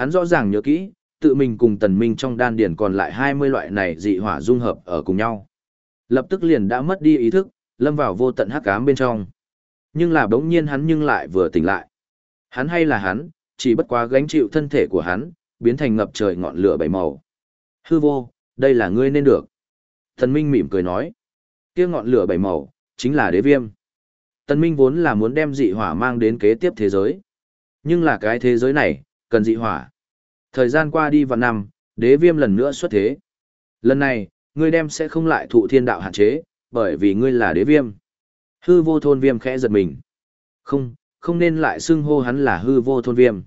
Hắn rõ ràng nhớ kỹ, tự mình cùng tần minh trong đan điển còn lại 20 loại này dị hỏa dung hợp ở cùng nhau. Lập tức liền đã mất đi ý thức, lâm vào vô tận hắc ám bên trong. Nhưng là bỗng nhiên hắn nhưng lại vừa tỉnh lại. Hắn hay là hắn, chỉ bất quá gánh chịu thân thể của hắn, biến thành ngập trời ngọn lửa bảy màu. Hư vô, đây là ngươi nên được. Tần Minh mỉm cười nói. kia ngọn lửa bảy màu, chính là đế viêm. Tần Minh vốn là muốn đem dị hỏa mang đến kế tiếp thế giới. Nhưng là cái thế giới này, cần dị hỏa. Thời gian qua đi vào năm, đế viêm lần nữa xuất thế. Lần này, ngươi đem sẽ không lại thụ thiên đạo hạn chế, bởi vì ngươi là đế viêm. Hư vô thôn viêm khẽ giật mình. Không, không nên lại xưng hô hắn là hư vô thôn viêm.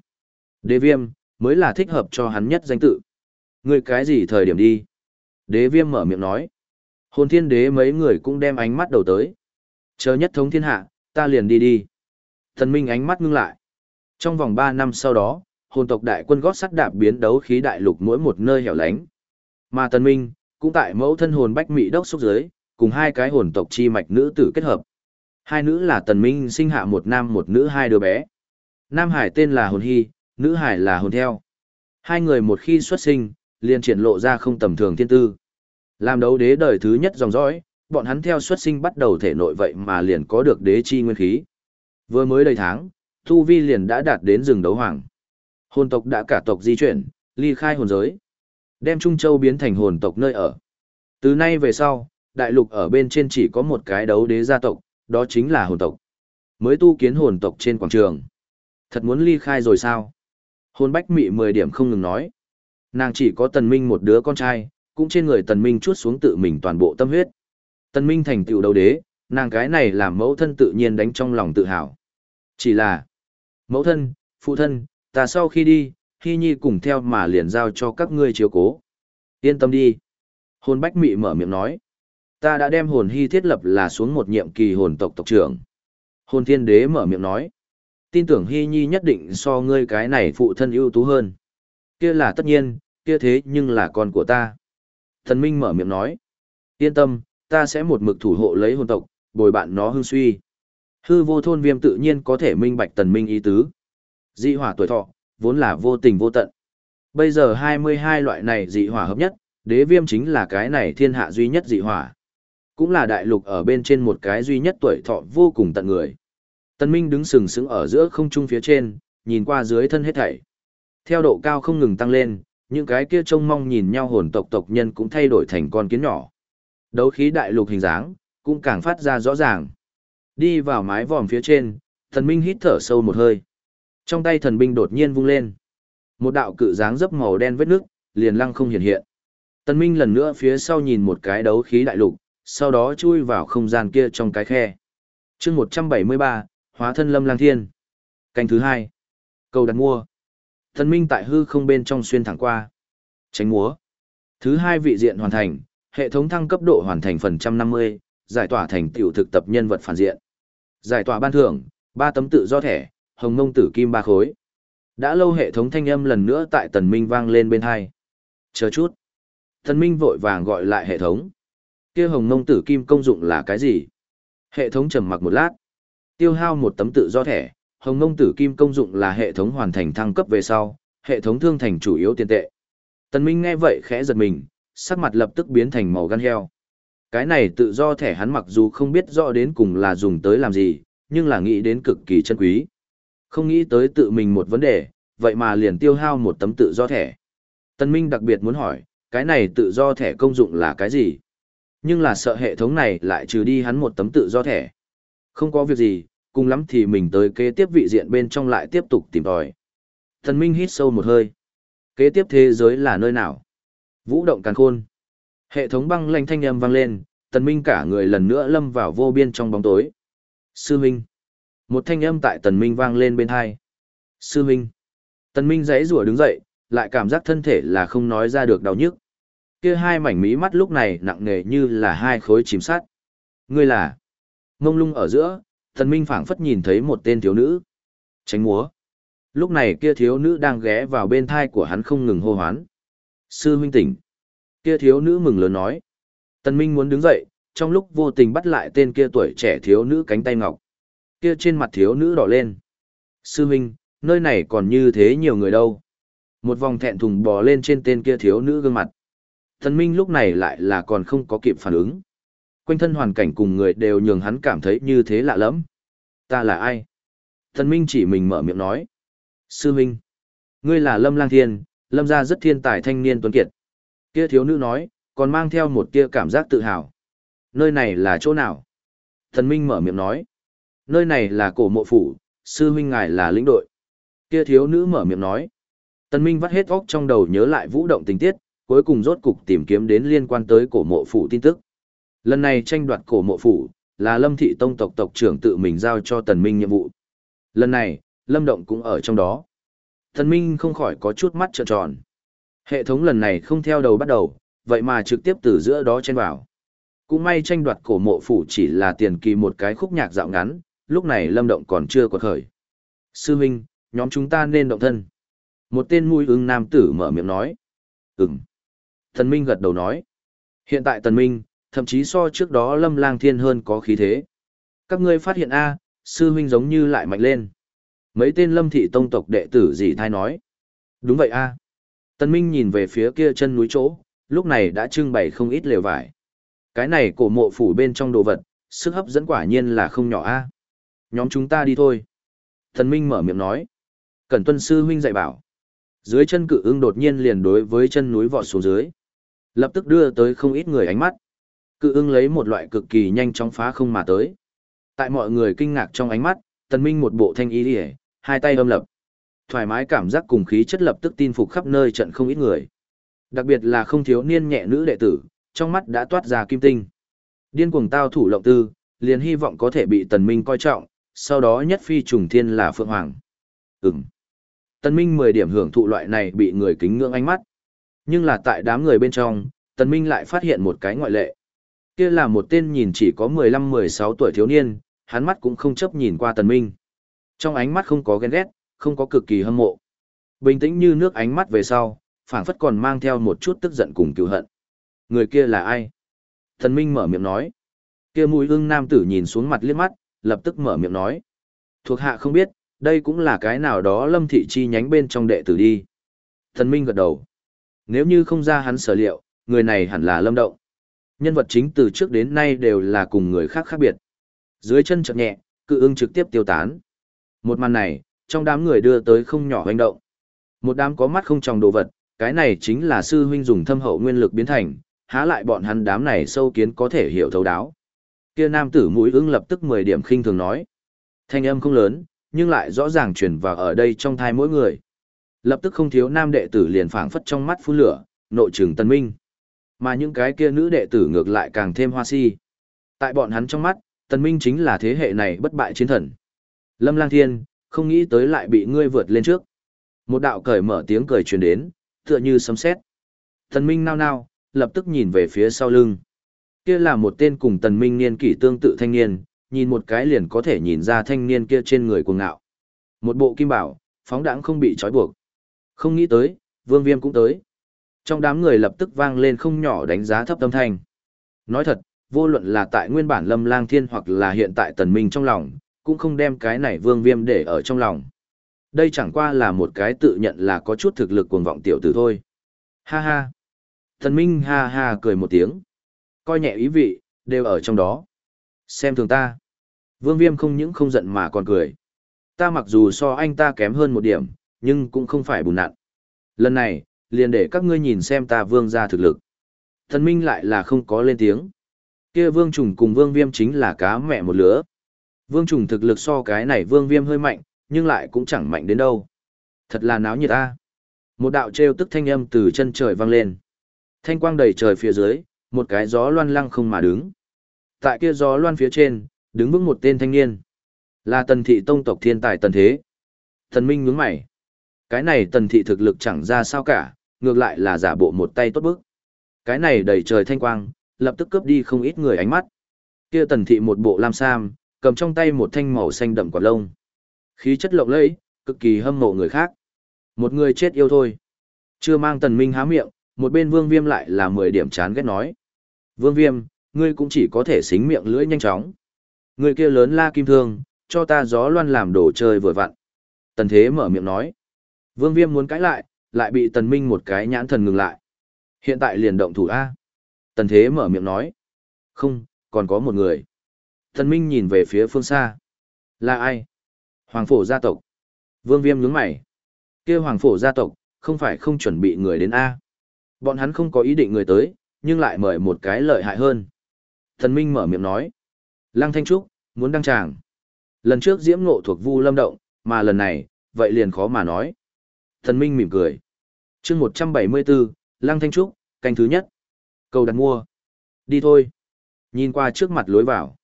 Đế viêm, mới là thích hợp cho hắn nhất danh tự. Ngươi cái gì thời điểm đi? Đế viêm mở miệng nói. Hồn thiên đế mấy người cũng đem ánh mắt đầu tới. Chờ nhất thống thiên hạ, ta liền đi đi. Thần minh ánh mắt ngưng lại. Trong vòng 3 năm sau đó, hồn tộc đại quân gót sắt đạp biến đấu khí đại lục mỗi một nơi hẻo lánh. Mà Tần Minh, cũng tại mẫu thân hồn bách mỹ đốc xúc dưới, cùng hai cái hồn tộc chi mạch nữ tử kết hợp. Hai nữ là Tần Minh sinh hạ một nam một nữ hai đứa bé. Nam Hải tên là Hồn Hy, nữ Hải là Hồn Theo. Hai người một khi xuất sinh, liền triển lộ ra không tầm thường thiên tư. Làm đấu đế đời thứ nhất dòng dõi, bọn hắn theo xuất sinh bắt đầu thể nội vậy mà liền có được đế chi nguyên khí. Vừa mới đầy tháng, Thu Vi liền đã đạt đến rừng đấu hoàng. Hồn tộc đã cả tộc di chuyển, ly khai hồn giới. Đem Trung Châu biến thành hồn tộc nơi ở. Từ nay về sau, đại lục ở bên trên chỉ có một cái đấu đế gia tộc, đó chính là hồn tộc. Mới tu kiến hồn tộc trên quảng trường. Thật muốn ly khai rồi sao? Hồn bách mị 10 điểm không ngừng nói. Nàng chỉ có tần minh một đứa con trai, cũng trên người tần minh chuốt xuống tự mình toàn bộ tâm huyết. Tần minh thành tựu đấu đế, nàng cái này làm mẫu thân tự nhiên đánh trong lòng tự hào. Chỉ là, mẫu thân, phụ thân, ta sau khi đi, Hy Nhi cùng theo mà liền giao cho các ngươi chiếu cố. Yên tâm đi. Hồn Bách Mị mở miệng nói. Ta đã đem hồn Hy thiết lập là xuống một nhiệm kỳ hồn tộc tộc trưởng. Hồn Thiên Đế mở miệng nói. Tin tưởng Hy Nhi nhất định so ngươi cái này phụ thân ưu tú hơn. Kia là tất nhiên, kia thế nhưng là con của ta. Thần Minh mở miệng nói. Yên tâm, ta sẽ một mực thủ hộ lấy hồn tộc, bồi bạn nó hưng suy. Hư vô thôn viêm tự nhiên có thể minh bạch tần minh ý tứ. Dị hỏa tuổi thọ, vốn là vô tình vô tận. Bây giờ 22 loại này dị hỏa hợp nhất, đế viêm chính là cái này thiên hạ duy nhất dị hỏa. Cũng là đại lục ở bên trên một cái duy nhất tuổi thọ vô cùng tận người. Tân Minh đứng sừng sững ở giữa không trung phía trên, nhìn qua dưới thân hết thảy. Theo độ cao không ngừng tăng lên, những cái kia trông mong nhìn nhau hồn tộc tộc nhân cũng thay đổi thành con kiến nhỏ. Đấu khí đại lục hình dáng, cũng càng phát ra rõ ràng. Đi vào mái vòm phía trên, thần minh hít thở sâu một hơi. Trong tay thần binh đột nhiên vung lên. Một đạo cự dáng dấp màu đen vết nước, liền lăng không hiện hiện. tân Minh lần nữa phía sau nhìn một cái đấu khí đại lục, sau đó chui vào không gian kia trong cái khe. Chương 173, Hóa thân Lâm Lang Thiên. Canh thứ hai. Cầu đặt mua. tân Minh tại hư không bên trong xuyên thẳng qua. Tránh múa. Thứ hai vị diện hoàn thành, hệ thống thăng cấp độ hoàn thành phần trăm năm mươi, giải tỏa thành tiểu thực tập nhân vật phản diện. Giải tỏa ban thưởng, ba tấm tự do thẻ, hồng mông tử kim ba khối. Đã lâu hệ thống thanh âm lần nữa tại tần minh vang lên bên hai. Chờ chút. Tần minh vội vàng gọi lại hệ thống. Kia hồng mông tử kim công dụng là cái gì? Hệ thống trầm mặc một lát. Tiêu hao một tấm tự do thẻ, hồng mông tử kim công dụng là hệ thống hoàn thành thăng cấp về sau, hệ thống thương thành chủ yếu tiền tệ. Tần minh nghe vậy khẽ giật mình, sắc mặt lập tức biến thành màu gan heo. Cái này tự do thẻ hắn mặc dù không biết rõ đến cùng là dùng tới làm gì, nhưng là nghĩ đến cực kỳ chân quý. Không nghĩ tới tự mình một vấn đề, vậy mà liền tiêu hao một tấm tự do thẻ. Tân Minh đặc biệt muốn hỏi, cái này tự do thẻ công dụng là cái gì? Nhưng là sợ hệ thống này lại trừ đi hắn một tấm tự do thẻ. Không có việc gì, cùng lắm thì mình tới kế tiếp vị diện bên trong lại tiếp tục tìm tòi. Tân Minh hít sâu một hơi. Kế tiếp thế giới là nơi nào? Vũ động càn khôn. Hệ thống băng lanh thanh âm vang lên, Tần Minh cả người lần nữa lâm vào vô biên trong bóng tối. Sư Minh. Một thanh âm tại Tần Minh vang lên bên hai. Sư Minh. Tần Minh giãy rủa đứng dậy, lại cảm giác thân thể là không nói ra được đau nhức. Kia hai mảnh mí mắt lúc này nặng nề như là hai khối chìm sắt. Ngươi là? Mông lung ở giữa, Tần Minh phảng phất nhìn thấy một tên thiếu nữ. Tránh múa. Lúc này kia thiếu nữ đang ghé vào bên thai của hắn không ngừng hô hoán. Sư huynh tỉnh. Kia thiếu nữ mừng lớn nói. Tần Minh muốn đứng dậy, trong lúc vô tình bắt lại tên kia tuổi trẻ thiếu nữ cánh tay ngọc. Kia trên mặt thiếu nữ đỏ lên. Sư huynh, nơi này còn như thế nhiều người đâu. Một vòng thẹn thùng bò lên trên tên kia thiếu nữ gương mặt. Thần Minh lúc này lại là còn không có kịp phản ứng. Quanh thân hoàn cảnh cùng người đều nhường hắn cảm thấy như thế lạ lắm. Ta là ai? Thần Minh chỉ mình mở miệng nói. Sư Minh. Ngươi là Lâm Lang Thiên, Lâm gia rất thiên tài thanh niên tuấn kiệt. Kia thiếu nữ nói, còn mang theo một kia cảm giác tự hào. Nơi này là chỗ nào? Thần Minh mở miệng nói. Nơi này là cổ mộ phủ, sư huynh ngài là lĩnh đội. Kia thiếu nữ mở miệng nói. Tần Minh vắt hết óc trong đầu nhớ lại vũ động tình tiết, cuối cùng rốt cục tìm kiếm đến liên quan tới cổ mộ phủ tin tức. Lần này tranh đoạt cổ mộ phủ, là Lâm Thị Tông tộc tộc trưởng tự mình giao cho Tần Minh nhiệm vụ. Lần này, Lâm Động cũng ở trong đó. Tần Minh không khỏi có chút mắt trợn tròn. Hệ thống lần này không theo đầu bắt đầu, vậy mà trực tiếp từ giữa đó chen vào. Cũng may tranh đoạt cổ mộ phủ chỉ là tiền kỳ một cái khúc nhạc dạo ngắn, lúc này Lâm Động còn chưa quật khởi. Sư huynh, nhóm chúng ta nên động thân. Một tên mũi ưng nam tử mở miệng nói. Ừm. Thần Minh gật đầu nói. Hiện tại Tần Minh, thậm chí so trước đó Lâm Lang Thiên hơn có khí thế. Các ngươi phát hiện A, sư huynh giống như lại mạnh lên. Mấy tên Lâm Thị Tông tộc đệ tử gì thai nói. Đúng vậy A. Tần Minh nhìn về phía kia chân núi chỗ, lúc này đã trưng bày không ít lều vải. Cái này cổ mộ phủ bên trong đồ vật, sức hấp dẫn quả nhiên là không nhỏ A. Nhóm chúng ta đi thôi. Thần Minh mở miệng nói. Cẩn tuân sư huynh dạy bảo. Dưới chân cự ưng đột nhiên liền đối với chân núi vọt xuống dưới. Lập tức đưa tới không ít người ánh mắt. Cự ưng lấy một loại cực kỳ nhanh chóng phá không mà tới. Tại mọi người kinh ngạc trong ánh mắt, tần minh một bộ thanh ý đi hai tay âm lập. Thoải mái cảm giác cùng khí chất lập tức tin phục khắp nơi trận không ít người. Đặc biệt là không thiếu niên nhẹ nữ đệ tử, trong mắt đã toát ra kim tinh. Điên cuồng tao thủ lộng tư, liền hy vọng có thể bị tần minh coi trọng, sau đó nhất phi trùng thiên là Phượng Hoàng. Ừm. Tần Minh 10 điểm hưởng thụ loại này bị người kính ngưỡng ánh mắt. Nhưng là tại đám người bên trong, Tần Minh lại phát hiện một cái ngoại lệ. Kia là một tên nhìn chỉ có 15-16 tuổi thiếu niên, hắn mắt cũng không chấp nhìn qua Tần Minh. Trong ánh mắt không có ghen ghét, không có cực kỳ hâm mộ. Bình tĩnh như nước ánh mắt về sau, phảng phất còn mang theo một chút tức giận cùng cứu hận. Người kia là ai? Tần Minh mở miệng nói. Kia mũi ưng nam tử nhìn xuống mặt liếc mắt, lập tức mở miệng nói. Thuộc hạ không biết, đây cũng là cái nào đó lâm thị chi nhánh bên trong đệ tử đi. Thần Minh gật đầu. Nếu như không ra hắn sở liệu, người này hẳn là lâm động. Nhân vật chính từ trước đến nay đều là cùng người khác khác biệt. Dưới chân chậm nhẹ, cự ưng trực tiếp tiêu tán. Một màn này, trong đám người đưa tới không nhỏ hoành động. Một đám có mắt không tròng đồ vật, cái này chính là sư huynh dùng thâm hậu nguyên lực biến thành, há lại bọn hắn đám này sâu kiến có thể hiểu thấu đáo. Kia nam tử mũi ưng lập tức 10 điểm khinh thường nói. Thanh âm không lớn, nhưng lại rõ ràng truyền vào ở đây trong thai mỗi người. Lập tức không thiếu nam đệ tử liền phảng phất trong mắt phun lửa, nội trừng tân minh. Mà những cái kia nữ đệ tử ngược lại càng thêm hoa si. Tại bọn hắn trong mắt, tân minh chính là thế hệ này bất bại chiến thần. Lâm lang thiên, không nghĩ tới lại bị ngươi vượt lên trước. Một đạo cởi mở tiếng cười truyền đến, tựa như sấm sét. tân minh nao nao, lập tức nhìn về phía sau lưng. Kia là một tên cùng tần minh niên kỷ tương tự thanh niên, nhìn một cái liền có thể nhìn ra thanh niên kia trên người cuồng ngạo. Một bộ kim bảo, phóng đãng không bị trói buộc. Không nghĩ tới, vương viêm cũng tới. Trong đám người lập tức vang lên không nhỏ đánh giá thấp tâm thanh. Nói thật, vô luận là tại nguyên bản lâm lang thiên hoặc là hiện tại tần minh trong lòng, cũng không đem cái này vương viêm để ở trong lòng. Đây chẳng qua là một cái tự nhận là có chút thực lực cuồng vọng tiểu tử thôi. Ha ha. Tần minh ha ha cười một tiếng. Coi nhẹ ý vị, đều ở trong đó. Xem thường ta. Vương Viêm không những không giận mà còn cười. Ta mặc dù so anh ta kém hơn một điểm, nhưng cũng không phải bùn nặn. Lần này, liền để các ngươi nhìn xem ta vương ra thực lực. Thần Minh lại là không có lên tiếng. Kia vương trùng cùng vương viêm chính là cá mẹ một lứa. Vương trùng thực lực so cái này vương viêm hơi mạnh, nhưng lại cũng chẳng mạnh đến đâu. Thật là náo nhiệt ta. Một đạo trêu tức thanh âm từ chân trời vang lên. Thanh quang đầy trời phía dưới, một cái gió loan lăng không mà đứng. Tại kia gió loan phía trên, đứng vững một tên thanh niên. Là tần thị tông tộc thiên tài tần thế. Thần Minh nhướng mày. Cái này tần thị thực lực chẳng ra sao cả, ngược lại là giả bộ một tay tốt bức. Cái này đầy trời thanh quang, lập tức cướp đi không ít người ánh mắt. Kia tần thị một bộ lam sam, cầm trong tay một thanh màu xanh đậm quạt lông. Khí chất lộng lẫy, cực kỳ hâm mộ người khác. Một người chết yêu thôi. Chưa mang tần minh há miệng, một bên vương viêm lại là 10 điểm chán ghét nói. Vương viêm, ngươi cũng chỉ có thể xính miệng lưỡi nhanh chóng. Người kia lớn la kim thương, cho ta gió loan làm đồ chơi vừa vặn. Tần thế mở miệng nói. Vương viêm muốn cãi lại, lại bị Tần Minh một cái nhãn thần ngừng lại. Hiện tại liền động thủ A. Tần Thế mở miệng nói. Không, còn có một người. Tần Minh nhìn về phía phương xa. Là ai? Hoàng phổ gia tộc. Vương Viêm nhướng mày. kia Hoàng phổ gia tộc, không phải không chuẩn bị người đến A. Bọn hắn không có ý định người tới, nhưng lại mời một cái lợi hại hơn. Thần Minh mở miệng nói. Lăng Thanh Trúc, muốn đăng tràng. Lần trước diễm ngộ thuộc Vu Lâm Động, mà lần này, vậy liền khó mà nói. Thần Minh mỉm cười. chương 174, Lăng Thanh Trúc, canh thứ nhất. Cầu đặt mua. Đi thôi. Nhìn qua trước mặt lối vào.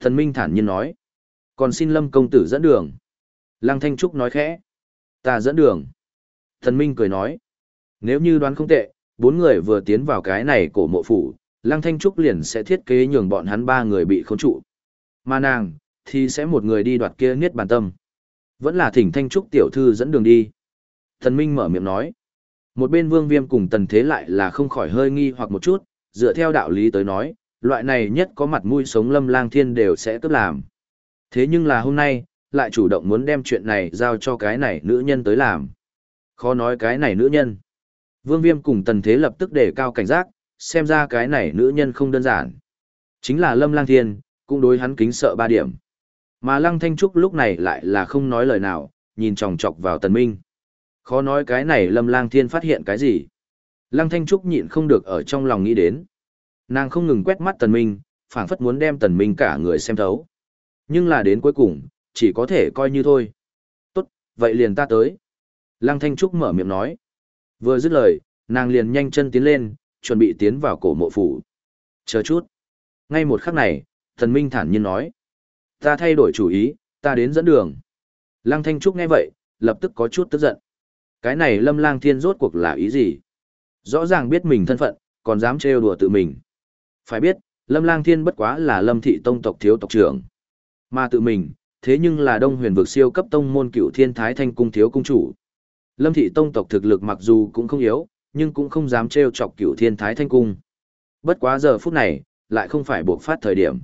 Thần Minh thản nhiên nói. Còn xin Lâm công tử dẫn đường. Lăng Thanh Trúc nói khẽ. Ta dẫn đường. Thần Minh cười nói. Nếu như đoán không tệ, bốn người vừa tiến vào cái này cổ mộ phủ, Lăng Thanh Trúc liền sẽ thiết kế nhường bọn hắn ba người bị khốn trụ. Mà nàng, thì sẽ một người đi đoạt kia niết bàn tâm. Vẫn là thỉnh Thanh Trúc tiểu thư dẫn đường đi. Thần Minh mở miệng nói. Một bên vương viêm cùng tần thế lại là không khỏi hơi nghi hoặc một chút, dựa theo đạo lý tới nói, loại này nhất có mặt mũi sống lâm lang thiên đều sẽ cấp làm. Thế nhưng là hôm nay, lại chủ động muốn đem chuyện này giao cho cái này nữ nhân tới làm. Khó nói cái này nữ nhân. Vương viêm cùng tần thế lập tức đề cao cảnh giác, xem ra cái này nữ nhân không đơn giản. Chính là lâm lang thiên, cũng đối hắn kính sợ ba điểm. Mà lăng thanh trúc lúc này lại là không nói lời nào, nhìn chòng chọc vào tần minh. Khó nói cái này lâm lang thiên phát hiện cái gì. Lăng thanh trúc nhịn không được ở trong lòng nghĩ đến. Nàng không ngừng quét mắt tần minh, phảng phất muốn đem tần minh cả người xem thấu. Nhưng là đến cuối cùng, chỉ có thể coi như thôi. Tốt, vậy liền ta tới. Lăng thanh trúc mở miệng nói. Vừa dứt lời, nàng liền nhanh chân tiến lên, chuẩn bị tiến vào cổ mộ phủ. Chờ chút. Ngay một khắc này, thần minh thản nhiên nói. Ta thay đổi chủ ý, ta đến dẫn đường. Lăng Thanh Trúc nghe vậy, lập tức có chút tức giận. Cái này lâm lang thiên rốt cuộc là ý gì? Rõ ràng biết mình thân phận, còn dám trêu đùa tự mình. Phải biết, lâm lang thiên bất quá là lâm thị tông tộc thiếu tộc trưởng. Mà tự mình, thế nhưng là đông huyền vực siêu cấp tông môn cựu thiên thái thanh cung thiếu cung chủ. Lâm thị tông tộc thực lực mặc dù cũng không yếu, nhưng cũng không dám trêu chọc cửu thiên thái thanh cung. Bất quá giờ phút này, lại không phải buộc phát thời điểm.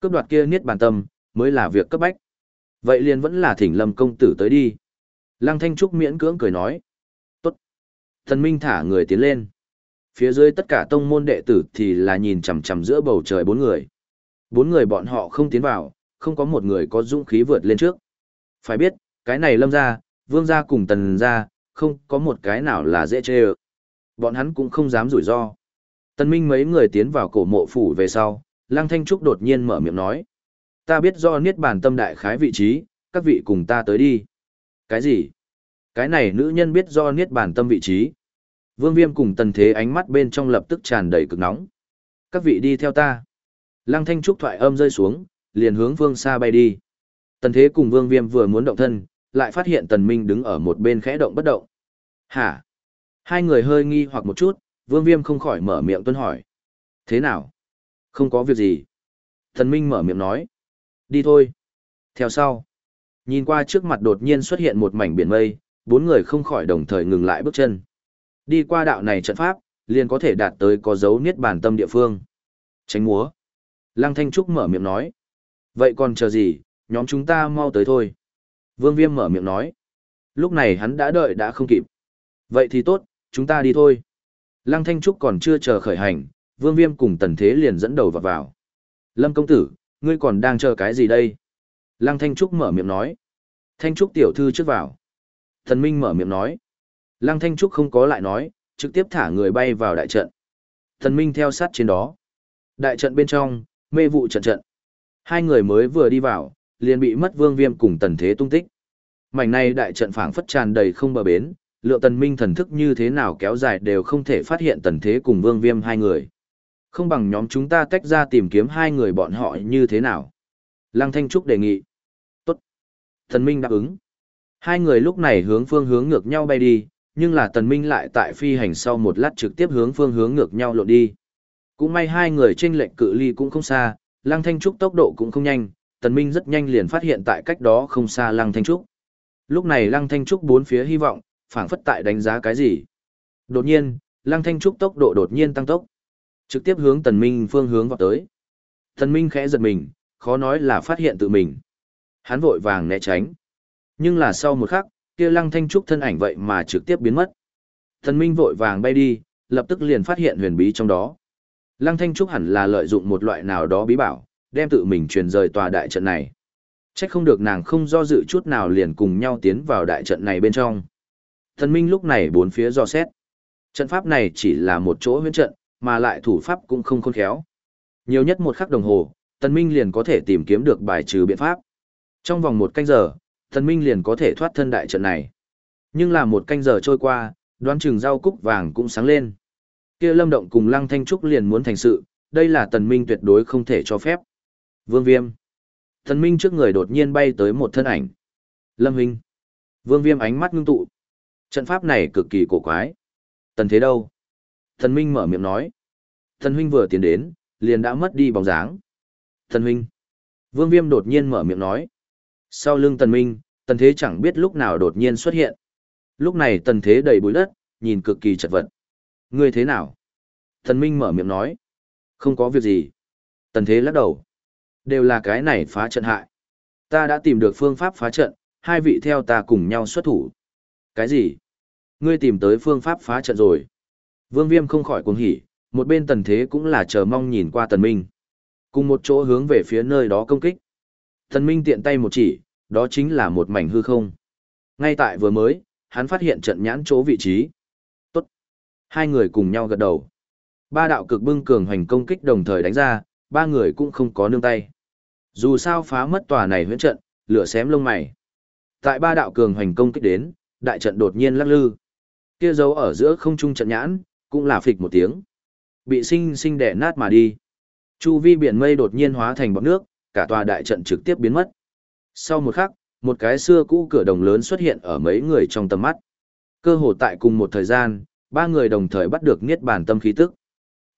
Cướp đoạt kia niết bàn tâm, mới là việc cấp bách. Vậy liền vẫn là thỉnh lâm công tử tới đi. Lăng Thanh Trúc miễn cưỡng cười nói. Tốt. Thần Minh thả người tiến lên. Phía dưới tất cả tông môn đệ tử thì là nhìn chằm chằm giữa bầu trời bốn người. Bốn người bọn họ không tiến vào, không có một người có dũng khí vượt lên trước. Phải biết, cái này lâm ra, vương gia cùng tần gia, không có một cái nào là dễ chê ơ. Bọn hắn cũng không dám rủi ro. Tần Minh mấy người tiến vào cổ mộ phủ về sau, Lăng Thanh Trúc đột nhiên mở miệng nói. Ta biết do niết bàn tâm đại khái vị trí, các vị cùng ta tới đi. Cái gì? Cái này nữ nhân biết do niết bàn tâm vị trí. Vương Viêm cùng tần thế ánh mắt bên trong lập tức tràn đầy cực nóng. Các vị đi theo ta. Lăng Thanh Trúc thoại âm rơi xuống, liền hướng phương xa bay đi. Tần thế cùng Vương Viêm vừa muốn động thân, lại phát hiện tần minh đứng ở một bên khẽ động bất động. Hả? Hai người hơi nghi hoặc một chút, vương viêm không khỏi mở miệng tuân hỏi. Thế nào? Không có việc gì. Tần minh mở miệng nói. Đi thôi. Theo sau. Nhìn qua trước mặt đột nhiên xuất hiện một mảnh biển mây, bốn người không khỏi đồng thời ngừng lại bước chân. Đi qua đạo này trận pháp, liền có thể đạt tới có dấu niết bàn tâm địa phương. Tránh múa. Lăng Thanh Trúc mở miệng nói. Vậy còn chờ gì, nhóm chúng ta mau tới thôi. Vương Viêm mở miệng nói. Lúc này hắn đã đợi đã không kịp. Vậy thì tốt, chúng ta đi thôi. Lăng Thanh Trúc còn chưa chờ khởi hành, Vương Viêm cùng Tần Thế liền dẫn đầu vào vào. Lâm công tử, ngươi còn đang chờ cái gì đây? Lăng Thanh Trúc mở miệng nói. Thanh Trúc tiểu thư trước vào. Thần Minh mở miệng nói. Lăng Thanh Trúc không có lại nói, trực tiếp thả người bay vào đại trận. Thần Minh theo sát trên đó. Đại trận bên trong, mê vụ trận trận. Hai người mới vừa đi vào, liền bị mất vương viêm cùng tần thế tung tích. Mảnh này đại trận phảng phất tràn đầy không bờ bến, lượng tần minh thần thức như thế nào kéo dài đều không thể phát hiện tần thế cùng vương viêm hai người. Không bằng nhóm chúng ta tách ra tìm kiếm hai người bọn họ như thế nào. Lăng Thanh Trúc đề nghị. Tốt. Tần minh đáp ứng. Hai người lúc này hướng phương hướng ngược nhau bay đi, nhưng là tần minh lại tại phi hành sau một lát trực tiếp hướng phương hướng ngược nhau lộn đi. Cũng may hai người trên lệnh cự ly cũng không xa, Lăng Thanh Trúc tốc độ cũng không nhanh, Tần Minh rất nhanh liền phát hiện tại cách đó không xa Lăng Thanh Trúc. Lúc này Lăng Thanh Trúc bốn phía hy vọng, phảng phất tại đánh giá cái gì. Đột nhiên, Lăng Thanh Trúc tốc độ đột nhiên tăng tốc, trực tiếp hướng Tần Minh phương hướng vào tới. Tần Minh khẽ giật mình, khó nói là phát hiện tự mình. Hắn vội vàng né tránh. Nhưng là sau một khắc, kia Lăng Thanh Trúc thân ảnh vậy mà trực tiếp biến mất. Tần Minh vội vàng bay đi, lập tức liền phát hiện huyền bí trong đó. Lăng Thanh Trúc hẳn là lợi dụng một loại nào đó bí bảo, đem tự mình truyền rời tòa đại trận này. Chắc không được nàng không do dự chút nào liền cùng nhau tiến vào đại trận này bên trong. Thần Minh lúc này bốn phía do xét. Trận pháp này chỉ là một chỗ huyễn trận, mà lại thủ pháp cũng không khôn khéo. Nhiều nhất một khắc đồng hồ, Tần Minh liền có thể tìm kiếm được bài trừ biện pháp. Trong vòng một canh giờ, Tần Minh liền có thể thoát thân đại trận này. Nhưng là một canh giờ trôi qua, đoán chừng rau cúc vàng cũng sáng lên. Kia Lâm Động cùng Lăng Thanh Trúc liền muốn thành sự, đây là Tần Minh tuyệt đối không thể cho phép. Vương Viêm. Thần Minh trước người đột nhiên bay tới một thân ảnh. Lâm Hinh, Vương Viêm ánh mắt ngưng tụ. Trận pháp này cực kỳ cổ quái. Tần thế đâu? Thần Minh mở miệng nói. Thần Huynh vừa tiến đến, liền đã mất đi bóng dáng. Thần Huynh. Vương Viêm đột nhiên mở miệng nói. Sau lưng Tần Minh, Tần Thế chẳng biết lúc nào đột nhiên xuất hiện. Lúc này Tần Thế đầy bụi đất, nhìn cực kỳ chật vật. Ngươi thế nào? Thần Minh mở miệng nói. Không có việc gì. Tần Thế lắc đầu. Đều là cái này phá trận hại. Ta đã tìm được phương pháp phá trận, hai vị theo ta cùng nhau xuất thủ. Cái gì? Ngươi tìm tới phương pháp phá trận rồi. Vương Viêm không khỏi cuồng hỉ, một bên tần thế cũng là chờ mong nhìn qua tần minh. Cùng một chỗ hướng về phía nơi đó công kích. Tần minh tiện tay một chỉ, đó chính là một mảnh hư không. Ngay tại vừa mới, hắn phát hiện trận nhãn chỗ vị trí. Tốt. Hai người cùng nhau gật đầu. Ba đạo cực bưng cường hoành công kích đồng thời đánh ra, ba người cũng không có nương tay. Dù sao phá mất tòa này huyễn trận, lửa xém lông mày. Tại ba đạo cường hoành công kích đến, đại trận đột nhiên lắc lư. Kia dấu ở giữa không trung trận nhãn, cũng là phịch một tiếng. Bị sinh sinh đẻ nát mà đi. Chu vi biển mây đột nhiên hóa thành bọt nước, cả tòa đại trận trực tiếp biến mất. Sau một khắc, một cái xưa cũ cửa đồng lớn xuất hiện ở mấy người trong tầm mắt. Cơ hồ tại cùng một thời gian, ba người đồng thời bắt được niết bàn tâm khí tức.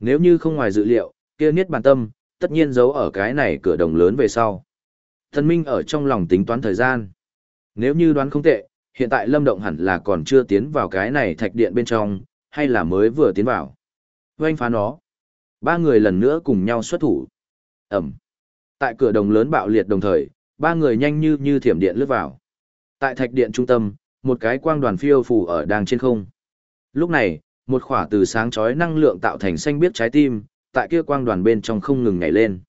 Nếu như không ngoài dự liệu, kia niết bàn tâm, tất nhiên giấu ở cái này cửa đồng lớn về sau. Thần Minh ở trong lòng tính toán thời gian. Nếu như đoán không tệ, hiện tại Lâm Động hẳn là còn chưa tiến vào cái này thạch điện bên trong, hay là mới vừa tiến vào. Oanh phá nó. Ba người lần nữa cùng nhau xuất thủ. Ẩm. Tại cửa đồng lớn bạo liệt đồng thời, ba người nhanh như như thiểm điện lướt vào. Tại thạch điện trung tâm, một cái quang đoàn phiêu phù ở đang trên không. Lúc này, một khỏa từ sáng chói năng lượng tạo thành xanh biếc trái tim, tại kia quang đoàn bên trong không ngừng nhảy lên.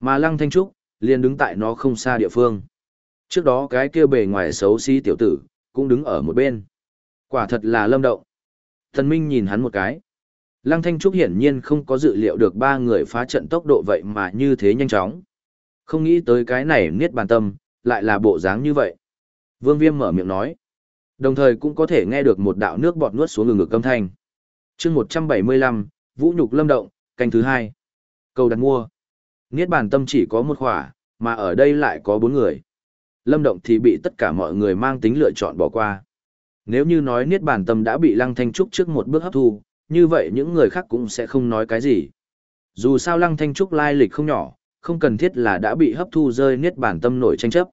Mà Lăng Thanh Trúc, liền đứng tại nó không xa địa phương. Trước đó cái kia bề ngoài xấu xí tiểu tử, cũng đứng ở một bên. Quả thật là lâm động. Thần Minh nhìn hắn một cái. Lăng Thanh Trúc hiển nhiên không có dự liệu được ba người phá trận tốc độ vậy mà như thế nhanh chóng. Không nghĩ tới cái này niết bàn tâm, lại là bộ dáng như vậy. Vương Viêm mở miệng nói. Đồng thời cũng có thể nghe được một đạo nước bọt nuốt xuống ngực ngực âm thanh. chương 175, Vũ Nhục Lâm Động, canh thứ hai. Cầu đặt mua. Niết bàn tâm chỉ có một khỏa, mà ở đây lại có bốn người. Lâm Động thì bị tất cả mọi người mang tính lựa chọn bỏ qua. Nếu như nói Niết bàn tâm đã bị Lăng Thanh Trúc trước một bước hấp thu, như vậy những người khác cũng sẽ không nói cái gì. Dù sao Lăng Thanh Trúc lai lịch không nhỏ, không cần thiết là đã bị hấp thu rơi Niết bàn tâm nổi tranh chấp.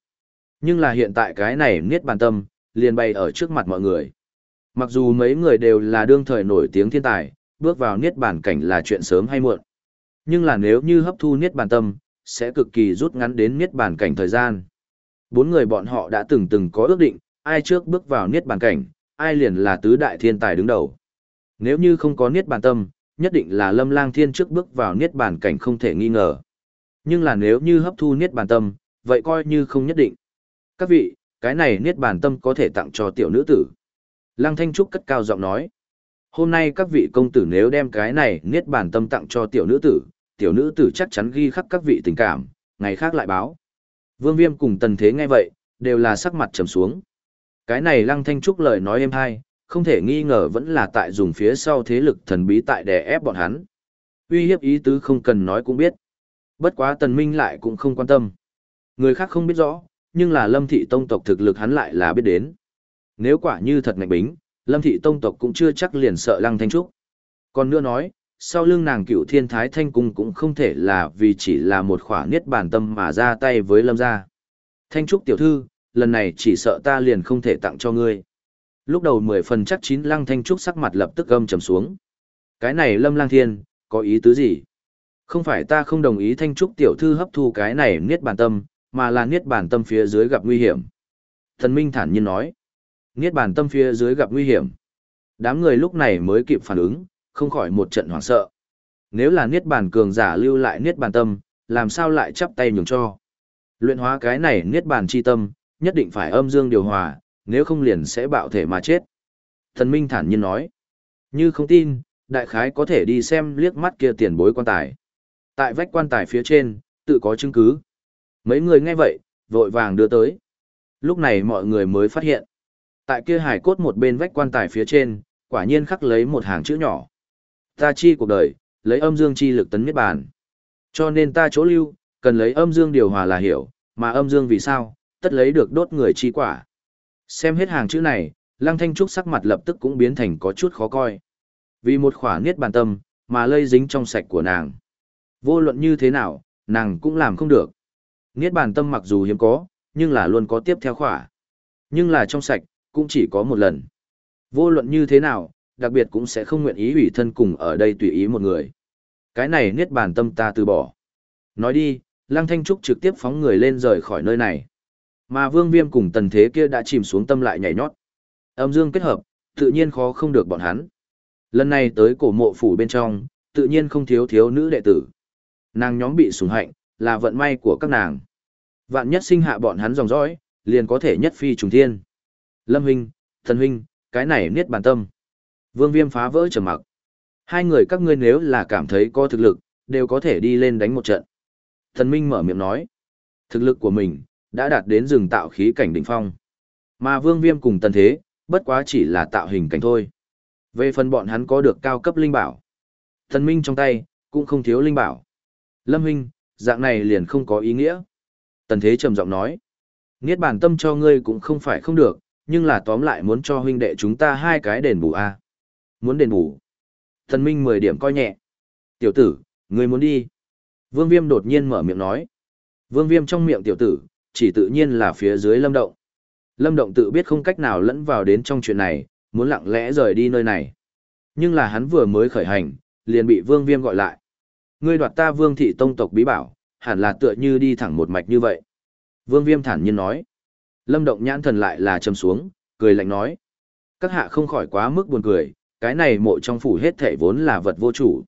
Nhưng là hiện tại cái này Niết bàn tâm, liền bày ở trước mặt mọi người. Mặc dù mấy người đều là đương thời nổi tiếng thiên tài, bước vào niết bàn cảnh là chuyện sớm hay muộn. Nhưng là nếu như hấp thu niết bàn tâm, sẽ cực kỳ rút ngắn đến niết bàn cảnh thời gian. Bốn người bọn họ đã từng từng có ước định, ai trước bước vào niết bàn cảnh, ai liền là tứ đại thiên tài đứng đầu. Nếu như không có niết bàn tâm, nhất định là lâm lang thiên trước bước vào niết bàn cảnh không thể nghi ngờ. Nhưng là nếu như hấp thu niết bàn tâm, vậy coi như không nhất định. Các vị, cái này niết bàn tâm có thể tặng cho tiểu nữ tử. Lăng Thanh Trúc cất cao giọng nói. Hôm nay các vị công tử nếu đem cái này niết bàn tâm tặng cho tiểu nữ tử, tiểu nữ tử chắc chắn ghi khắc các vị tình cảm, ngày khác lại báo. Vương Viêm cùng Tần Thế nghe vậy, đều là sắc mặt trầm xuống. Cái này Lăng Thanh Trúc lời nói êm hay, không thể nghi ngờ vẫn là tại dùng phía sau thế lực thần bí tại đè ép bọn hắn. Uy hiếp ý tứ không cần nói cũng biết. Bất quá Tần Minh lại cũng không quan tâm. Người khác không biết rõ, nhưng là Lâm Thị Tông tộc thực lực hắn lại là biết đến. Nếu quả như thật ngạch bính, Lâm Thị Tông tộc cũng chưa chắc liền sợ Lăng Thanh Trúc. Còn nữa nói, sau lưng nàng cựu thiên thái thanh cung cũng không thể là vì chỉ là một khỏa niết Bản tâm mà ra tay với Lâm gia. Thanh Trúc tiểu thư, lần này chỉ sợ ta liền không thể tặng cho ngươi. Lúc đầu mười phần chắc chín Lăng Thanh Trúc sắc mặt lập tức gâm trầm xuống. Cái này Lâm Lang Thiên, có ý tứ gì? Không phải ta không đồng ý Thanh Trúc tiểu thư hấp thu cái này niết Bản tâm, mà là niết Bản tâm phía dưới gặp nguy hiểm. Thần Minh thản nhiên nói. Niết bàn tâm phía dưới gặp nguy hiểm. đám người lúc này mới kịp phản ứng, không khỏi một trận hoảng sợ. Nếu là niết bàn cường giả lưu lại niết bàn tâm, làm sao lại chắp tay nhường cho? Luyện hóa cái này niết bàn chi tâm, nhất định phải âm dương điều hòa, nếu không liền sẽ bạo thể mà chết. Thần Minh thản nhiên nói, như không tin, đại khái có thể đi xem liếc mắt kia tiền bối quan tài. Tại vách quan tài phía trên, tự có chứng cứ. Mấy người nghe vậy, vội vàng đưa tới. Lúc này mọi người mới phát hiện. Tại kia hải cốt một bên vách quan tài phía trên, quả nhiên khắc lấy một hàng chữ nhỏ. Ta chi cuộc đời, lấy âm dương chi lực tấn miết bàn. Cho nên ta chỗ lưu, cần lấy âm dương điều hòa là hiểu, mà âm dương vì sao, tất lấy được đốt người chi quả. Xem hết hàng chữ này, Lăng Thanh Trúc sắc mặt lập tức cũng biến thành có chút khó coi. Vì một khỏa niết bàn tâm, mà lây dính trong sạch của nàng. Vô luận như thế nào, nàng cũng làm không được. Niết bàn tâm mặc dù hiếm có, nhưng là luôn có tiếp theo khỏa. Nhưng là trong sạch, cũng chỉ có một lần. Vô luận như thế nào, đặc biệt cũng sẽ không nguyện ý ủy thân cùng ở đây tùy ý một người. Cái này niết bàn tâm ta từ bỏ. Nói đi, Lăng Thanh Trúc trực tiếp phóng người lên rời khỏi nơi này. Mà Vương Viêm cùng tần thế kia đã chìm xuống tâm lại nhảy nhót. Âm dương kết hợp, tự nhiên khó không được bọn hắn. Lần này tới cổ mộ phủ bên trong, tự nhiên không thiếu thiếu nữ đệ tử. Nàng nhóm bị sủng hạnh, là vận may của các nàng. Vạn nhất sinh hạ bọn hắn dòng dõi, liền có thể nhất phi trùng thiên. Lâm huynh, thần huynh, cái này niết bàn tâm. Vương Viêm phá vỡ trầm mặc. Hai người các ngươi nếu là cảm thấy có thực lực, đều có thể đi lên đánh một trận. Thần Minh mở miệng nói. Thực lực của mình, đã đạt đến rừng tạo khí cảnh đỉnh phong. Mà Vương Viêm cùng Tần Thế, bất quá chỉ là tạo hình cảnh thôi. Về phần bọn hắn có được cao cấp linh bảo. Thần Minh trong tay, cũng không thiếu linh bảo. Lâm huynh, dạng này liền không có ý nghĩa. Tần Thế trầm giọng nói. Niết bản tâm cho ngươi cũng không phải không được, nhưng là tóm lại muốn cho huynh đệ chúng ta hai cái đền bù a Muốn đền bù. Thần Minh mười điểm coi nhẹ. Tiểu tử, ngươi muốn đi. Vương Viêm đột nhiên mở miệng nói. Vương Viêm trong miệng tiểu tử, chỉ tự nhiên là phía dưới lâm động. Lâm động tự biết không cách nào lẫn vào đến trong chuyện này, muốn lặng lẽ rời đi nơi này. Nhưng là hắn vừa mới khởi hành, liền bị Vương Viêm gọi lại. Ngươi đoạt ta Vương thị tông tộc bí bảo, hẳn là tựa như đi thẳng một mạch như vậy. Vương Viêm thản nhiên nói. Lâm động nhãn thần lại là trầm xuống, cười lạnh nói. Các hạ không khỏi quá mức buồn cười, cái này mộ trong phủ hết thể vốn là vật vô chủ.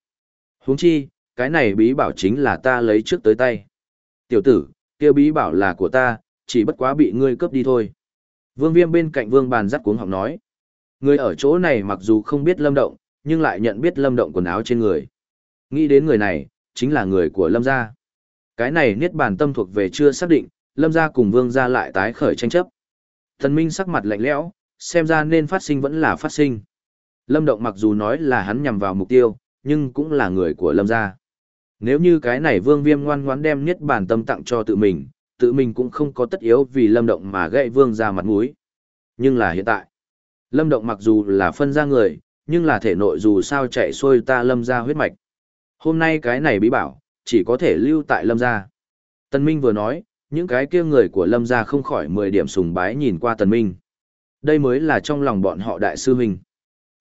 huống chi, cái này bí bảo chính là ta lấy trước tới tay. Tiểu tử, kia bí bảo là của ta, chỉ bất quá bị ngươi cướp đi thôi. Vương viêm bên cạnh vương bàn dắt cuống học nói. Người ở chỗ này mặc dù không biết lâm động, nhưng lại nhận biết lâm động quần áo trên người. Nghĩ đến người này, chính là người của lâm gia. Cái này niết bàn tâm thuộc về chưa xác định, lâm gia cùng vương gia lại tái khởi tranh chấp. Thần minh sắc mặt lạnh lẽo, xem ra nên phát sinh vẫn là phát sinh. Lâm động mặc dù nói là hắn nhằm vào mục tiêu, nhưng cũng là người của lâm gia. Nếu như cái này vương viêm ngoan ngoãn đem niết bàn tâm tặng cho tự mình, tự mình cũng không có tất yếu vì lâm động mà gậy vương ra mặt mũi. Nhưng là hiện tại, lâm động mặc dù là phân ra người, nhưng là thể nội dù sao chạy xuôi ta lâm ra huyết mạch. Hôm nay cái này bí bảo, chỉ có thể lưu tại lâm gia. Tân Minh vừa nói, những cái kia người của lâm gia không khỏi 10 điểm sùng bái nhìn qua Tần Minh. Đây mới là trong lòng bọn họ đại sư huynh.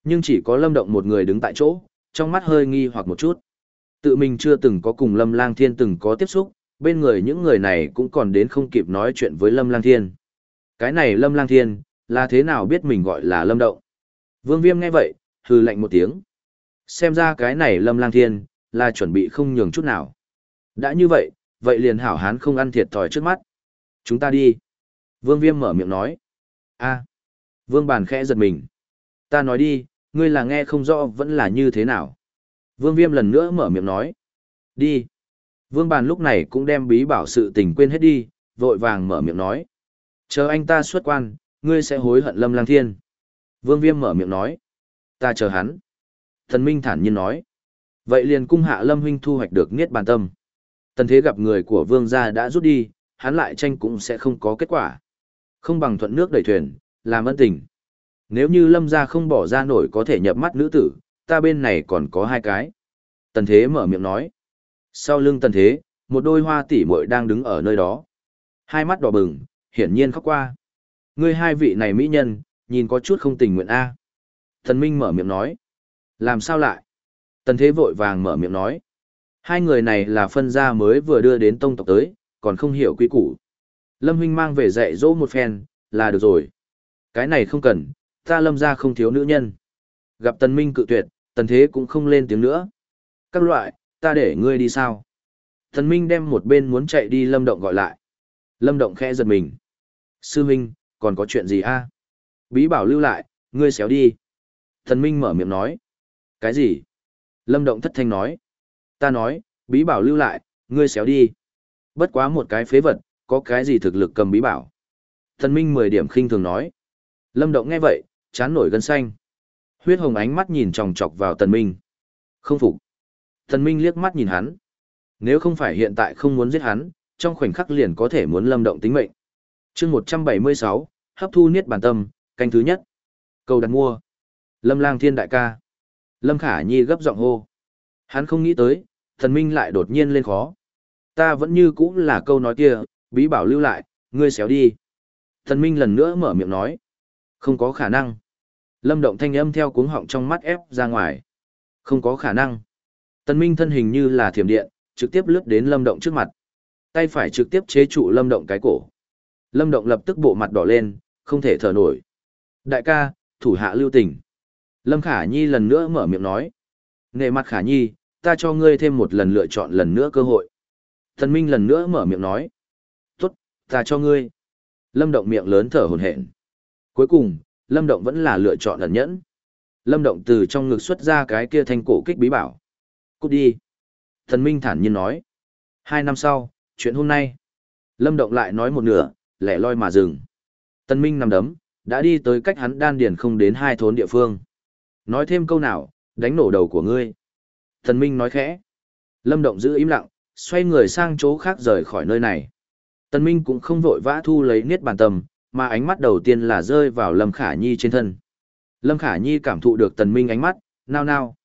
Nhưng chỉ có lâm động một người đứng tại chỗ, trong mắt hơi nghi hoặc một chút. Tự mình chưa từng có cùng Lâm Lang Thiên từng có tiếp xúc, bên người những người này cũng còn đến không kịp nói chuyện với Lâm Lang Thiên. Cái này Lâm Lang Thiên, là thế nào biết mình gọi là Lâm Động? Vương Viêm nghe vậy, hừ lạnh một tiếng. Xem ra cái này Lâm Lang Thiên, là chuẩn bị không nhường chút nào. Đã như vậy, vậy liền hảo hán không ăn thiệt thòi trước mắt. Chúng ta đi. Vương Viêm mở miệng nói. a Vương Bàn khẽ giật mình. Ta nói đi, ngươi là nghe không rõ vẫn là như thế nào. Vương Viêm lần nữa mở miệng nói. Đi. Vương Bàn lúc này cũng đem bí bảo sự tình quên hết đi, vội vàng mở miệng nói. Chờ anh ta xuất quan, ngươi sẽ hối hận lâm lang thiên. Vương Viêm mở miệng nói. Ta chờ hắn. Thần Minh thản nhiên nói. Vậy liền cung hạ lâm huynh thu hoạch được niết bàn tâm. Tần thế gặp người của vương gia đã rút đi, hắn lại tranh cũng sẽ không có kết quả. Không bằng thuận nước đẩy thuyền, làm ân tình. Nếu như lâm gia không bỏ ra nổi có thể nhập mắt nữ tử, ta bên này còn có hai cái. Tần thế mở miệng nói. Sau lưng tần thế, một đôi hoa tỷ muội đang đứng ở nơi đó. Hai mắt đỏ bừng, hiển nhiên khóc qua. Ngươi hai vị này mỹ nhân, nhìn có chút không tình nguyện a. Thần Minh mở miệng nói. Làm sao lại? Tần thế vội vàng mở miệng nói. Hai người này là phân gia mới vừa đưa đến tông tộc tới, còn không hiểu quy củ. Lâm huynh mang về dạy dỗ một phen, là được rồi. Cái này không cần, ta lâm gia không thiếu nữ nhân. Gặp Tần Minh cự tuyệt, Tần Thế cũng không lên tiếng nữa. Các loại, ta để ngươi đi sao? Tần Minh đem một bên muốn chạy đi Lâm Động gọi lại. Lâm Động khẽ giật mình. Sư huynh, còn có chuyện gì a? Bí bảo lưu lại, ngươi xéo đi. Tần Minh mở miệng nói. Cái gì? Lâm Động thất thanh nói. Ta nói, bí bảo lưu lại, ngươi xéo đi. Bất quá một cái phế vật, có cái gì thực lực cầm bí bảo. Thần Minh mười điểm khinh thường nói. Lâm Động nghe vậy, chán nổi gân xanh. Huyết hồng ánh mắt nhìn chòng chọc vào Tần Minh. Không phục. Tần Minh liếc mắt nhìn hắn. Nếu không phải hiện tại không muốn giết hắn, trong khoảnh khắc liền có thể muốn Lâm Động tính mệnh. Chương 176, hấp thu niết bản tâm, canh thứ nhất. Cầu đặt mua. Lâm Lang Thiên đại ca. Lâm Khả Nhi gấp giọng hô. Hắn không nghĩ tới, Thần Minh lại đột nhiên lên khó. Ta vẫn như cũ là câu nói kia, bí bảo lưu lại, ngươi xéo đi. Thần Minh lần nữa mở miệng nói. Không có khả năng. Lâm động thanh âm theo cuống họng trong mắt ép ra ngoài. Không có khả năng. Tần Minh thân hình như là thiểm điện, trực tiếp lướt đến Lâm động trước mặt. Tay phải trực tiếp chế trụ Lâm động cái cổ. Lâm động lập tức bộ mặt đỏ lên, không thể thở nổi. Đại ca, thủ hạ lưu tình. Lâm Khả Nhi lần nữa mở miệng nói. Nghệ mặt Khả Nhi, ta cho ngươi thêm một lần lựa chọn lần nữa cơ hội. Thần Minh lần nữa mở miệng nói. Tốt, ta cho ngươi. Lâm Động miệng lớn thở hổn hển. Cuối cùng, Lâm Động vẫn là lựa chọn ẩn nhẫn. Lâm Động từ trong ngực xuất ra cái kia thanh cổ kích bí bảo. Cút đi. Thần Minh thản nhiên nói. Hai năm sau, chuyện hôm nay. Lâm Động lại nói một nửa, lẻ loi mà dừng. Tân Minh nằm đấm, đã đi tới cách hắn đan điền không đến hai thốn địa phương. Nói thêm câu nào, đánh nổ đầu của ngươi. Thần Minh nói khẽ. Lâm Động giữ im lặng, xoay người sang chỗ khác rời khỏi nơi này. Tần Minh cũng không vội vã thu lấy niết bàn tâm, mà ánh mắt đầu tiên là rơi vào Lâm Khả Nhi trên thân. Lâm Khả Nhi cảm thụ được Tần Minh ánh mắt, nao nao.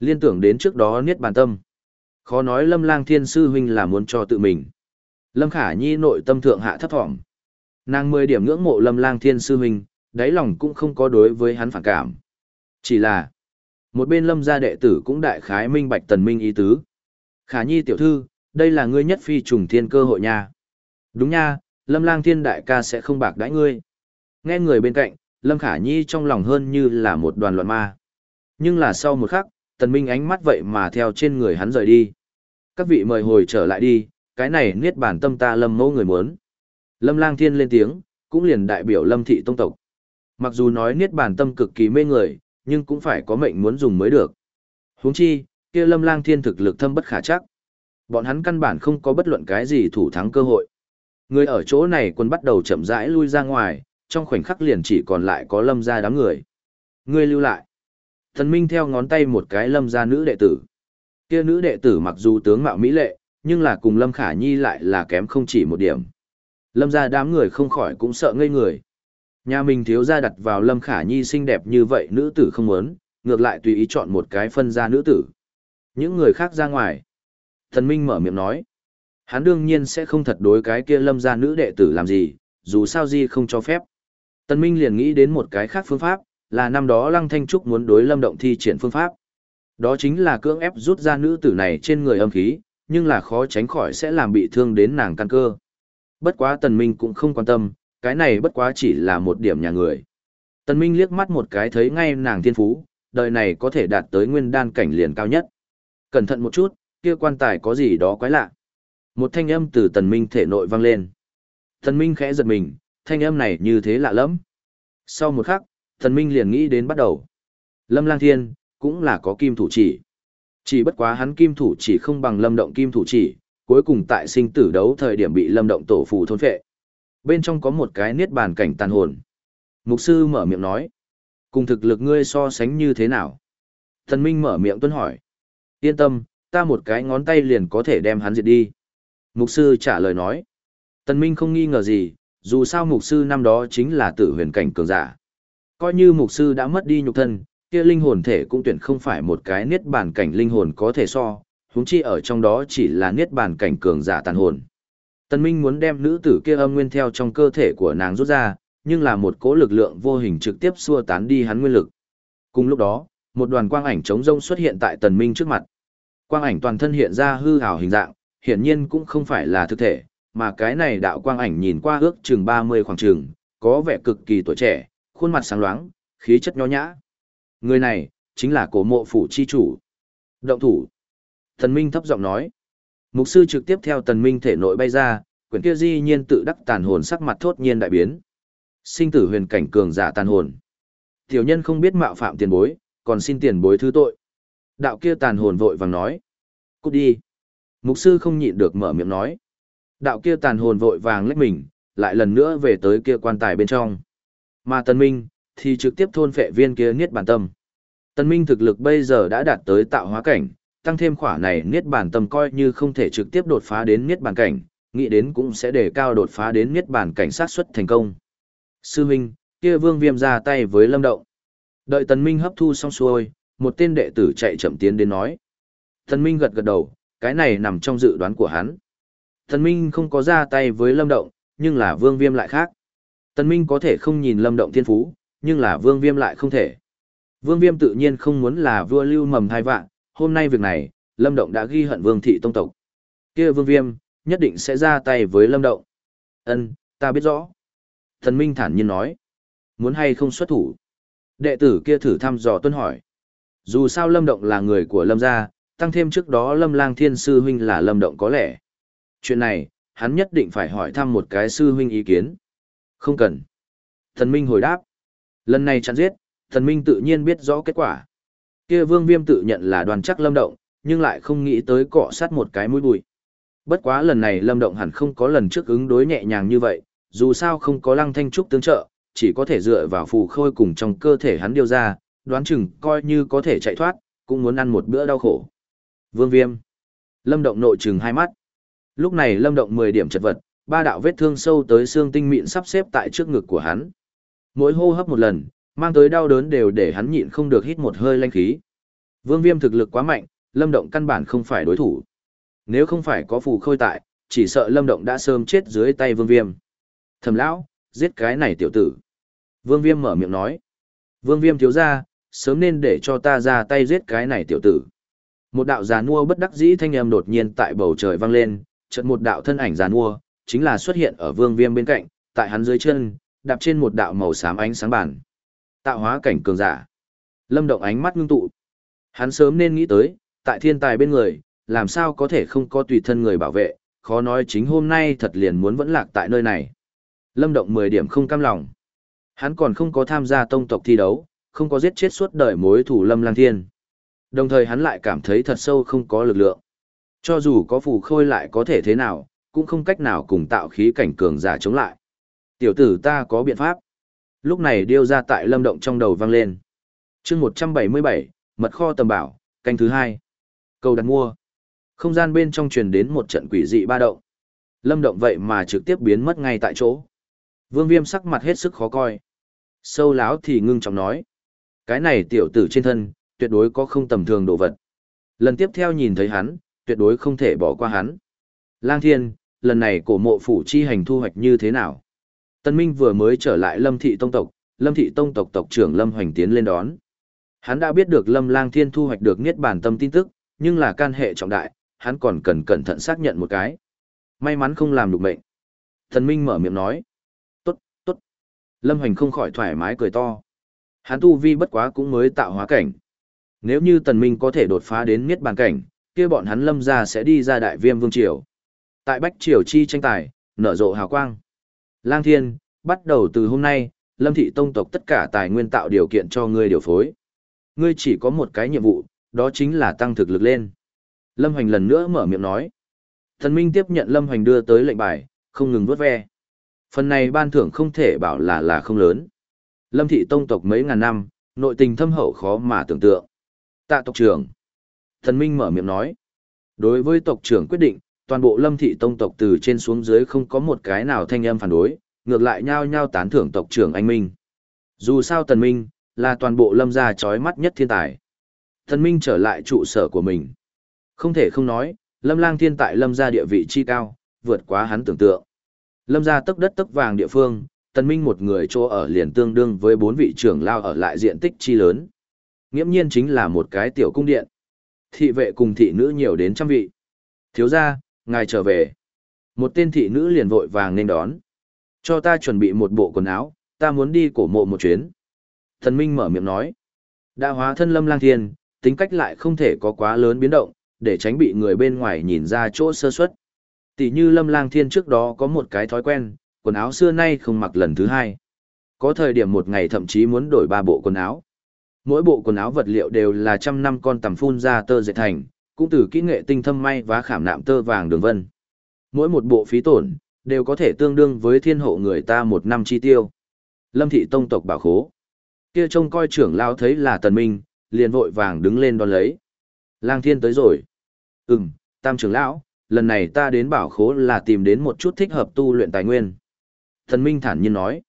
Liên tưởng đến trước đó niết bàn tâm. Khó nói Lâm Lang Thiên Sư Huynh là muốn cho tự mình. Lâm Khả Nhi nội tâm thượng hạ thấp thỏm. Nàng mười điểm ngưỡng mộ Lâm Lang Thiên Sư Huynh, đáy lòng cũng không có đối với hắn phản cảm. Chỉ là, một bên Lâm gia đệ tử cũng đại khái minh bạch Tần Minh ý tứ. Khả Nhi tiểu thư, đây là ngươi nhất phi trùng thiên cơ hội nha. Đúng nha, Lâm Lang Thiên đại ca sẽ không bạc đãi ngươi. Nghe người bên cạnh, Lâm Khả Nhi trong lòng hơn như là một đoàn loạn ma. Nhưng là sau một khắc, Tần Minh ánh mắt vậy mà theo trên người hắn rời đi. Các vị mời hồi trở lại đi, cái này niết bản tâm ta Lâm mẫu người muốn. Lâm Lang Thiên lên tiếng, cũng liền đại biểu Lâm thị tông tộc. Mặc dù nói niết bản tâm cực kỳ mê người, nhưng cũng phải có mệnh muốn dùng mới được. Huống chi, kia Lâm Lang Thiên thực lực thâm bất khả chắc. Bọn hắn căn bản không có bất luận cái gì thủ thắng cơ hội. Người ở chỗ này quân bắt đầu chậm rãi lui ra ngoài, trong khoảnh khắc liền chỉ còn lại có lâm gia đám người. Người lưu lại. Thần Minh theo ngón tay một cái lâm gia nữ đệ tử. Kia nữ đệ tử mặc dù tướng mạo mỹ lệ, nhưng là cùng Lâm Khả Nhi lại là kém không chỉ một điểm. Lâm gia đám người không khỏi cũng sợ ngây người. Nhà mình thiếu gia đặt vào Lâm Khả Nhi xinh đẹp như vậy nữ tử không muốn, ngược lại tùy ý chọn một cái phân gia nữ tử. Những người khác ra ngoài. Thần Minh mở miệng nói. Hắn đương nhiên sẽ không thật đối cái kia lâm gia nữ đệ tử làm gì, dù sao gì không cho phép. Tần Minh liền nghĩ đến một cái khác phương pháp, là năm đó Lăng Thanh Trúc muốn đối lâm động thi triển phương pháp. Đó chính là cưỡng ép rút ra nữ tử này trên người âm khí, nhưng là khó tránh khỏi sẽ làm bị thương đến nàng căn cơ. Bất quá Tần Minh cũng không quan tâm, cái này bất quá chỉ là một điểm nhà người. Tần Minh liếc mắt một cái thấy ngay nàng thiên phú, đời này có thể đạt tới nguyên đan cảnh liền cao nhất. Cẩn thận một chút, kia quan tài có gì đó quái lạ. Một thanh âm từ tần minh thể nội vang lên. Tần minh khẽ giật mình, thanh âm này như thế lạ lắm. Sau một khắc, tần minh liền nghĩ đến bắt đầu. Lâm lang thiên, cũng là có kim thủ chỉ. Chỉ bất quá hắn kim thủ chỉ không bằng lâm động kim thủ chỉ, cuối cùng tại sinh tử đấu thời điểm bị lâm động tổ phù thôn phệ. Bên trong có một cái niết bàn cảnh tàn hồn. Mục sư mở miệng nói. Cùng thực lực ngươi so sánh như thế nào? Thần Minh mở miệng tuân hỏi. Yên tâm, ta một cái ngón tay liền có thể đem hắn diệt đi. Mục sư trả lời nói. Tần Minh không nghi ngờ gì, dù sao mục sư năm đó chính là tử huyền cảnh cường giả. Coi như mục sư đã mất đi nhục thân, kia linh hồn thể cũng tuyển không phải một cái niết bàn cảnh linh hồn có thể so, huống chi ở trong đó chỉ là niết bàn cảnh cường giả tàn hồn. Tần Minh muốn đem nữ tử kia âm nguyên theo trong cơ thể của nàng rút ra, nhưng là một cỗ lực lượng vô hình trực tiếp xua tán đi hắn nguyên lực. Cùng lúc đó, một đoàn quang ảnh trống rông xuất hiện tại Tần Minh trước mặt. Quang ảnh toàn thân hiện ra hư ảo hình dạng, hiển nhiên cũng không phải là thực thể, mà cái này đạo quang ảnh nhìn qua ước chừng 30 khoảng chừng, có vẻ cực kỳ tuổi trẻ, khuôn mặt sáng loáng, khí chất nho nhã. Người này, chính là cổ mộ phủ chi chủ. Động thủ. Thần Minh thấp giọng nói. Mục sư trực tiếp theo tần minh thể nội bay ra, quyển kia di nhiên tự đắc tàn hồn sắc mặt thốt nhiên đại biến. Sinh tử huyền cảnh cường giả tàn hồn. Tiểu nhân không biết mạo phạm tiền bối, còn xin tiền bối thứ tội. Đạo kia tàn hồn vội vàng nói. Cút đi. Mục sư không nhịn được mở miệng nói. Đạo kia tàn hồn vội vàng lách mình, lại lần nữa về tới kia quan tài bên trong. Mà tần minh, thì trực tiếp thôn phệ viên kia niết bản tâm. Tần minh thực lực bây giờ đã đạt tới tạo hóa cảnh, tăng thêm khỏa này niết bàn tâm coi như không thể trực tiếp đột phá đến niết bàn cảnh, nghĩ đến cũng sẽ để cao đột phá đến niết bàn cảnh sát xuất thành công. Sư Minh, kia Vương Viêm ra tay với Lâm Động. Đợi Tần Minh hấp thu xong xuôi, một tên đệ tử chạy chậm tiến đến nói. Tần Minh gật gật đầu, cái này nằm trong dự đoán của hắn. Tần Minh không có ra tay với Lâm Động, nhưng là Vương Viêm lại khác. Tần Minh có thể không nhìn Lâm Động thiên phú, nhưng là Vương Viêm lại không thể. Vương Viêm tự nhiên không muốn là vua lưu mầm thai vạn, hôm nay việc này, Lâm Động đã ghi hận Vương thị tông tộc. Kia Vương Viêm, nhất định sẽ ra tay với Lâm Động. Ân, ta biết rõ. Thần Minh thản nhiên nói. Muốn hay không xuất thủ? Đệ tử kia thử thăm dò tuân hỏi. Dù sao Lâm Động là người của Lâm gia, tăng thêm trước đó Lâm Lang Thiên Sư Huynh là Lâm Động có lẽ. Chuyện này, hắn nhất định phải hỏi thăm một cái Sư Huynh ý kiến. Không cần. Thần Minh hồi đáp. Lần này chặn giết, thần Minh tự nhiên biết rõ kết quả. Kia Vương Viêm tự nhận là đoàn chắc Lâm Động, nhưng lại không nghĩ tới cọ sát một cái mũi bụi. Bất quá lần này Lâm Động hẳn không có lần trước ứng đối nhẹ nhàng như vậy, dù sao không có Lăng Thanh Trúc tương trợ, chỉ có thể dựa vào phù khôi cùng trong cơ thể hắn điều ra, đoán chừng coi như có thể chạy thoát, cũng muốn ăn một bữa đau khổ. Vương Viêm. Lâm Động nội trừng hai mắt. Lúc này Lâm Động 10 điểm chật vật, ba đạo vết thương sâu tới xương tinh mịn sắp xếp tại trước ngực của hắn. Mỗi hô hấp một lần, mang tới đau đớn đều để hắn nhịn không được hít một hơi lanh khí. Vương Viêm thực lực quá mạnh, Lâm Động căn bản không phải đối thủ. Nếu không phải có phù khôi tại, chỉ sợ Lâm Động đã sớm chết dưới tay Vương Viêm. Thẩm lão, giết cái này tiểu tử. Vương Viêm mở miệng nói. Vương Viêm thiếu ra, sớm nên để cho ta ra tay giết cái này tiểu tử. Một đạo giàn mua bất đắc dĩ thanh âm đột nhiên tại bầu trời vang lên, chợt một đạo thân ảnh giàn mua, chính là xuất hiện ở Vương Viêm bên cạnh, tại hắn dưới chân, đạp trên một đạo màu xám ánh sáng bản. Tạo hóa cảnh cường giả. Lâm Động ánh mắt ngưng tụ. Hắn sớm nên nghĩ tới, tại thiên tài bên người, làm sao có thể không có tùy thân người bảo vệ, khó nói chính hôm nay thật liền muốn vẫn lạc tại nơi này. Lâm Động 10 điểm không cam lòng. Hắn còn không có tham gia tông tộc thi đấu, không có giết chết suốt đời mối thủ Lâm Lang Thiên. Đồng thời hắn lại cảm thấy thật sâu không có lực lượng. Cho dù có phù khôi lại có thể thế nào, cũng không cách nào cùng tạo khí cảnh cường giả chống lại. Tiểu tử ta có biện pháp. Lúc này điêu ra tại lâm động trong đầu vang lên. chương 177, mật kho tầm bảo, canh thứ hai. Cầu đặt mua. Không gian bên trong truyền đến một trận quỷ dị ba động. Lâm động vậy mà trực tiếp biến mất ngay tại chỗ. Vương viêm sắc mặt hết sức khó coi. Sâu láo thì ngưng trọng nói. Cái này tiểu tử trên thân, tuyệt đối có không tầm thường đồ vật. Lần tiếp theo nhìn thấy hắn, tuyệt đối không thể bỏ qua hắn. Lang thiên, lần này cổ mộ phủ chi hành thu hoạch như thế nào? Tân Minh vừa mới trở lại Lâm Thị Tông Tộc, Lâm Thị Tông Tộc Tộc trưởng Lâm Hoành tiến lên đón. Hắn đã biết được Lâm Lang Thiên thu hoạch được Niết Bàn Tâm tin tức, nhưng là can hệ trọng đại, hắn còn cần cẩn thận xác nhận một cái. May mắn không làm được mệnh. Thần Minh mở miệng nói. Tốt, tốt. Lâm Hoành không khỏi thoải mái cười to. Hắn tu vi bất quá cũng mới tạo hóa cảnh. Nếu như Tần Minh có thể đột phá đến Niết Bàn cảnh, kia bọn hắn Lâm gia sẽ đi ra Đại Viêm Vương triều. Tại Bách Triều chi tranh tài, nở rộ hào quang. Lang Thiên, bắt đầu từ hôm nay, Lâm Thị Tông tộc tất cả tài nguyên tạo điều kiện cho ngươi điều phối. Ngươi chỉ có một cái nhiệm vụ, đó chính là tăng thực lực lên. Lâm Hoành lần nữa mở miệng nói. Thần Minh tiếp nhận Lâm Hoành đưa tới lệnh bài, không ngừng vuốt ve. Phần này ban thưởng không thể bảo là là không lớn. Lâm Thị Tông tộc mấy ngàn năm, nội tình thâm hậu khó mà tưởng tượng. Tạ tộc trưởng. Thần Minh mở miệng nói. Đối với tộc trưởng quyết định, toàn bộ lâm thị tông tộc từ trên xuống dưới không có một cái nào thanh âm phản đối, ngược lại nhao nhao tán thưởng tộc trưởng anh Minh. Dù sao Tần Minh, là toàn bộ lâm gia chói mắt nhất thiên tài. Tần Minh trở lại trụ sở của mình. Không thể không nói, lâm lang thiên tại lâm gia địa vị chi cao, vượt quá hắn tưởng tượng. Lâm gia tức đất tức vàng địa phương, Tần Minh một người chỗ ở liền tương đương với bốn vị trưởng lao ở lại diện tích chi lớn. Nghiễm nhiên chính là một cái tiểu cung điện. Thị vệ cùng thị nữ nhiều đến trăm vị. Thiếu gia, ngài trở về. Một tên thị nữ liền vội vàng nên đón. Cho ta chuẩn bị một bộ quần áo, ta muốn đi cổ mộ một chuyến. Thần Minh mở miệng nói. Đã hóa thân lâm lang thiên, tính cách lại không thể có quá lớn biến động, để tránh bị người bên ngoài nhìn ra chỗ sơ suất. Tỷ như lâm lang thiên trước đó có một cái thói quen, quần áo xưa nay không mặc lần thứ hai. Có thời điểm một ngày thậm chí muốn đổi ba bộ quần áo. Mỗi bộ quần áo vật liệu đều là trăm năm con tầm phun ra tơ dệt thành, cũng từ kỹ nghệ tinh thâm may và khảm nạm tơ vàng đường vân. Mỗi một bộ phí tổn, đều có thể tương đương với thiên hộ người ta một năm chi tiêu. Lâm thị tông tộc bảo khố. Kia trông coi trưởng lao thấy là tần minh, liền vội vàng đứng lên đón lấy. Lang thiên tới rồi. Ừm, tam trưởng lão, lần này ta đến bảo khố là tìm đến một chút thích hợp tu luyện tài nguyên. Tần minh thản nhiên nói.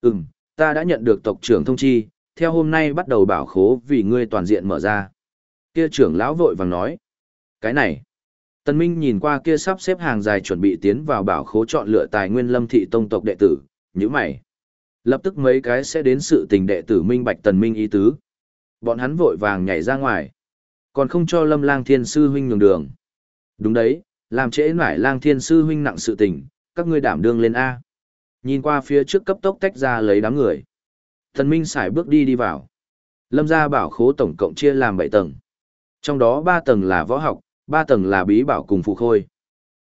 Ừm, ta đã nhận được tộc trưởng thông chi, theo hôm nay bắt đầu bảo khố vì ngươi toàn diện mở ra. Kia trưởng lão vội vàng nói. Cái này. Tần Minh nhìn qua kia sắp xếp hàng dài chuẩn bị tiến vào bảo khố chọn lựa tài nguyên lâm thị tông tộc đệ tử, như mày. Lập tức mấy cái sẽ đến sự tình đệ tử minh bạch Tần Minh ý tứ. Bọn hắn vội vàng nhảy ra ngoài. Còn không cho lâm lang thiên sư huynh nhường đường. Đúng đấy, làm trễ nải lang thiên sư huynh nặng sự tình, các ngươi đảm đương lên A. Nhìn qua phía trước cấp tốc tách ra lấy đám người. Tần Minh xài bước đi đi vào. Lâm gia bảo khố tổng cộng chia làm bảy tầng. Trong đó ba tầng là võ học, ba tầng là bí bảo cùng phụ khôi.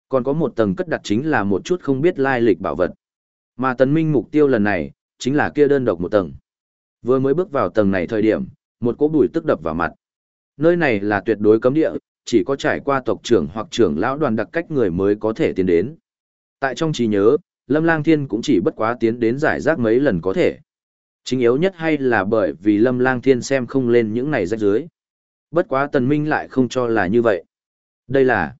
Còn có một tầng cất đặt chính là một chút không biết lai lịch bảo vật. Mà tần minh mục tiêu lần này, chính là kia đơn độc một tầng. Vừa mới bước vào tầng này thời điểm, một cỗ bụi tức đập vào mặt. Nơi này là tuyệt đối cấm địa, chỉ có trải qua tộc trưởng hoặc trưởng lão đoàn đặc cách người mới có thể tiến đến. Tại trong trí nhớ, Lâm Lang Thiên cũng chỉ bất quá tiến đến giải rác mấy lần có thể. Chính yếu nhất hay là bởi vì Lâm Lang Thiên xem không lên những này rách dưới. Bất quá Tần Minh lại không cho là như vậy. Đây là...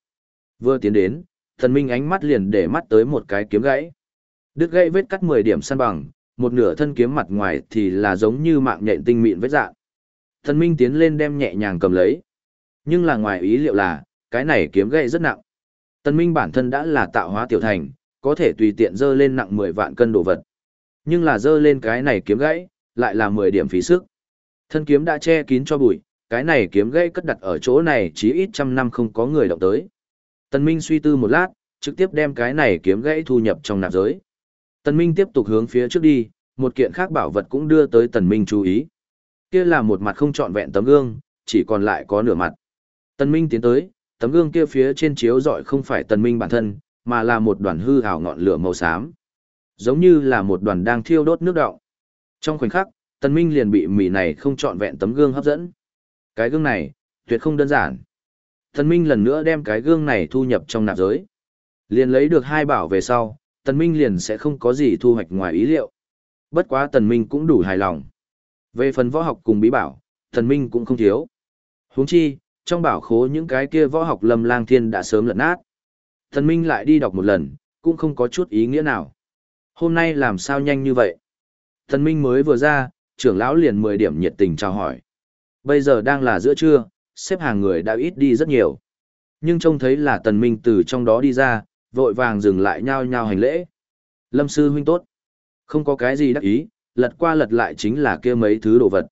Vừa tiến đến, thần minh ánh mắt liền để mắt tới một cái kiếm gãy. Đứt gãy vết cắt 10 điểm săn bằng, một nửa thân kiếm mặt ngoài thì là giống như mạng nhện tinh mịn vết dạng. Thần minh tiến lên đem nhẹ nhàng cầm lấy. Nhưng là ngoài ý liệu là, cái này kiếm gãy rất nặng. Tần minh bản thân đã là tạo hóa tiểu thành, có thể tùy tiện dơ lên nặng 10 vạn cân đồ vật. Nhưng là dơ lên cái này kiếm gãy, lại là 10 điểm phí sức. Thân kiếm đã che kín cho bụi, cái này kiếm gãy cất đặt ở chỗ này chí ít trăm năm không có người động tới. Tần Minh suy tư một lát, trực tiếp đem cái này kiếm gãy thu nhập trong nạp giới. Tần Minh tiếp tục hướng phía trước đi, một kiện khác bảo vật cũng đưa tới Tần Minh chú ý. Kia là một mặt không trọn vẹn tấm gương, chỉ còn lại có nửa mặt. Tần Minh tiến tới, tấm gương kia phía trên chiếu rọi không phải Tần Minh bản thân, mà là một đoàn hư ảo ngọn lửa màu xám. Giống như là một đoàn đang thiêu đốt nước đọng. Trong khoảnh khắc, Tần Minh liền bị mỉ này không trọn vẹn tấm gương hấp dẫn. Cái gương này, tuyệt không đơn giản. Tần Minh lần nữa đem cái gương này thu nhập trong nạp giới. Liền lấy được hai bảo về sau, Tần Minh liền sẽ không có gì thu hoạch ngoài ý liệu. Bất quá Tần Minh cũng đủ hài lòng. Về phần võ học cùng bí bảo, Tần Minh cũng không thiếu. Huống chi, trong bảo khố những cái kia võ học lâm lang thiên đã sớm lật nát. Tần Minh lại đi đọc một lần, cũng không có chút ý nghĩa nào. Hôm nay làm sao nhanh như vậy? Tần Minh mới vừa ra, trưởng lão liền 10 điểm nhiệt tình chào hỏi. Bây giờ đang là giữa trưa, xếp hàng người đã ít đi rất nhiều. Nhưng trông thấy là tần minh từ trong đó đi ra, vội vàng dừng lại nhao nhao hành lễ. Lâm sư huynh tốt. Không có cái gì đắc ý, lật qua lật lại chính là kia mấy thứ đồ vật.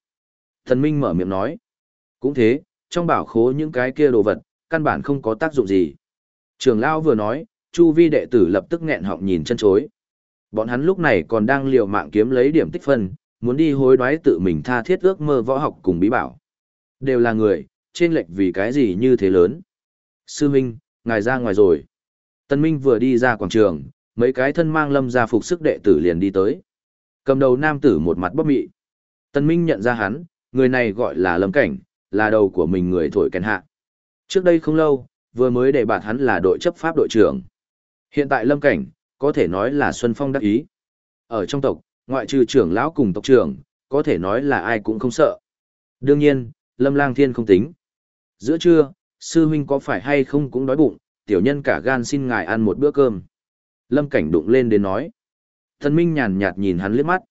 Tần minh mở miệng nói. Cũng thế, trong bảo khố những cái kia đồ vật, căn bản không có tác dụng gì. Trường lão vừa nói, chu vi đệ tử lập tức nghẹn họng nhìn chân chối. Bọn hắn lúc này còn đang liều mạng kiếm lấy điểm tích phân, muốn đi hối đoái tự mình tha thiết ước mơ võ học cùng bí bảo. Đều là người, trên lệch vì cái gì như thế lớn. Sư Minh, ngài ra ngoài rồi. Tân Minh vừa đi ra quảng trường, mấy cái thân mang lâm gia phục sức đệ tử liền đi tới. Cầm đầu nam tử một mặt bất mị. Tân Minh nhận ra hắn, người này gọi là Lâm Cảnh, là đầu của mình người thổi kèn hạ. Trước đây không lâu, vừa mới đề bạt hắn là đội chấp pháp đội trưởng. Hiện tại Lâm Cảnh, có thể nói là Xuân Phong đắc ý. Ở trong tộc, ngoại trừ trưởng lão cùng tộc trưởng, có thể nói là ai cũng không sợ. Đương nhiên, Lâm Lang Thiên không tính. Giữa trưa, sư huynh có phải hay không cũng đói bụng, tiểu nhân cả gan xin ngài ăn một bữa cơm. Lâm Cảnh đụng lên đến nói. Thần Minh nhàn nhạt nhìn hắn liếc mắt.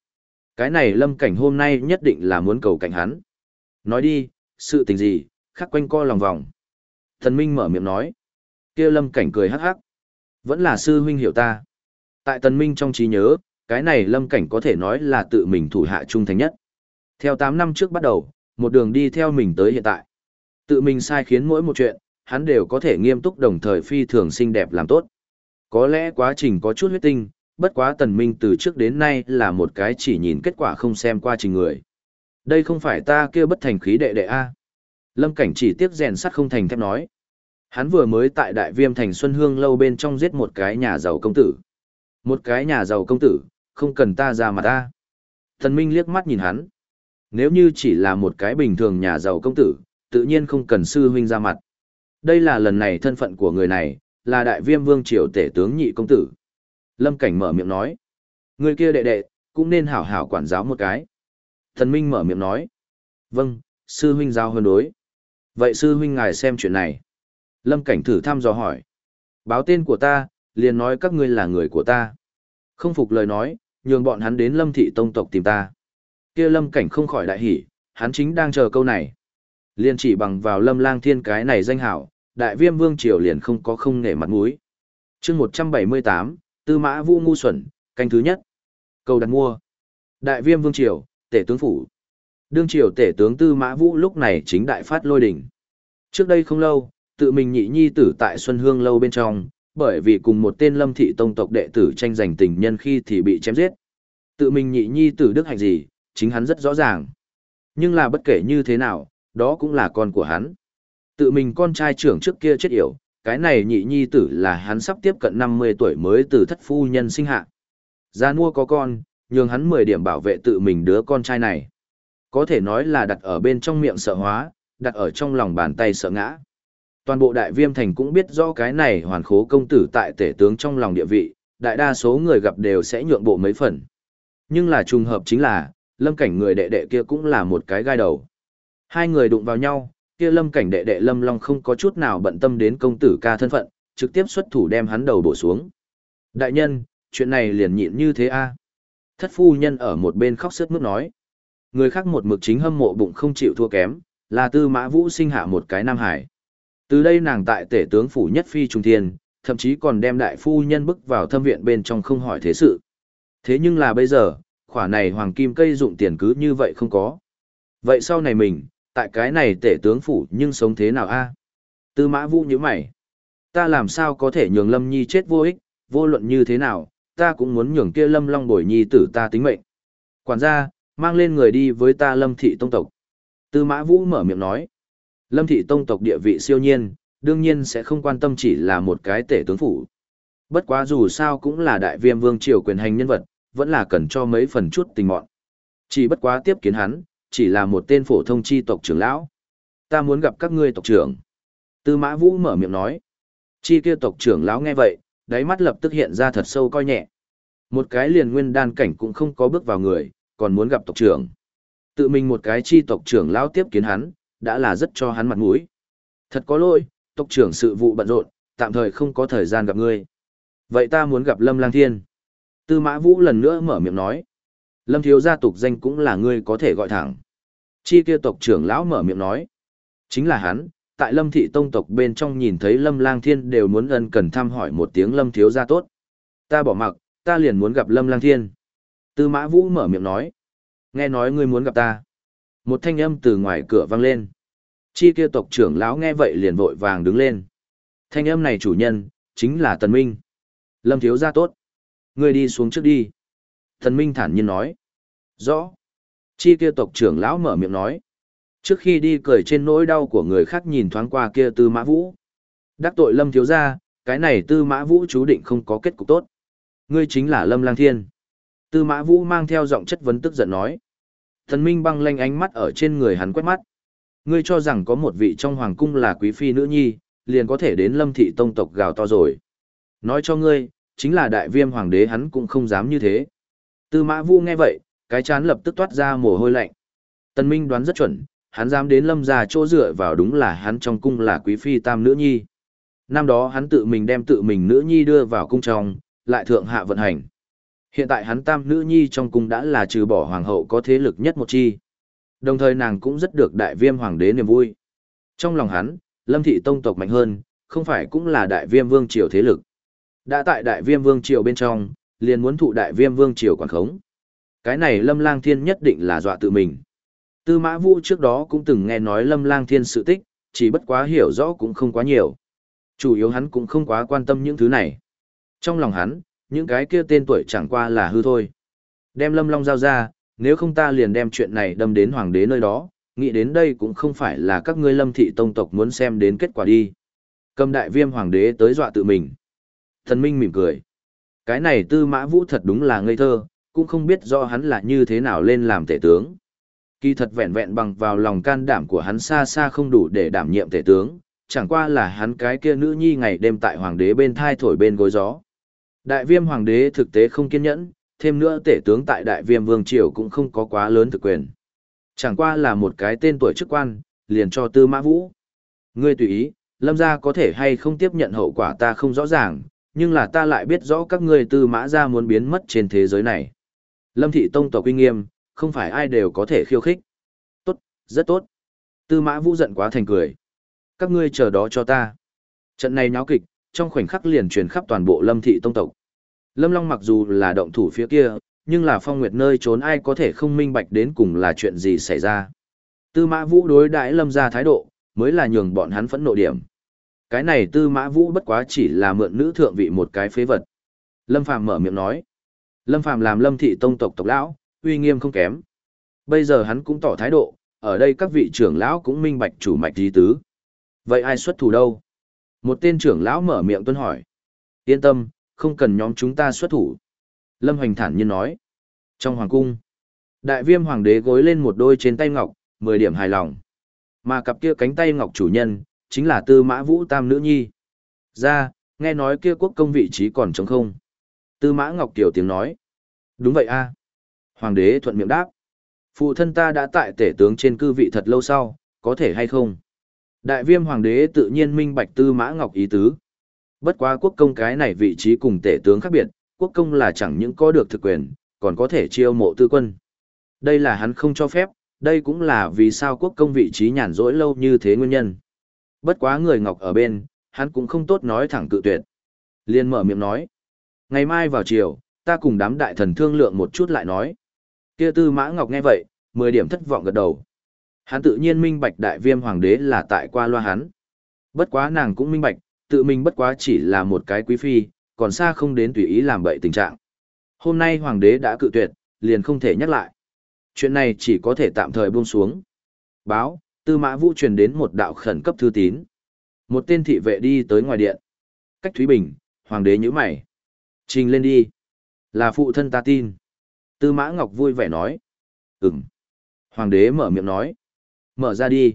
Cái này Lâm Cảnh hôm nay nhất định là muốn cầu cảnh hắn. Nói đi, sự tình gì, khắc quanh co lòng vòng. Thần Minh mở miệng nói. kia Lâm Cảnh cười hắc hắc. Vẫn là sư huynh hiểu ta. Tại Tần Minh trong trí nhớ, cái này Lâm Cảnh có thể nói là tự mình thủ hạ trung thành nhất. Theo 8 năm trước bắt đầu, một đường đi theo mình tới hiện tại. Tự mình sai khiến mỗi một chuyện, hắn đều có thể nghiêm túc đồng thời phi thường xinh đẹp làm tốt. Có lẽ quá trình có chút huyết tinh, bất quá tần minh từ trước đến nay là một cái chỉ nhìn kết quả không xem qua trình người. Đây không phải ta kia bất thành khí đệ đệ A. Lâm cảnh chỉ tiếc rèn sắt không thành thép nói. Hắn vừa mới tại đại viêm thành Xuân Hương lâu bên trong giết một cái nhà giàu công tử. Một cái nhà giàu công tử, không cần ta ra mặt ta. Thần Minh liếc mắt nhìn hắn. Nếu như chỉ là một cái bình thường nhà giàu công tử, tự nhiên không cần sư huynh ra mặt. Đây là lần này thân phận của người này, là đại viêm vương triều tể tướng nhị công tử. Lâm Cảnh mở miệng nói. Người kia đệ đệ, cũng nên hảo hảo quản giáo một cái. Thần Minh mở miệng nói. Vâng, sư huynh giao hơn đối. Vậy sư huynh ngài xem chuyện này. Lâm Cảnh thử thăm dò hỏi. Báo tên của ta, liền nói các ngươi là người của ta. Không phục lời nói, nhường bọn hắn đến Lâm Thị Tông tộc tìm ta kia Lâm Cảnh không khỏi đại hỉ, hắn chính đang chờ câu này. Liền chỉ bằng vào Lâm Lang Thiên cái này danh hảo, đại viêm vương triều liền không có không nể mặt mũi. chương 178, Tư Mã Vũ Ngu Xuẩn, canh thứ nhất. Câu đặt mua. Đại viêm vương triều, tể tướng phủ. Đương triều tể tướng Tư Mã Vũ lúc này chính đại phát lôi đỉnh. Trước đây không lâu, tự mình nhị nhi tử tại Xuân Hương lâu bên trong, bởi vì cùng một tên lâm thị tông tộc đệ tử tranh giành tình nhân khi thì bị chém giết. Tự mình nhị nhi tử đức hạnh gì, chính hắn rất rõ ràng. Nhưng là bất kể như thế nào, đó cũng là con của hắn. Tự mình con trai trưởng trước kia chết yểu, cái này nhị nhi tử là hắn sắp tiếp cận 50 tuổi mới từ thất phu nhân sinh hạ. Gia mua có con, nhường hắn 10 điểm bảo vệ tự mình đứa con trai này. Có thể nói là đặt ở bên trong miệng sợ hóa, đặt ở trong lòng bàn tay sợ ngã. Toàn bộ đại viêm thành cũng biết rõ cái này hoàn khố công tử tại tể tướng trong lòng địa vị, đại đa số người gặp đều sẽ nhượng bộ mấy phần. Nhưng là trùng hợp chính là, lâm cảnh người đệ đệ kia cũng là một cái gai đầu. Hai người đụng vào nhau, kia lâm cảnh đệ đệ lâm long không có chút nào bận tâm đến công tử ca thân phận, trực tiếp xuất thủ đem hắn đầu bổ xuống. Đại nhân, chuyện này liền nhịn như thế a Thất phu nhân ở một bên khóc sướt mướt nói. Người khác một mực chính hâm mộ bụng không chịu thua kém, là tư mã vũ sinh hạ một cái nam hải. Từ đây nàng tại tể tướng phủ nhất phi trung thiên, thậm chí còn đem đại phu nhân bức vào thâm viện bên trong không hỏi thế sự. Thế nhưng là bây giờ, khỏa này hoàng kim cây dụng tiền cứ như vậy không có. Vậy sau này mình, tại cái này tể tướng phủ nhưng sống thế nào a? Tư mã vũ như mày. Ta làm sao có thể nhường lâm nhi chết vô ích, vô luận như thế nào, ta cũng muốn nhường kia lâm long bồi nhi tử ta tính mệnh. Quản gia, mang lên người đi với ta lâm thị tông tộc. Tư mã vũ mở miệng nói. Lâm thị tông tộc địa vị siêu nhiên, đương nhiên sẽ không quan tâm chỉ là một cái tể tướng phủ. Bất quá dù sao cũng là đại viêm vương triều quyền hành nhân vật, vẫn là cần cho mấy phần chút tình mọn. Chỉ bất quá tiếp kiến hắn, chỉ là một tên phổ thông chi tộc trưởng lão. Ta muốn gặp các ngươi tộc trưởng. Tư mã vũ mở miệng nói. Chi kia tộc trưởng lão nghe vậy, đáy mắt lập tức hiện ra thật sâu coi nhẹ. Một cái liền nguyên đan cảnh cũng không có bước vào người, còn muốn gặp tộc trưởng. Tự mình một cái chi tộc trưởng lão tiếp kiến hắn, đã là rất cho hắn mặt mũi. Thật có lỗi, tộc trưởng sự vụ bận rộn, tạm thời không có thời gian gặp ngươi. Vậy ta muốn gặp Lâm Lang Thiên. Tư Mã Vũ lần nữa mở miệng nói. Lâm thiếu gia tục danh cũng là ngươi có thể gọi thẳng. Chi kia tộc trưởng lão mở miệng nói. Chính là hắn, tại Lâm thị tông tộc bên trong nhìn thấy Lâm Lang Thiên đều muốn ân cần thăm hỏi một tiếng Lâm thiếu gia tốt. Ta bỏ mặc, ta liền muốn gặp Lâm Lang Thiên. Tư Mã Vũ mở miệng nói. Nghe nói ngươi muốn gặp ta. Một thanh âm từ ngoài cửa vang lên. Chi kia tộc trưởng lão nghe vậy liền vội vàng đứng lên. Thanh âm này chủ nhân, chính là Tần Minh. Lâm thiếu gia tốt. Ngươi đi xuống trước đi. Thần Minh thản nhiên nói. Rõ. Chi kia tộc trưởng lão mở miệng nói. Trước khi đi cười trên nỗi đau của người khác nhìn thoáng qua kia tư mã vũ. Đắc tội Lâm thiếu gia, cái này tư mã vũ chú định không có kết cục tốt. Ngươi chính là Lâm Lang Thiên. Tư mã vũ mang theo giọng chất vấn tức giận nói. Thần Minh băng lanh ánh mắt ở trên người hắn quét mắt. Ngươi cho rằng có một vị trong hoàng cung là quý phi nữ nhi, liền có thể đến lâm thị tông tộc gào to rồi. Nói cho ngươi, chính là đại viêm hoàng đế hắn cũng không dám như thế. Tư mã vu nghe vậy, cái chán lập tức toát ra mồ hôi lạnh. Tần Minh đoán rất chuẩn, hắn dám đến lâm gia chỗ dựa vào đúng là hắn trong cung là quý phi tam nữ nhi. Năm đó hắn tự mình đem tự mình nữ nhi đưa vào cung trong, lại thượng hạ vận hành. Hiện tại hắn tam nữ nhi trong cung đã là trừ bỏ hoàng hậu có thế lực nhất một chi. Đồng thời nàng cũng rất được đại viêm hoàng đế niềm vui. Trong lòng hắn, lâm thị tông tộc mạnh hơn, không phải cũng là đại viêm vương triều thế lực. Đã tại đại viêm vương triều bên trong, liền muốn thụ đại viêm vương triều quản khống. Cái này lâm lang thiên nhất định là dọa tự mình. Tư mã vũ trước đó cũng từng nghe nói lâm lang thiên sự tích, chỉ bất quá hiểu rõ cũng không quá nhiều. Chủ yếu hắn cũng không quá quan tâm những thứ này. Trong lòng hắn, những cái kia tên tuổi chẳng qua là hư thôi. Đem lâm long giao ra, nếu không ta liền đem chuyện này đâm đến hoàng đế nơi đó, nghĩ đến đây cũng không phải là các ngươi lâm thị tông tộc muốn xem đến kết quả đi. Cầm đại viêm hoàng đế tới dọa tự mình. Thần Minh mỉm cười. Cái này tư mã vũ thật đúng là ngây thơ, cũng không biết do hắn là như thế nào lên làm tể tướng. Kỳ thật vẹn vẹn bằng vào lòng can đảm của hắn xa xa không đủ để đảm nhiệm tể tướng, chẳng qua là hắn cái kia nữ nhi ngày đêm tại hoàng đế bên thai thổi bên gối gió. Đại viêm hoàng đế thực tế không kiên nhẫn, thêm nữa tể tướng tại đại viêm vương triều cũng không có quá lớn thực quyền. Chẳng qua là một cái tên tuổi chức quan, liền cho tư mã vũ. Ngươi tùy ý, lâm gia có thể hay không tiếp nhận hậu quả ta không rõ ràng, nhưng là ta lại biết rõ các ngươi tư mã gia muốn biến mất trên thế giới này. Lâm thị tông tộc uy nghiêm, không phải ai đều có thể khiêu khích. Tốt, rất tốt. Tư mã vũ giận quá thành cười. Các ngươi chờ đó cho ta. Trận này nháo kịch, trong khoảnh khắc liền truyền khắp toàn bộ lâm thị tông tộc. Lâm Long mặc dù là động thủ phía kia, nhưng là phong nguyệt nơi trốn ai có thể không minh bạch đến cùng là chuyện gì xảy ra. Tư mã vũ đối đãi lâm ra thái độ, mới là nhường bọn hắn phẫn nộ điểm. Cái này tư mã vũ bất quá chỉ là mượn nữ thượng vị một cái phế vật. Lâm Phàm mở miệng nói. Lâm Phàm làm lâm thị tông tộc tộc lão, uy nghiêm không kém. Bây giờ hắn cũng tỏ thái độ, ở đây các vị trưởng lão cũng minh bạch chủ mạch tí tứ. Vậy ai xuất thủ đâu? Một tên trưởng lão mở miệng tuân hỏi. Yên tâm, không cần nhóm chúng ta xuất thủ. Lâm Hoành thản nhiên nói. Trong hoàng cung, đại viêm hoàng đế gối lên một đôi trên tay ngọc, 10 điểm hài lòng. Mà cặp kia cánh tay ngọc chủ nhân, chính là tư mã vũ tam nữ nhi. Ra, nghe nói kia quốc công vị trí còn trống không. Tư mã ngọc kiều tiếng nói. Đúng vậy a Hoàng đế thuận miệng đáp. Phụ thân ta đã tại tể tướng trên cư vị thật lâu sau, có thể hay không? Đại viêm hoàng đế tự nhiên minh bạch tư mã ngọc ý tứ. Bất quá quốc công cái này vị trí cùng tể tướng khác biệt, quốc công là chẳng những có được thực quyền, còn có thể chiêu mộ tư quân. Đây là hắn không cho phép, đây cũng là vì sao quốc công vị trí nhàn rỗi lâu như thế nguyên nhân. Bất quá người ngọc ở bên, hắn cũng không tốt nói thẳng cự tuyệt. Liên mở miệng nói. Ngày mai vào chiều, ta cùng đám đại thần thương lượng một chút lại nói. Kia tư mã ngọc nghe vậy, 10 điểm thất vọng gật đầu. Hắn tự nhiên minh bạch đại viêm hoàng đế là tại qua loa hắn. Bất quá nàng cũng minh bạch, tự mình bất quá chỉ là một cái quý phi, còn xa không đến tùy ý làm bậy tình trạng. Hôm nay hoàng đế đã cự tuyệt, liền không thể nhắc lại. Chuyện này chỉ có thể tạm thời buông xuống. Báo, tư mã vũ truyền đến một đạo khẩn cấp thư tín. Một tên thị vệ đi tới ngoài điện. Cách Thúy Bình, hoàng đế nhíu mày. Trình lên đi. Là phụ thân ta tin. Tư mã ngọc vui vẻ nói. Ừm. Hoàng đế mở miệng nói. Mở ra đi.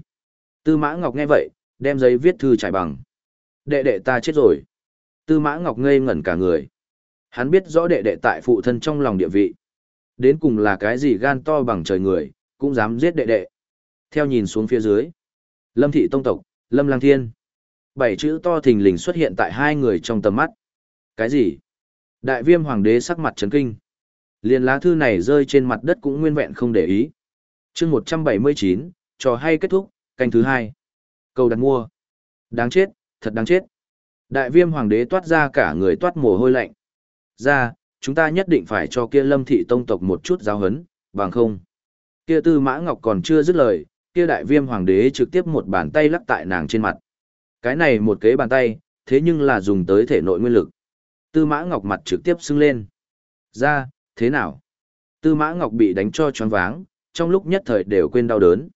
Tư mã ngọc nghe vậy, đem giấy viết thư trải bằng. Đệ đệ ta chết rồi. Tư mã ngọc ngây ngẩn cả người. Hắn biết rõ đệ đệ tại phụ thân trong lòng địa vị. Đến cùng là cái gì gan to bằng trời người, cũng dám giết đệ đệ. Theo nhìn xuống phía dưới. Lâm thị tông tộc, Lâm lang thiên. Bảy chữ to thình lình xuất hiện tại hai người trong tầm mắt. Cái gì? Đại viêm hoàng đế sắc mặt chấn kinh. Liên lá thư này rơi trên mặt đất cũng nguyên vẹn không để ý. chương 179, trò hay kết thúc, canh thứ hai. Câu đặt mua. Đáng chết, thật đáng chết. Đại viêm hoàng đế toát ra cả người toát mồ hôi lạnh. Ra, chúng ta nhất định phải cho kia lâm thị tông tộc một chút giáo hấn, bằng không. Kia tư mã ngọc còn chưa dứt lời, kia đại viêm hoàng đế trực tiếp một bàn tay lắc tại nàng trên mặt. Cái này một kế bàn tay, thế nhưng là dùng tới thể nội nguyên lực. Tư mã ngọc mặt trực tiếp sưng lên. Ra, thế nào? Tư mã ngọc bị đánh cho choáng váng, trong lúc nhất thời đều quên đau đớn.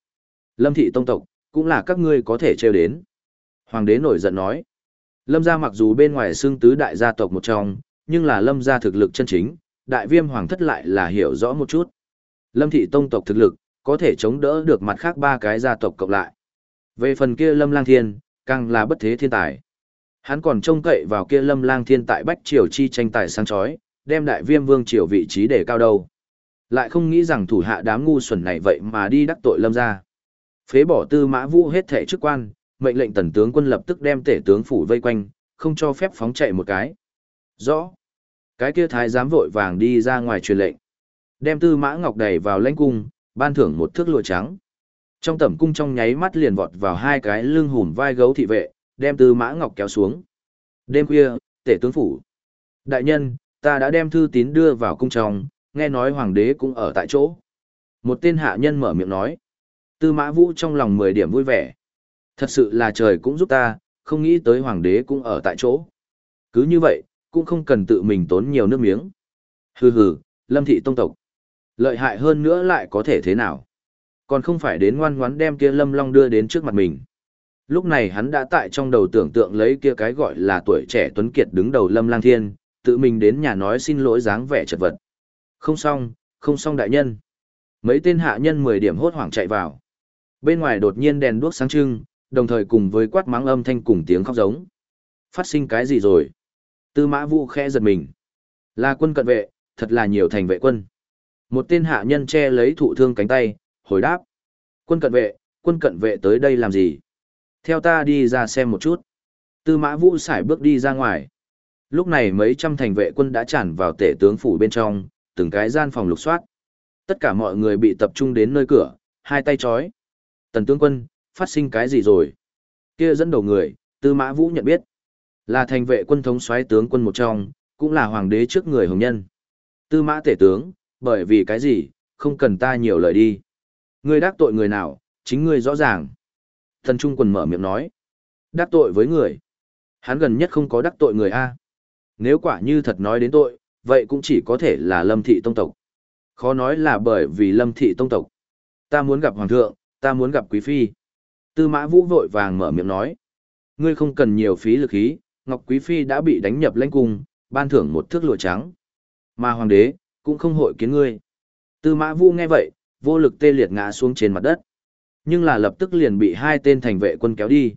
Lâm thị tông tộc, cũng là các ngươi có thể trêu đến. Hoàng đế nổi giận nói. Lâm gia mặc dù bên ngoài xương tứ đại gia tộc một trong, nhưng là lâm gia thực lực chân chính, đại viêm hoàng thất lại là hiểu rõ một chút. Lâm thị tông tộc thực lực, có thể chống đỡ được mặt khác ba cái gia tộc cộng lại. Về phần kia lâm lang thiên, càng là bất thế thiên tài. Hắn còn trông cậy vào kia lâm lang thiên tại bách triều chi tranh tài sáng chói, đem đại viêm vương triều vị trí để cao đầu Lại không nghĩ rằng thủ hạ đám ngu xuẩn này vậy mà đi đắc tội lâm gia. Phế bỏ tư mã vũ hết thể chức quan, mệnh lệnh tần tướng quân lập tức đem tể tướng phủ vây quanh, không cho phép phóng chạy một cái. Rõ. Cái kia thái giám vội vàng đi ra ngoài truyền lệnh. Đem tư mã ngọc đẩy vào lãnh cung, ban thưởng một thước lụa trắng. Trong tẩm cung trong nháy mắt liền vọt vào hai cái lưng hùm vai gấu thị vệ, đem tư mã ngọc kéo xuống. Đêm khuya, tể tướng phủ. Đại nhân, ta đã đem thư tín đưa vào cung trong, nghe nói hoàng đế cũng ở tại chỗ. Một tên hạ nhân mở miệng nói. Tư mã vũ trong lòng mười điểm vui vẻ. Thật sự là trời cũng giúp ta, không nghĩ tới hoàng đế cũng ở tại chỗ. Cứ như vậy, cũng không cần tự mình tốn nhiều nước miếng. Hừ hừ, lâm thị tông tộc. Lợi hại hơn nữa lại có thể thế nào? Còn không phải đến ngoan ngoãn đem kia Lâm Long đưa đến trước mặt mình. Lúc này hắn đã tại trong đầu tưởng tượng lấy kia cái gọi là tuổi trẻ tuấn kiệt đứng đầu Lâm Lang Thiên, tự mình đến nhà nói xin lỗi dáng vẻ chật vật. Không xong, không xong đại nhân. Mấy tên hạ nhân 10 điểm hốt hoảng chạy vào. Bên ngoài đột nhiên đèn đuốc sáng trưng, đồng thời cùng với quát mắng âm thanh cùng tiếng khóc giống. Phát sinh cái gì rồi? Tư mã vũ khẽ giật mình. Là quân cận vệ, thật là nhiều thành vệ quân. Một tên hạ nhân che lấy thụ thương cánh tay, hồi đáp. Quân cận vệ, quân cận vệ tới đây làm gì? Theo ta đi ra xem một chút. Tư mã vũ xài bước đi ra ngoài. Lúc này mấy trăm thành vệ quân đã tràn vào tể tướng phủ bên trong, từng cái gian phòng lục soát. Tất cả mọi người bị tập trung đến nơi cửa, hai tay chói. Tần tướng quân, phát sinh cái gì rồi? Kia dẫn đầu người, Tư Mã Vũ nhận biết. Là thành vệ quân thống soái tướng quân một trong, cũng là hoàng đế trước người hồng nhân. Tư Mã tể tướng, bởi vì cái gì, không cần ta nhiều lời đi. Ngươi đắc tội người nào, chính ngươi rõ ràng. Thần Trung quần mở miệng nói. Đắc tội với người. Hắn gần nhất không có đắc tội người A. Nếu quả như thật nói đến tội, vậy cũng chỉ có thể là lâm thị tông tộc. Khó nói là bởi vì lâm thị tông tộc. Ta muốn gặp hoàng thượng, ta muốn gặp quý phi. Tư mã vũ vội vàng mở miệng nói. Ngươi không cần nhiều phí lực khí, Ngọc Quý Phi đã bị đánh nhập lãnh cung, ban thưởng một thước lụa trắng. Mà hoàng đế, cũng không hội kiến ngươi. Tư mã Vu nghe vậy, vô lực tê liệt ngã xuống trên mặt đất. Nhưng là lập tức liền bị hai tên thành vệ quân kéo đi.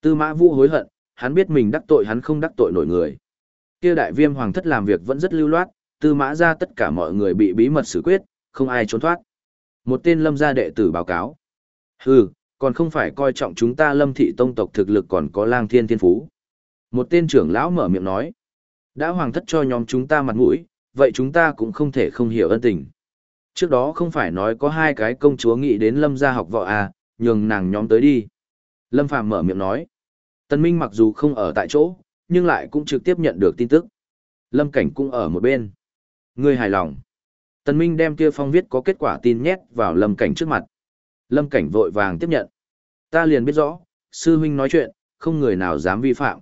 Tư mã Vu hối hận, hắn biết mình đắc tội hắn không đắc tội nổi người. Kia đại viêm hoàng thất làm việc vẫn rất lưu loát, tư mã ra tất cả mọi người bị bí mật xử quyết, không ai trốn thoát. Một tên lâm gia đệ tử báo cáo. Hừ, còn không phải coi trọng chúng ta lâm thị tông tộc thực lực còn có lang thiên thiên phú. Một tên trưởng lão mở miệng nói. Đã hoàng thất cho nhóm chúng ta mặt mũi, vậy chúng ta cũng không thể không hiểu ân tình. Trước đó không phải nói có hai cái công chúa nghĩ đến lâm gia học võ à, nhường nàng nhóm tới đi. Lâm Phàm mở miệng nói. Tân Minh mặc dù không ở tại chỗ, nhưng lại cũng trực tiếp nhận được tin tức. Lâm Cảnh cũng ở một bên. Ngươi hài lòng. Tân Minh đem kia phong viết có kết quả tin nhét vào Lâm Cảnh trước mặt. Lâm Cảnh vội vàng tiếp nhận. Ta liền biết rõ, sư huynh nói chuyện, không người nào dám vi phạm.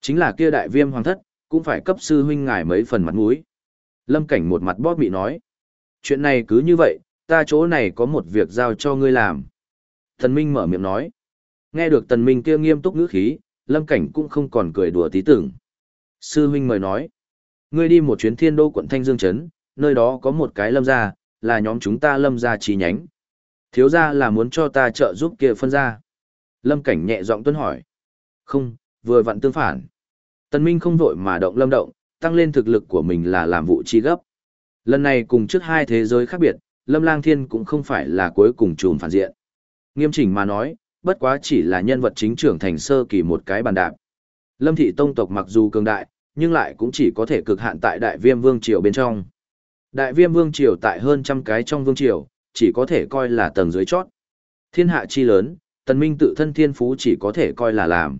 Chính là kia đại viêm hoàng thất, cũng phải cấp sư huynh ngài mấy phần mặt mũi. Lâm Cảnh một mặt bóp bị nói. Chuyện này cứ như vậy, ta chỗ này có một việc giao cho ngươi làm. Tần Minh mở miệng nói. Nghe được Tần Minh kia nghiêm túc ngữ khí, Lâm Cảnh cũng không còn cười đùa tí tưởng. Sư huynh mời nói. Ngươi đi một chuyến thiên đô quận Thanh Dương Trấn, nơi đó có một cái lâm gia, là nhóm chúng ta lâm gia chi nhánh. Thiếu gia là muốn cho ta trợ giúp kia phân gia. Lâm Cảnh nhẹ giọng tuân hỏi. Không, vừa vặn tương phản. Tần Minh không vội mà động lâm động, tăng lên thực lực của mình là làm vụ chi gấp. Lần này cùng trước hai thế giới khác biệt, Lâm Lang Thiên cũng không phải là cuối cùng trùm phản diện. Nghiêm chỉnh mà nói, bất quá chỉ là nhân vật chính trưởng thành sơ kỳ một cái bàn đạp. Lâm thị tông tộc mặc dù cường đại, nhưng lại cũng chỉ có thể cực hạn tại đại viêm vương triều bên trong. Đại viêm vương triều tại hơn trăm cái trong vương triều, chỉ có thể coi là tầng dưới chót. Thiên hạ chi lớn, tần minh tự thân thiên phú chỉ có thể coi là làm.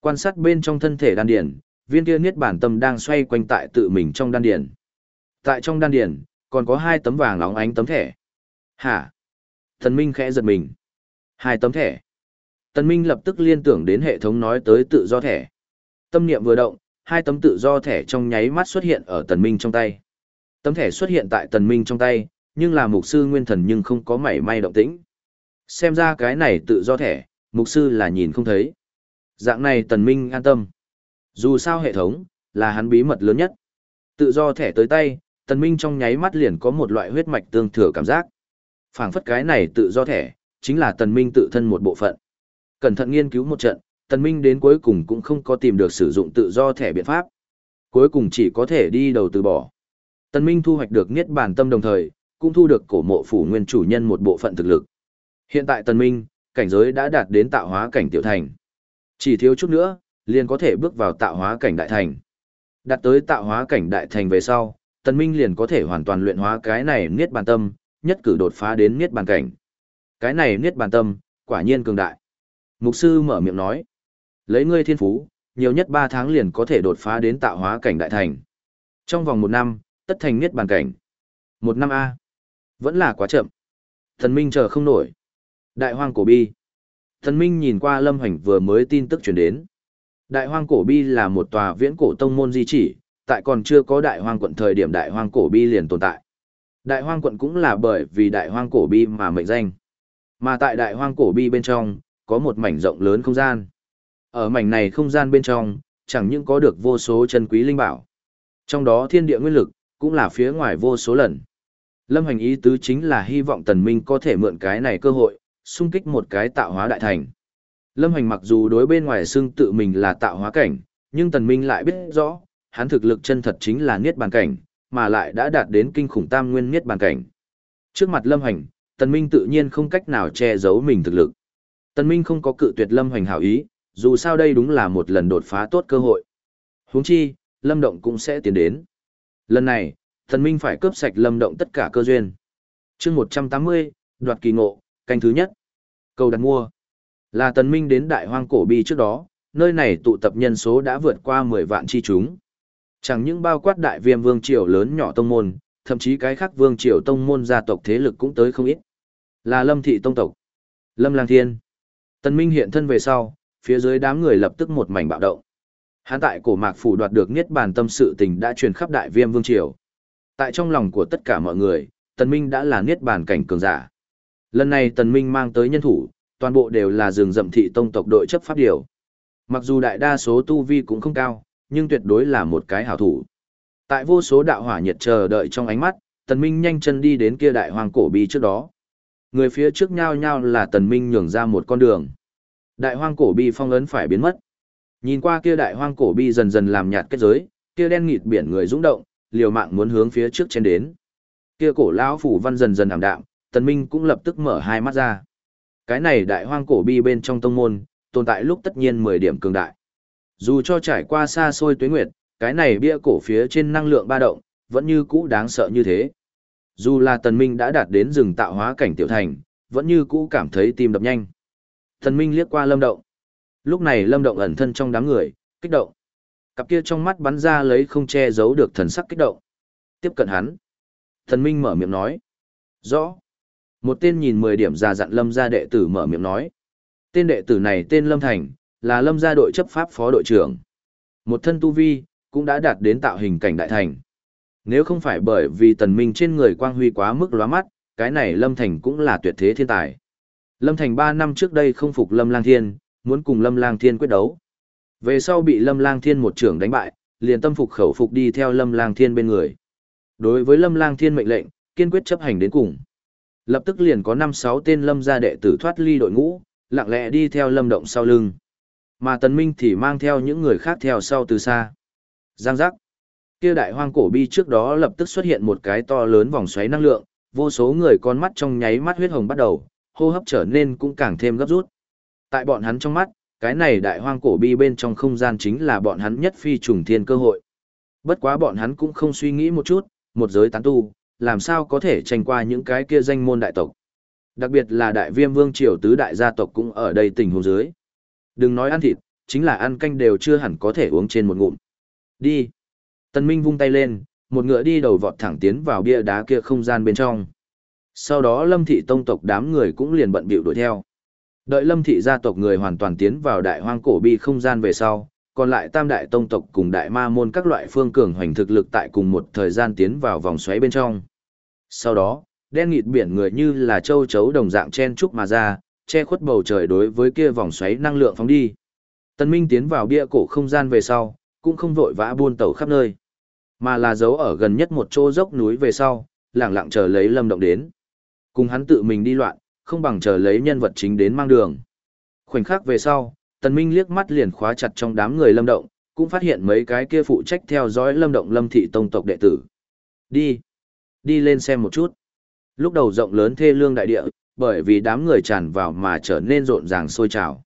Quan sát bên trong thân thể đan điển, viên kia niết bản tâm đang xoay quanh tại tự mình trong đan Điền. Tại trong đan Điền còn có hai tấm vàng óng ánh tấm thẻ. Hả? Tần minh khẽ giật mình. Hai tấm thẻ. Tần minh lập tức liên tưởng đến hệ thống nói tới tự do thẻ. Tâm niệm vừa động, hai tấm tự do thẻ trong nháy mắt xuất hiện ở tần minh trong tay. Tấm thẻ xuất hiện tại tần minh trong tay, nhưng là mục sư nguyên thần nhưng không có mảy may động tĩnh. Xem ra cái này tự do thẻ, mục sư là nhìn không thấy. Dạng này tần minh an tâm. Dù sao hệ thống, là hắn bí mật lớn nhất. Tự do thẻ tới tay, tần minh trong nháy mắt liền có một loại huyết mạch tương thừa cảm giác. phảng phất cái này tự do thẻ, chính là tần minh tự thân một bộ phận. Cẩn thận nghiên cứu một trận, tần minh đến cuối cùng cũng không có tìm được sử dụng tự do thẻ biện pháp. Cuối cùng chỉ có thể đi đầu từ bỏ. Tần minh thu hoạch được niết bàn tâm đồng thời, cũng thu được cổ mộ phủ nguyên chủ nhân một bộ phận thực lực. Hiện tại tần minh, cảnh giới đã đạt đến tạo hóa cảnh tiểu thành. Chỉ thiếu chút nữa, liền có thể bước vào tạo hóa cảnh đại thành. Đạt tới tạo hóa cảnh đại thành về sau, tần minh liền có thể hoàn toàn luyện hóa cái này niết bàn tâm, nhất cử đột phá đến niết bàn cảnh. Cái này niết bàn tâm, quả nhiên cường đại. Mục sư mở miệng nói, lấy ngươi thiên phú, nhiều nhất 3 tháng liền có thể đột phá đến tạo hóa cảnh đại thành. Trong vòng một năm, tất thành niết bàn cảnh. Một năm A. Vẫn là quá chậm. Thần Minh chờ không nổi. Đại hoang cổ bi. Thần Minh nhìn qua Lâm Hoành vừa mới tin tức truyền đến. Đại hoang cổ bi là một tòa viễn cổ tông môn di chỉ, tại còn chưa có đại hoang quận thời điểm đại hoang cổ bi liền tồn tại. Đại hoang quận cũng là bởi vì đại hoang cổ bi mà mệnh danh. Mà tại đại hoang cổ bi bên trong, có một mảnh rộng lớn không gian. Ở mảnh này không gian bên trong, chẳng những có được vô số chân quý linh bảo. Trong đó thiên địa nguyên lực, cũng là phía ngoài vô số lần. Lâm hành ý tứ chính là hy vọng tần minh có thể mượn cái này cơ hội, xung kích một cái tạo hóa đại thành. Lâm Hoành mặc dù đối bên ngoài xưng tự mình là tạo hóa cảnh, nhưng tần minh lại biết rõ, hắn thực lực chân thật chính là niết bàn cảnh, mà lại đã đạt đến kinh khủng tam nguyên niết bàn cảnh. Trước mặt lâm Hoành, tần minh tự nhiên không cách nào che giấu mình thực lực. Tần minh không có cự tuyệt lâm Hoành hảo ý, dù sao đây đúng là một lần đột phá tốt cơ hội. Huống chi, lâm động cũng sẽ tiến đến. Lần này, Tần minh phải cướp sạch lâm động tất cả cơ duyên. chương 180, đoạt kỳ ngộ, canh thứ nhất. Cầu đặt mua. Là tần minh đến đại hoang cổ bi trước đó, nơi này tụ tập nhân số đã vượt qua 10 vạn chi chúng. Chẳng những bao quát đại viêm vương triều lớn nhỏ tông môn, thậm chí cái khác vương triều tông môn gia tộc thế lực cũng tới không ít. Là lâm thị tông tộc. Lâm lang thiên. Tần minh hiện thân về sau, phía dưới đám người lập tức một mảnh bạo động. Hán tại cổ mạc phủ đoạt được niết bàn tâm sự tình đã truyền khắp đại viêm vương triều. Tại trong lòng của tất cả mọi người, tần minh đã là niết bàn cảnh cường giả. Lần này tần minh mang tới nhân thủ, toàn bộ đều là rừng rậm thị tông tộc đội chấp pháp điều. Mặc dù đại đa số tu vi cũng không cao, nhưng tuyệt đối là một cái hảo thủ. Tại vô số đạo hỏa nhiệt chờ đợi trong ánh mắt, tần minh nhanh chân đi đến kia đại hoàng cổ bi trước đó. Người phía trước nhao nhao là tần minh nhường ra một con đường. Đại hoang cổ bi phong ấn phải biến mất. Nhìn qua kia đại hoang cổ bi dần dần làm nhạt kết giới, kia đen nghịt biển người rung động, liều mạng muốn hướng phía trước chen đến. Kia cổ lão phủ văn dần dần ảm đạm, Tần Minh cũng lập tức mở hai mắt ra. Cái này đại hoang cổ bi bên trong tông môn, tồn tại lúc tất nhiên 10 điểm cường đại. Dù cho trải qua xa xôi tuế nguyệt, cái này bia cổ phía trên năng lượng ba động, vẫn như cũ đáng sợ như thế. Dù là Tần Minh đã đạt đến rừng tạo hóa cảnh tiểu thành, vẫn như cũ cảm thấy tim đập nhanh. Tần Minh liếc qua Lâm Động. Lúc này Lâm Động ẩn thân trong đám người, kích động. Cặp kia trong mắt bắn ra lấy không che giấu được thần sắc kích động. Tiếp cận hắn. Tần Minh mở miệng nói. Rõ. Một tên nhìn 10 điểm già dặn Lâm gia đệ tử mở miệng nói. Tên đệ tử này tên Lâm Thành, là Lâm gia đội chấp pháp phó đội trưởng. Một thân tu vi, cũng đã đạt đến tạo hình cảnh đại thành. Nếu không phải bởi vì tần minh trên người quang huy quá mức lóa mắt, cái này Lâm Thành cũng là tuyệt thế thiên tài. Lâm Thành 3 năm trước đây không phục Lâm Lang Thiên, muốn cùng Lâm Lang Thiên quyết đấu. Về sau bị Lâm Lang Thiên một trưởng đánh bại, liền tâm phục khẩu phục đi theo Lâm Lang Thiên bên người. Đối với Lâm Lang Thiên mệnh lệnh, kiên quyết chấp hành đến cùng. Lập tức liền có 5-6 tên Lâm gia đệ tử thoát ly đội ngũ, lặng lẽ đi theo Lâm Động sau lưng. Mà Tần Minh thì mang theo những người khác theo sau từ xa. Giang giác. Kia đại hoang cổ bi trước đó lập tức xuất hiện một cái to lớn vòng xoáy năng lượng, vô số người con mắt trong nháy mắt huyết hồng bắt đầu, hô hấp trở nên cũng càng thêm gấp rút. Tại bọn hắn trong mắt, cái này đại hoang cổ bi bên trong không gian chính là bọn hắn nhất phi trùng thiên cơ hội. Bất quá bọn hắn cũng không suy nghĩ một chút, một giới tán tu, làm sao có thể tranh qua những cái kia danh môn đại tộc. Đặc biệt là đại viêm vương triều tứ đại gia tộc cũng ở đây tình huống dưới. Đừng nói ăn thịt, chính là ăn canh đều chưa hẳn có thể uống trên một ngụm. Đi. Tân Minh vung tay lên, một ngựa đi đầu vọt thẳng tiến vào bia đá kia không gian bên trong. Sau đó Lâm thị tông tộc đám người cũng liền bận bịu đuổi theo. Đợi Lâm thị gia tộc người hoàn toàn tiến vào đại hoang cổ bi không gian về sau, còn lại tam đại tông tộc cùng đại ma môn các loại phương cường hoành thực lực tại cùng một thời gian tiến vào vòng xoáy bên trong. Sau đó, đen nghịt biển người như là châu chấu đồng dạng chen trúc mà ra, che khuất bầu trời đối với kia vòng xoáy năng lượng phóng đi. Tân Minh tiến vào bia cổ không gian về sau, cũng không vội vã buôn tàu khắp nơi, mà là giấu ở gần nhất một chỗ dốc núi về sau, lặng lặng chờ lấy Lâm Động đến. Cùng hắn tự mình đi loạn, không bằng chờ lấy nhân vật chính đến mang đường. Khoảnh khắc về sau, Tần Minh liếc mắt liền khóa chặt trong đám người Lâm Động, cũng phát hiện mấy cái kia phụ trách theo dõi Lâm Động Lâm thị tông tộc đệ tử. Đi, đi lên xem một chút. Lúc đầu rộng lớn thê lương đại địa, bởi vì đám người tràn vào mà trở nên rộn ràng sôi trào.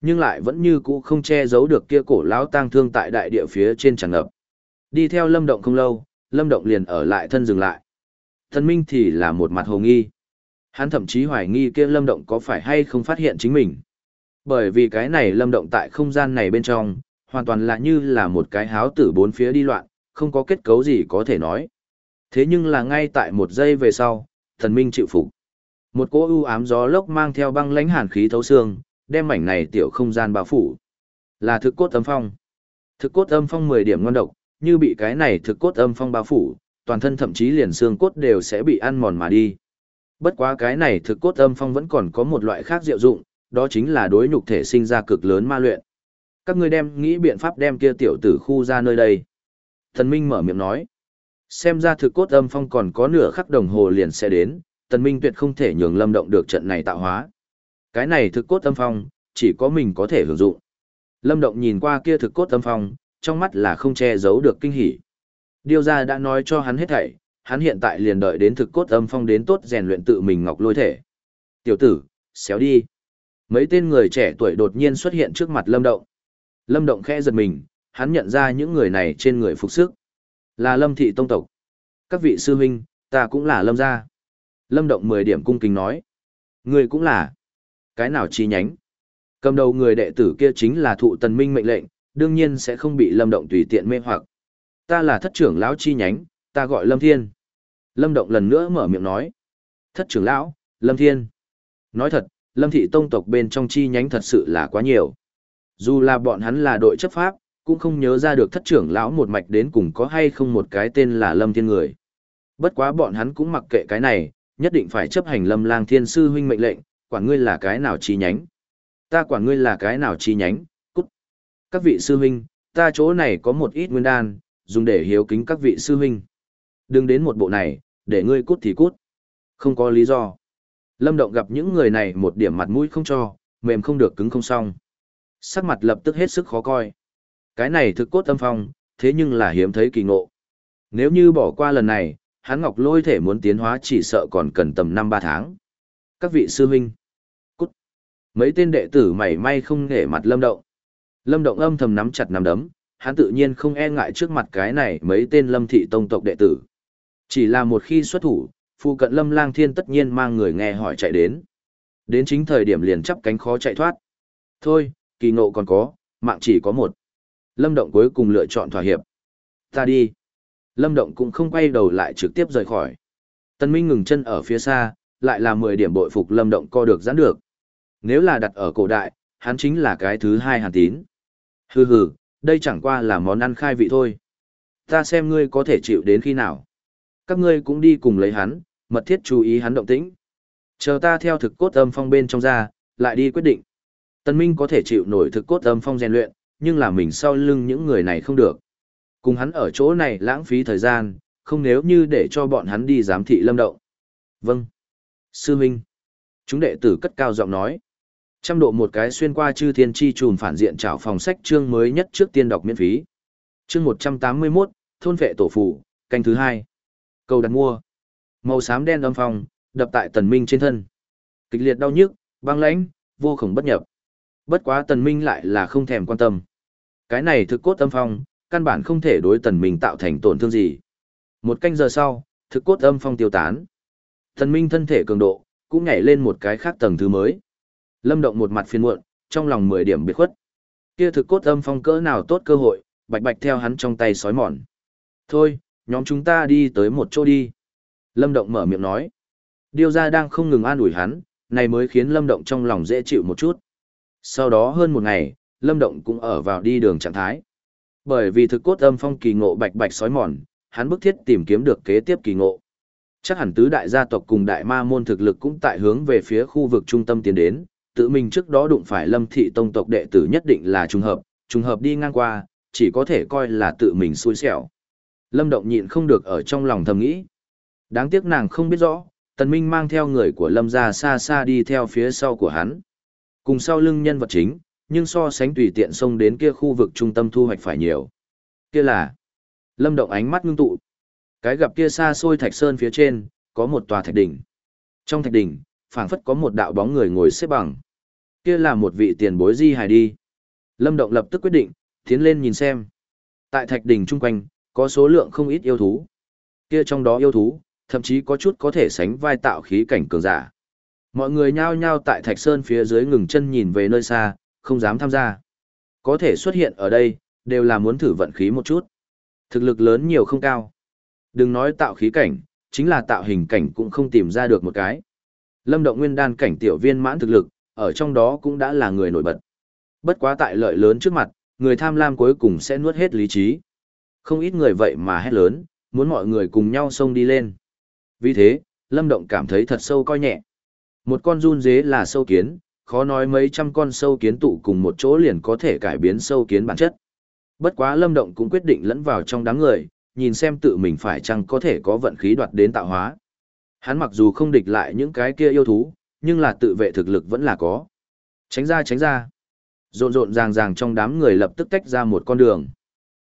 Nhưng lại vẫn như cũ không che giấu được kia cổ lão tang thương tại đại địa phía trên tràn ngập. Đi theo Lâm Động không lâu, Lâm Động liền ở lại thân dừng lại. Thần Minh thì là một mặt hồ nghi. Hắn thậm chí hoài nghi kia Lâm Động có phải hay không phát hiện chính mình. Bởi vì cái này Lâm Động tại không gian này bên trong, hoàn toàn là như là một cái háo tử bốn phía đi loạn, không có kết cấu gì có thể nói. Thế nhưng là ngay tại một giây về sau, thần minh chịu phục. Một cỗ u ám gió lốc mang theo băng lãnh hàn khí thấu xương, đem mảnh này tiểu không gian bao phủ. Là thực cốt âm phong. Thực cốt âm phong 10 điểm ngon độc, như bị cái này thực cốt âm phong bao phủ, toàn thân thậm chí liền xương cốt đều sẽ bị ăn mòn mà đi. Bất quá cái này thực cốt âm phong vẫn còn có một loại khác diệu dụng, đó chính là đối nhục thể sinh ra cực lớn ma luyện. Các ngươi đem nghĩ biện pháp đem kia tiểu tử khu ra nơi đây. Thần Minh mở miệng nói. Xem ra thực cốt âm phong còn có nửa khắc đồng hồ liền sẽ đến, Tần Minh tuyệt không thể nhường Lâm Động được trận này tạo hóa. Cái này thực cốt âm phong, chỉ có mình có thể hưởng dụng. Lâm Động nhìn qua kia thực cốt âm phong, trong mắt là không che giấu được kinh hỉ. điều gia đã nói cho hắn hết thảy, hắn hiện tại liền đợi đến thực cốt âm phong đến tốt rèn luyện tự mình ngọc lôi thể. Tiểu tử, xéo đi. Mấy tên người trẻ tuổi đột nhiên xuất hiện trước mặt Lâm Động. Lâm Động khẽ giật mình, hắn nhận ra những người này trên người phục sức. Là Lâm thị tông tộc. Các vị sư huynh, ta cũng là Lâm gia. Lâm Động 10 điểm cung kính nói. Người cũng là. Cái nào chi nhánh? Cầm đầu người đệ tử kia chính là thụ tần minh mệnh lệnh, đương nhiên sẽ không bị Lâm Động tùy tiện mê hoặc. Ta là thất trưởng lão chi nhánh, ta gọi Lâm Thiên. Lâm Động lần nữa mở miệng nói. Thất trưởng lão, Lâm Thiên. Nói thật, Lâm thị tông tộc bên trong chi nhánh thật sự là quá nhiều. Dù là bọn hắn là đội chấp pháp, cũng không nhớ ra được thất trưởng lão một mạch đến cùng có hay không một cái tên là Lâm Thiên người. Bất quá bọn hắn cũng mặc kệ cái này, nhất định phải chấp hành Lâm Lang Thiên sư huynh mệnh lệnh, quản ngươi là cái nào chi nhánh. Ta quản ngươi là cái nào chi nhánh, cút. Các vị sư huynh, ta chỗ này có một ít nguyên đan, dùng để hiếu kính các vị sư huynh. Đừng đến một bộ này, để ngươi cút thì cút. Không có lý do. Lâm Động gặp những người này một điểm mặt mũi không cho, mềm không được cứng không xong. Sắc mặt lập tức hết sức khó coi. Cái này thực cốt âm phong, thế nhưng là hiếm thấy kỳ ngộ. Nếu như bỏ qua lần này, hắn ngọc lôi thể muốn tiến hóa chỉ sợ còn cần tầm năm ba tháng. Các vị sư huynh. Cút. Mấy tên đệ tử mảy may không nể mặt Lâm Động. Lâm Động âm thầm nắm chặt nắm đấm, hắn tự nhiên không e ngại trước mặt cái này mấy tên Lâm thị tông tộc đệ tử. Chỉ là một khi xuất thủ, phụ cận Lâm Lang Thiên tất nhiên mang người nghe hỏi chạy đến. Đến chính thời điểm liền chắp cánh khó chạy thoát. Thôi, kỳ ngộ còn có, mạng chỉ có một. Lâm Động cuối cùng lựa chọn thỏa hiệp. Ta đi. Lâm Động cũng không quay đầu lại trực tiếp rời khỏi. Tân Minh ngừng chân ở phía xa, lại là 10 điểm bội phục Lâm Động co được giãn được. Nếu là đặt ở cổ đại, hắn chính là cái thứ hai hàn tín. Hừ hừ, đây chẳng qua là món ăn khai vị thôi. Ta xem ngươi có thể chịu đến khi nào. Các ngươi cũng đi cùng lấy hắn, mật thiết chú ý hắn động tĩnh. Chờ ta theo thực cốt âm phong bên trong ra, lại đi quyết định. Tân Minh có thể chịu nổi thực cốt âm phong rèn luyện, nhưng là mình sau lưng những người này không được. Cùng hắn ở chỗ này lãng phí thời gian, không nếu như để cho bọn hắn đi giám thị lâm động. Vâng. Sư Minh. Chúng đệ tử cất cao giọng nói. Trăm độ một cái xuyên qua chư thiên chi trùm phản diện trảo phòng sách chương mới nhất trước tiên đọc miễn phí. Chương 181, thôn vệ tổ phụ, canh thứ hai. Cầu đặt mua. Màu xám đen âm phong, đập tại tần minh trên thân. Kịch liệt đau nhức, băng lãnh, vô khổng bất nhập. Bất quá tần minh lại là không thèm quan tâm. Cái này thực cốt âm phong, căn bản không thể đối tần minh tạo thành tổn thương gì. Một canh giờ sau, thực cốt âm phong tiêu tán. Tần minh thân thể cường độ, cũng nhảy lên một cái khác tầng thứ mới. Lâm động một mặt phiền muộn, trong lòng mười điểm biệt khuất. Kia thực cốt âm phong cỡ nào tốt cơ hội, bạch bạch theo hắn trong tay sói mòn. Thôi, nhóm chúng ta đi tới một chỗ đi. Lâm Động mở miệng nói. Điêu gia đang không ngừng an ủi hắn, này mới khiến Lâm Động trong lòng dễ chịu một chút. Sau đó hơn một ngày, Lâm Động cũng ở vào đi đường trạng thái. Bởi vì thực cốt âm phong kỳ ngộ bạch bạch sói mòn, hắn bức thiết tìm kiếm được kế tiếp kỳ ngộ. Chắc hẳn tứ đại gia tộc cùng đại ma môn thực lực cũng tại hướng về phía khu vực trung tâm tiến đến, tự mình trước đó đụng phải Lâm thị tông tộc đệ tử nhất định là trùng hợp, trùng hợp đi ngang qua, chỉ có thể coi là tự mình xui xẻo. Lâm Động nhịn không được ở trong lòng thầm nghĩ. Đáng tiếc nàng không biết rõ, Tần Minh mang theo người của Lâm gia xa xa đi theo phía sau của hắn. Cùng sau lưng nhân vật chính, nhưng so sánh tùy tiện xông đến kia khu vực trung tâm thu hoạch phải nhiều. Kia là Lâm Động ánh mắt ngưng tụ. Cái gặp kia xa xôi thạch sơn phía trên, có một tòa thạch đỉnh. Trong thạch đỉnh, phảng phất có một đạo bóng người ngồi xếp bằng. Kia là một vị tiền bối di hài đi. Lâm Động lập tức quyết định, tiến lên nhìn xem. Tại thạch đỉnh chung quanh, có số lượng không ít yêu thú. Kia trong đó yêu thú, thậm chí có chút có thể sánh vai tạo khí cảnh cường giả. Mọi người nhao nhao tại Thạch Sơn phía dưới ngừng chân nhìn về nơi xa, không dám tham gia. Có thể xuất hiện ở đây, đều là muốn thử vận khí một chút. Thực lực lớn nhiều không cao. Đừng nói tạo khí cảnh, chính là tạo hình cảnh cũng không tìm ra được một cái. Lâm động nguyên đan cảnh tiểu viên mãn thực lực, ở trong đó cũng đã là người nổi bật. Bất quá tại lợi lớn trước mặt, người tham lam cuối cùng sẽ nuốt hết lý trí. Không ít người vậy mà hét lớn, muốn mọi người cùng nhau xông đi lên. Vì thế, Lâm Động cảm thấy thật sâu coi nhẹ. Một con run dế là sâu kiến, khó nói mấy trăm con sâu kiến tụ cùng một chỗ liền có thể cải biến sâu kiến bản chất. Bất quá Lâm Động cũng quyết định lẫn vào trong đám người, nhìn xem tự mình phải chăng có thể có vận khí đoạt đến tạo hóa. Hắn mặc dù không địch lại những cái kia yêu thú, nhưng là tự vệ thực lực vẫn là có. Tránh ra tránh ra. Rộn rộn ràng ràng trong đám người lập tức tách ra một con đường.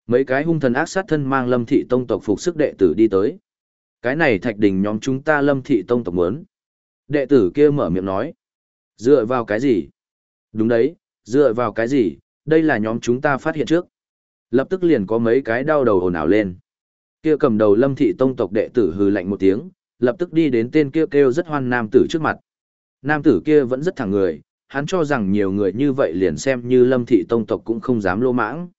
Mấy cái hung thần ác sát thân mang lâm thị tông tộc phục sức đệ tử đi tới. Cái này thạch đình nhóm chúng ta lâm thị tông tộc muốn. Đệ tử kia mở miệng nói. Dựa vào cái gì? Đúng đấy, dựa vào cái gì? Đây là nhóm chúng ta phát hiện trước. Lập tức liền có mấy cái đau đầu ồn ào lên. Kia cầm đầu lâm thị tông tộc đệ tử hừ lạnh một tiếng, lập tức đi đến tên kia kêu, kêu rất hoan nam tử trước mặt. Nam tử kia vẫn rất thẳng người, hắn cho rằng nhiều người như vậy liền xem như lâm thị tông tộc cũng không dám lô mãng.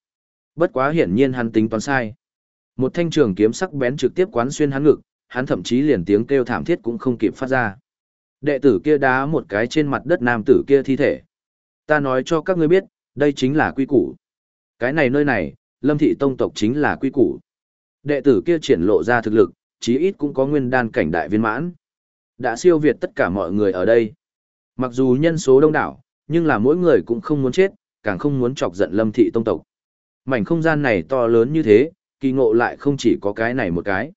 Bất quá hiển nhiên hắn tính toán sai. Một thanh trường kiếm sắc bén trực tiếp quán xuyên hắn ngực, hắn thậm chí liền tiếng kêu thảm thiết cũng không kịp phát ra. Đệ tử kia đá một cái trên mặt đất nam tử kia thi thể. Ta nói cho các ngươi biết, đây chính là quy củ. Cái này nơi này, lâm thị tông tộc chính là quy củ. Đệ tử kia triển lộ ra thực lực, chí ít cũng có nguyên đan cảnh đại viên mãn. Đã siêu việt tất cả mọi người ở đây. Mặc dù nhân số đông đảo, nhưng là mỗi người cũng không muốn chết, càng không muốn chọc giận lâm thị tông tộc. Mảnh không gian này to lớn như thế, kỳ ngộ lại không chỉ có cái này một cái.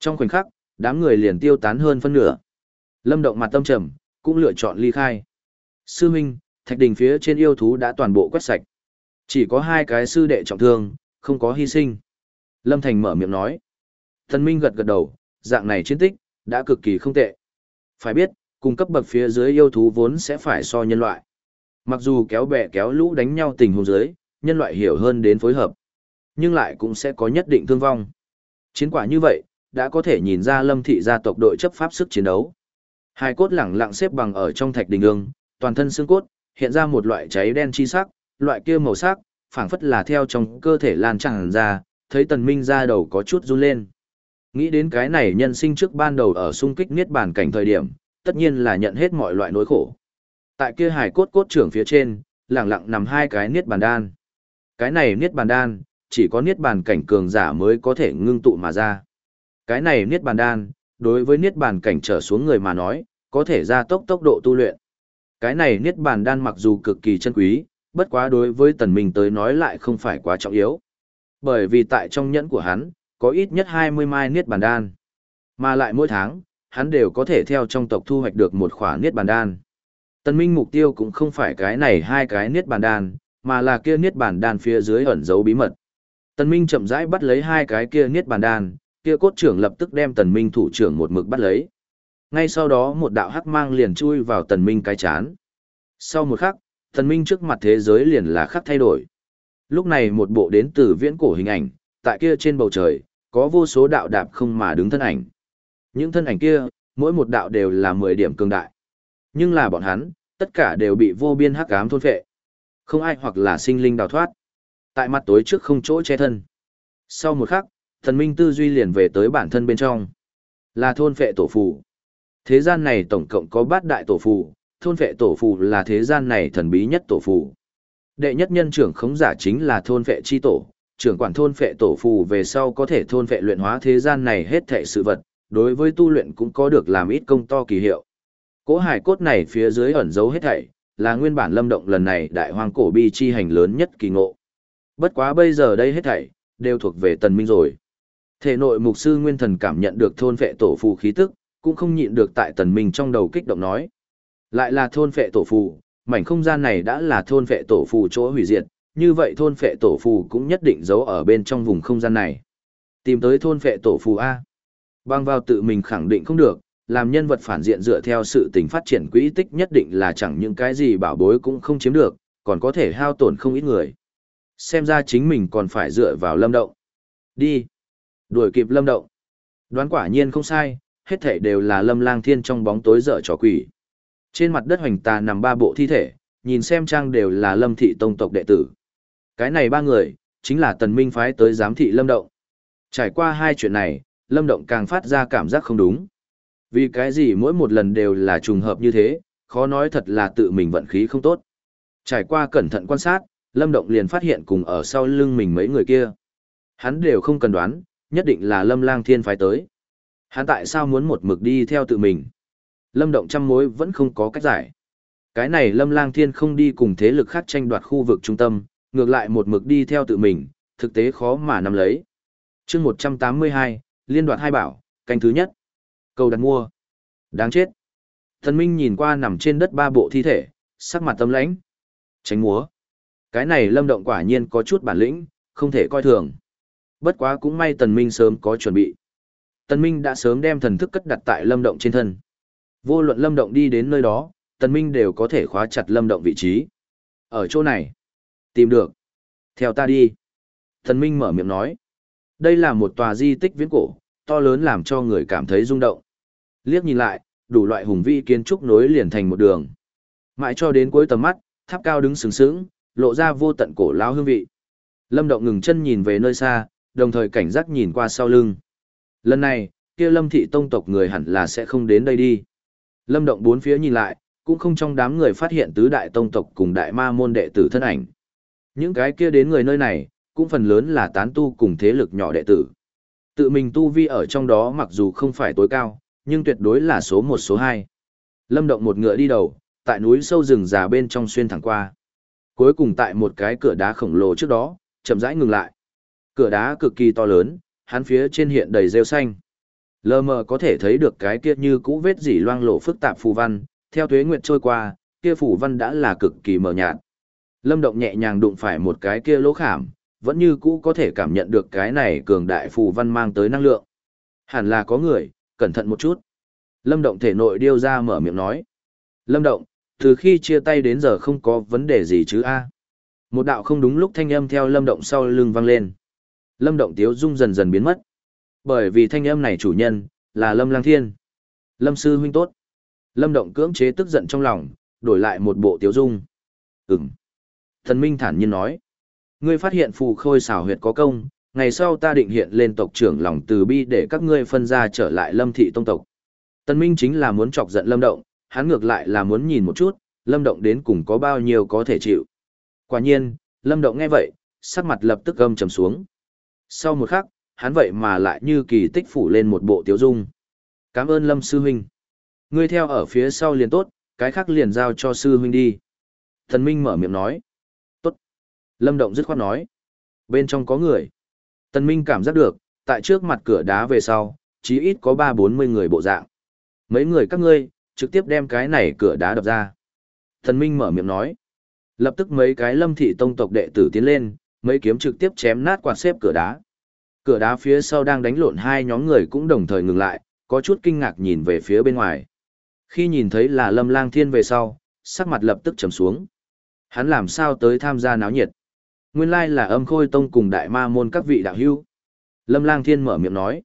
Trong khoảnh khắc, đám người liền tiêu tán hơn phân nửa. Lâm động mặt tâm trầm, cũng lựa chọn ly khai. Sư Minh, thạch đình phía trên yêu thú đã toàn bộ quét sạch. Chỉ có hai cái sư đệ trọng thương, không có hy sinh. Lâm Thành mở miệng nói. Thần Minh gật gật đầu, dạng này chiến tích, đã cực kỳ không tệ. Phải biết, cung cấp bậc phía dưới yêu thú vốn sẽ phải so nhân loại. Mặc dù kéo bè kéo lũ đánh nhau tình huống dưới, nhân loại hiểu hơn đến phối hợp, nhưng lại cũng sẽ có nhất định thương vong. Chiến quả như vậy, đã có thể nhìn ra lâm thị gia tộc đội chấp pháp sức chiến đấu. Hai cốt lẳng lặng xếp bằng ở trong thạch đình ương, toàn thân xương cốt, hiện ra một loại cháy đen chi sắc, loại kia màu sắc, phảng phất là theo trong cơ thể lan tràn ra, thấy tần minh ra đầu có chút run lên. Nghĩ đến cái này nhân sinh trước ban đầu ở sung kích niết bàn cảnh thời điểm, tất nhiên là nhận hết mọi loại nỗi khổ. Tại kia hải cốt cốt trưởng phía trên, lẳng lặng nằm hai cái niết bàn đan. Cái này niết bàn đan, chỉ có niết bàn cảnh cường giả mới có thể ngưng tụ mà ra. Cái này niết bàn đan, đối với niết bàn cảnh trở xuống người mà nói, có thể gia tốc tốc độ tu luyện. Cái này niết bàn đan mặc dù cực kỳ chân quý, bất quá đối với tần minh tới nói lại không phải quá trọng yếu. Bởi vì tại trong nhẫn của hắn, có ít nhất 20 mai niết bàn đan. Mà lại mỗi tháng, hắn đều có thể theo trong tộc thu hoạch được một khỏa niết bàn đan. Tần Minh mục tiêu cũng không phải cái này hai cái niết bàn đan, mà là kia niết bàn đan phía dưới ẩn giấu bí mật. Tần Minh chậm rãi bắt lấy hai cái kia niết bàn đan, kia cốt trưởng lập tức đem Tần Minh thủ trưởng một mực bắt lấy. Ngay sau đó một đạo hắc mang liền chui vào Tần Minh cái chán. Sau một khắc, Tần Minh trước mặt thế giới liền là khắc thay đổi. Lúc này một bộ đến từ viễn cổ hình ảnh, tại kia trên bầu trời, có vô số đạo đạp không mà đứng thân ảnh. Những thân ảnh kia, mỗi một đạo đều là 10 điểm cường đại. Nhưng là bọn hắn, tất cả đều bị vô biên hắc ám thôn phệ. Không ai hoặc là sinh linh đào thoát. Tại mặt tối trước không chỗ che thân. Sau một khắc, thần minh tư duy liền về tới bản thân bên trong. Là thôn phệ tổ phù. Thế gian này tổng cộng có bát đại tổ phù, thôn phệ tổ phù là thế gian này thần bí nhất tổ phù. Đệ nhất nhân trưởng khống giả chính là thôn phệ chi tổ, trưởng quản thôn phệ tổ phù về sau có thể thôn phệ luyện hóa thế gian này hết thảy sự vật, đối với tu luyện cũng có được làm ít công to kỳ hiệu. Cỗ hải cốt này phía dưới ẩn giấu hết thảy, là nguyên bản lâm động lần này đại hoàng cổ bi chi hành lớn nhất kỳ ngộ. Bất quá bây giờ đây hết thảy, đều thuộc về tần minh rồi. Thể nội mục sư nguyên thần cảm nhận được thôn vệ tổ phù khí tức, cũng không nhịn được tại tần minh trong đầu kích động nói. Lại là thôn vệ tổ phù, mảnh không gian này đã là thôn vệ tổ phù chỗ hủy diệt, như vậy thôn vệ tổ phù cũng nhất định giấu ở bên trong vùng không gian này. Tìm tới thôn vệ tổ phù A. Bang vào tự mình khẳng định không được, làm nhân vật phản diện dựa theo sự tình phát triển quỹ tích nhất định là chẳng những cái gì bảo bối cũng không chiếm được, còn có thể hao tổn không ít người. Xem ra chính mình còn phải dựa vào lâm động. Đi. Đuổi kịp lâm động. Đoán quả nhiên không sai, hết thể đều là lâm lang thiên trong bóng tối dở trò quỷ. Trên mặt đất hoành tà nằm ba bộ thi thể, nhìn xem trang đều là lâm thị tông tộc đệ tử. Cái này ba người, chính là tần minh phái tới giám thị lâm động. Trải qua hai chuyện này, lâm động càng phát ra cảm giác không đúng. Vì cái gì mỗi một lần đều là trùng hợp như thế, khó nói thật là tự mình vận khí không tốt. Trải qua cẩn thận quan sát, lâm động liền phát hiện cùng ở sau lưng mình mấy người kia. Hắn đều không cần đoán, nhất định là Lâm Lang Thiên phái tới. Hắn tại sao muốn một mực đi theo tự mình? Lâm Động trăm mối vẫn không có cách giải. Cái này Lâm Lang Thiên không đi cùng thế lực khác tranh đoạt khu vực trung tâm, ngược lại một mực đi theo tự mình, thực tế khó mà nắm lấy. chương 182, Liên đoạt hai bảo, canh thứ nhất. Cầu đặt mua. Đáng chết. Thần Minh nhìn qua nằm trên đất ba bộ thi thể, sắc mặt tâm lãnh. Tránh múa. Cái này Lâm Động quả nhiên có chút bản lĩnh, không thể coi thường. Bất quá cũng may Tần Minh sớm có chuẩn bị. Tần Minh đã sớm đem thần thức cất đặt tại Lâm Động trên thân. Vô luận Lâm Động đi đến nơi đó, Tần Minh đều có thể khóa chặt Lâm Động vị trí. Ở chỗ này. Tìm được. Theo ta đi. Tần Minh mở miệng nói. Đây là một tòa di tích viễn cổ, to lớn làm cho người cảm thấy rung động. Liếc nhìn lại, đủ loại hùng vĩ kiến trúc nối liền thành một đường. Mãi cho đến cuối tầm mắt, tháp cao đứng sừng sững, lộ ra vô tận cổ lão hương vị. Lâm Động ngừng chân nhìn về nơi xa, đồng thời cảnh giác nhìn qua sau lưng. Lần này, kia Lâm thị tông tộc người hẳn là sẽ không đến đây đi. Lâm Động bốn phía nhìn lại, cũng không trong đám người phát hiện tứ đại tông tộc cùng đại ma môn đệ tử thân ảnh. Những cái kia đến người nơi này, cũng phần lớn là tán tu cùng thế lực nhỏ đệ tử. Tự mình tu vi ở trong đó mặc dù không phải tối cao, nhưng tuyệt đối là số một số hai. Lâm Động một ngựa đi đầu, tại núi sâu rừng già bên trong xuyên thẳng qua. Cuối cùng tại một cái cửa đá khổng lồ trước đó, chậm rãi ngừng lại. Cửa đá cực kỳ to lớn, hắn phía trên hiện đầy rêu xanh. Lờ mờ có thể thấy được cái kia như cũ vết dỉ loang lộ phức tạp phù văn, theo tuế nguyệt trôi qua, kia phù văn đã là cực kỳ mờ nhạt. Lâm Động nhẹ nhàng đụng phải một cái kia lỗ khảm, vẫn như cũ có thể cảm nhận được cái này cường đại phù văn mang tới năng lượng. Hẳn là có người, cẩn thận một chút. Lâm Động thể nội điêu ra mở miệng nói. Lâm Động, từ khi chia tay đến giờ không có vấn đề gì chứ a Một đạo không đúng lúc thanh âm theo Lâm Động sau lưng vang lên. Lâm Động tiếu dung dần dần biến mất. Bởi vì thanh âm này chủ nhân, là Lâm Lang Thiên. Lâm Sư huynh tốt. Lâm Động cưỡng chế tức giận trong lòng, đổi lại một bộ tiếu dung. Ừm. Thần Minh thản nhiên nói. Ngươi phát hiện phù khôi xảo huyệt có công, ngày sau ta định hiện lên tộc trưởng lòng từ bi để các ngươi phân ra trở lại lâm thị tông tộc. Tân Minh chính là muốn chọc giận lâm động, hắn ngược lại là muốn nhìn một chút, lâm động đến cùng có bao nhiêu có thể chịu. Quả nhiên, lâm động nghe vậy, sắc mặt lập tức gâm trầm xuống. Sau một khắc, hắn vậy mà lại như kỳ tích phủ lên một bộ tiếu dung. Cảm ơn lâm sư huynh. Ngươi theo ở phía sau liền tốt, cái khác liền giao cho sư huynh đi. Thần Minh mở miệng nói. Tốt. Lâm động dứt khoát nói. Bên trong có người. Tần Minh cảm giác được, tại trước mặt cửa đá về sau, chí ít có ba bốn mươi người bộ dạng. Mấy người các ngươi, trực tiếp đem cái này cửa đá đập ra. thần Minh mở miệng nói. Lập tức mấy cái lâm thị tông tộc đệ tử tiến lên, mấy kiếm trực tiếp chém nát quạt xếp cửa đá. Cửa đá phía sau đang đánh lộn hai nhóm người cũng đồng thời ngừng lại, có chút kinh ngạc nhìn về phía bên ngoài. Khi nhìn thấy là lâm lang thiên về sau, sắc mặt lập tức trầm xuống. Hắn làm sao tới tham gia náo nhiệt. Nguyên lai là âm khôi tông cùng đại ma môn các vị đạo hữu. Lâm lang thiên mở miệng nói.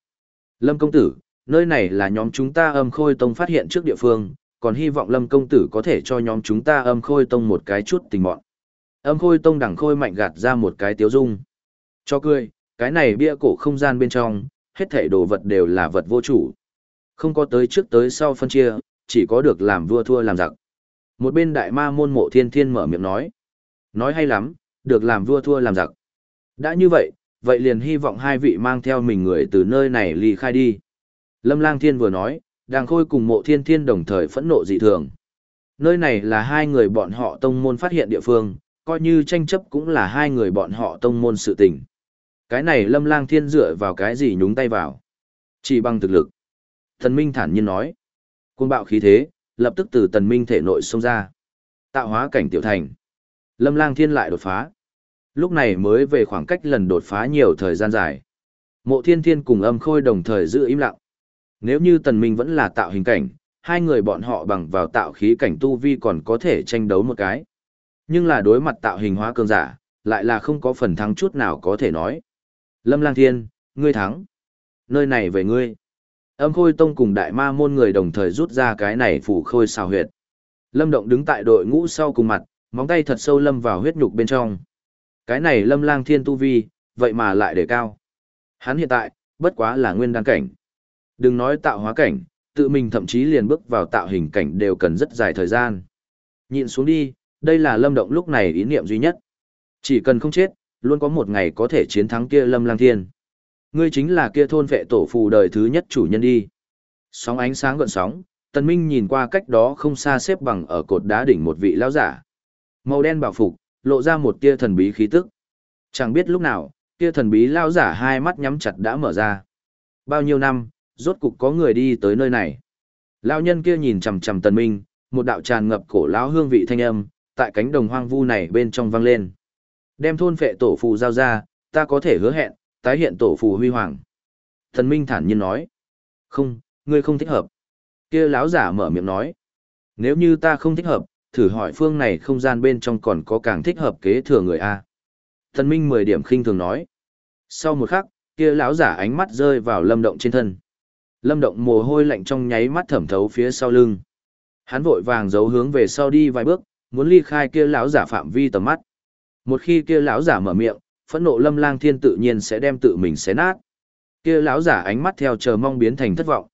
Lâm công tử, nơi này là nhóm chúng ta âm khôi tông phát hiện trước địa phương, còn hy vọng lâm công tử có thể cho nhóm chúng ta âm khôi tông một cái chút tình mọn. Âm khôi tông đẳng khôi mạnh gạt ra một cái tiếu dung. Cho cười, cái này bia cổ không gian bên trong, hết thảy đồ vật đều là vật vô chủ. Không có tới trước tới sau phân chia, chỉ có được làm vua thua làm giặc. Một bên đại ma môn mộ thiên thiên mở miệng nói. Nói hay lắm, được làm vua thua làm giặc. Đã như vậy, vậy liền hy vọng hai vị mang theo mình người từ nơi này ly khai đi. Lâm Lang Thiên vừa nói, đàng khôi cùng mộ thiên thiên đồng thời phẫn nộ dị thường. Nơi này là hai người bọn họ tông môn phát hiện địa phương, coi như tranh chấp cũng là hai người bọn họ tông môn sự tình. Cái này Lâm Lang Thiên dựa vào cái gì nhúng tay vào? Chỉ bằng thực lực. Thần Minh thản nhiên nói. Cuồng bạo khí thế, lập tức từ Tần Minh thể nội xông ra. Tạo hóa cảnh tiểu thành. Lâm Lang Thiên lại đột phá. Lúc này mới về khoảng cách lần đột phá nhiều thời gian dài. Mộ thiên thiên cùng âm khôi đồng thời giữ im lặng. Nếu như tần minh vẫn là tạo hình cảnh, hai người bọn họ bằng vào tạo khí cảnh tu vi còn có thể tranh đấu một cái. Nhưng là đối mặt tạo hình hóa cường giả, lại là không có phần thắng chút nào có thể nói. Lâm Lang Thiên, ngươi thắng. Nơi này về ngươi. Âm khôi tông cùng đại ma môn người đồng thời rút ra cái này phủ khôi xào huyệt. Lâm Động đứng tại đội ngũ sau cùng mặt, móng tay thật sâu lâm vào huyết nhục bên trong. Cái này lâm lang thiên tu vi, vậy mà lại để cao. Hắn hiện tại, bất quá là nguyên đan cảnh. Đừng nói tạo hóa cảnh, tự mình thậm chí liền bước vào tạo hình cảnh đều cần rất dài thời gian. nhịn xuống đi, đây là lâm động lúc này ý niệm duy nhất. Chỉ cần không chết, luôn có một ngày có thể chiến thắng kia lâm lang thiên. Ngươi chính là kia thôn vệ tổ phù đời thứ nhất chủ nhân đi. Sóng ánh sáng gợn sóng, Tần Minh nhìn qua cách đó không xa xếp bằng ở cột đá đỉnh một vị lão giả. Màu đen bảo phục, lộ ra một tia thần bí khí tức. Chẳng biết lúc nào, tia thần bí lão giả hai mắt nhắm chặt đã mở ra. Bao nhiêu năm, rốt cục có người đi tới nơi này. Lão nhân kia nhìn chằm chằm Tần Minh, một đạo tràn ngập cổ lão hương vị thanh âm, tại cánh đồng hoang vu này bên trong vang lên. Đem thôn phệ tổ phù giao ra, ta có thể hứa hẹn, tái hiện tổ phù huy hoàng. Thần Minh thản nhiên nói. Không, ngươi không thích hợp. kia lão giả mở miệng nói. Nếu như ta không thích hợp, thử hỏi phương này không gian bên trong còn có càng thích hợp kế thừa người A. Thần Minh mười điểm khinh thường nói. Sau một khắc, kia lão giả ánh mắt rơi vào lâm động trên thân. Lâm động mồ hôi lạnh trong nháy mắt thẩm thấu phía sau lưng. Hắn vội vàng giấu hướng về sau đi vài bước, muốn ly khai kia lão giả phạm vi tầm mắt. Một khi kia lão giả mở miệng, phẫn nộ Lâm Lang Thiên tự nhiên sẽ đem tự mình xé nát. Kia lão giả ánh mắt theo chờ mong biến thành thất vọng.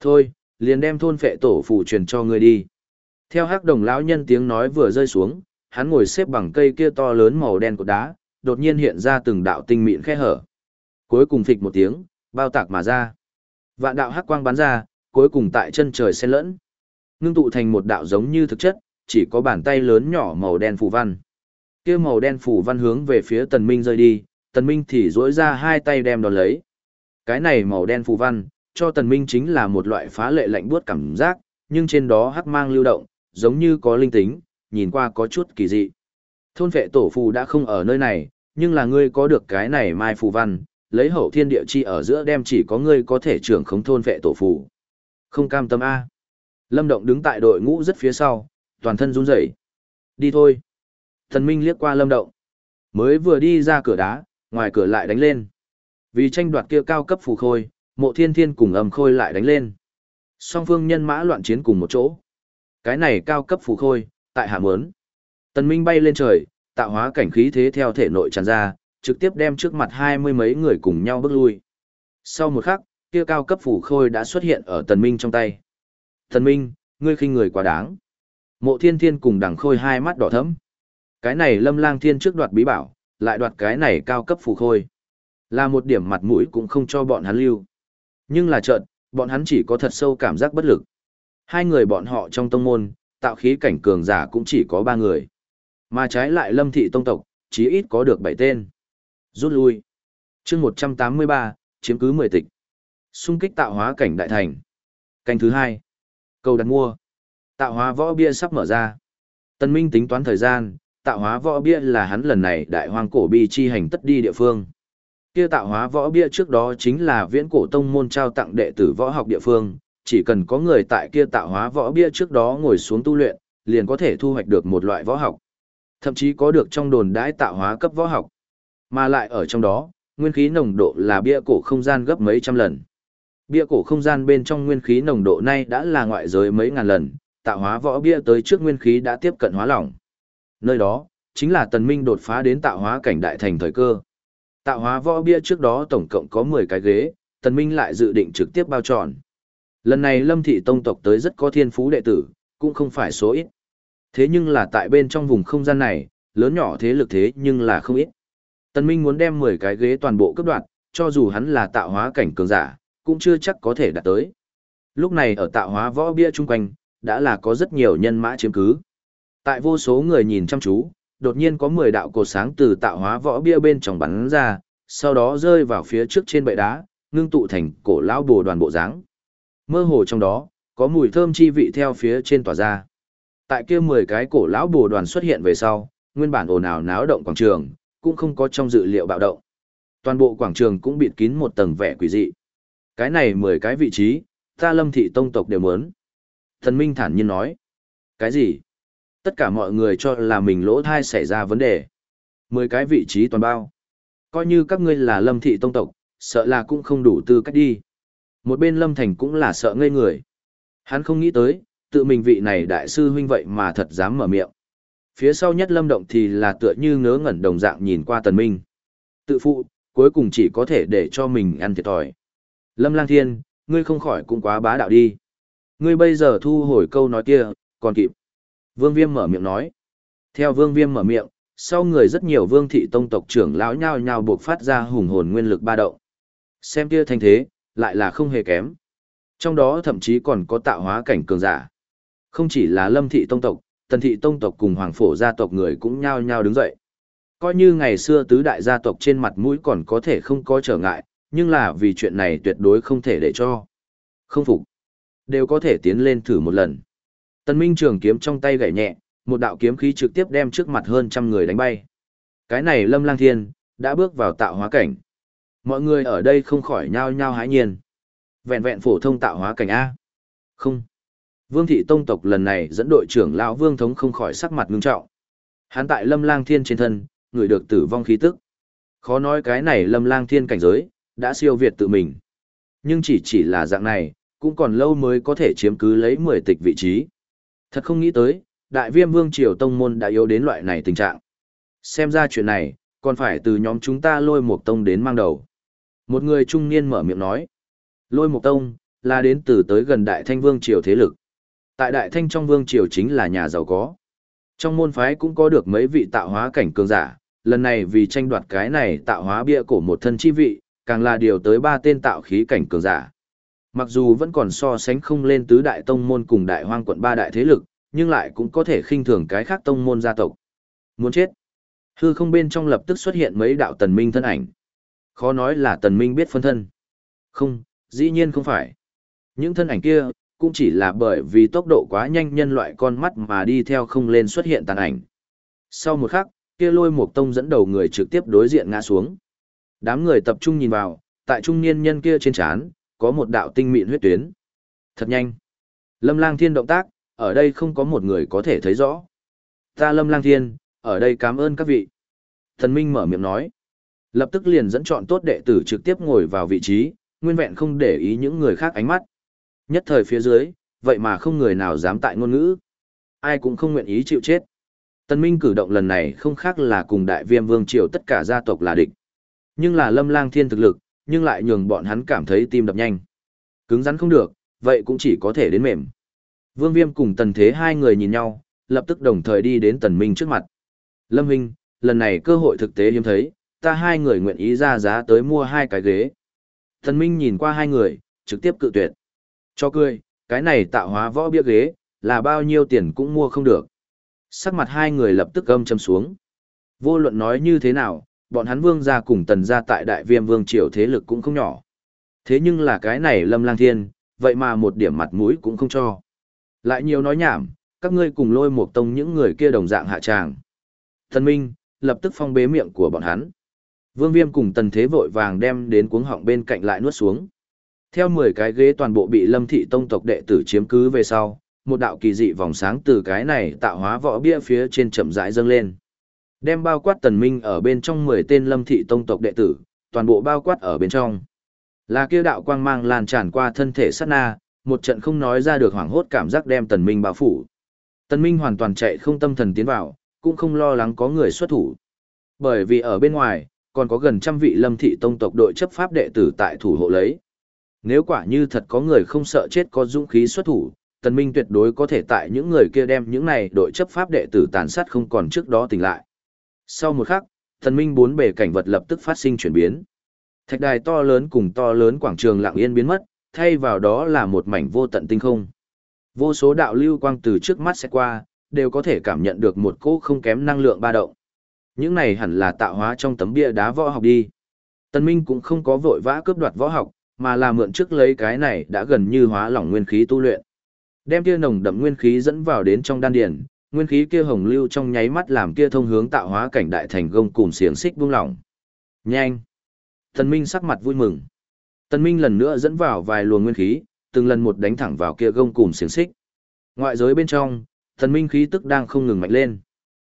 Thôi, liền đem thôn phệ tổ phù truyền cho ngươi đi. Theo hắc đồng lão nhân tiếng nói vừa rơi xuống, hắn ngồi xếp bằng cây kia to lớn màu đen của đá, đột nhiên hiện ra từng đạo tinh mịn khe hở. Cuối cùng phịch một tiếng, bao tạc mà ra. Vạn đạo hắc quang bắn ra, cuối cùng tại chân trời xen lẫn. Ngưng tụ thành một đạo giống như thực chất, chỉ có bàn tay lớn nhỏ màu đen phù văn. Kia màu đen phù văn hướng về phía Tần Minh rơi đi, Tần Minh thì duỗi ra hai tay đem đón lấy. Cái này màu đen phù văn, cho Tần Minh chính là một loại phá lệ lạnh buốt cảm giác, nhưng trên đó hắc mang lưu động, giống như có linh tính, nhìn qua có chút kỳ dị. Thôn vệ tổ phù đã không ở nơi này, nhưng là ngươi có được cái này mai phù văn, lấy hậu thiên địa chi ở giữa đem chỉ có ngươi có thể trưởng khống thôn vệ tổ phù. Không cam tâm A. Lâm Động đứng tại đội ngũ rất phía sau, toàn thân run rẩy. Đi thôi. Thần Minh liếc qua Lâm Động. Mới vừa đi ra cửa đá, ngoài cửa lại đánh lên. Vì tranh đoạt kia cao cấp phù khôi, mộ thiên thiên cùng âm khôi lại đánh lên. Song phương nhân mã loạn chiến cùng một chỗ. Cái này cao cấp phù khôi, tại hạ mớn. Tần Minh bay lên trời, tạo hóa cảnh khí thế theo thể nội tràn ra, trực tiếp đem trước mặt hai mươi mấy người cùng nhau bước lui. Sau một khắc, kia cao cấp phù khôi đã xuất hiện ở Tần Minh trong tay. Tần Minh, ngươi khinh người quá đáng. Mộ thiên thiên cùng đằng khôi hai mắt đỏ thẫm. Cái này lâm lang thiên trước đoạt bí bảo, lại đoạt cái này cao cấp phù khôi. Là một điểm mặt mũi cũng không cho bọn hắn lưu. Nhưng là trợn, bọn hắn chỉ có thật sâu cảm giác bất lực. Hai người bọn họ trong tông môn, tạo khí cảnh cường giả cũng chỉ có ba người. Mà trái lại lâm thị tông tộc, chí ít có được bảy tên. Rút lui. chương một trăm tám mươi ba chiếm cứ mười tịch. Xung kích tạo hóa cảnh đại thành. Canh thứ hai. Cầu đặt mua. Tạo hóa võ bia sắp mở ra. Tân Minh tính toán thời gian, tạo hóa võ bia là hắn lần này đại hoang cổ bi chi hành tất đi địa phương. Kia tạo hóa võ bia trước đó chính là viễn cổ tông môn trao tặng đệ tử võ học địa phương, chỉ cần có người tại kia tạo hóa võ bia trước đó ngồi xuống tu luyện, liền có thể thu hoạch được một loại võ học. Thậm chí có được trong đồn đãi tạo hóa cấp võ học. Mà lại ở trong đó, nguyên khí nồng độ là bia cổ không gian gấp mấy trăm lần. Bia cổ không gian bên trong nguyên khí nồng độ nay đã là ngoại giới mấy ngàn lần, tạo hóa võ bia tới trước nguyên khí đã tiếp cận hóa lỏng. Nơi đó, chính là tần minh đột phá đến tạo hóa cảnh đại thành thời cơ. Tạo hóa võ bia trước đó tổng cộng có 10 cái ghế, tần minh lại dự định trực tiếp bao tròn. Lần này lâm thị tông tộc tới rất có thiên phú đệ tử, cũng không phải số ít. Thế nhưng là tại bên trong vùng không gian này, lớn nhỏ thế lực thế nhưng là không ít. Tần Minh muốn đem 10 cái ghế toàn bộ cấp đoạt, cho dù hắn là tạo hóa cảnh cường giả, cũng chưa chắc có thể đạt tới. Lúc này ở tạo hóa võ bia chung quanh, đã là có rất nhiều nhân mã chiếm cứ. Tại vô số người nhìn chăm chú, đột nhiên có 10 đạo cột sáng từ tạo hóa võ bia bên trong bắn ra, sau đó rơi vào phía trước trên bệ đá, ngưng tụ thành cổ lão bồ đoàn bộ dáng. Mơ hồ trong đó, có mùi thơm chi vị theo phía trên tỏa ra. Tại kia 10 cái cổ lão bồ đoàn xuất hiện về sau, nguyên bản ồn ào náo động quảng trường, cũng không có trong dự liệu bạo động. Toàn bộ quảng trường cũng bịt kín một tầng vẻ quỷ dị. Cái này 10 cái vị trí, ta lâm thị tông tộc đều muốn. Thần Minh thản nhiên nói. Cái gì? Tất cả mọi người cho là mình lỗ thai xảy ra vấn đề. 10 cái vị trí toàn bao. Coi như các ngươi là lâm thị tông tộc, sợ là cũng không đủ tư cách đi. Một bên lâm thành cũng là sợ ngây người. Hắn không nghĩ tới, tự mình vị này đại sư huynh vậy mà thật dám mở miệng. Phía sau nhất lâm động thì là tựa như ngớ ngẩn đồng dạng nhìn qua tần minh. Tự phụ, cuối cùng chỉ có thể để cho mình ăn thiệt thòi. Lâm lang thiên, ngươi không khỏi cũng quá bá đạo đi. Ngươi bây giờ thu hồi câu nói kia, còn kịp. Vương Viêm mở miệng nói. Theo Vương Viêm mở miệng, sau người rất nhiều vương thị tông tộc trưởng lão nhao nhao buộc phát ra hùng hồn nguyên lực ba động. Xem kia thanh thế, lại là không hề kém. Trong đó thậm chí còn có tạo hóa cảnh cường giả. Không chỉ là lâm thị tông tộc, tần thị tông tộc cùng hoàng phổ gia tộc người cũng nhao nhao đứng dậy. Coi như ngày xưa tứ đại gia tộc trên mặt mũi còn có thể không có trở ngại, nhưng là vì chuyện này tuyệt đối không thể để cho. Không phục. Đều có thể tiến lên thử một lần. Tần Minh trường kiếm trong tay gảy nhẹ, một đạo kiếm khí trực tiếp đem trước mặt hơn trăm người đánh bay. Cái này Lâm Lang Thiên, đã bước vào tạo hóa cảnh. Mọi người ở đây không khỏi nhao nhao hãi nhiên. Vẹn vẹn phổ thông tạo hóa cảnh A. Không. Vương thị tông tộc lần này dẫn đội trưởng lão Vương Thống không khỏi sắc mặt ngưng trọng. Hắn tại Lâm Lang Thiên trên thân, người được tử vong khí tức. Khó nói cái này Lâm Lang Thiên cảnh giới, đã siêu việt tự mình. Nhưng chỉ chỉ là dạng này, cũng còn lâu mới có thể chiếm cứ lấy 10 tịch vị trí. Thật không nghĩ tới, đại viêm vương triều tông môn đã yếu đến loại này tình trạng. Xem ra chuyện này, còn phải từ nhóm chúng ta lôi một tông đến mang đầu. Một người trung niên mở miệng nói. Lôi một tông, là đến từ tới gần đại thanh vương triều thế lực. Tại đại thanh trong vương triều chính là nhà giàu có. Trong môn phái cũng có được mấy vị tạo hóa cảnh cường giả, lần này vì tranh đoạt cái này tạo hóa bia cổ một thân chi vị, càng là điều tới ba tên tạo khí cảnh cường giả. Mặc dù vẫn còn so sánh không lên tứ đại tông môn cùng đại hoang quận ba đại thế lực, nhưng lại cũng có thể khinh thường cái khác tông môn gia tộc. Muốn chết. Hư không bên trong lập tức xuất hiện mấy đạo tần minh thân ảnh. Khó nói là tần minh biết phân thân. Không, dĩ nhiên không phải. Những thân ảnh kia, cũng chỉ là bởi vì tốc độ quá nhanh nhân loại con mắt mà đi theo không lên xuất hiện tàn ảnh. Sau một khắc, kia lôi một tông dẫn đầu người trực tiếp đối diện ngã xuống. Đám người tập trung nhìn vào, tại trung niên nhân kia trên trán có một đạo tinh mịn huyết tuyến. Thật nhanh. Lâm Lang Thiên động tác, ở đây không có một người có thể thấy rõ. Ta Lâm Lang Thiên, ở đây cảm ơn các vị. Thần Minh mở miệng nói. Lập tức liền dẫn chọn tốt đệ tử trực tiếp ngồi vào vị trí, nguyên vẹn không để ý những người khác ánh mắt. Nhất thời phía dưới, vậy mà không người nào dám tại ngôn ngữ. Ai cũng không nguyện ý chịu chết. Tân Minh cử động lần này không khác là cùng đại viêm vương triều tất cả gia tộc là địch. Nhưng là lâm lang thiên thực lực, nhưng lại nhường bọn hắn cảm thấy tim đập nhanh. Cứng rắn không được, vậy cũng chỉ có thể đến mềm. Vương Viêm cùng Tần Thế hai người nhìn nhau, lập tức đồng thời đi đến Tần Minh trước mặt. Lâm Minh, lần này cơ hội thực tế hiếm thấy, ta hai người nguyện ý ra giá tới mua hai cái ghế. Tần Minh nhìn qua hai người, trực tiếp cự tuyệt. Cho cười, cái này tạo hóa võ bia ghế, là bao nhiêu tiền cũng mua không được. Sắc mặt hai người lập tức âm châm xuống. Vô luận nói như thế nào, bọn hắn vương gia cùng tần gia tại đại viêm vương triều thế lực cũng không nhỏ. Thế nhưng là cái này lâm lang thiên, vậy mà một điểm mặt mũi cũng không cho. Lại nhiều nói nhảm, các ngươi cùng lôi một tông những người kia đồng dạng hạ tràng. Thần Minh, lập tức phong bế miệng của bọn hắn. Vương Viêm cùng tần thế vội vàng đem đến cuống họng bên cạnh lại nuốt xuống. Theo 10 cái ghế toàn bộ bị lâm thị tông tộc đệ tử chiếm cứ về sau, một đạo kỳ dị vòng sáng từ cái này tạo hóa võ bia phía trên chậm rãi dâng lên. Đem bao quát tần minh ở bên trong 10 tên lâm thị tông tộc đệ tử, toàn bộ bao quát ở bên trong. Là kia đạo quang mang lan tràn qua thân thể sát na, một trận không nói ra được hoảng hốt cảm giác đem tần minh bao phủ. Tần minh hoàn toàn chạy không tâm thần tiến vào, cũng không lo lắng có người xuất thủ. Bởi vì ở bên ngoài, còn có gần trăm vị lâm thị tông tộc đội chấp pháp đệ tử tại thủ hộ lấy. Nếu quả như thật có người không sợ chết có dũng khí xuất thủ, tần minh tuyệt đối có thể tại những người kia đem những này đội chấp pháp đệ tử tàn sát không còn trước đó tỉnh lại. Sau một khắc, thần minh bốn bề cảnh vật lập tức phát sinh chuyển biến. Thạch đài to lớn cùng to lớn quảng trường lặng yên biến mất, thay vào đó là một mảnh vô tận tinh không. Vô số đạo lưu quang từ trước mắt sẽ qua, đều có thể cảm nhận được một cỗ không kém năng lượng ba động. Những này hẳn là tạo hóa trong tấm bia đá võ học đi. Tân Minh cũng không có vội vã cướp đoạt võ học, mà là mượn trước lấy cái này đã gần như hóa lỏng nguyên khí tu luyện. Đem kia nồng đậm nguyên khí dẫn vào đến trong đan điền, nguyên khí kia hồng lưu trong nháy mắt làm kia thông hướng tạo hóa cảnh đại thành gông cùng xiềng xích buông lỏng. Nhanh! Tần Minh sắc mặt vui mừng. Tần Minh lần nữa dẫn vào vài luồng nguyên khí, từng lần một đánh thẳng vào kia gông cùng xiềng xích. Ngoại giới bên trong, Tần Minh khí tức đang không ngừng mạnh lên.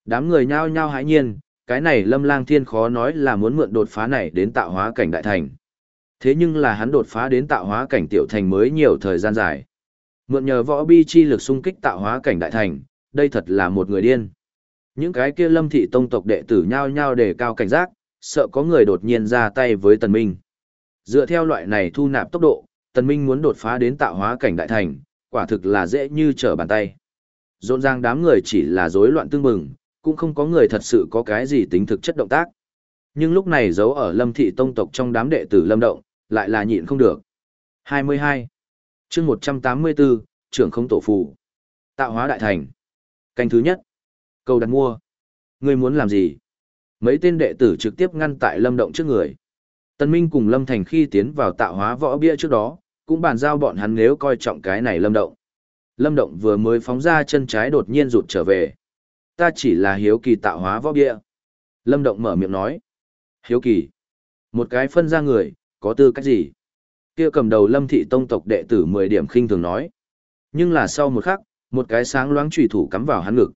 Đám người nhao nhao hãi nhiên, cái này Lâm Lang Thiên khó nói là muốn mượn đột phá này đến tạo hóa cảnh đại thành. Thế nhưng là hắn đột phá đến tạo hóa cảnh tiểu thành mới nhiều thời gian dài. Mượn nhờ võ bi chi lực xung kích tạo hóa cảnh đại thành, đây thật là một người điên. Những cái kia lâm thị tông tộc đệ tử nhao nhao đề cao cảnh giác, sợ có người đột nhiên ra tay với tần minh. Dựa theo loại này thu nạp tốc độ, tần minh muốn đột phá đến tạo hóa cảnh đại thành, quả thực là dễ như trở bàn tay. Rộn ràng đám người chỉ là rối loạn tương mừng, cũng không có người thật sự có cái gì tính thực chất động tác. Nhưng lúc này giấu ở lâm thị tông tộc trong đám đệ tử lâm động, lại là nhịn không được. 22. chương 184, trưởng không tổ phụ. Tạo hóa đại thành. Canh thứ nhất. Câu đặt mua. Ngươi muốn làm gì? Mấy tên đệ tử trực tiếp ngăn tại Lâm Động trước người. Tân Minh cùng Lâm Thành khi tiến vào tạo hóa võ bia trước đó, cũng bàn giao bọn hắn nếu coi trọng cái này Lâm Động. Lâm Động vừa mới phóng ra chân trái đột nhiên rụt trở về. Ta chỉ là hiếu kỳ tạo hóa võ bia. Lâm Động mở miệng nói. Hiếu kỳ. Một cái phân ra người, có tư cách gì? Kia cầm đầu Lâm Thị Tông tộc đệ tử 10 điểm khinh thường nói. Nhưng là sau một khắc, một cái sáng loáng trùy thủ cắm vào hắn ngực.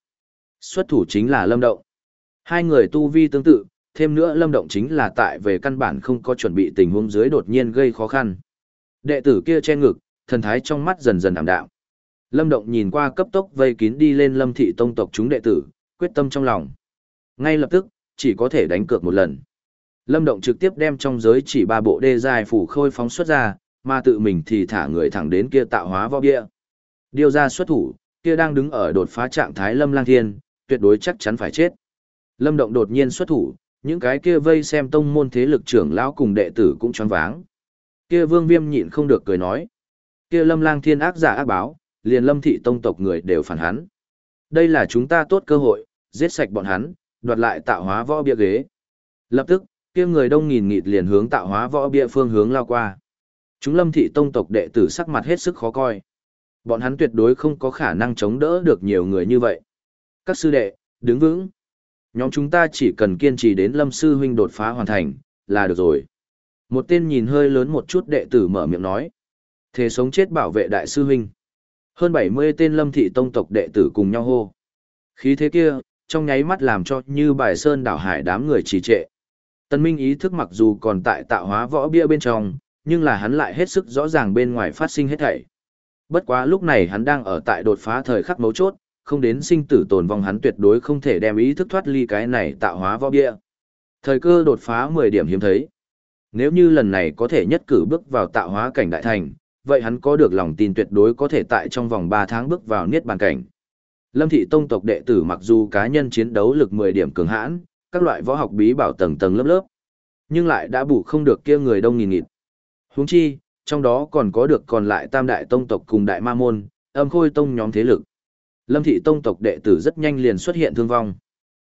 Xuất thủ chính là Lâm Động. Hai người tu vi tương tự, thêm nữa Lâm Động chính là tại về căn bản không có chuẩn bị tình huống dưới đột nhiên gây khó khăn. Đệ tử kia che ngực, thần thái trong mắt dần dần ảm đạm. Lâm Động nhìn qua cấp tốc vây kín đi lên Lâm thị tông tộc chúng đệ tử, quyết tâm trong lòng. Ngay lập tức, chỉ có thể đánh cược một lần. Lâm Động trực tiếp đem trong giới chỉ ba bộ đê dài phủ khôi phóng xuất ra, mà tự mình thì thả người thẳng đến kia tạo hóa võ bia. Điều ra xuất thủ, kia đang đứng ở đột phá trạng thái Lâm Lang Thiên, tuyệt đối chắc chắn phải chết. Lâm Động đột nhiên xuất thủ, những cái kia vây xem tông môn thế lực trưởng lão cùng đệ tử cũng choáng váng. Kia Vương Viêm nhịn không được cười nói, kia Lâm Lang Thiên ác giả ác báo, liền Lâm thị tông tộc người đều phản hắn. Đây là chúng ta tốt cơ hội, giết sạch bọn hắn, đoạt lại tạo hóa võ bia ghế. Lập tức, kia người đông nghìn nghịt liền hướng tạo hóa võ bia phương hướng lao qua. Chúng Lâm thị tông tộc đệ tử sắc mặt hết sức khó coi. Bọn hắn tuyệt đối không có khả năng chống đỡ được nhiều người như vậy. Các sư đệ, đứng vững. Nhóm chúng ta chỉ cần kiên trì đến lâm sư huynh đột phá hoàn thành, là được rồi. Một tên nhìn hơi lớn một chút đệ tử mở miệng nói. Thế sống chết bảo vệ đại sư huynh. Hơn 70 tên lâm thị tông tộc đệ tử cùng nhau hô. Khí thế kia, trong nháy mắt làm cho như bài sơn đảo hải đám người trì trệ. Tân Minh ý thức mặc dù còn tại tạo hóa võ bia bên trong, nhưng là hắn lại hết sức rõ ràng bên ngoài phát sinh hết thảy. Bất quá lúc này hắn đang ở tại đột phá thời khắc mấu chốt, không đến sinh tử tồn vong hắn tuyệt đối không thể đem ý thức thoát ly cái này tạo hóa võ bia. Thời cơ đột phá 10 điểm hiếm thấy. Nếu như lần này có thể nhất cử bước vào tạo hóa cảnh đại thành, vậy hắn có được lòng tin tuyệt đối có thể tại trong vòng 3 tháng bước vào niết bàn cảnh. Lâm thị tông tộc đệ tử mặc dù cá nhân chiến đấu lực 10 điểm cường hãn, các loại võ học bí bảo tầng tầng lớp lớp, nhưng lại đã bù không được kia người đông nghìn nghịt. Huống chi, trong đó còn có được còn lại tam đại tông tộc cùng đại ma môn, âm khôi tông nhóm thế lực. Lâm thị tông tộc đệ tử rất nhanh liền xuất hiện thương vong.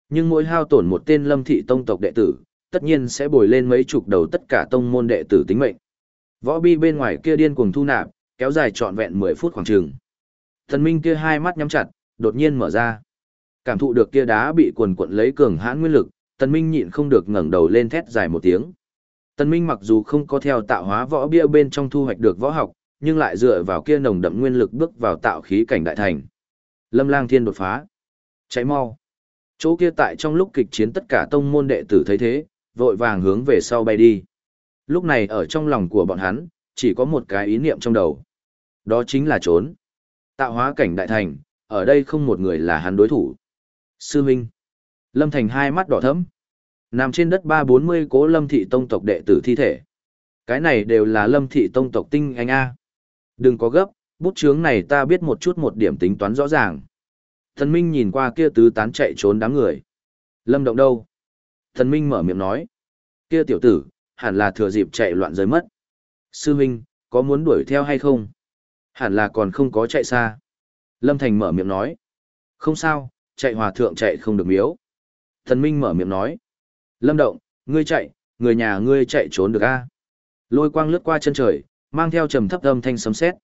Nhưng mỗi hao tổn một tên lâm thị tông tộc đệ tử, tất nhiên sẽ bồi lên mấy chục đầu tất cả tông môn đệ tử tính mệnh. Võ bi bên ngoài kia điên cuồng thu nạp, kéo dài trọn vẹn 10 phút khoảng trường Thần minh kia hai mắt nhắm chặt, đột nhiên mở ra. Cảm thụ được kia đá bị cuồn cuộn lấy cường hãn nguyên lực, Tần Minh nhịn không được ngẩng đầu lên thét dài một tiếng. Tần Minh mặc dù không có theo tạo hóa võ bia bên trong thu hoạch được võ học, nhưng lại dựa vào kia nồng đậm nguyên lực bước vào tạo khí cảnh đại thành. Lâm Lang Thiên đột phá. Cháy mau. Chỗ kia tại trong lúc kịch chiến tất cả tông môn đệ tử thấy thế, vội vàng hướng về sau bay đi. Lúc này ở trong lòng của bọn hắn, chỉ có một cái ý niệm trong đầu. Đó chính là trốn. Tạo hóa cảnh đại thành, ở đây không một người là hắn đối thủ. Sư Minh. Lâm Thành hai mắt đỏ thẫm. Nằm trên đất ba bốn mươi cố lâm thị tông tộc đệ tử thi thể. Cái này đều là lâm thị tông tộc tinh anh A. Đừng có gấp, bút chướng này ta biết một chút một điểm tính toán rõ ràng. Thần Minh nhìn qua kia tứ tán chạy trốn đám người. Lâm động đâu? Thần Minh mở miệng nói. Kia tiểu tử, hẳn là thừa dịp chạy loạn rơi mất. Sư Minh, có muốn đuổi theo hay không? Hẳn là còn không có chạy xa. Lâm Thành mở miệng nói. Không sao, chạy hòa thượng chạy không được miếu. Thần Minh mở miệng nói. Lâm Động, ngươi chạy, người nhà ngươi chạy trốn được a? Lôi quang lướt qua chân trời, mang theo trầm thấp âm thanh sấm sét.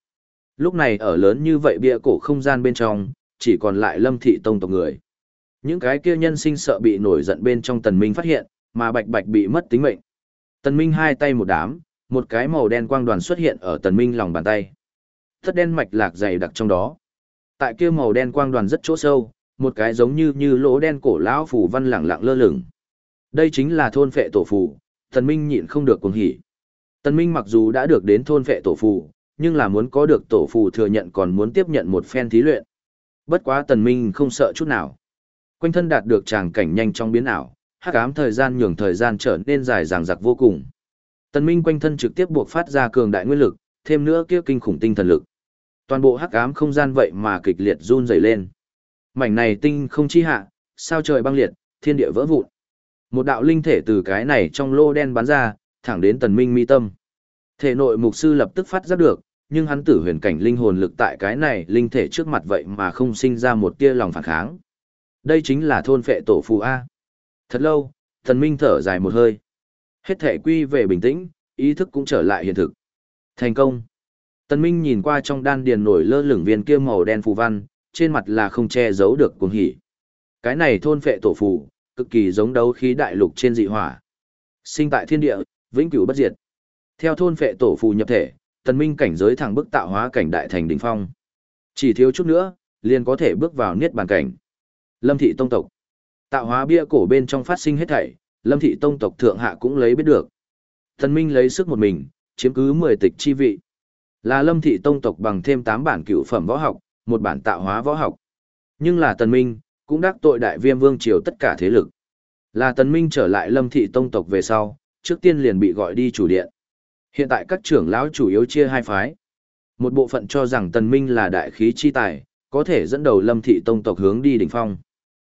Lúc này ở lớn như vậy bia cổ không gian bên trong, chỉ còn lại Lâm thị tông tộc người. Những cái kia nhân sinh sợ bị nổi giận bên trong Tần Minh phát hiện, mà Bạch Bạch bị mất tính mệnh. Tần Minh hai tay một đám, một cái màu đen quang đoàn xuất hiện ở Tần Minh lòng bàn tay. Thất đen mạch lạc dày đặc trong đó. Tại kia màu đen quang đoàn rất chỗ sâu, một cái giống như như lỗ đen cổ lão phủ văn lẳng lặng lơ lửng. Đây chính là thôn phệ tổ phù, Tần Minh nhịn không được cuồng hỉ. Tần Minh mặc dù đã được đến thôn phệ tổ phù, nhưng là muốn có được tổ phù thừa nhận còn muốn tiếp nhận một phen thí luyện. Bất quá Tần Minh không sợ chút nào. Quanh thân đạt được tràng cảnh nhanh trong biến ảo, hắc ám thời gian nhường thời gian trở nên dài dằng dặc vô cùng. Tần Minh quanh thân trực tiếp buộc phát ra cường đại nguyên lực, thêm nữa kia kinh khủng tinh thần lực. Toàn bộ hắc ám không gian vậy mà kịch liệt run rẩy lên. Mảnh này tinh không chi hạ, sao trời băng liệt, thiên địa vỡ vụn. Một đạo linh thể từ cái này trong lô đen bắn ra, thẳng đến tần minh mi tâm. Thể nội mục sư lập tức phát giác được, nhưng hắn tử huyền cảnh linh hồn lực tại cái này linh thể trước mặt vậy mà không sinh ra một tia lòng phản kháng. Đây chính là thôn phệ tổ phù A. Thật lâu, thần minh thở dài một hơi. Hết thể quy về bình tĩnh, ý thức cũng trở lại hiện thực. Thành công. Tần Minh nhìn qua trong đan điền nổi lơ lửng viên kia màu đen phù văn, trên mặt là không che giấu được cuồng hỉ. Cái này thôn phệ tổ phù, cực kỳ giống đấu khí đại lục trên dị hỏa. Sinh tại thiên địa, vĩnh cửu bất diệt. Theo thôn phệ tổ phù nhập thể, Tần Minh cảnh giới thẳng bức tạo hóa cảnh đại thành đỉnh phong. Chỉ thiếu chút nữa, liền có thể bước vào niết bàn cảnh. Lâm thị tông tộc. Tạo hóa bia cổ bên trong phát sinh hết thảy, Lâm thị tông tộc thượng hạ cũng lấy biết được. Tần Minh lấy sức một mình, chiếm cứ 10 tịch chi vị. Là Lâm thị tông tộc bằng thêm 8 bản cựu phẩm võ học, một bản tạo hóa võ học. Nhưng là Tần Minh, cũng đắc tội đại viêm vương triều tất cả thế lực. Là Tần Minh trở lại Lâm thị tông tộc về sau, trước tiên liền bị gọi đi chủ điện. Hiện tại các trưởng lão chủ yếu chia hai phái. Một bộ phận cho rằng Tần Minh là đại khí chi tài, có thể dẫn đầu Lâm thị tông tộc hướng đi đỉnh phong.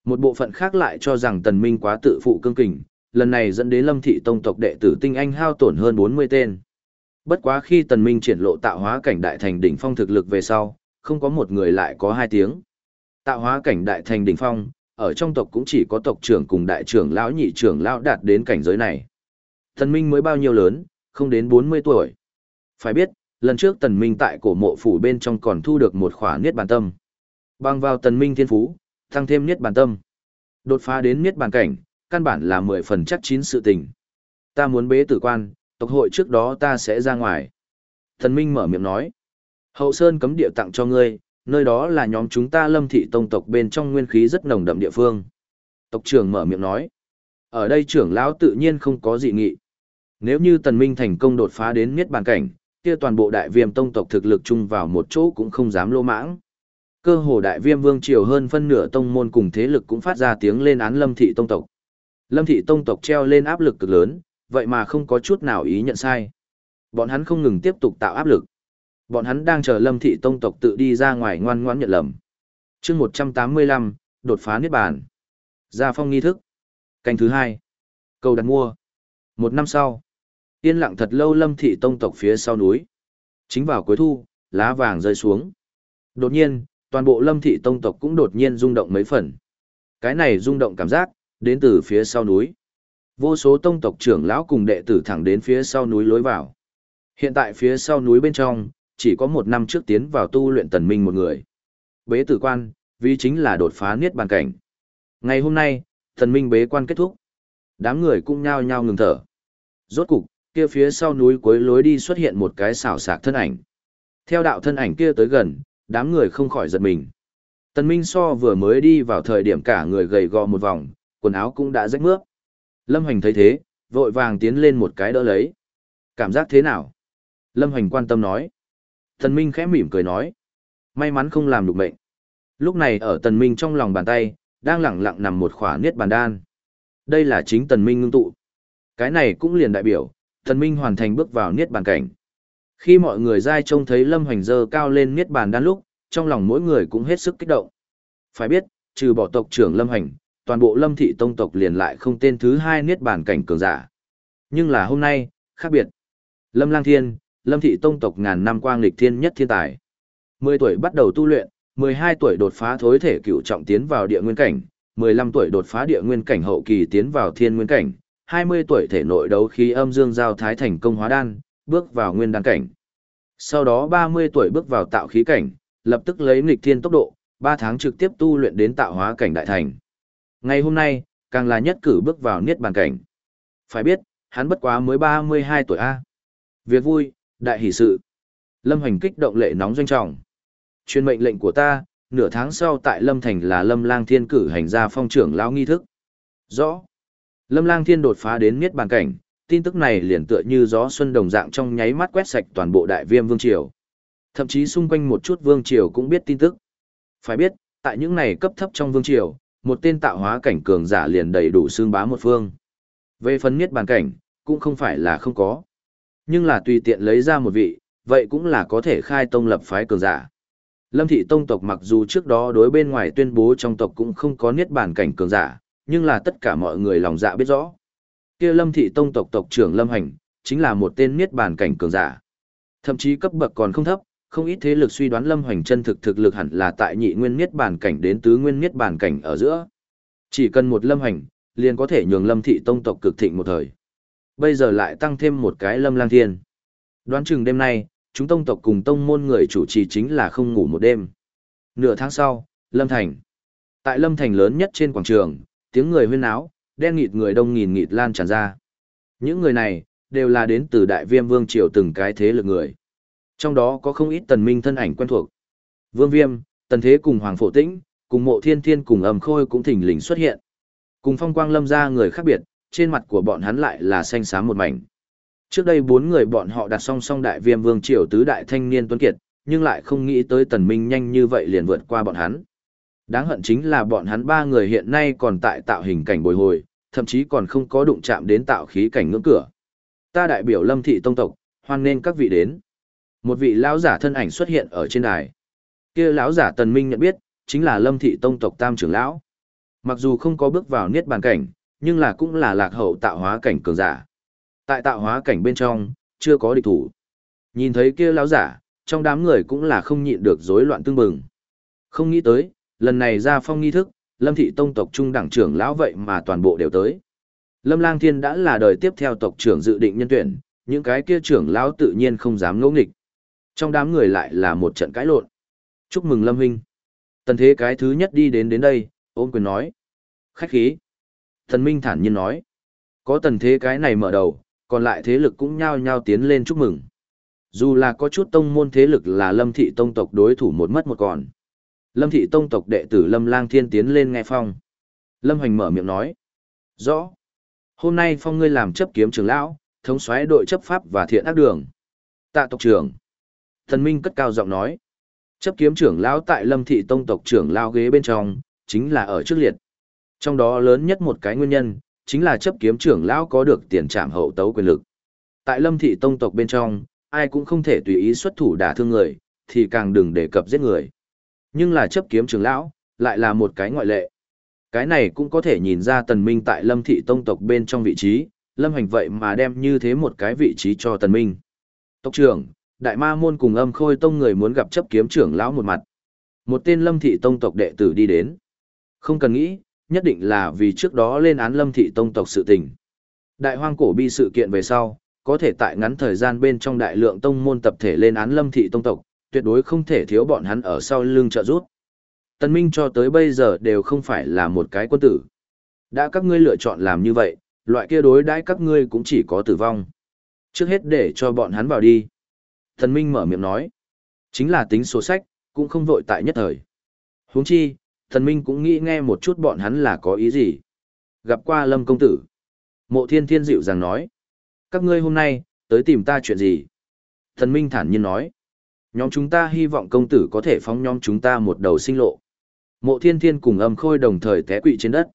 Một bộ phận khác lại cho rằng Tần Minh quá tự phụ cương kình, lần này dẫn đến Lâm thị tông tộc đệ tử tinh anh hao tổn hơn 40 tên. Bất quá khi Tần Minh triển lộ tạo hóa cảnh đại thành đỉnh phong thực lực về sau, không có một người lại có hai tiếng. Tạo hóa cảnh đại thành đỉnh phong, ở trong tộc cũng chỉ có tộc trưởng cùng đại trưởng lão nhị trưởng lão đạt đến cảnh giới này. Tần Minh mới bao nhiêu lớn, không đến 40 tuổi. Phải biết, lần trước Tần Minh tại cổ mộ phủ bên trong còn thu được một khỏa niết bàn tâm. Bằng vào Tần Minh thiên phú, tăng thêm niết bàn tâm. Đột phá đến niết bàn cảnh, căn bản là 10 phần chắc chín sự tình. Ta muốn bế tử quan, tộc hội trước đó ta sẽ ra ngoài. Tần Minh mở miệng nói. Hậu Sơn cấm địa tặng cho ngươi, nơi đó là nhóm chúng ta lâm thị tông tộc bên trong nguyên khí rất nồng đậm địa phương. Tộc trưởng mở miệng nói. Ở đây trưởng lão tự nhiên không có dị nghị. Nếu như tần minh thành công đột phá đến miết bàn cảnh, kia toàn bộ đại viêm tông tộc thực lực chung vào một chỗ cũng không dám lô mãng. Cơ hồ đại viêm vương triều hơn phân nửa tông môn cùng thế lực cũng phát ra tiếng lên án lâm thị tông tộc. Lâm thị tông tộc treo lên áp lực cực lớn, vậy mà không có chút nào ý nhận sai. Bọn hắn không ngừng tiếp tục tạo áp lực. Bọn hắn đang chờ lâm thị tông tộc tự đi ra ngoài ngoan ngoãn nhận lầm. chương 185, đột phá niết bàn. Gia phong nghi thức. Canh thứ hai. Cầu đặt mua. Một năm sau. Yên lặng thật lâu lâm thị tông tộc phía sau núi. Chính vào cuối thu, lá vàng rơi xuống. Đột nhiên, toàn bộ lâm thị tông tộc cũng đột nhiên rung động mấy phần. Cái này rung động cảm giác, đến từ phía sau núi. Vô số tông tộc trưởng lão cùng đệ tử thẳng đến phía sau núi lối vào. Hiện tại phía sau núi bên trong, chỉ có một năm trước tiến vào tu luyện tần minh một người. Bế tử quan, vì chính là đột phá niết bàn cảnh. Ngày hôm nay, tần minh bế quan kết thúc. Đám người cũng nhao nhao ngừng thở. Rốt cục, kia phía sau núi cuối lối đi xuất hiện một cái xảo sạc thân ảnh. Theo đạo thân ảnh kia tới gần, đám người không khỏi giật mình. Tần Minh so vừa mới đi vào thời điểm cả người gầy gò một vòng, quần áo cũng đã rách mướp. Lâm Hoành thấy thế, vội vàng tiến lên một cái đỡ lấy. Cảm giác thế nào? Lâm Hoành quan tâm nói. Tần Minh khẽ mỉm cười nói. May mắn không làm được mệnh. Lúc này ở Tần Minh trong lòng bàn tay, đang lặng lặng nằm một khỏa niết bàn đan. Đây là chính Tần Minh ngưng tụ. Cái này cũng liền đại biểu, Tần Minh hoàn thành bước vào niết bàn cảnh. Khi mọi người dai trông thấy Lâm Hoành dơ cao lên niết bàn đan lúc, trong lòng mỗi người cũng hết sức kích động. Phải biết, trừ bỏ tộc trưởng Lâm Hoành, toàn bộ Lâm thị tông tộc liền lại không tên thứ hai niết bàn cảnh cường giả. Nhưng là hôm nay, khác biệt. Lâm Lang Thiên, Lâm thị tông tộc ngàn năm quang lịch thiên nhất thiên tài. 10 tuổi bắt đầu tu luyện, 12 tuổi đột phá thối thể cựu trọng tiến vào địa nguyên cảnh, 15 tuổi đột phá địa nguyên cảnh hậu kỳ tiến vào thiên nguyên cảnh, 20 tuổi thể nội đấu khí âm dương giao thái thành công hóa đan, bước vào nguyên đan cảnh. Sau đó 30 tuổi bước vào tạo khí cảnh, lập tức lấy nghịch thiên tốc độ, 3 tháng trực tiếp tu luyện đến tạo hóa cảnh đại thành. Ngày hôm nay, càng là nhất cử bước vào niết bàn cảnh. Phải biết, hắn bất quá mới 32 tuổi A. Việc vui, đại hỷ sự. Lâm Hoành kích động lệ nóng doanh trọng. Chuyên mệnh lệnh của ta, nửa tháng sau tại Lâm Thành là Lâm Lang Thiên cử hành ra phong trưởng lão nghi thức. Rõ. Lâm Lang Thiên đột phá đến miết bàn cảnh, tin tức này liền tựa như gió xuân đồng dạng trong nháy mắt quét sạch toàn bộ đại viêm vương triều. Thậm chí xung quanh một chút vương triều cũng biết tin tức. Phải biết, tại những này cấp thấp trong vương triều, một tên tạo hóa cảnh cường giả liền đầy đủ xương bá một phương. Về phần miết bàn cảnh, cũng không phải là không có. Nhưng là tùy tiện lấy ra một vị, vậy cũng là có thể khai tông lập phái cường giả. Lâm thị tông tộc mặc dù trước đó đối bên ngoài tuyên bố trong tộc cũng không có niết bàn cảnh cường giả, nhưng là tất cả mọi người lòng dạ biết rõ. Kia Lâm thị tông tộc tộc trưởng Lâm Hành, chính là một tên niết bàn cảnh cường giả. Thậm chí cấp bậc còn không thấp, không ít thế lực suy đoán Lâm Hoành chân thực thực lực hẳn là tại nhị nguyên niết bàn cảnh đến tứ nguyên niết bàn cảnh ở giữa. Chỉ cần một Lâm Hoành, liền có thể nhường Lâm thị tông tộc cực thịnh một thời. Bây giờ lại tăng thêm một cái Lâm Lang Thiên. Đoán chừng đêm nay, chúng tông tộc cùng tông môn người chủ trì chính là không ngủ một đêm. Nửa tháng sau, Lâm Thành. Tại Lâm Thành lớn nhất trên quảng trường, tiếng người huyên áo, đen nghịt người đông nghìn nghịt lan tràn ra. Những người này, đều là đến từ đại viêm vương triều từng cái thế lực người. Trong đó có không ít tần minh thân ảnh quen thuộc. Vương Viêm, Tần Thế cùng Hoàng Phổ Tĩnh, cùng mộ thiên thiên cùng ầm khôi cũng thỉnh lình xuất hiện. Cùng phong quang lâm ra người khác biệt, trên mặt của bọn hắn lại là xanh xám một mảnh. Trước đây bốn người bọn họ đặt song song đại viêm vương triều tứ đại thanh niên tuấn kiệt, nhưng lại không nghĩ tới tần minh nhanh như vậy liền vượt qua bọn hắn. Đáng hận chính là bọn hắn ba người hiện nay còn tại tạo hình cảnh bồi hồi, thậm chí còn không có đụng chạm đến tạo khí cảnh ngưỡng cửa. Ta đại biểu lâm thị tông tộc, hoan nên các vị đến. Một vị lão giả thân ảnh xuất hiện ở trên đài. Kia lão giả tần minh nhận biết, chính là lâm thị tông tộc tam trưởng lão. Mặc dù không có bước vào niết bàn cảnh, nhưng là cũng là lạc hậu tạo hóa cảnh cường giả. Tại tạo hóa cảnh bên trong, chưa có địch thủ. Nhìn thấy kia lão giả, trong đám người cũng là không nhịn được rối loạn tương bừng. Không nghĩ tới, lần này ra phong nghi thức, Lâm thị tông tộc trung đẳng trưởng lão vậy mà toàn bộ đều tới. Lâm Lang Thiên đã là đời tiếp theo tộc trưởng dự định nhân tuyển, những cái kia trưởng lão tự nhiên không dám ngỗ nghịch. Trong đám người lại là một trận cãi lộn. Chúc mừng Lâm huynh. Tần Thế cái thứ nhất đi đến đến đây, ôm quyền nói. Khách khí. Thần Minh thản nhiên nói. Có Tần Thế cái này mở đầu, còn lại thế lực cũng nhao nhao tiến lên chúc mừng. Dù là có chút tông môn thế lực là Lâm thị tông tộc đối thủ một mất một còn. Lâm thị tông tộc đệ tử Lâm Lang Thiên tiến lên nghe phong. Lâm Hoành mở miệng nói. Rõ. Hôm nay phong ngươi làm chấp kiếm trưởng lão, thống soái đội chấp pháp và thiện ác đường. Tạ tộc trưởng. Thần Minh cất cao giọng nói. Chấp kiếm trưởng lão tại Lâm thị tông tộc trưởng lao ghế bên trong, chính là ở trước liệt. Trong đó lớn nhất một cái nguyên nhân, chính là chấp kiếm trưởng lão có được tiền trảm hậu tấu quyền lực. Tại Lâm thị tông tộc bên trong, ai cũng không thể tùy ý xuất thủ đả thương người, thì càng đừng đề cập giết người. Nhưng là chấp kiếm trưởng lão, lại là một cái ngoại lệ. Cái này cũng có thể nhìn ra tần minh tại lâm thị tông tộc bên trong vị trí, lâm hành vậy mà đem như thế một cái vị trí cho tần minh. Tộc trưởng, đại ma môn cùng âm khôi tông người muốn gặp chấp kiếm trưởng lão một mặt. Một tên lâm thị tông tộc đệ tử đi đến. Không cần nghĩ, nhất định là vì trước đó lên án lâm thị tông tộc sự tình. Đại hoang cổ bi sự kiện về sau, có thể tại ngắn thời gian bên trong đại lượng tông môn tập thể lên án lâm thị tông tộc, tuyệt đối không thể thiếu bọn hắn ở sau lưng trợ giúp. Tân Minh cho tới bây giờ đều không phải là một cái quân tử. Đã các ngươi lựa chọn làm như vậy, loại kia đối đãi các ngươi cũng chỉ có tử vong. Trước hết để cho bọn hắn vào đi. Thần Minh mở miệng nói. Chính là tính số sách, cũng không vội tại nhất thời. huống chi, thần Minh cũng nghĩ nghe một chút bọn hắn là có ý gì. Gặp qua Lâm Công Tử. Mộ thiên thiên dịu dàng nói. Các ngươi hôm nay, tới tìm ta chuyện gì? Thần Minh thản nhiên nói. Nhóm chúng ta hy vọng công tử có thể phóng nhóm chúng ta một đầu sinh lộ. Mộ thiên thiên cùng âm khôi đồng thời té quỵ trên đất.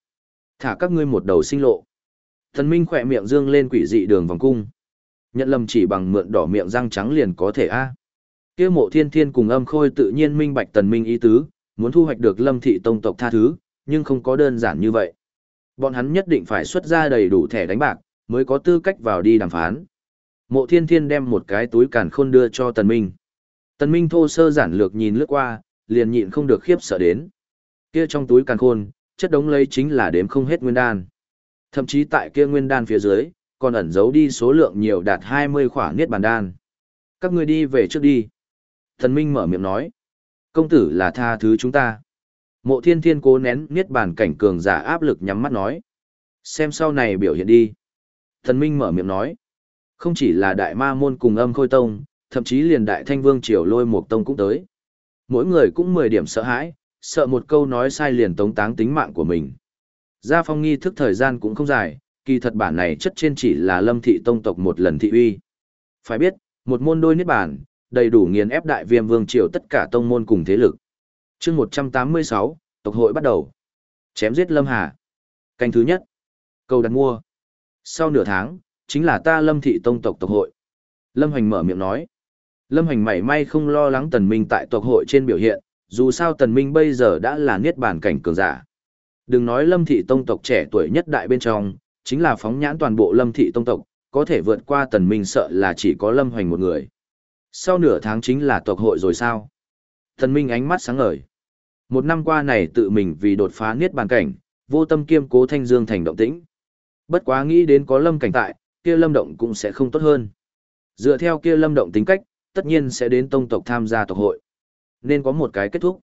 Thả các ngươi một đầu sinh lộ. Thần Minh khỏe miệng dương lên quỷ dị đường vòng cung. Nhận lầm chỉ bằng mượn đỏ miệng răng trắng liền có thể a. Kia mộ thiên thiên cùng âm khôi tự nhiên minh bạch tần minh ý tứ, muốn thu hoạch được lâm thị tông tộc tha thứ, nhưng không có đơn giản như vậy. Bọn hắn nhất định phải xuất ra đầy đủ thẻ đánh bạc, mới có tư cách vào đi đàm phán. Mộ thiên thiên đem một cái túi càn khôn đưa cho tần minh. Tần minh thô sơ giản lược nhìn lướt qua, liền nhịn không được khiếp sợ đến. Kia trong túi càn khôn, chất đống lấy chính là đếm không hết nguyên đan. Thậm chí tại kia nguyên đan phía dưới, còn ẩn giấu đi số lượng nhiều đạt 20 khỏa niết bàn đan. Các ngươi đi về trước đi. Thần Minh mở miệng nói. Công tử là tha thứ chúng ta. Mộ thiên thiên cố nén niết bàn cảnh cường giả áp lực nhắm mắt nói. Xem sau này biểu hiện đi. Thần Minh mở miệng nói. Không chỉ là đại ma môn cùng âm khôi tông, thậm chí liền đại thanh vương triều lôi một tông cũng tới. Mỗi người cũng 10 điểm sợ hãi, sợ một câu nói sai liền tống táng tính mạng của mình. Gia phong nghi thức thời gian cũng không dài, kỳ thật bản này chất trên chỉ là lâm thị tông tộc một lần thị uy. Phải biết, một môn đôi niết bàn đầy đủ nghiền ép đại viêm vương triều tất cả tông môn cùng thế lực. chương 186, tộc hội bắt đầu. Chém giết lâm hà. Canh thứ nhất. Câu đặt mua. Sau nửa tháng, chính là ta lâm thị tông tộc tộc hội. Lâm Hoành mở miệng nói. Lâm Hoành mảy may không lo lắng tần minh tại tộc hội trên biểu hiện, dù sao tần minh bây giờ đã là niết bàn cảnh cường giả. Đừng nói lâm thị tông tộc trẻ tuổi nhất đại bên trong, chính là phóng nhãn toàn bộ lâm thị tông tộc, có thể vượt qua tần minh sợ là chỉ có lâm hoành một người. Sau nửa tháng chính là tộc hội rồi sao? Thần minh ánh mắt sáng ngời. Một năm qua này tự mình vì đột phá niết bàn cảnh, vô tâm kiêm cố thanh dương thành động tĩnh. Bất quá nghĩ đến có lâm cảnh tại, kia lâm động cũng sẽ không tốt hơn. Dựa theo kia lâm động tính cách, tất nhiên sẽ đến tông tộc tham gia tộc hội. Nên có một cái kết thúc.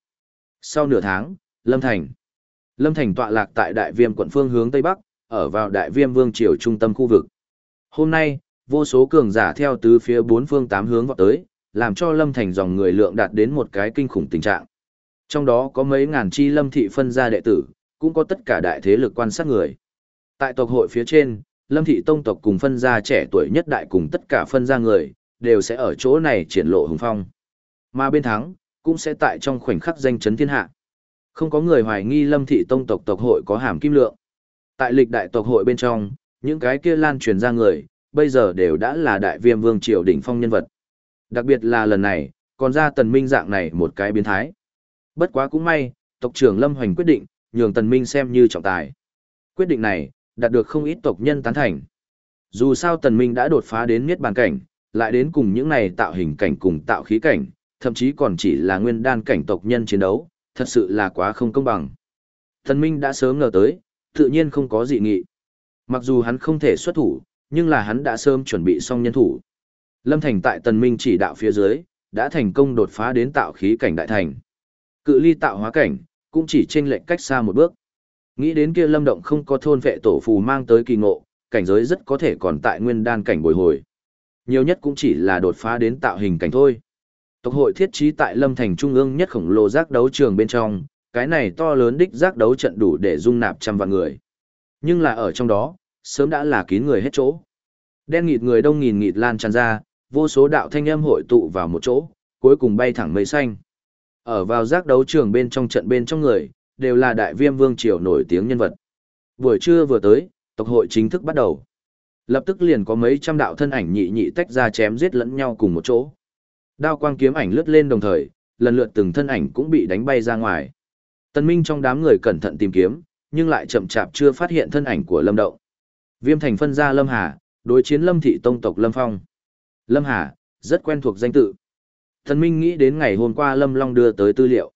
Sau nửa tháng, Lâm Thành. Lâm Thành tọa lạc tại Đại Viêm quận phương hướng Tây Bắc, ở vào Đại Viêm Vương Triều trung tâm khu vực. Hôm nay, vô số cường giả theo tứ phía bốn phương tám hướng vọt tới, làm cho Lâm Thành dòng người lượng đạt đến một cái kinh khủng tình trạng. Trong đó có mấy ngàn chi Lâm thị phân gia đệ tử, cũng có tất cả đại thế lực quan sát người. Tại tộc hội phía trên, Lâm thị tông tộc cùng phân gia trẻ tuổi nhất đại cùng tất cả phân gia người, đều sẽ ở chỗ này triển lộ hùng phong. Mà bên thắng, cũng sẽ tại trong khoảnh khắc danh chấn thiên hạ. Không có người hoài nghi Lâm thị tông tộc tộc hội có hàm kim lượng. Tại lịch đại tộc hội bên trong, những cái kia lan truyền ra người, bây giờ đều đã là đại viêm vương triều đỉnh phong nhân vật. Đặc biệt là lần này, còn ra tần minh dạng này một cái biến thái. Bất quá cũng may, tộc trưởng Lâm Hoành quyết định, nhường tần minh xem như trọng tài. Quyết định này, đạt được không ít tộc nhân tán thành. Dù sao tần minh đã đột phá đến miết bàn cảnh, lại đến cùng những này tạo hình cảnh cùng tạo khí cảnh, thậm chí còn chỉ là nguyên đan cảnh tộc nhân chiến đấu, thật sự là quá không công bằng. Tần minh đã sớm ngờ tới, tự nhiên không có dị nghị. Mặc dù hắn không thể xuất thủ, nhưng là hắn đã sớm chuẩn bị xong nhân thủ. Lâm Thành tại tần minh chỉ đạo phía dưới, đã thành công đột phá đến tạo khí cảnh đại thành. Cự ly tạo hóa cảnh, cũng chỉ trên lệch cách xa một bước. Nghĩ đến kia lâm động không có thôn vệ tổ phù mang tới kỳ ngộ, cảnh giới rất có thể còn tại nguyên đan cảnh bồi hồi. Nhiều nhất cũng chỉ là đột phá đến tạo hình cảnh thôi. Tộc hội thiết trí tại lâm thành trung ương nhất khổng lồ giác đấu trường bên trong, cái này to lớn đích giác đấu trận đủ để dung nạp trăm vạn người. Nhưng là ở trong đó, sớm đã là kín người hết chỗ. Đen nghịt người đông nghìn nghịt lan tràn ra, vô số đạo thanh âm hội tụ vào một chỗ, cuối cùng bay thẳng mây xanh. Ở vào giác đấu trường bên trong trận bên trong người, đều là đại viêm vương triều nổi tiếng nhân vật. Buổi trưa vừa tới, tộc hội chính thức bắt đầu. Lập tức liền có mấy trăm đạo thân ảnh nhị nhị tách ra chém giết lẫn nhau cùng một chỗ. Đao quang kiếm ảnh lướt lên đồng thời, lần lượt từng thân ảnh cũng bị đánh bay ra ngoài. Tân Minh trong đám người cẩn thận tìm kiếm, nhưng lại chậm chạp chưa phát hiện thân ảnh của Lâm Động. Viêm Thành phân ra Lâm Hà, đối chiến Lâm thị tông tộc Lâm Phong. Lâm Hà, rất quen thuộc danh tự. Thần Minh nghĩ đến ngày hôm qua Lâm Long đưa tới tư liệu.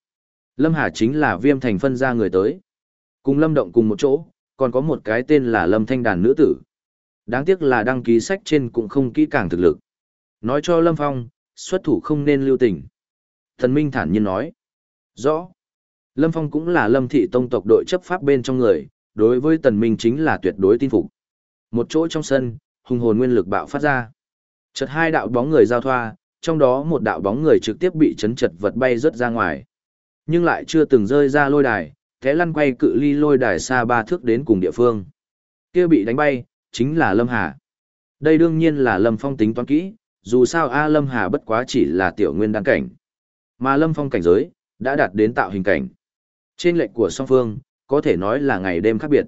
Lâm Hà chính là viêm thành phân ra người tới. Cùng Lâm Động cùng một chỗ, còn có một cái tên là Lâm Thanh Đàn nữ tử. Đáng tiếc là đăng ký sách trên cũng không kỹ càng thực lực. Nói cho Lâm Phong, xuất thủ không nên lưu tình. Thần Minh thản nhiên nói. Rõ. Lâm Phong cũng là Lâm Thị Tông tộc đội chấp pháp bên trong người, đối với Tần Minh chính là tuyệt đối tin phục. Một chỗ trong sân, hùng hồn nguyên lực bạo phát ra. Chợt hai đạo bóng người giao thoa, trong đó một đạo bóng người trực tiếp bị chấn chật vật bay rớt ra ngoài nhưng lại chưa từng rơi ra lôi đài, thế lăn quay cự ly lôi đài xa ba thước đến cùng địa phương. Kia bị đánh bay, chính là Lâm Hà. Đây đương nhiên là Lâm Phong tính toán kỹ, dù sao A Lâm Hà bất quá chỉ là tiểu nguyên đăng cảnh. Mà Lâm Phong cảnh giới, đã đạt đến tạo hình cảnh. Trên lệnh của song phương, có thể nói là ngày đêm khác biệt.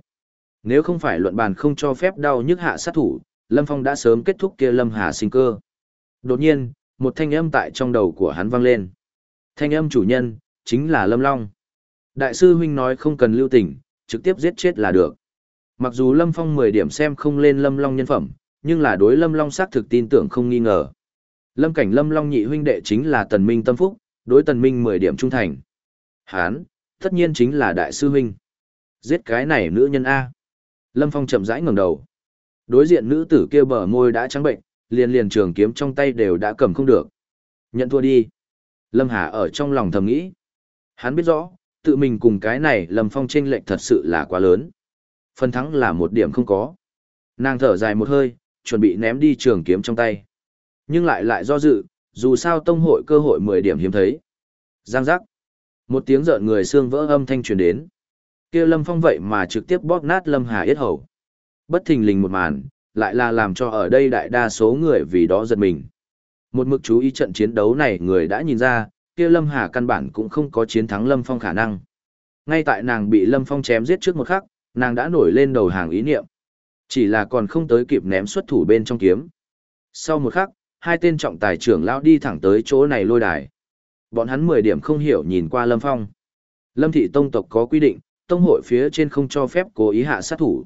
Nếu không phải luận bàn không cho phép đau nhức hạ sát thủ, Lâm Phong đã sớm kết thúc kia Lâm Hà sinh cơ. Đột nhiên, một thanh âm tại trong đầu của hắn vang lên. Thanh âm chủ nhân, chính là Lâm Long. Đại sư huynh nói không cần lưu tình, trực tiếp giết chết là được. Mặc dù Lâm Phong 10 điểm xem không lên Lâm Long nhân phẩm, nhưng là đối Lâm Long xác thực tin tưởng không nghi ngờ. Lâm cảnh Lâm Long nhị huynh đệ chính là Tần Minh tâm phúc, đối Tần Minh 10 điểm trung thành. Hán, tất nhiên chính là đại sư huynh. Giết cái này nữ nhân A. Lâm Phong chậm rãi ngẩng đầu. Đối diện nữ tử kia bờ môi đã trắng bệnh, liền liền trường kiếm trong tay đều đã cầm không được. Nhận thua đi. Lâm Hà ở trong lòng thầm nghĩ. Hắn biết rõ, tự mình cùng cái này Lâm Phong chênh lệch thật sự là quá lớn. Phần thắng là một điểm không có. Nàng thở dài một hơi, chuẩn bị ném đi trường kiếm trong tay. Nhưng lại lại do dự, dù sao tông hội cơ hội 10 điểm hiếm thấy. Giang giác. Một tiếng rợn người xương vỡ âm thanh truyền đến kia Lâm Phong vậy mà trực tiếp bóp nát Lâm Hà yết hầu. Bất thình lình một màn, lại là làm cho ở đây đại đa số người vì đó giật mình. Một mực chú ý trận chiến đấu này người đã nhìn ra, kia Lâm Hà căn bản cũng không có chiến thắng Lâm Phong khả năng. Ngay tại nàng bị Lâm Phong chém giết trước một khắc, nàng đã nổi lên đầu hàng ý niệm. Chỉ là còn không tới kịp ném xuất thủ bên trong kiếm. Sau một khắc, hai tên trọng tài trưởng lão đi thẳng tới chỗ này lôi đài. Bọn hắn 10 điểm không hiểu nhìn qua Lâm Phong. Lâm thị tông tộc có quy định, tông hội phía trên không cho phép cố ý hạ sát thủ.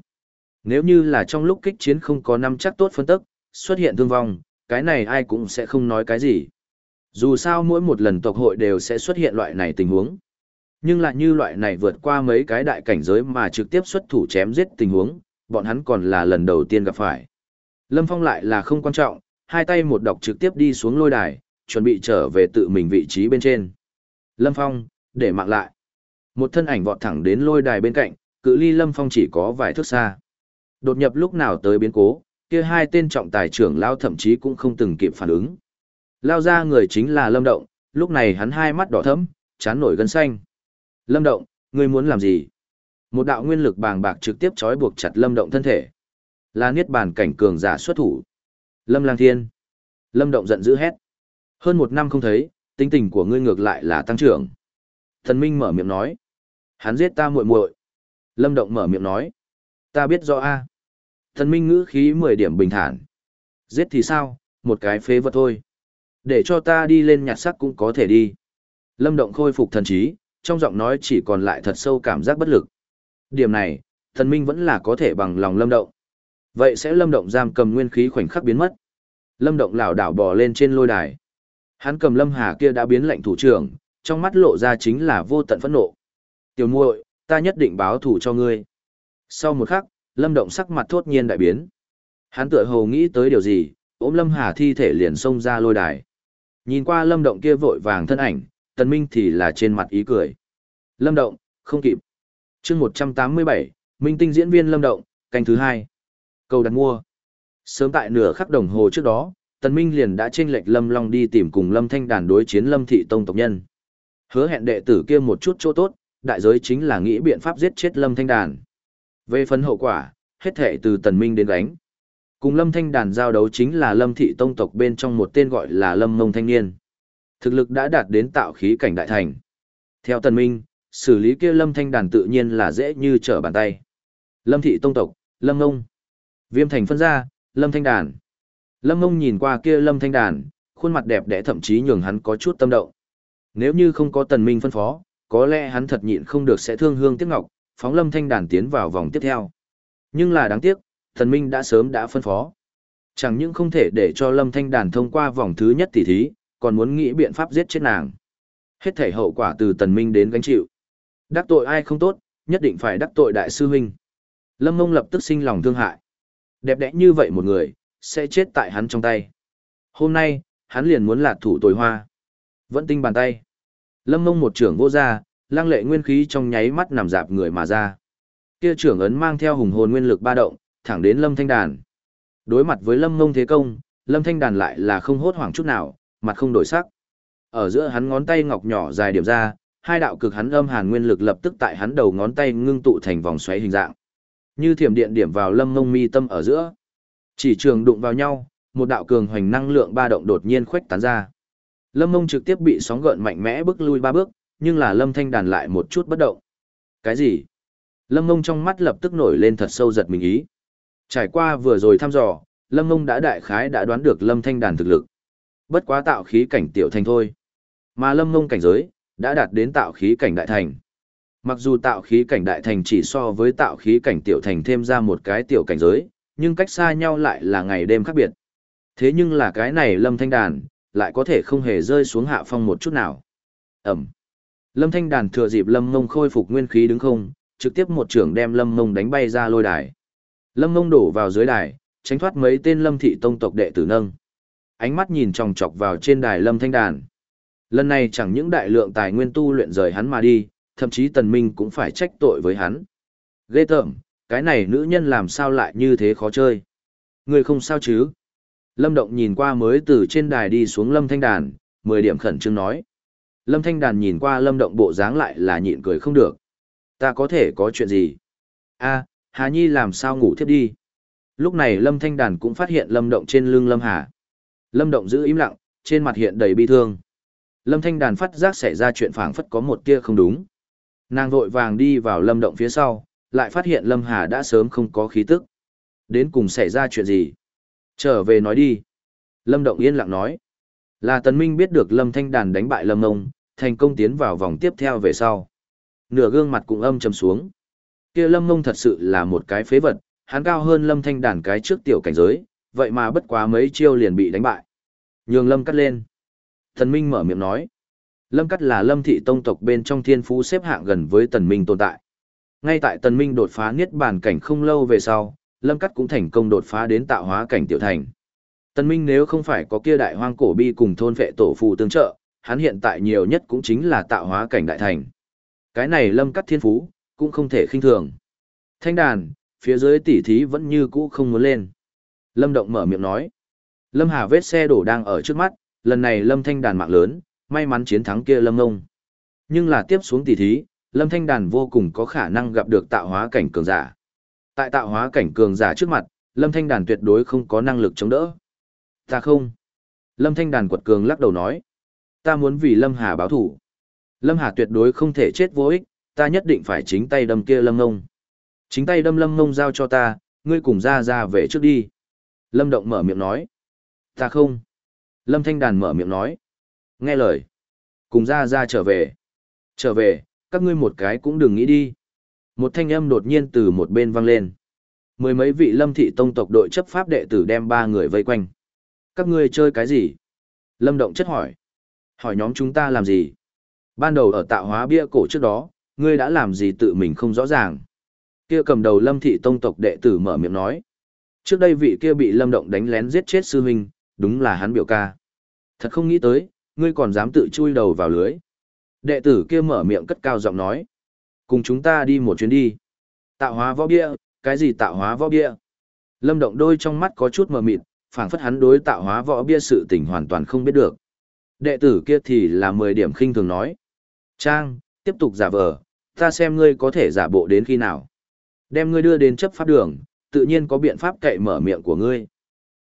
Nếu như là trong lúc kích chiến không có năm chắc tốt phân tức, xuất hiện thương vong, cái này ai cũng sẽ không nói cái gì. Dù sao mỗi một lần tộc hội đều sẽ xuất hiện loại này tình huống. Nhưng lại như loại này vượt qua mấy cái đại cảnh giới mà trực tiếp xuất thủ chém giết tình huống, bọn hắn còn là lần đầu tiên gặp phải. Lâm Phong lại là không quan trọng, hai tay một đọc trực tiếp đi xuống lôi đài, chuẩn bị trở về tự mình vị trí bên trên. Lâm Phong, để mạng lại. Một thân ảnh vọt thẳng đến lôi đài bên cạnh, cự ly Lâm Phong chỉ có vài thước xa. Đột nhập lúc nào tới biến cố, kia hai tên trọng tài trưởng lao thậm chí cũng không từng kịp phản ứng. Lao ra người chính là Lâm Động, lúc này hắn hai mắt đỏ thẫm, chán nổi gân xanh. Lâm Động, ngươi muốn làm gì? Một đạo nguyên lực bàng bạc trực tiếp trói buộc chặt Lâm Động thân thể. Là niết bàn cảnh cường giả xuất thủ. Lâm Lang Thiên. Lâm Động giận dữ hét. Hơn một năm không thấy, tính tình của ngươi ngược lại là tăng trưởng. Thần Minh mở miệng nói. Hắn giết ta muội muội. Lâm Động mở miệng nói. Ta biết rõ a. Thần Minh ngữ khí mười điểm bình thản. Giết thì sao, một cái phế vật thôi. Để cho ta đi lên nhặt sắc cũng có thể đi. Lâm Động khôi phục thần trí, trong giọng nói chỉ còn lại thật sâu cảm giác bất lực. Điểm này, thần minh vẫn là có thể bằng lòng Lâm Động. Vậy sẽ Lâm Động giam cầm nguyên khí khoảnh khắc biến mất. Lâm Động lảo đảo bò lên trên lôi đài. Hắn cầm Lâm Hà kia đã biến lệnh thủ trưởng, trong mắt lộ ra chính là vô tận phẫn nộ. Tiểu muội, ta nhất định báo thủ cho ngươi. Sau một khắc, Lâm Động sắc mặt thốt nhiên đại biến. Hắn tựa hồ nghĩ tới điều gì, ôm Lâm Hà thi thể liền xông ra lôi đài. Nhìn qua Lâm Động kia vội vàng thân ảnh, Tần Minh thì là trên mặt ý cười. Lâm Động, không kịp. Chương 187, Minh tinh diễn viên Lâm Động, canh thứ hai. Cầu đặt mua. Sớm tại nửa khắc đồng hồ trước đó, Tần Minh liền đã trên lệch Lâm Long đi tìm cùng Lâm Thanh đàn đối chiến Lâm Thị Tông tộc nhân. Hứa hẹn đệ tử kia một chút chỗ tốt, đại giới chính là nghĩ biện pháp giết chết Lâm Thanh đàn. Về phần hậu quả, hết thệ từ Tần Minh đến gánh. Cùng Lâm Thanh đàn giao đấu chính là Lâm Thị Tông tộc bên trong một tên gọi là Lâm Mông Thanh Niên. Thực lực đã đạt đến tạo khí cảnh đại thành. Theo Tần Minh, xử lý kia Lâm Thanh đàn tự nhiên là dễ như trở bàn tay. Lâm Thị Tông tộc, Lâm Mông. Viêm thành phân ra, Lâm Thanh đàn. Lâm Mông nhìn qua kia Lâm Thanh đàn, khuôn mặt đẹp đẽ thậm chí nhường hắn có chút tâm động. Nếu như không có Tần Minh phân phó, có lẽ hắn thật nhịn không được sẽ thương hương tiếc ngọc, phóng Lâm Thanh đàn tiến vào vòng tiếp theo. Nhưng là đáng tiếc, thần Minh đã sớm đã phân phó. Chẳng những không thể để cho Lâm Thanh đàn thông qua vòng thứ nhất tỷ thí, còn muốn nghĩ biện pháp giết chết nàng. Hết thể hậu quả từ Tần Minh đến gánh chịu. Đắc tội ai không tốt, nhất định phải đắc tội đại sư huynh. Lâm Mông lập tức sinh lòng thương hại. Đẹp đẽ như vậy một người, sẽ chết tại hắn trong tay. Hôm nay, hắn liền muốn lạt thủ tồi hoa. Vẫn tinh bàn tay. Lâm Mông một trưởng vô ra, lang lệ nguyên khí trong nháy mắt nằm dạp người mà ra. Kia trưởng ấn mang theo hùng hồn nguyên lực ba động, thẳng đến Lâm Thanh Đàn. Đối mặt với Lâm Mông thế công, Lâm Thanh Đàn lại là không hốt hoảng chút nào, mặt không đổi sắc. Ở giữa hắn ngón tay ngọc nhỏ dài điểm ra, hai đạo cực hắn âm hàn nguyên lực lập tức tại hắn đầu ngón tay ngưng tụ thành vòng xoáy hình dạng. Như thiểm điện điểm vào Lâm Mông mi tâm ở giữa. Chỉ trường đụng vào nhau, một đạo cường hoành năng lượng ba động đột nhiên khuếch tán ra. Lâm Mông trực tiếp bị sóng gợn mạnh mẽ bước lui ba bước, nhưng là Lâm Thanh đàn lại một chút bất động. Cái gì? Lâm Mông trong mắt lập tức nổi lên thật sâu giật mình ý. Trải qua vừa rồi thăm dò, Lâm Mông đã đại khái đã đoán được Lâm Thanh đàn thực lực. Bất quá tạo khí cảnh tiểu thành thôi. Mà Lâm Mông cảnh giới, đã đạt đến tạo khí cảnh đại thành. Mặc dù tạo khí cảnh đại thành chỉ so với tạo khí cảnh tiểu thành thêm ra một cái tiểu cảnh giới, nhưng cách xa nhau lại là ngày đêm khác biệt. Thế nhưng là cái này Lâm Thanh Đàn, lại có thể không hề rơi xuống hạ phong một chút nào. Ẩm. Lâm Thanh Đàn thừa dịp Lâm Mông khôi phục nguyên khí đứng không, trực tiếp một trưởng đem Lâm Mông đánh bay ra lôi đài. Lâm Mông đổ vào dưới đài, tránh thoát mấy tên Lâm thị tông tộc đệ tử nâng. Ánh mắt nhìn chòng chọc vào trên đài Lâm Thanh Đàn. Lần này chẳng những đại lượng tài nguyên tu luyện rời hắn mà đi, thậm chí Tần Minh cũng phải trách tội với hắn. Ghê tởm, cái này nữ nhân làm sao lại như thế khó chơi. Người không sao chứ? Lâm Động nhìn qua mới từ trên đài đi xuống Lâm Thanh Đàn, 10 điểm khẩn trương nói. Lâm Thanh Đàn nhìn qua Lâm Động bộ dáng lại là nhịn cười không được. Ta có thể có chuyện gì? a Hà Nhi làm sao ngủ thiếp đi? Lúc này Lâm Thanh Đàn cũng phát hiện Lâm Động trên lưng Lâm Hà. Lâm Động giữ im lặng, trên mặt hiện đầy bi thương. Lâm Thanh Đàn phát giác xảy ra chuyện phảng phất có một tia không đúng. Nàng vội vàng đi vào Lâm Động phía sau, lại phát hiện Lâm Hà đã sớm không có khí tức. Đến cùng xảy ra chuyện gì? Trở về nói đi. Lâm Động yên lặng nói. Là Tần Minh biết được Lâm Thanh Đàn đánh bại Lâm Ngông, thành công tiến vào vòng tiếp theo về sau. Nửa gương mặt cũng âm trầm xuống. Kia Lâm Ngông thật sự là một cái phế vật, hắn cao hơn Lâm Thanh Đàn cái trước tiểu cảnh giới, vậy mà bất quá mấy chiêu liền bị đánh bại. Nhường Lâm cắt lên. Thần Minh mở miệng nói. Lâm cắt là Lâm thị tông tộc bên trong thiên phú xếp hạng gần với Tần Minh tồn tại. Ngay tại Tần Minh đột phá niết bàn cảnh không lâu về sau, Lâm cắt cũng thành công đột phá đến tạo hóa cảnh tiểu thành. Tần Minh nếu không phải có kia đại hoang cổ bi cùng thôn vệ tổ phù tương trợ, hắn hiện tại nhiều nhất cũng chính là tạo hóa cảnh đại thành. Cái này Lâm cắt thiên phú, cũng không thể khinh thường. Thanh đàn, phía dưới tỷ thí vẫn như cũ không muốn lên. Lâm Động mở miệng nói. Lâm Hà vết xe đổ đang ở trước mắt, lần này Lâm Thanh đàn mạng lớn, may mắn chiến thắng kia Lâm Ngông. Nhưng là tiếp xuống tỷ thí, Lâm Thanh đàn vô cùng có khả năng gặp được tạo hóa cảnh cường giả. Tại tạo hóa cảnh cường giả trước mặt, Lâm Thanh đàn tuyệt đối không có năng lực chống đỡ. Ta không. Lâm Thanh đàn quật cường lắc đầu nói. Ta muốn vì Lâm Hà báo thủ. Lâm Hà tuyệt đối không thể chết vô ích, ta nhất định phải chính tay đâm kia Lâm Ngông. Chính tay đâm Lâm Ngông giao cho ta, ngươi cùng ra ra về trước đi. Lâm Động mở miệng nói. Ta không. Lâm Thanh Đàn mở miệng nói. Nghe lời. Cùng ra ra trở về. Trở về, các ngươi một cái cũng đừng nghĩ đi. Một thanh âm đột nhiên từ một bên vang lên. Mười mấy vị lâm thị tông tộc đội chấp pháp đệ tử đem ba người vây quanh. Các ngươi chơi cái gì? Lâm Động chất hỏi. Hỏi nhóm chúng ta làm gì? Ban đầu ở tạo hóa bia cổ trước đó, ngươi đã làm gì tự mình không rõ ràng. Kia cầm đầu lâm thị tông tộc đệ tử mở miệng nói. Trước đây vị kia bị lâm động đánh lén giết chết sư huynh, đúng là hắn biểu ca. Thật không nghĩ tới, ngươi còn dám tự chui đầu vào lưới. Đệ tử kia mở miệng cất cao giọng nói. Cùng chúng ta đi một chuyến đi. Tạo hóa võ bia, cái gì tạo hóa võ bia? Lâm động đôi trong mắt có chút mờ mịt, phảng phất hắn đối tạo hóa võ bia sự tình hoàn toàn không biết được. Đệ tử kia thì là 10 điểm khinh thường nói. Trang, tiếp tục giả vờ, ta xem ngươi có thể giả bộ đến khi nào. Đem ngươi đưa đến chấp pháp đường, tự nhiên có biện pháp cậy mở miệng của ngươi.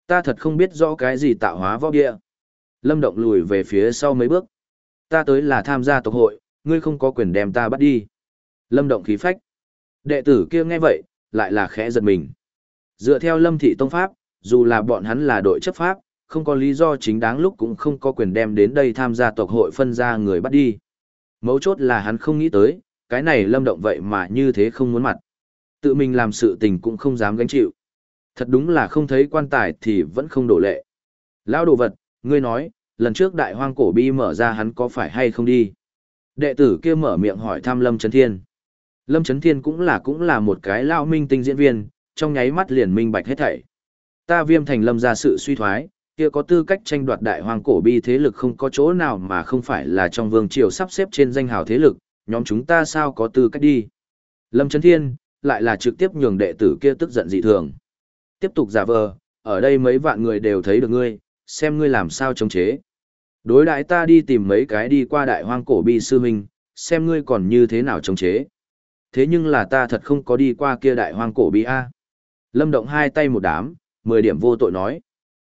Ta thật không biết rõ cái gì tạo hóa võ bia Lâm Động lùi về phía sau mấy bước. Ta tới là tham gia tộc hội, ngươi không có quyền đem ta bắt đi. Lâm Động khí phách. Đệ tử kia nghe vậy, lại là khẽ giật mình. Dựa theo Lâm Thị Tông Pháp, dù là bọn hắn là đội chấp pháp, không có lý do chính đáng lúc cũng không có quyền đem đến đây tham gia tộc hội phân ra người bắt đi. Mấu chốt là hắn không nghĩ tới, cái này Lâm Động vậy mà như thế không muốn mặt. Tự mình làm sự tình cũng không dám gánh chịu. Thật đúng là không thấy quan tài thì vẫn không đổ lệ. Lão đồ vật, ngươi nói, lần trước đại hoang cổ bi mở ra hắn có phải hay không đi? Đệ tử kia mở miệng hỏi thăm Lâm Trấn Thiên. Lâm Trấn Thiên cũng là cũng là một cái lao minh tinh diễn viên, trong nháy mắt liền minh bạch hết thảy. Ta viêm thành lâm ra sự suy thoái, kia có tư cách tranh đoạt đại Hoàng cổ bi thế lực không có chỗ nào mà không phải là trong vương triều sắp xếp trên danh hào thế lực, nhóm chúng ta sao có tư cách đi. Lâm Trấn Thiên, lại là trực tiếp nhường đệ tử kia tức giận dị thường. Tiếp tục giả vờ, ở đây mấy vạn người đều thấy được ngươi, xem ngươi làm sao chống chế. Đối đại ta đi tìm mấy cái đi qua đại hoang cổ bi sư huynh, xem ngươi còn như thế nào chống chế. Thế nhưng là ta thật không có đi qua kia đại hoang cổ bi A. Lâm động hai tay một đám, mười điểm vô tội nói.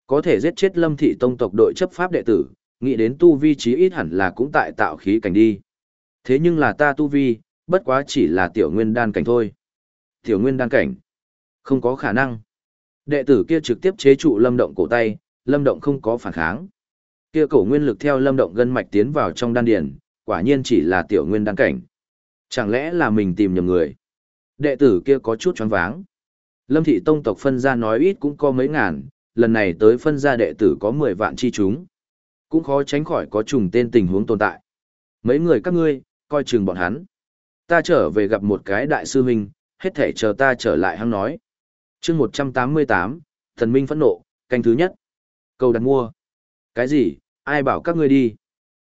Có thể giết chết lâm thị tông tộc đội chấp pháp đệ tử, nghĩ đến tu vi trí ít hẳn là cũng tại tạo khí cảnh đi. Thế nhưng là ta tu vi, bất quá chỉ là tiểu nguyên đan cảnh thôi. Tiểu nguyên đan cảnh. Không có khả năng. Đệ tử kia trực tiếp chế trụ lâm động cổ tay, lâm động không có phản kháng. Kia cổ nguyên lực theo lâm động gân mạch tiến vào trong đan điền, quả nhiên chỉ là tiểu nguyên đan cảnh. Chẳng lẽ là mình tìm nhầm người? Đệ tử kia có chút choáng váng. Lâm thị tông tộc phân ra nói ít cũng có mấy ngàn, lần này tới phân ra đệ tử có 10 vạn chi chúng. Cũng khó tránh khỏi có trùng tên tình huống tồn tại. Mấy người các ngươi, coi chừng bọn hắn. Ta trở về gặp một cái đại sư huynh, hết thể chờ ta trở lại hăng nói. chương 188, thần minh phẫn nộ, canh thứ nhất. Câu đặt mua. Cái gì, ai bảo các ngươi đi?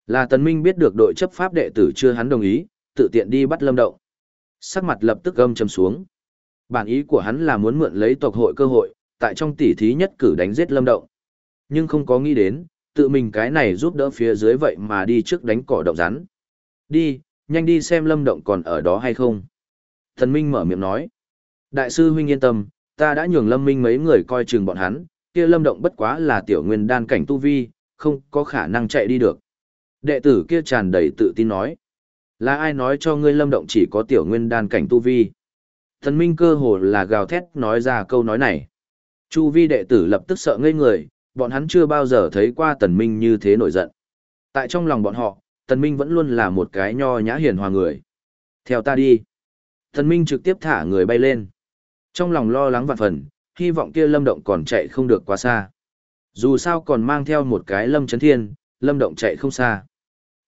Là tần minh biết được đội chấp pháp đệ tử chưa hắn đồng ý, tự tiện đi bắt lâm động. Sắc mặt lập tức gâm chầm xuống. Bản ý của hắn là muốn mượn lấy tộc hội cơ hội, tại trong tỉ thí nhất cử đánh giết lâm động. Nhưng không có nghĩ đến, tự mình cái này giúp đỡ phía dưới vậy mà đi trước đánh cỏ động rắn. Đi, nhanh đi xem lâm động còn ở đó hay không. Thần Minh mở miệng nói. Đại sư huynh yên tâm, ta đã nhường lâm minh mấy người coi chừng bọn hắn, kia lâm động bất quá là tiểu nguyên đan cảnh tu vi, không có khả năng chạy đi được. Đệ tử kia tràn đầy tự tin nói. Là ai nói cho ngươi lâm động chỉ có tiểu nguyên đan cảnh tu vi? Thần Minh cơ hồ là gào thét nói ra câu nói này. Chu vi đệ tử lập tức sợ ngây người, bọn hắn chưa bao giờ thấy qua tần minh như thế nổi giận. Tại trong lòng bọn họ, tần minh vẫn luôn là một cái nho nhã hiền hòa người. Theo ta đi. Tần minh trực tiếp thả người bay lên. Trong lòng lo lắng vạn phần, hy vọng kia lâm động còn chạy không được quá xa. Dù sao còn mang theo một cái lâm chấn thiên, lâm động chạy không xa.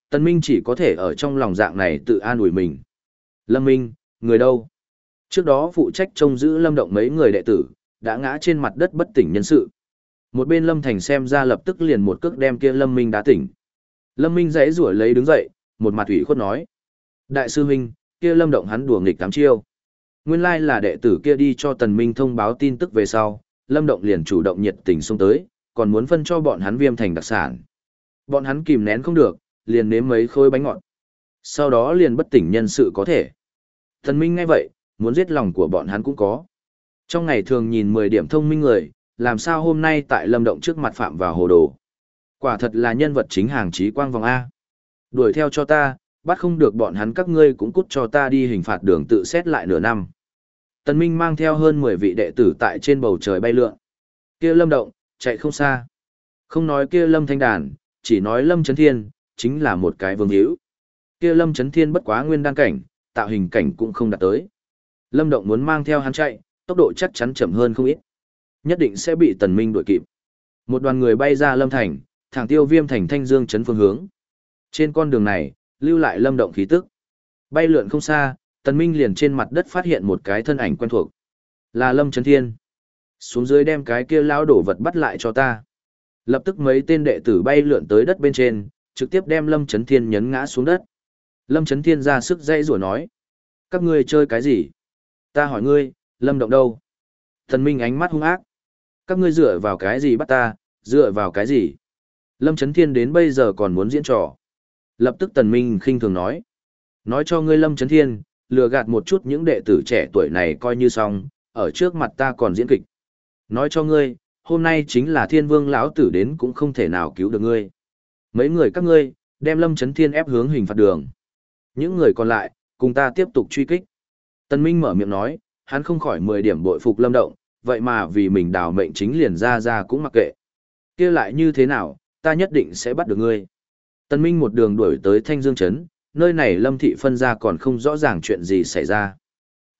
Tân Minh chỉ có thể ở trong lòng dạng này tự an ủi mình. Lâm Minh, người đâu? Trước đó phụ trách trông giữ lâm động mấy người đệ tử, đã ngã trên mặt đất bất tỉnh nhân sự. Một bên lâm thành xem ra lập tức liền một cước đem kia lâm minh đá tỉnh. Lâm minh dãy rủa lấy đứng dậy, một mặt ủy khuất nói. Đại sư huynh, kia lâm động hắn đùa nghịch tám chiêu. Nguyên lai là đệ tử kia đi cho tần minh thông báo tin tức về sau, lâm động liền chủ động nhiệt tình xông tới, còn muốn phân cho bọn hắn viêm thành đặc sản. Bọn hắn kìm nén không được, liền nếm mấy khối bánh ngọt. Sau đó liền bất tỉnh nhân sự có thể. Tần minh ngay vậy, muốn giết lòng của bọn hắn cũng có. Trong ngày thường nhìn 10 điểm thông minh người, làm sao hôm nay tại lâm động trước mặt phạm vào hồ đồ. Quả thật là nhân vật chính hàng trí quang vòng A. Đuổi theo cho ta, bắt không được bọn hắn các ngươi cũng cút cho ta đi hình phạt đường tự xét lại nửa năm. Tần Minh mang theo hơn 10 vị đệ tử tại trên bầu trời bay lượn. Kia lâm động, chạy không xa. Không nói kia lâm thanh đàn, chỉ nói lâm chấn thiên, chính là một cái vương hữu. Kia lâm chấn thiên bất quá nguyên đan cảnh, tạo hình cảnh cũng không đạt tới. Lâm động muốn mang theo hắn chạy, tốc độ chắc chắn chậm hơn không ít. Nhất định sẽ bị tần minh đuổi kịp. Một đoàn người bay ra lâm thành, thẳng tiêu viêm thành thanh dương chấn phương hướng. Trên con đường này, lưu lại lâm động khí tức. Bay lượn không xa, tần minh liền trên mặt đất phát hiện một cái thân ảnh quen thuộc. Là lâm chấn thiên. Xuống dưới đem cái kia lão đổ vật bắt lại cho ta. Lập tức mấy tên đệ tử bay lượn tới đất bên trên, trực tiếp đem lâm chấn thiên nhấn ngã xuống đất. Lâm chấn thiên ra sức dây rủa nói. Các ngươi chơi cái gì? Ta hỏi ngươi, lâm động đâu? Thần minh ánh mắt hung ác. Các ngươi dựa vào cái gì bắt ta, dựa vào cái gì? Lâm Trấn Thiên đến bây giờ còn muốn diễn trò. Lập tức Tần Minh khinh thường nói. Nói cho ngươi Lâm Trấn Thiên, lừa gạt một chút những đệ tử trẻ tuổi này coi như xong, ở trước mặt ta còn diễn kịch. Nói cho ngươi, hôm nay chính là thiên vương lão tử đến cũng không thể nào cứu được ngươi. Mấy người các ngươi, đem Lâm Trấn Thiên ép hướng hình phạt đường. Những người còn lại, cùng ta tiếp tục truy kích. Tần Minh mở miệng nói, hắn không khỏi 10 điểm bội phục Lâm Động, vậy mà vì mình đào mệnh chính liền ra ra cũng mặc kệ. kia lại như thế nào, ta nhất định sẽ bắt được ngươi. Tân Minh một đường đuổi tới Thanh Dương Trấn, nơi này Lâm Thị phân ra còn không rõ ràng chuyện gì xảy ra.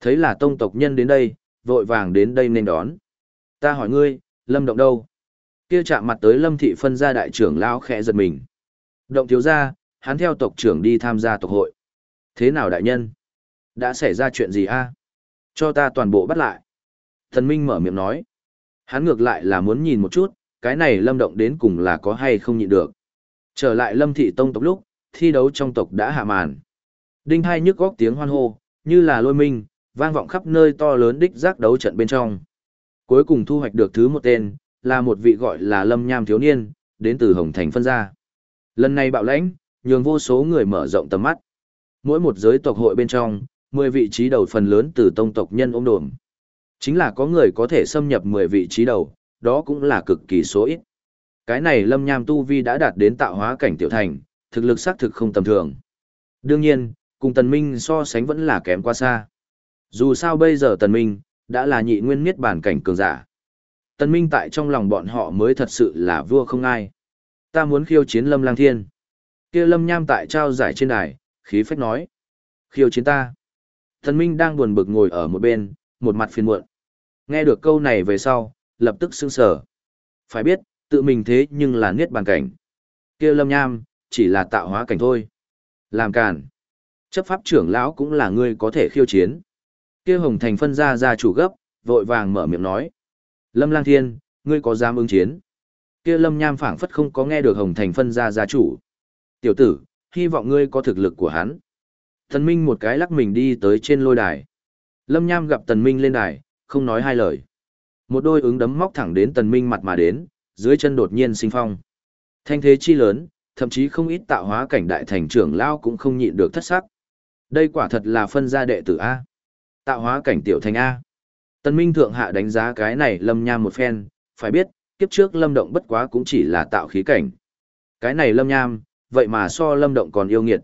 Thấy là tông tộc nhân đến đây, vội vàng đến đây nên đón. Ta hỏi ngươi, Lâm Động đâu? Kia chạm mặt tới Lâm Thị phân gia đại trưởng lão khẽ giật mình. Động thiếu gia, hắn theo tộc trưởng đi tham gia tộc hội. Thế nào đại nhân? Đã xảy ra chuyện gì a? Cho ta toàn bộ bắt lại. Thần Minh mở miệng nói. Hắn ngược lại là muốn nhìn một chút, cái này lâm động đến cùng là có hay không nhịn được. Trở lại lâm thị tông tộc lúc, thi đấu trong tộc đã hạ màn. Đinh hai nhức góc tiếng hoan hô, như là lôi minh, vang vọng khắp nơi to lớn đích giác đấu trận bên trong. Cuối cùng thu hoạch được thứ một tên, là một vị gọi là lâm nham thiếu niên, đến từ Hồng Thành phân ra. Lần này bạo lãnh, nhường vô số người mở rộng tầm mắt. Mỗi một giới tộc hội bên trong, 10 vị trí đầu phần lớn từ tông tộc nhân ôm đồm. Chính là có người có thể xâm nhập 10 vị trí đầu, đó cũng là cực kỳ số ít. Cái này Lâm Nham Tu Vi đã đạt đến tạo hóa cảnh tiểu thành, thực lực xác thực không tầm thường. Đương nhiên, cùng Tần Minh so sánh vẫn là kém quá xa. Dù sao bây giờ Tần Minh, đã là nhị nguyên niết bản cảnh cường giả. Tần Minh tại trong lòng bọn họ mới thật sự là vua không ai. Ta muốn khiêu chiến Lâm Lang Thiên. kia Lâm Nham tại trao giải trên đài, khí phách nói. Khiêu chiến ta. Tần Minh đang buồn bực ngồi ở một bên, một mặt phiền muộn. Nghe được câu này về sau, lập tức sững sờ. Phải biết, tự mình thế nhưng là niết bàn cảnh. Kia Lâm Nham, chỉ là tạo hóa cảnh thôi. Làm càn. Chấp pháp trưởng lão cũng là người có thể khiêu chiến. Kia Hồng Thành phân ra ra chủ gấp, vội vàng mở miệng nói. Lâm Lang Thiên, ngươi có dám ứng chiến? Kia Lâm Nham phảng phất không có nghe được Hồng Thành phân ra gia chủ. Tiểu tử, hy vọng ngươi có thực lực của hắn. Thần Minh một cái lắc mình đi tới trên lôi đài. Lâm Nham gặp Tần Minh lên đài, không nói hai lời. Một đôi ứng đấm móc thẳng đến Tần Minh mặt mà đến, dưới chân đột nhiên sinh phong. Thanh thế chi lớn, thậm chí không ít tạo hóa cảnh đại thành trưởng lao cũng không nhịn được thất sắc. Đây quả thật là phân gia đệ tử A. Tạo hóa cảnh tiểu thành A. Tần Minh thượng hạ đánh giá cái này Lâm Nham một phen, phải biết, kiếp trước Lâm Động bất quá cũng chỉ là tạo khí cảnh. Cái này Lâm Nham, vậy mà so Lâm Động còn yêu nghiệt.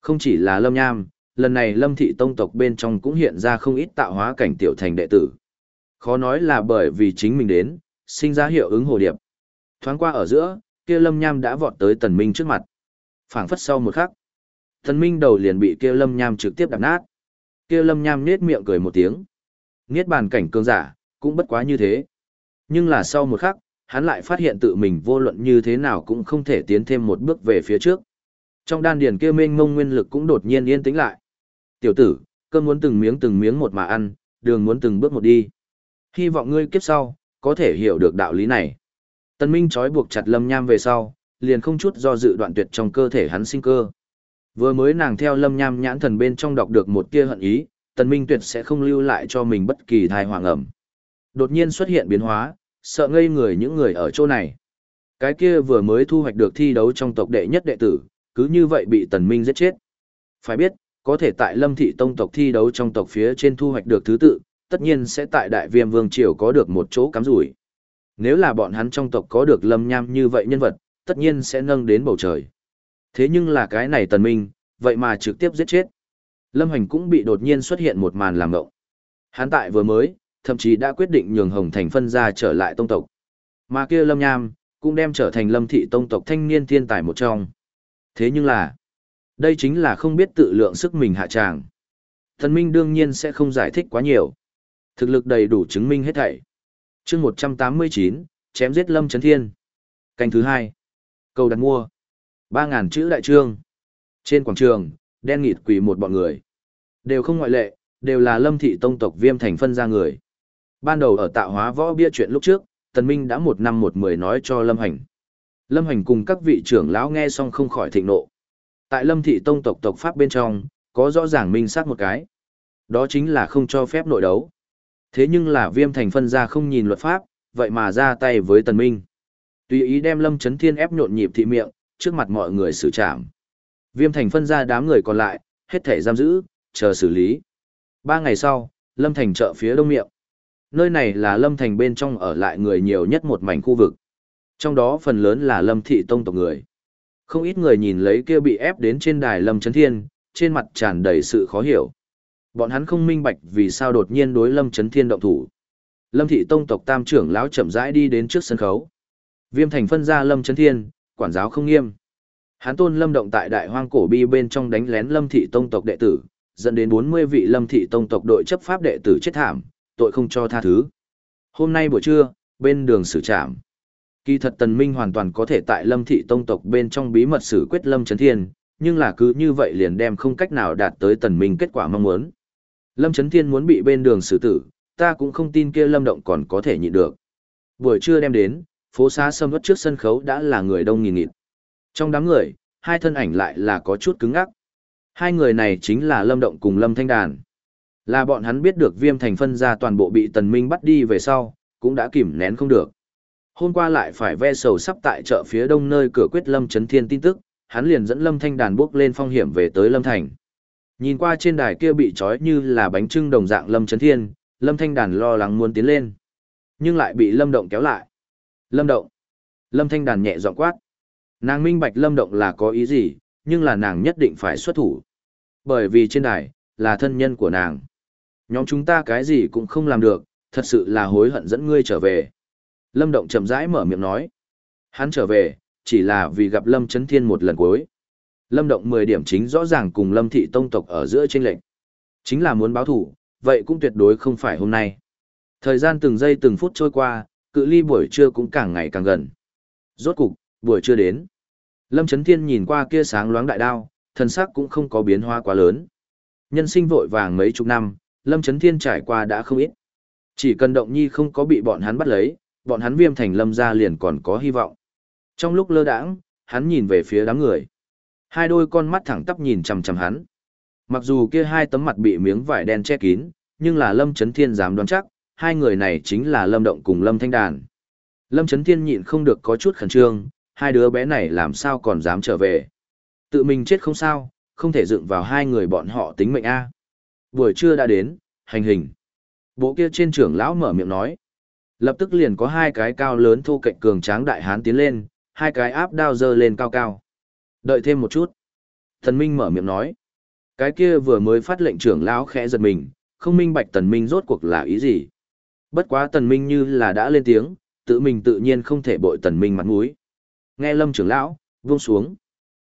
Không chỉ là Lâm Nham, lần này lâm thị tông tộc bên trong cũng hiện ra không ít tạo hóa cảnh tiểu thành đệ tử. Khó nói là bởi vì chính mình đến, sinh ra hiệu ứng hồ điệp. Thoáng qua ở giữa, kia lâm nham đã vọt tới tần minh trước mặt. phảng phất sau một khắc. Tần minh đầu liền bị kia lâm nham trực tiếp đạp nát. Kia lâm nham nết miệng cười một tiếng. Niết bàn cảnh cương giả, cũng bất quá như thế. Nhưng là sau một khắc, hắn lại phát hiện tự mình vô luận như thế nào cũng không thể tiến thêm một bước về phía trước. Trong đan điền kia mênh mông nguyên lực cũng đột nhiên yên tĩnh lại. Tiểu tử, cơm muốn từng miếng từng miếng một mà ăn, đường muốn từng bước một đi. Hy vọng ngươi kiếp sau, có thể hiểu được đạo lý này. Tân Minh trói buộc chặt Lâm Nham về sau, liền không chút do dự đoạn tuyệt trong cơ thể hắn sinh cơ. Vừa mới nàng theo Lâm Nham nhãn thần bên trong đọc được một tia hận ý, Tần Minh tuyệt sẽ không lưu lại cho mình bất kỳ thai hoàng ẩm. Đột nhiên xuất hiện biến hóa, sợ ngây người những người ở chỗ này. Cái kia vừa mới thu hoạch được thi đấu trong tộc đệ nhất đệ tử, cứ như vậy bị Tần Minh giết chết. Phải biết, có thể tại Lâm Thị Tông tộc thi đấu trong tộc phía trên thu hoạch được thứ tự, tất nhiên sẽ tại Đại Viêm Vương Triều có được một chỗ cắm rủi. Nếu là bọn hắn trong tộc có được Lâm Nham như vậy nhân vật, tất nhiên sẽ nâng đến bầu trời. Thế nhưng là cái này Tần Minh, vậy mà trực tiếp giết chết. Lâm Hành cũng bị đột nhiên xuất hiện một màn làm ngộng. Hắn tại vừa mới, thậm chí đã quyết định nhường Hồng Thành phân ra trở lại tông tộc. Mà kia Lâm Nham, cũng đem trở thành Lâm thị tông tộc thanh niên thiên tài một trong. Thế nhưng là, đây chính là không biết tự lượng sức mình hạ tràng. Thần Minh đương nhiên sẽ không giải thích quá nhiều. Thực lực đầy đủ chứng minh hết thảy. chương 189, chém giết Lâm Trấn Thiên. Canh thứ hai. Cầu đặt mua. ba ngàn chữ đại trương. Trên quảng trường, đen nghịt quỳ một bọn người. Đều không ngoại lệ, đều là lâm thị tông tộc viêm thành phân ra người. Ban đầu ở tạo hóa võ bia chuyện lúc trước, Tần Minh đã một năm một mười nói cho Lâm Hành. Lâm Hành cùng các vị trưởng lão nghe xong không khỏi thịnh nộ. Tại Lâm thị tông tộc tộc pháp bên trong, có rõ ràng minh xác một cái. Đó chính là không cho phép nội đấu. Thế nhưng là viêm thành phân ra không nhìn luật pháp, vậy mà ra tay với Tần Minh. Tùy ý đem Lâm Chấn Thiên ép nhộn nhịp thị miệng, trước mặt mọi người xử trảm. Viêm thành phân ra đám người còn lại, hết thể giam giữ, chờ xử lý. Ba ngày sau, Lâm Thành chợ phía đông miệng. Nơi này là Lâm Thành bên trong ở lại người nhiều nhất một mảnh khu vực. Trong đó phần lớn là Lâm Thị Tông tộc người. Không ít người nhìn lấy kia bị ép đến trên đài Lâm Trấn Thiên, trên mặt tràn đầy sự khó hiểu. Bọn hắn không minh bạch vì sao đột nhiên đối Lâm Trấn Thiên động thủ. Lâm Thị Tông tộc tam trưởng lão chậm rãi đi đến trước sân khấu. Viêm thành phân ra Lâm Trấn Thiên, quản giáo không nghiêm. Hán tôn Lâm động tại đại hoang cổ bi bên trong đánh lén Lâm Thị Tông tộc đệ tử, dẫn đến 40 vị Lâm Thị Tông tộc đội chấp pháp đệ tử chết thảm, tội không cho tha thứ. Hôm nay buổi trưa, bên đường xử trảm. Kỳ thật Tần Minh hoàn toàn có thể tại Lâm Thị Tông tộc bên trong bí mật xử quyết Lâm Chấn Thiên, nhưng là cứ như vậy liền đem không cách nào đạt tới Tần Minh kết quả mong muốn. Lâm Chấn Thiên muốn bị bên đường xử tử, ta cũng không tin kia Lâm Động còn có thể nhịn được. Buổi trưa đem đến, phố xá sâm vất trước sân khấu đã là người đông nghìn nghịt. Trong đám người, hai thân ảnh lại là có chút cứng ngắc. Hai người này chính là Lâm Động cùng Lâm Thanh Đàn. Là bọn hắn biết được viêm thành phân ra toàn bộ bị tần minh bắt đi về sau, cũng đã kìm nén không được. Hôm qua lại phải ve sầu sắp tại chợ phía đông nơi cửa quyết Lâm Trấn Thiên tin tức, hắn liền dẫn Lâm Thanh Đàn bước lên phong hiểm về tới Lâm Thành. Nhìn qua trên đài kia bị trói như là bánh trưng đồng dạng Lâm Trấn Thiên, Lâm Thanh Đàn lo lắng muốn tiến lên. Nhưng lại bị Lâm Động kéo lại. Lâm Động. Lâm Thanh Đàn nhẹ giọng quát. Nàng minh bạch Lâm Động là có ý gì, nhưng là nàng nhất định phải xuất thủ. Bởi vì trên đài, là thân nhân của nàng. Nhóm chúng ta cái gì cũng không làm được, thật sự là hối hận dẫn ngươi trở về. Lâm Động chậm rãi mở miệng nói. Hắn trở về, chỉ là vì gặp Lâm Chấn Thiên một lần cuối. Lâm Động 10 điểm chính rõ ràng cùng Lâm Thị Tông tộc ở giữa trên lệnh. Chính là muốn báo thủ, vậy cũng tuyệt đối không phải hôm nay. Thời gian từng giây từng phút trôi qua, cự ly buổi trưa cũng càng ngày càng gần. Rốt cục, buổi trưa đến. Lâm Chấn Thiên nhìn qua kia sáng loáng đại đao, thần sắc cũng không có biến hóa quá lớn. Nhân sinh vội vàng mấy chục năm, Lâm Chấn Thiên trải qua đã không ít. Chỉ cần động nhi không có bị bọn hắn bắt lấy, bọn hắn viêm thành lâm ra liền còn có hy vọng. Trong lúc lơ đãng, hắn nhìn về phía đám người. Hai đôi con mắt thẳng tắp nhìn chằm chằm hắn. Mặc dù kia hai tấm mặt bị miếng vải đen che kín, nhưng là Lâm Chấn Thiên dám đoán chắc, hai người này chính là Lâm Động cùng Lâm Thanh Đàn. Lâm Chấn Thiên nhịn không được có chút khẩn trương, hai đứa bé này làm sao còn dám trở về. Tự mình chết không sao, không thể dựng vào hai người bọn họ tính mệnh a. Buổi trưa đã đến, hành hình. Bộ kia trên trưởng lão mở miệng nói. Lập tức liền có hai cái cao lớn thu cạnh cường tráng đại hán tiến lên, hai cái áp đao dơ lên cao cao. Đợi thêm một chút. Thần Minh mở miệng nói. Cái kia vừa mới phát lệnh trưởng lão khẽ giật mình, không minh bạch Tần Minh rốt cuộc là ý gì. Bất quá Tần Minh như là đã lên tiếng, tự mình tự nhiên không thể bội Tần Minh mặt mũi. Nghe Lâm trưởng lão, buông xuống.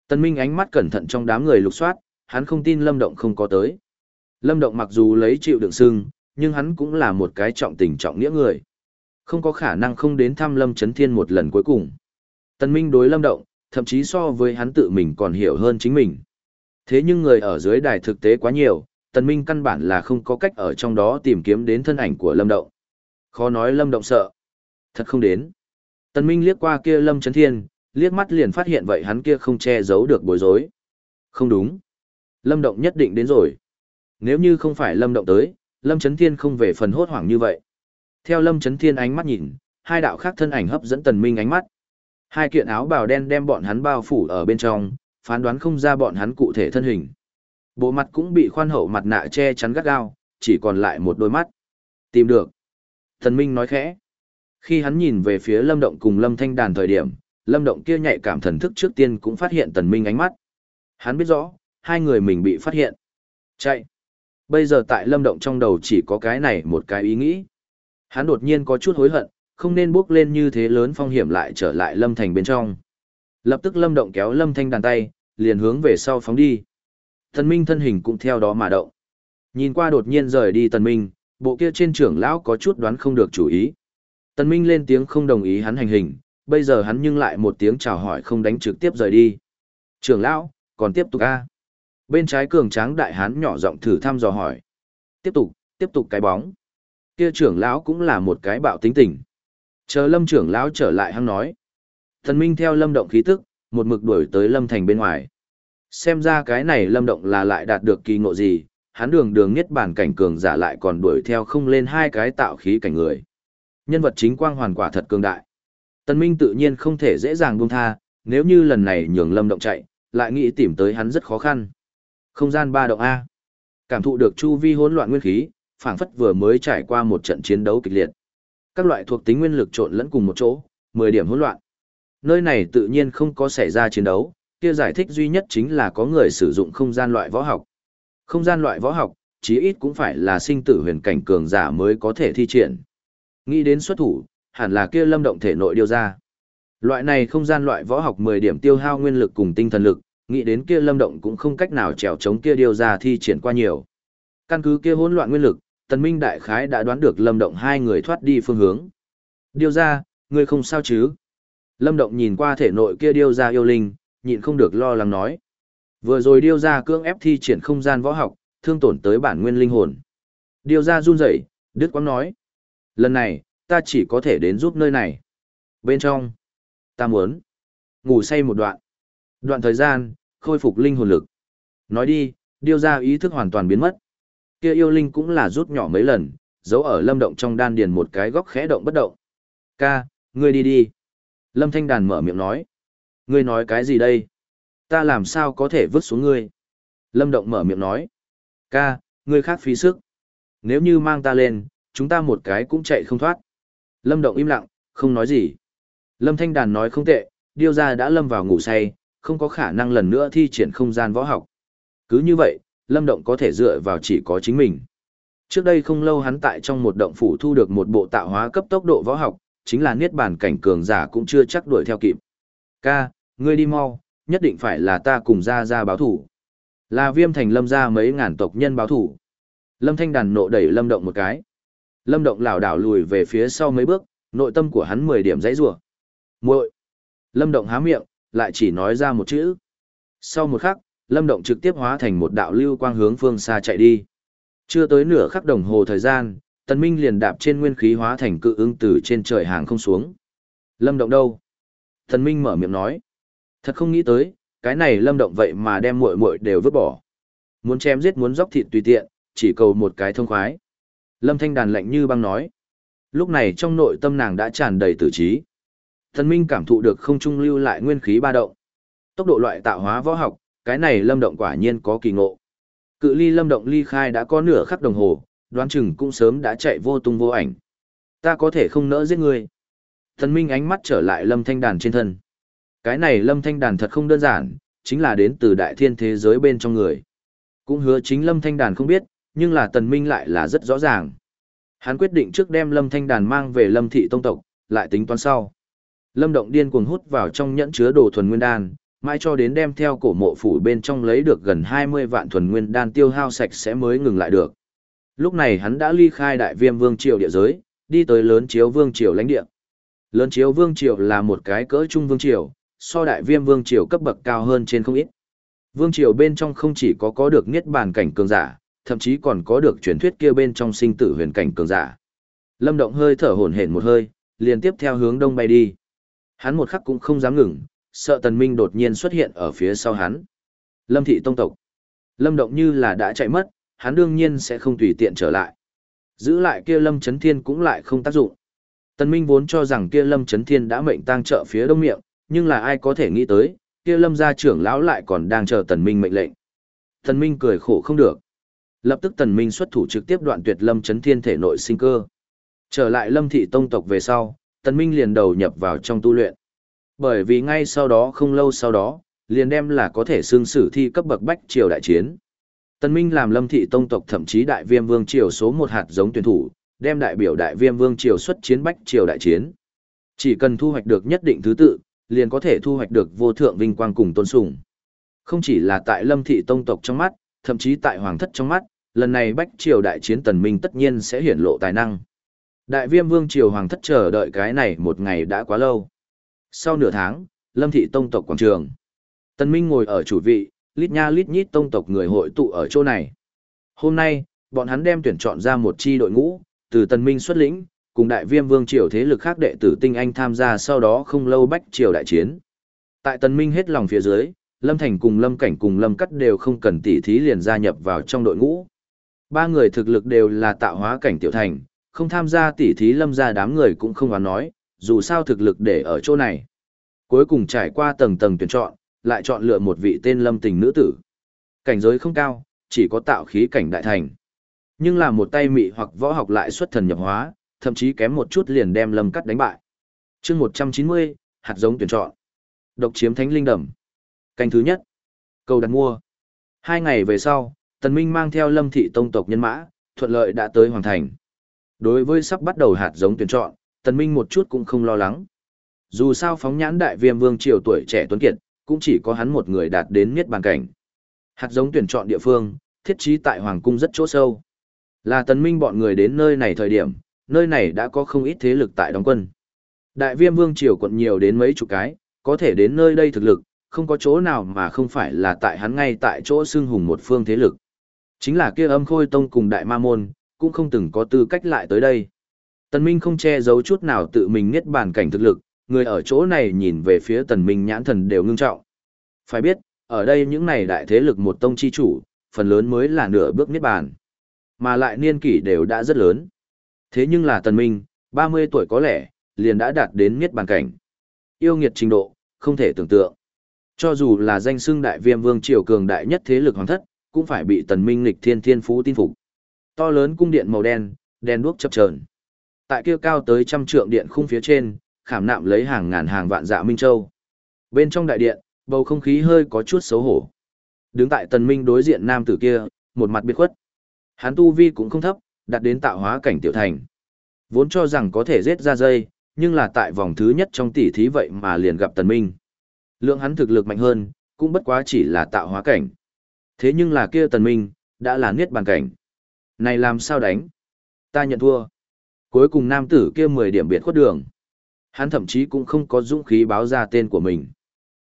Tần Minh ánh mắt cẩn thận trong đám người lục soát, hắn không tin Lâm Động không có tới. Lâm Động mặc dù lấy chịu đựng sưng, nhưng hắn cũng là một cái trọng tình trọng nghĩa người. Không có khả năng không đến thăm Lâm Chấn Thiên một lần cuối cùng. Tần Minh đối Lâm Động, thậm chí so với hắn tự mình còn hiểu hơn chính mình. Thế nhưng người ở dưới đài thực tế quá nhiều, Tần Minh căn bản là không có cách ở trong đó tìm kiếm đến thân ảnh của Lâm Động. Khó nói Lâm Động sợ. Thật không đến. Tần Minh liếc qua kia Lâm Chấn Thiên, liếc mắt liền phát hiện vậy hắn kia không che giấu được bối rối. Không đúng. Lâm Động nhất định đến rồi. Nếu như không phải Lâm Động tới, Lâm Chấn Thiên không về phần hốt hoảng như vậy. Theo Lâm Chấn Thiên ánh mắt nhìn, hai đạo khác thân ảnh hấp dẫn Tần Minh ánh mắt. Hai kiện áo bào đen đem bọn hắn bao phủ ở bên trong, phán đoán không ra bọn hắn cụ thể thân hình. Bộ mặt cũng bị khoan hậu mặt nạ che chắn gắt gao, chỉ còn lại một đôi mắt. Tìm được. Tần Minh nói khẽ. Khi hắn nhìn về phía Lâm Động cùng Lâm Thanh Đàn thời điểm, Lâm Động kia nhạy cảm thần thức trước tiên cũng phát hiện Tần Minh ánh mắt. Hắn biết rõ, hai người mình bị phát hiện. Chạy. Bây giờ tại Lâm Động trong đầu chỉ có cái này một cái ý nghĩ. Hắn đột nhiên có chút hối hận, không nên bước lên như thế lớn phong hiểm lại trở lại Lâm Thành bên trong. Lập tức Lâm Động kéo Lâm Thanh đàn tay, liền hướng về sau phóng đi. Tần Minh thân hình cũng theo đó mà động. Nhìn qua đột nhiên rời đi Tần Minh, bộ kia trên trưởng lão có chút đoán không được chủ ý. Tần Minh lên tiếng không đồng ý hắn hành hình, bây giờ hắn nhưng lại một tiếng chào hỏi không đánh trực tiếp rời đi. Trưởng lão, còn tiếp tục a? Bên trái cường tráng đại hán nhỏ giọng thử thăm dò hỏi. Tiếp tục, tiếp tục cái bóng. Kia trưởng lão cũng là một cái bạo tính tình. Chờ lâm trưởng lão trở lại hắn nói. Thần minh theo lâm động khí tức, một mực đuổi tới lâm thành bên ngoài. Xem ra cái này lâm động là lại đạt được kỳ ngộ gì, hắn đường đường nhất bản cảnh cường giả lại còn đuổi theo không lên hai cái tạo khí cảnh người. Nhân vật chính quang hoàn quả thật cường đại. Tân Minh tự nhiên không thể dễ dàng buông tha, nếu như lần này nhường lâm động chạy, lại nghĩ tìm tới hắn rất khó khăn. Không gian ba động A. Cảm thụ được chu vi hỗn loạn nguyên khí, phảng phất vừa mới trải qua một trận chiến đấu kịch liệt. Các loại thuộc tính nguyên lực trộn lẫn cùng một chỗ, 10 điểm hỗn loạn. Nơi này tự nhiên không có xảy ra chiến đấu, kia giải thích duy nhất chính là có người sử dụng không gian loại võ học. Không gian loại võ học, chí ít cũng phải là sinh tử huyền cảnh cường giả mới có thể thi triển. Nghĩ đến xuất thủ, hẳn là kia lâm động thể nội điều ra. Loại này không gian loại võ học 10 điểm tiêu hao nguyên lực cùng tinh thần lực, nghĩ đến kia lâm động cũng không cách nào trèo chống kia điều ra thi triển qua nhiều. Căn cứ kia hỗn loạn nguyên lực, Tần Minh đại khái đã đoán được lâm động hai người thoát đi phương hướng. Điều ra, ngươi không sao chứ? Lâm động nhìn qua thể nội kia điều ra yêu linh, nhịn không được lo lắng nói. Vừa rồi điều ra cưỡng ép thi triển không gian võ học, thương tổn tới bản nguyên linh hồn. Điều ra run rẩy, đứt quãng nói. Lần này, ta chỉ có thể đến giúp nơi này. Bên trong, ta muốn ngủ say một đoạn. Đoạn thời gian, khôi phục linh hồn lực. Nói đi, điều ra ý thức hoàn toàn biến mất. Kia yêu linh cũng là rút nhỏ mấy lần, giấu ở lâm động trong đan điền một cái góc khẽ động bất động. Ca, ngươi đi đi. Lâm Thanh Đàn mở miệng nói. Ngươi nói cái gì đây? Ta làm sao có thể vứt xuống ngươi? Lâm Động mở miệng nói. Ca, ngươi khác phí sức. Nếu như mang ta lên, chúng ta một cái cũng chạy không thoát. Lâm Động im lặng, không nói gì. Lâm Thanh Đàn nói không tệ, điêu ra đã lâm vào ngủ say, không có khả năng lần nữa thi triển không gian võ học. Cứ như vậy, Lâm Động có thể dựa vào chỉ có chính mình. Trước đây không lâu hắn tại trong một động phủ thu được một bộ tạo hóa cấp tốc độ võ học, chính là niết bàn cảnh cường giả cũng chưa chắc đuổi theo kịp. Ca, ngươi đi mau, nhất định phải là ta cùng ra ra báo thủ. Là viêm thành lâm ra mấy ngàn tộc nhân báo thủ. Lâm thanh đàn nộ đẩy lâm động một cái. Lâm động lảo đảo lùi về phía sau mấy bước, nội tâm của hắn 10 điểm dãy rủa. Muội. Lâm động há miệng, lại chỉ nói ra một chữ. Sau một khắc, Lâm động trực tiếp hóa thành một đạo lưu quang hướng phương xa chạy đi. Chưa tới nửa khắc đồng hồ thời gian, Tần Minh liền đạp trên nguyên khí hóa thành cự ứng từ trên trời hàng không xuống. Lâm động đâu? Tần Minh mở miệng nói. Thật không nghĩ tới, cái này lâm động vậy mà đem muội muội đều vứt bỏ. Muốn chém giết muốn dốc thịt tùy tiện, chỉ cầu một cái thông khoái. Lâm Thanh Đàn lạnh như băng nói. Lúc này trong nội tâm nàng đã tràn đầy tử trí. Thần Minh cảm thụ được không trung lưu lại nguyên khí ba động. Tốc độ loại tạo hóa võ học, cái này lâm động quả nhiên có kỳ ngộ. Cự ly lâm động ly khai đã có nửa khắc đồng hồ, đoán chừng cũng sớm đã chạy vô tung vô ảnh. Ta có thể không nỡ giết ngươi. Thần Minh ánh mắt trở lại lâm thanh đàn trên thân. Cái này lâm thanh đàn thật không đơn giản, chính là đến từ đại thiên thế giới bên trong người. Cũng hứa chính lâm thanh đàn không biết, nhưng là tần minh lại là rất rõ ràng. Hắn quyết định trước đem lâm thanh đàn mang về lâm thị tông tộc, lại tính toán sau. Lâm động điên cuồng hút vào trong nhẫn chứa đồ thuần nguyên đan, mãi cho đến đem theo cổ mộ phủ bên trong lấy được gần 20 vạn thuần nguyên đan tiêu hao sạch sẽ mới ngừng lại được. Lúc này hắn đã ly khai đại viêm vương triều địa giới, đi tới lớn chiếu vương triều lãnh địa. Lớn chiếu vương triều là một cái cỡ trung vương triều, so đại viêm vương triều cấp bậc cao hơn trên không ít. Vương triều bên trong không chỉ có có được niết bàn cảnh cường giả, thậm chí còn có được truyền thuyết kia bên trong sinh tử huyền cảnh cường giả. Lâm Động hơi thở hổn hển một hơi, liền tiếp theo hướng đông bay đi. Hắn một khắc cũng không dám ngừng, sợ Tần Minh đột nhiên xuất hiện ở phía sau hắn. Lâm thị tông tộc. Lâm Động như là đã chạy mất, hắn đương nhiên sẽ không tùy tiện trở lại. Giữ lại kia Lâm Chấn Thiên cũng lại không tác dụng. Tần Minh vốn cho rằng kia Lâm Chấn Thiên đã mệnh tang trợ phía đông miệng, nhưng là ai có thể nghĩ tới, kia Lâm gia trưởng lão lại còn đang chờ Tần Minh mệnh lệnh. Tần Minh cười khổ không được. Lập tức Tần Minh xuất thủ trực tiếp đoạn tuyệt Lâm Chấn Thiên thể nội sinh cơ. Trở lại Lâm thị tông tộc về sau, Tần Minh liền đầu nhập vào trong tu luyện. Bởi vì ngay sau đó không lâu sau đó, liền đem là có thể xương sử thi cấp bậc bách triều đại chiến. Tần Minh làm Lâm thị tông tộc thậm chí đại viêm vương triều số một hạt giống tuyển thủ, đem đại biểu đại viêm vương triều xuất chiến bách triều đại chiến. Chỉ cần thu hoạch được nhất định thứ tự, liền có thể thu hoạch được vô thượng vinh quang cùng tôn sùng. Không chỉ là tại Lâm thị tông tộc trong mắt, thậm chí tại hoàng thất trong mắt, lần này bách triều đại chiến tần minh tất nhiên sẽ hiển lộ tài năng. Đại viêm vương triều hoàng thất chờ đợi cái này một ngày đã quá lâu. Sau nửa tháng, Lâm thị tông tộc quảng trường. Tần Minh ngồi ở chủ vị, lít nha lít nhít tông tộc người hội tụ ở chỗ này. Hôm nay, bọn hắn đem tuyển chọn ra một chi đội ngũ, từ Tần Minh xuất lĩnh, cùng đại viêm vương triều thế lực khác đệ tử tinh anh tham gia sau đó không lâu bách triều đại chiến. Tại Tần Minh hết lòng phía dưới, Lâm Thành cùng Lâm Cảnh cùng Lâm Cắt đều không cần tỉ thí liền gia nhập vào trong đội ngũ. Ba người thực lực đều là tạo hóa cảnh tiểu thành, không tham gia tỉ thí Lâm gia đám người cũng không oán nói, dù sao thực lực để ở chỗ này. Cuối cùng trải qua tầng tầng tuyển chọn, lại chọn lựa một vị tên Lâm Tình nữ tử. Cảnh giới không cao, chỉ có tạo khí cảnh đại thành. Nhưng là một tay mị hoặc võ học lại xuất thần nhập hóa, thậm chí kém một chút liền đem Lâm Cắt đánh bại. Chương 190, hạt giống tuyển chọn. Độc chiếm thánh linh đầm. Canh thứ nhất. Cầu đặt mua. Hai ngày về sau, Tần Minh mang theo Lâm thị tông tộc nhân mã, thuận lợi đã tới hoàn thành. Đối với sắp bắt đầu hạt giống tuyển chọn, Tần Minh một chút cũng không lo lắng. Dù sao phóng nhãn đại viêm vương triều tuổi trẻ tuấn kiệt, cũng chỉ có hắn một người đạt đến miết bàn cảnh. Hạt giống tuyển chọn địa phương, thiết trí tại hoàng cung rất chỗ sâu. Là Tần Minh bọn người đến nơi này thời điểm, nơi này đã có không ít thế lực tại đóng quân. Đại viêm vương triều quận nhiều đến mấy chục cái, có thể đến nơi đây thực lực, không có chỗ nào mà không phải là tại hắn ngay tại chỗ xương hùng một phương thế lực. Chính là kia âm khôi tông cùng đại ma môn, cũng không từng có tư cách lại tới đây. Tần Minh không che giấu chút nào tự mình niết bàn cảnh thực lực, người ở chỗ này nhìn về phía tần minh nhãn thần đều ngưng trọng. Phải biết, ở đây những này đại thế lực một tông chi chủ, phần lớn mới là nửa bước niết bàn. Mà lại niên kỷ đều đã rất lớn. Thế nhưng là tần minh, 30 tuổi có lẽ, liền đã đạt đến niết bàn cảnh. Yêu nghiệt trình độ, không thể tưởng tượng. Cho dù là danh xưng đại viêm vương triều cường đại nhất thế lực hoàng thất, cũng phải bị tần minh lịch thiên thiên phú tin phục. To lớn cung điện màu đen, đèn đuốc chập chờn. Tại kia cao tới trăm trượng điện khung phía trên, khảm nạm lấy hàng ngàn hàng vạn dạ minh châu. Bên trong đại điện, bầu không khí hơi có chút xấu hổ. Đứng tại tần minh đối diện nam tử kia, một mặt biệt khuất. Hắn tu vi cũng không thấp, đạt đến tạo hóa cảnh tiểu thành. Vốn cho rằng có thể giết ra dây, nhưng là tại vòng thứ nhất trong tỷ thí vậy mà liền gặp tần minh. Lượng hắn thực lực mạnh hơn, cũng bất quá chỉ là tạo hóa cảnh. Thế nhưng là kia tần minh, đã là niết bàn cảnh. Này làm sao đánh? Ta nhận thua. Cuối cùng nam tử kia 10 điểm biệt khuất đường. Hắn thậm chí cũng không có dũng khí báo ra tên của mình.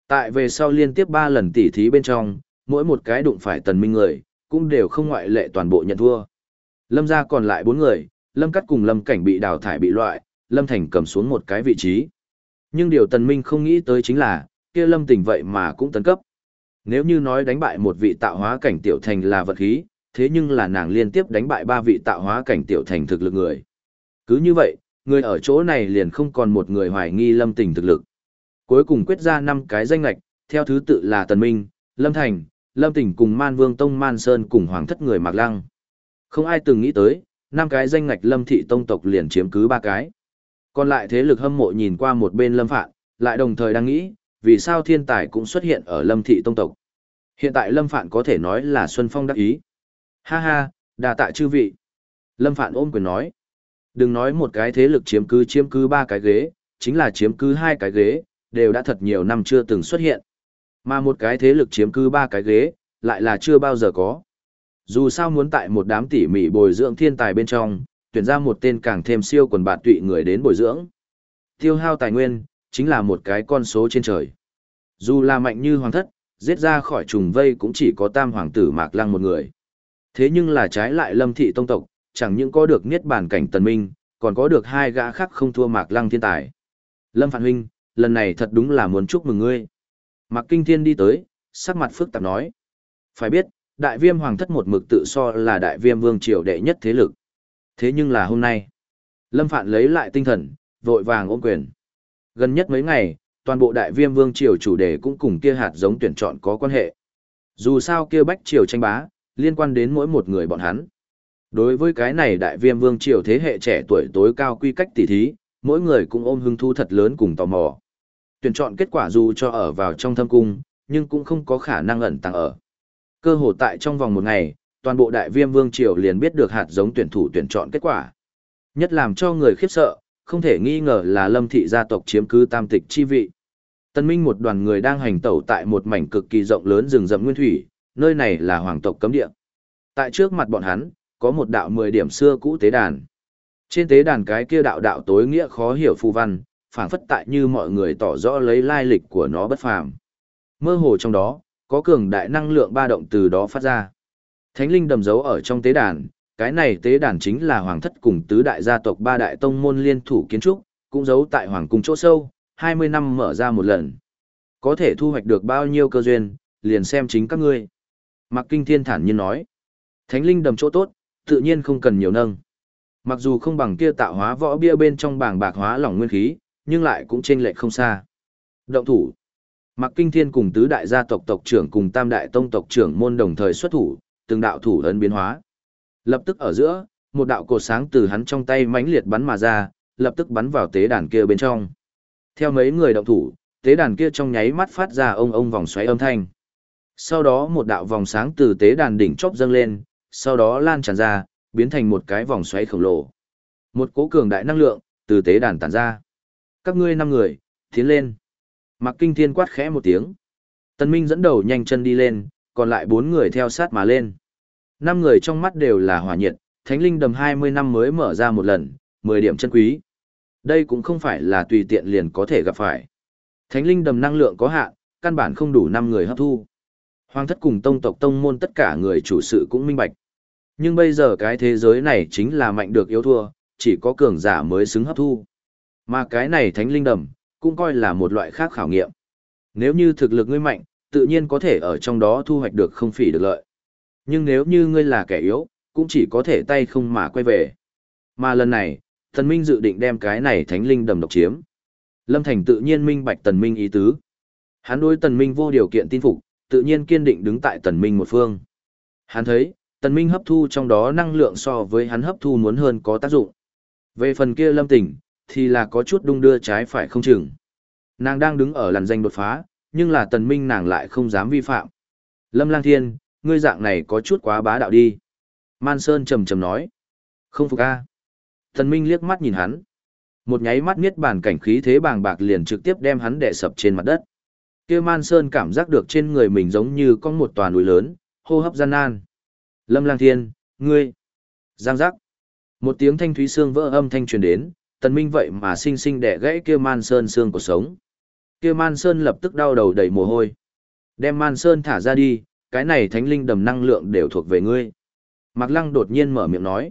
Tại về sau liên tiếp 3 lần tỉ thí bên trong, mỗi một cái đụng phải tần minh người, cũng đều không ngoại lệ toàn bộ nhận thua. Lâm gia còn lại 4 người, Lâm Cắt cùng Lâm Cảnh bị đào thải bị loại, Lâm Thành cầm xuống một cái vị trí. Nhưng điều tần minh không nghĩ tới chính là, kia Lâm Tình vậy mà cũng tấn cấp. Nếu như nói đánh bại một vị tạo hóa cảnh tiểu thành là vật khí, thế nhưng là nàng liên tiếp đánh bại ba vị tạo hóa cảnh tiểu thành thực lực người. Cứ như vậy, người ở chỗ này liền không còn một người hoài nghi lâm tình thực lực. Cuối cùng quyết ra năm cái danh lạch, theo thứ tự là Tần Minh, Lâm Thành, Lâm Tỉnh cùng Man Vương Tông Man Sơn cùng Hoàng thất người Mạc Lăng. Không ai từng nghĩ tới, năm cái danh ngạch Lâm Thị Tông tộc liền chiếm cứ ba cái. Còn lại thế lực hâm mộ nhìn qua một bên Lâm Phạn, lại đồng thời đang nghĩ, vì sao thiên tài cũng xuất hiện ở Lâm Thị Tông tộc. Hiện tại Lâm Phạn có thể nói là Xuân Phong đắc ý. Ha ha, đà tạ chư vị. Lâm Phạn ôm quyền nói. Đừng nói một cái thế lực chiếm cứ chiếm cứ ba cái ghế, chính là chiếm cứ hai cái ghế, đều đã thật nhiều năm chưa từng xuất hiện. Mà một cái thế lực chiếm cứ ba cái ghế, lại là chưa bao giờ có. Dù sao muốn tại một đám tỉ mỉ bồi dưỡng thiên tài bên trong, tuyển ra một tên càng thêm siêu quần bạt tụy người đến bồi dưỡng. Tiêu hao tài nguyên, chính là một cái con số trên trời. Dù là mạnh như hoàng thất, giết ra khỏi trùng vây cũng chỉ có tam hoàng tử Mạc Lăng một người. Thế nhưng là trái lại lâm thị tông tộc, chẳng những có được niết bản cảnh tần minh, còn có được hai gã khác không thua Mạc Lăng thiên tài. Lâm Phạn Huynh, lần này thật đúng là muốn chúc mừng ngươi. Mạc Kinh Thiên đi tới, sắc mặt phức tạp nói. Phải biết, đại viêm hoàng thất một mực tự so là đại viêm vương triều đệ nhất thế lực. Thế nhưng là hôm nay, Lâm Phạn lấy lại tinh thần, vội vàng ôm quyền. Gần nhất mấy ngày, toàn bộ đại viêm vương triều chủ đề cũng cùng kia hạt giống tuyển chọn có quan hệ. Dù sao kia bách triều tranh bá, liên quan đến mỗi một người bọn hắn. Đối với cái này đại viêm vương triều thế hệ trẻ tuổi tối cao quy cách tỉ thí, mỗi người cũng ôm hứng thu thật lớn cùng tò mò. Tuyển chọn kết quả dù cho ở vào trong thâm cung, nhưng cũng không có khả năng ẩn tàng ở. Cơ hồ tại trong vòng một ngày, toàn bộ đại viêm vương triều liền biết được hạt giống tuyển thủ tuyển chọn kết quả. Nhất làm cho người khiếp sợ, không thể nghi ngờ là lâm thị gia tộc chiếm cứ tam tịch chi vị. Tân Minh một đoàn người đang hành tẩu tại một mảnh cực kỳ rộng lớn rừng rậm nguyên thủy, nơi này là hoàng tộc cấm địa. Tại trước mặt bọn hắn, có một đạo 10 điểm xưa cũ tế đàn. Trên tế đàn cái kia đạo đạo tối nghĩa khó hiểu phù văn, phảng phất tại như mọi người tỏ rõ lấy lai lịch của nó bất phàm. Mơ hồ trong đó, có cường đại năng lượng ba động từ đó phát ra. Thánh linh đầm dấu ở trong tế đàn, cái này tế đàn chính là hoàng thất cùng tứ đại gia tộc ba đại tông môn liên thủ kiến trúc, cũng giấu tại hoàng cung chỗ sâu, 20 năm mở ra một lần. Có thể thu hoạch được bao nhiêu cơ duyên, liền xem chính các ngươi. Mạc Kinh Thiên thản nhiên nói, Thánh linh đầm chỗ tốt, tự nhiên không cần nhiều nâng. Mặc dù không bằng kia tạo hóa võ bia bên trong bảng bạc hóa lỏng nguyên khí, nhưng lại cũng chênh lệch không xa. Động thủ. Mạc Kinh Thiên cùng tứ đại gia tộc tộc trưởng cùng tam đại tông tộc trưởng môn đồng thời xuất thủ, từng đạo thủ ấn biến hóa. Lập tức ở giữa, một đạo cột sáng từ hắn trong tay mãnh liệt bắn mà ra, lập tức bắn vào tế đàn kia bên trong. Theo mấy người động thủ, tế đàn kia trong nháy mắt phát ra ông ông vòng xoáy âm thanh. Sau đó một đạo vòng sáng từ tế đàn đỉnh chóp dâng lên, sau đó lan tràn ra, biến thành một cái vòng xoáy khổng lồ. Một cố cường đại năng lượng từ tế đàn tản ra. Các ngươi năm người, tiến lên. Mạc Kinh Thiên quát khẽ một tiếng. tân Minh dẫn đầu nhanh chân đi lên, còn lại bốn người theo sát mà lên. Năm người trong mắt đều là hỏa nhiệt, Thánh Linh đầm 20 năm mới mở ra một lần, 10 điểm chân quý. Đây cũng không phải là tùy tiện liền có thể gặp phải. Thánh Linh đầm năng lượng có hạn, căn bản không đủ 5 người hấp thu. Hoàng thất cùng tông tộc tông môn tất cả người chủ sự cũng minh bạch. Nhưng bây giờ cái thế giới này chính là mạnh được yếu thua, chỉ có cường giả mới xứng hấp thu. Mà cái này thánh linh đầm, cũng coi là một loại khác khảo nghiệm. Nếu như thực lực ngươi mạnh, tự nhiên có thể ở trong đó thu hoạch được không phỉ được lợi. Nhưng nếu như ngươi là kẻ yếu, cũng chỉ có thể tay không mà quay về. Mà lần này, thần minh dự định đem cái này thánh linh đầm độc chiếm. Lâm Thành tự nhiên minh bạch tần minh ý tứ. Hắn đối tần minh vô điều kiện tin phục, tự nhiên kiên định đứng tại tần minh một phương. Hắn thấy, tần minh hấp thu trong đó năng lượng so với hắn hấp thu muốn hơn có tác dụng. Về phần kia lâm tỉnh, thì là có chút đung đưa trái phải không chừng. Nàng đang đứng ở làn danh đột phá, nhưng là tần minh nàng lại không dám vi phạm. Lâm lang thiên, ngươi dạng này có chút quá bá đạo đi. Man Sơn trầm trầm nói. Không phục a. Thần minh liếc mắt nhìn hắn. Một nháy mắt niết bàn cảnh khí thế bàng bạc liền trực tiếp đem hắn đè sập trên mặt đất kia man sơn cảm giác được trên người mình giống như có một tòa núi lớn, hô hấp gian nan lâm lang thiên, ngươi giang giác một tiếng thanh thúy xương vỡ âm thanh truyền đến, tần minh vậy mà sinh sinh đè gãy kia man sơn xương của sống kia man sơn lập tức đau đầu đầy mồ hôi đem man sơn thả ra đi cái này thánh linh đầm năng lượng đều thuộc về ngươi mạc lăng đột nhiên mở miệng nói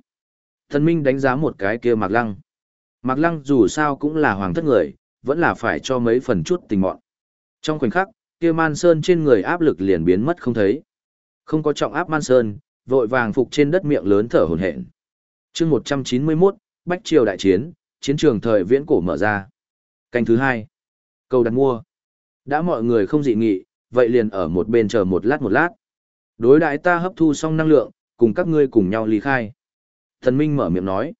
Thần minh đánh giá một cái kia mạc lăng mạc lăng dù sao cũng là hoàng thất người vẫn là phải cho mấy phần chút tình mọn trong khoảnh khắc, kia Man Sơn trên người áp lực liền biến mất không thấy. Không có trọng áp Man Sơn, vội vàng phục trên đất miệng lớn thở hổn hển. Chương 191, Bách Triều đại chiến, chiến trường thời viễn cổ mở ra. Canh thứ hai. Câu đặt mua. Đã mọi người không dị nghị, vậy liền ở một bên chờ một lát một lát. Đối đại ta hấp thu xong năng lượng, cùng các ngươi cùng nhau ly khai. Thần Minh mở miệng nói.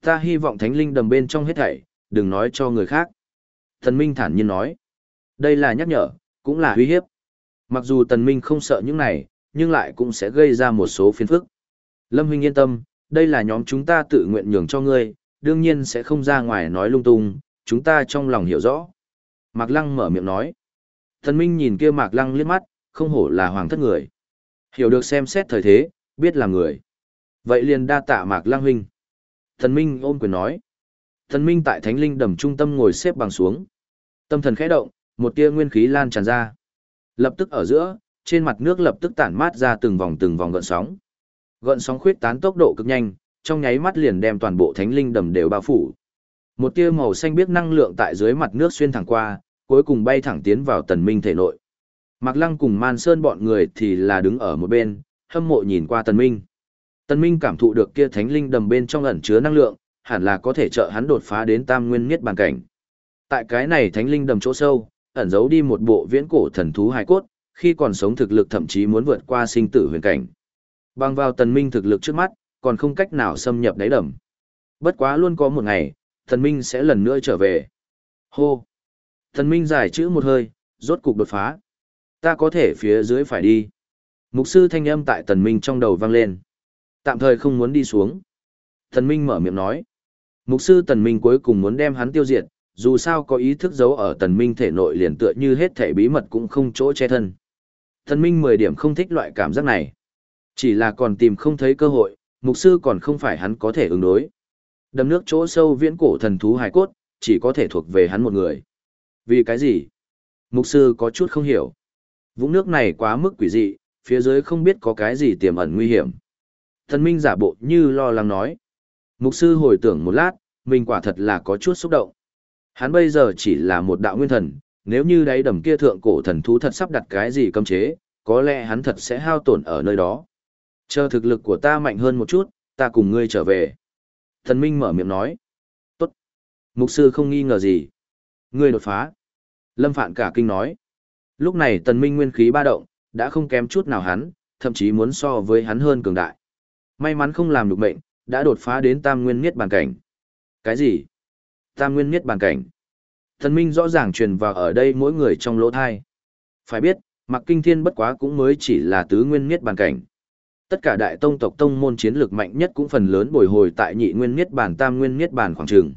Ta hy vọng thánh linh đầm bên trong hết thảy, đừng nói cho người khác. Thần Minh thản nhiên nói. Đây là nhắc nhở, cũng là uy hiếp. Mặc dù Tần Minh không sợ những này, nhưng lại cũng sẽ gây ra một số phiền phức. Lâm Huynh yên tâm, đây là nhóm chúng ta tự nguyện nhường cho ngươi, đương nhiên sẽ không ra ngoài nói lung tung, chúng ta trong lòng hiểu rõ. Mạc Lăng mở miệng nói. Thần Minh nhìn kia Mạc Lăng liếc mắt, không hổ là hoàng thất người. Hiểu được xem xét thời thế, biết là người. Vậy liền đa tạ Mạc Lang huynh. Thần Minh ôm quyền nói. Thần Minh tại Thánh Linh đầm trung tâm ngồi xếp bằng xuống. Tâm thần khẽ động, một tia nguyên khí lan tràn ra. Lập tức ở giữa, trên mặt nước lập tức tản mát ra từng vòng từng vòng gợn sóng. Gợn sóng khuyết tán tốc độ cực nhanh, trong nháy mắt liền đem toàn bộ Thánh Linh đầm đều bao phủ. Một tia màu xanh biếc năng lượng tại dưới mặt nước xuyên thẳng qua, cuối cùng bay thẳng tiến vào Tần Minh thể nội. Mạc Lăng cùng Man Sơn bọn người thì là đứng ở một bên, hâm mộ nhìn qua Tần Minh. Tần Minh cảm thụ được kia thánh linh đầm bên trong ẩn chứa năng lượng, hẳn là có thể trợ hắn đột phá đến tam nguyên niết bàn cảnh. Tại cái này thánh linh đầm chỗ sâu, ẩn giấu đi một bộ viễn cổ thần thú hài cốt, khi còn sống thực lực thậm chí muốn vượt qua sinh tử huyền cảnh. Bằng vào Tần Minh thực lực trước mắt, còn không cách nào xâm nhập đáy đầm. Bất quá luôn có một ngày, Tần Minh sẽ lần nữa trở về. Hô! Thần Minh giải chữ một hơi, rốt cục đột phá. Ta có thể phía dưới phải đi. Mục sư thanh âm tại Tần Minh trong đầu vang lên. Tạm thời không muốn đi xuống. Thần Minh mở miệng nói. Mục sư Tần Minh cuối cùng muốn đem hắn tiêu diệt, dù sao có ý thức giấu ở Tần Minh thể nội liền tựa như hết thể bí mật cũng không chỗ che thân. Thần Minh 10 điểm không thích loại cảm giác này. Chỉ là còn tìm không thấy cơ hội, mục sư còn không phải hắn có thể ứng đối. Đầm nước chỗ sâu viễn cổ thần thú hải cốt, chỉ có thể thuộc về hắn một người. Vì cái gì? Mục sư có chút không hiểu. Vũng nước này quá mức quỷ dị, phía dưới không biết có cái gì tiềm ẩn nguy hiểm. Thần Minh giả bộ như lo lắng nói. Mục sư hồi tưởng một lát, mình quả thật là có chút xúc động. Hắn bây giờ chỉ là một đạo nguyên thần, nếu như đáy đầm kia thượng cổ thần thú thật sắp đặt cái gì cấm chế, có lẽ hắn thật sẽ hao tổn ở nơi đó. Chờ thực lực của ta mạnh hơn một chút, ta cùng ngươi trở về. Thần Minh mở miệng nói. Tốt. Mục sư không nghi ngờ gì. Ngươi đột phá. Lâm Phạn cả kinh nói. Lúc này tần minh nguyên khí ba động, đã không kém chút nào hắn, thậm chí muốn so với hắn hơn cường đại. May mắn không làm được mệnh, đã đột phá đến tam nguyên miết bàn cảnh. Cái gì? Tam nguyên miết bàn cảnh. Tần minh rõ ràng truyền vào ở đây mỗi người trong lỗ thai. Phải biết, mặc kinh thiên bất quá cũng mới chỉ là tứ nguyên miết bàn cảnh. Tất cả đại tông tộc tông môn chiến lược mạnh nhất cũng phần lớn bồi hồi tại nhị nguyên miết bàn tam nguyên miết bàn khoảng trường.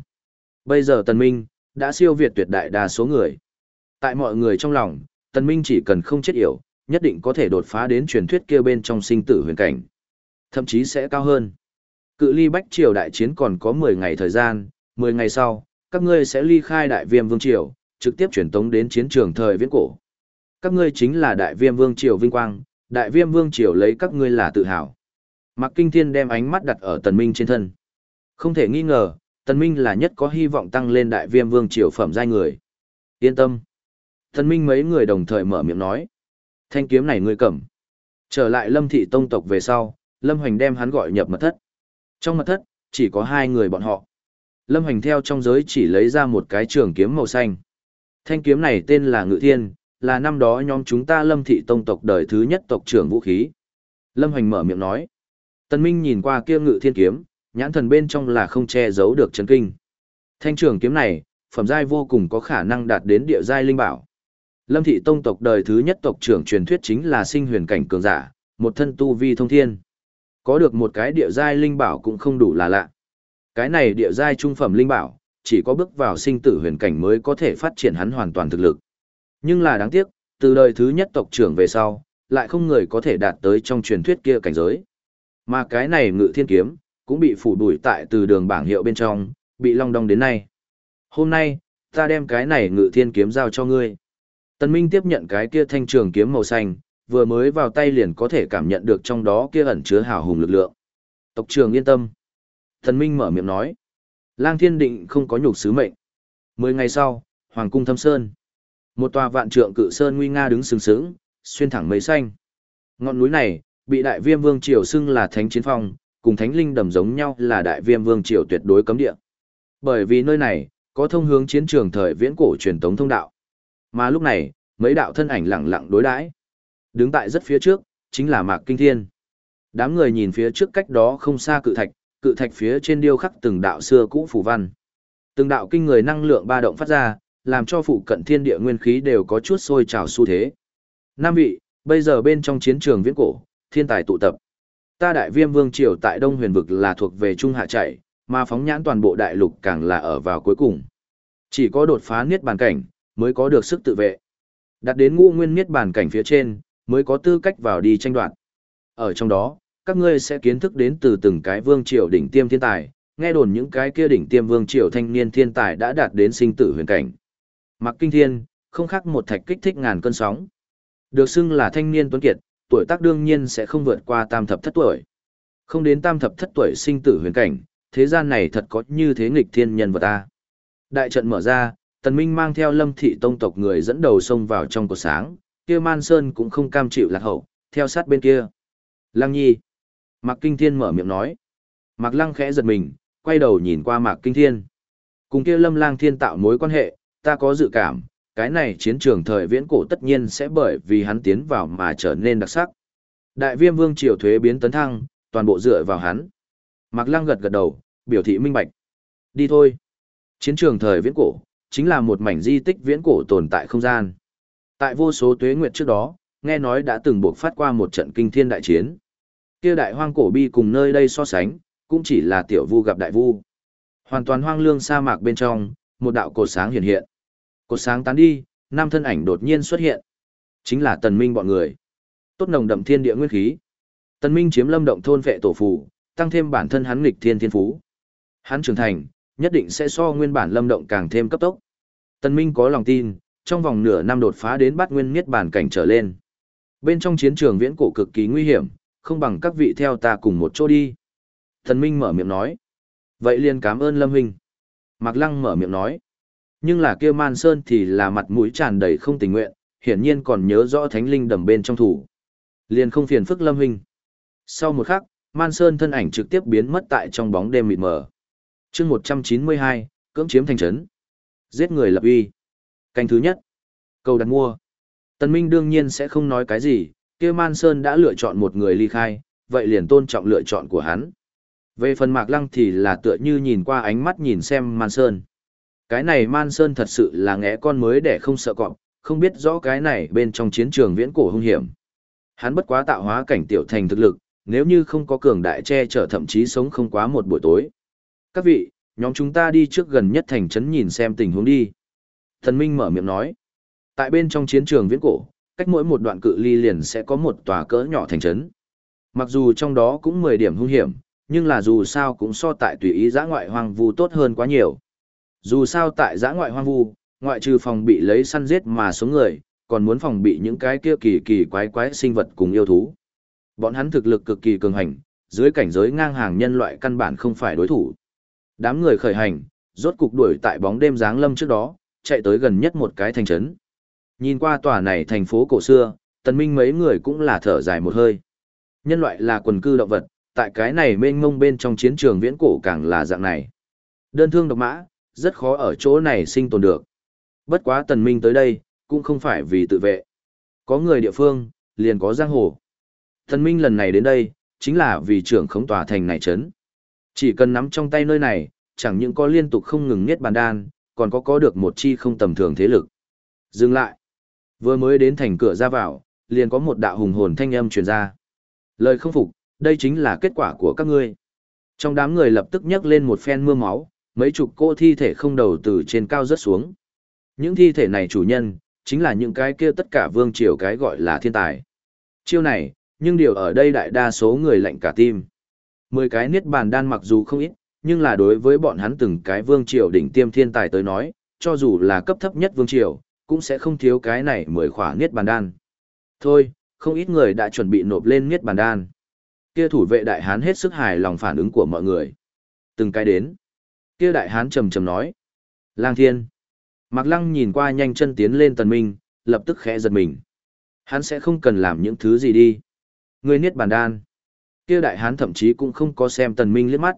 Bây giờ tần minh, đã siêu việt tuyệt đại đa số người. Tại mọi người trong lòng, Tần Minh chỉ cần không chết yểu, nhất định có thể đột phá đến truyền thuyết kia bên trong sinh tử huyền cảnh. Thậm chí sẽ cao hơn. Cự ly Bách Triều đại chiến còn có 10 ngày thời gian, 10 ngày sau, các ngươi sẽ ly khai đại viêm vương triều, trực tiếp chuyển tống đến chiến trường thời viễn cổ. Các ngươi chính là đại viêm vương triều vinh quang, đại viêm vương triều lấy các ngươi là tự hào. Mạc Kinh Thiên đem ánh mắt đặt ở Tần Minh trên thân. Không thể nghi ngờ, Tần Minh là nhất có hy vọng tăng lên đại viêm vương triều phẩm giai người. Yên tâm. Tần minh mấy người đồng thời mở miệng nói. Thanh kiếm này ngươi cầm. Trở lại lâm thị tông tộc về sau, lâm hoành đem hắn gọi nhập mật thất. Trong mật thất, chỉ có hai người bọn họ. Lâm hoành theo trong giới chỉ lấy ra một cái trường kiếm màu xanh. Thanh kiếm này tên là Ngự Thiên, là năm đó nhóm chúng ta lâm thị tông tộc đời thứ nhất tộc trưởng vũ khí. Lâm hoành mở miệng nói. Tân Minh nhìn qua kia Ngự Thiên kiếm, nhãn thần bên trong là không che giấu được chấn kinh. Thanh trường kiếm này, phẩm giai vô cùng có khả năng đạt đến địa giai linh bảo. Lâm thị tông tộc đời thứ nhất tộc trưởng truyền thuyết chính là sinh huyền cảnh cường giả, một thân tu vi thông thiên. Có được một cái địa giai linh bảo cũng không đủ là lạ. Cái này địa giai trung phẩm linh bảo, chỉ có bước vào sinh tử huyền cảnh mới có thể phát triển hắn hoàn toàn thực lực. Nhưng là đáng tiếc, từ đời thứ nhất tộc trưởng về sau, lại không người có thể đạt tới trong truyền thuyết kia cảnh giới. Mà cái này ngự thiên kiếm, cũng bị phủ đuổi tại từ đường bảng hiệu bên trong, bị long đong đến nay. Hôm nay, ta đem cái này ngự thiên kiếm giao cho ngươi. Tần Minh tiếp nhận cái kia thanh trường kiếm màu xanh, vừa mới vào tay liền có thể cảm nhận được trong đó kia ẩn chứa hào hùng lực lượng. Tộc Trường yên tâm. Tần Minh mở miệng nói. Lang Thiên Định không có nhục sứ mệnh. Mười ngày sau, Hoàng cung Thâm Sơn. Một tòa vạn trượng cự sơn nguy nga đứng sừng sững, xuyên thẳng mây xanh. Ngọn núi này, bị đại viêm vương triều xưng là thánh chiến phong, cùng thánh linh đầm giống nhau là đại viêm vương triều tuyệt đối cấm địa. Bởi vì nơi này, có thông hướng chiến trường thời viễn cổ truyền tống thông đạo. Mà lúc này, mấy đạo thân ảnh lặng lặng đối đãi. Đứng tại rất phía trước, chính là Mạc Kinh Thiên. Đám người nhìn phía trước cách đó không xa cự thạch, cự thạch phía trên điêu khắc từng đạo xưa cũ phù văn. Từng đạo kinh người năng lượng ba động phát ra, làm cho phụ cận thiên địa nguyên khí đều có chút sôi trào xu thế. Nam vị, bây giờ bên trong chiến trường viễn cổ, thiên tài tụ tập. Ta đại viêm vương triều tại Đông Huyền vực là thuộc về trung hạ chạy, mà phóng nhãn toàn bộ đại lục càng là ở vào cuối cùng. Chỉ có đột phá niết bàn cảnh, mới có được sức tự vệ. Đạt đến ngũ nguyên miết bàn cảnh phía trên, mới có tư cách vào đi tranh đoạt. Ở trong đó, các ngươi sẽ kiến thức đến từ từng cái vương triều đỉnh tiêm thiên tài, nghe đồn những cái kia đỉnh tiêm vương triều thanh niên thiên tài đã đạt đến sinh tử huyền cảnh. Mặc kinh thiên, không khác một thạch kích thích ngàn cơn sóng. Được xưng là thanh niên tuấn kiệt, tuổi tác đương nhiên sẽ không vượt qua tam thập thất tuổi. Không đến tam thập thất tuổi sinh tử huyền cảnh, thế gian này thật có như thế nghịch thiên nhân vật ta. Đại trận mở ra, Tần Minh mang theo lâm thị tông tộc người dẫn đầu xông vào trong cột sáng, kia Man Sơn cũng không cam chịu lạc hậu, theo sát bên kia. Lăng Nhi. Mạc Kinh Thiên mở miệng nói. Mạc Lăng khẽ giật mình, quay đầu nhìn qua Mạc Kinh Thiên. Cùng kia lâm lang thiên tạo mối quan hệ, ta có dự cảm, cái này chiến trường thời viễn cổ tất nhiên sẽ bởi vì hắn tiến vào mà trở nên đặc sắc. Đại viêm vương triều thuế biến tấn thăng, toàn bộ dựa vào hắn. Mạc Lăng gật gật đầu, biểu thị minh bạch. Đi thôi. Chiến trường thời viễn cổ, chính là một mảnh di tích viễn cổ tồn tại không gian. Tại vô số tuế nguyệt trước đó, nghe nói đã từng buộc phát qua một trận kinh thiên đại chiến. Kia đại hoang cổ bi cùng nơi đây so sánh, cũng chỉ là tiểu vu gặp đại vu. Hoàn toàn hoang lương sa mạc bên trong, một đạo cột sáng hiện hiện. Cột sáng tán đi, năm thân ảnh đột nhiên xuất hiện. Chính là tần minh bọn người. Tốt nồng đậm thiên địa nguyên khí. Tần minh chiếm lâm động thôn vệ tổ phù, tăng thêm bản thân hắn nghịch thiên thiên phú. Hắn trưởng thành, nhất định sẽ so nguyên bản lâm động càng thêm cấp tốc. Tần minh có lòng tin, trong vòng nửa năm đột phá đến bát nguyên niết bản cảnh trở lên. Bên trong chiến trường viễn cổ cực kỳ nguy hiểm, không bằng các vị theo ta cùng một chỗ đi. Tần Minh mở miệng nói. Vậy liền cảm ơn Lâm Huynh. Mạc Lăng mở miệng nói. Nhưng là kia Man Sơn thì là mặt mũi tràn đầy không tình nguyện, hiển nhiên còn nhớ rõ thánh linh đầm bên trong thủ. Liền không phiền phức Lâm Huynh. Sau một khắc, Man Sơn thân ảnh trực tiếp biến mất tại trong bóng đêm mịt mờ. chương 192, cưỡng chiếm thành trấn. Giết người lập uy. Canh thứ nhất. Cầu đặt mua. Tần Minh đương nhiên sẽ không nói cái gì, kia Man Sơn đã lựa chọn một người ly khai, vậy liền tôn trọng lựa chọn của hắn. Về phần Mạc Lăng thì là tựa như nhìn qua ánh mắt nhìn xem Man Sơn. Cái này Man Sơn thật sự là ngẽ con mới để không sợ cọp, không biết rõ cái này bên trong chiến trường viễn cổ hung hiểm. Hắn bất quá tạo hóa cảnh tiểu thành thực lực, nếu như không có cường đại che chở thậm chí sống không quá một buổi tối. Các vị, nhóm chúng ta đi trước gần nhất thành trấn nhìn xem tình huống đi. Thần Minh mở miệng nói. Tại bên trong chiến trường viễn cổ, cách mỗi một đoạn cự ly liền sẽ có một tòa cỡ nhỏ thành trấn. Mặc dù trong đó cũng 10 điểm hung hiểm, nhưng là dù sao cũng so tại tùy ý giã ngoại hoang vu tốt hơn quá nhiều. Dù sao tại giã ngoại hoang vu, ngoại trừ phòng bị lấy săn giết mà xuống người, còn muốn phòng bị những cái kia kỳ kỳ quái quái sinh vật cùng yêu thú. Bọn hắn thực lực cực kỳ cường hành, dưới cảnh giới ngang hàng nhân loại căn bản không phải đối thủ. Đám người khởi hành, rốt cục đuổi tại bóng đêm giáng lâm trước đó, chạy tới gần nhất một cái thành trấn. Nhìn qua tòa này thành phố cổ xưa, tần minh mấy người cũng là thở dài một hơi. Nhân loại là quần cư động vật, tại cái này mênh mông bên trong chiến trường viễn cổ càng là dạng này. Đơn thương độc mã, rất khó ở chỗ này sinh tồn được. Bất quá tần minh tới đây, cũng không phải vì tự vệ. Có người địa phương, liền có giang hồ. Tần minh lần này đến đây, chính là vì trưởng khống tòa thành này chấn. Chỉ cần nắm trong tay nơi này, chẳng những có liên tục không ngừng nghiết bàn đan, còn có có được một chi không tầm thường thế lực. Dừng lại. Vừa mới đến thành cửa ra vào, liền có một đạo hùng hồn thanh âm truyền ra. Lời không phục, đây chính là kết quả của các ngươi. Trong đám người lập tức nhấc lên một phen mưa máu, mấy chục cô thi thể không đầu từ trên cao rớt xuống. Những thi thể này chủ nhân, chính là những cái kia tất cả vương triều cái gọi là thiên tài. Chiêu này, nhưng điều ở đây đại đa số người lạnh cả tim. Mười cái niết bàn đan mặc dù không ít, nhưng là đối với bọn hắn từng cái vương triều đỉnh tiêm thiên tài tới nói, cho dù là cấp thấp nhất vương triều, cũng sẽ không thiếu cái này mười khỏa niết bàn đan. Thôi, không ít người đã chuẩn bị nộp lên niết bàn đan. Kia thủ vệ đại hán hết sức hài lòng phản ứng của mọi người. Từng cái đến. Kia đại hán trầm trầm nói. Lang thiên. Mạc lăng nhìn qua nhanh chân tiến lên tần minh, lập tức khẽ giật mình. Hắn sẽ không cần làm những thứ gì đi. Ngươi niết bàn đan. Kia đại hán thậm chí cũng không có xem tần minh liếc mắt.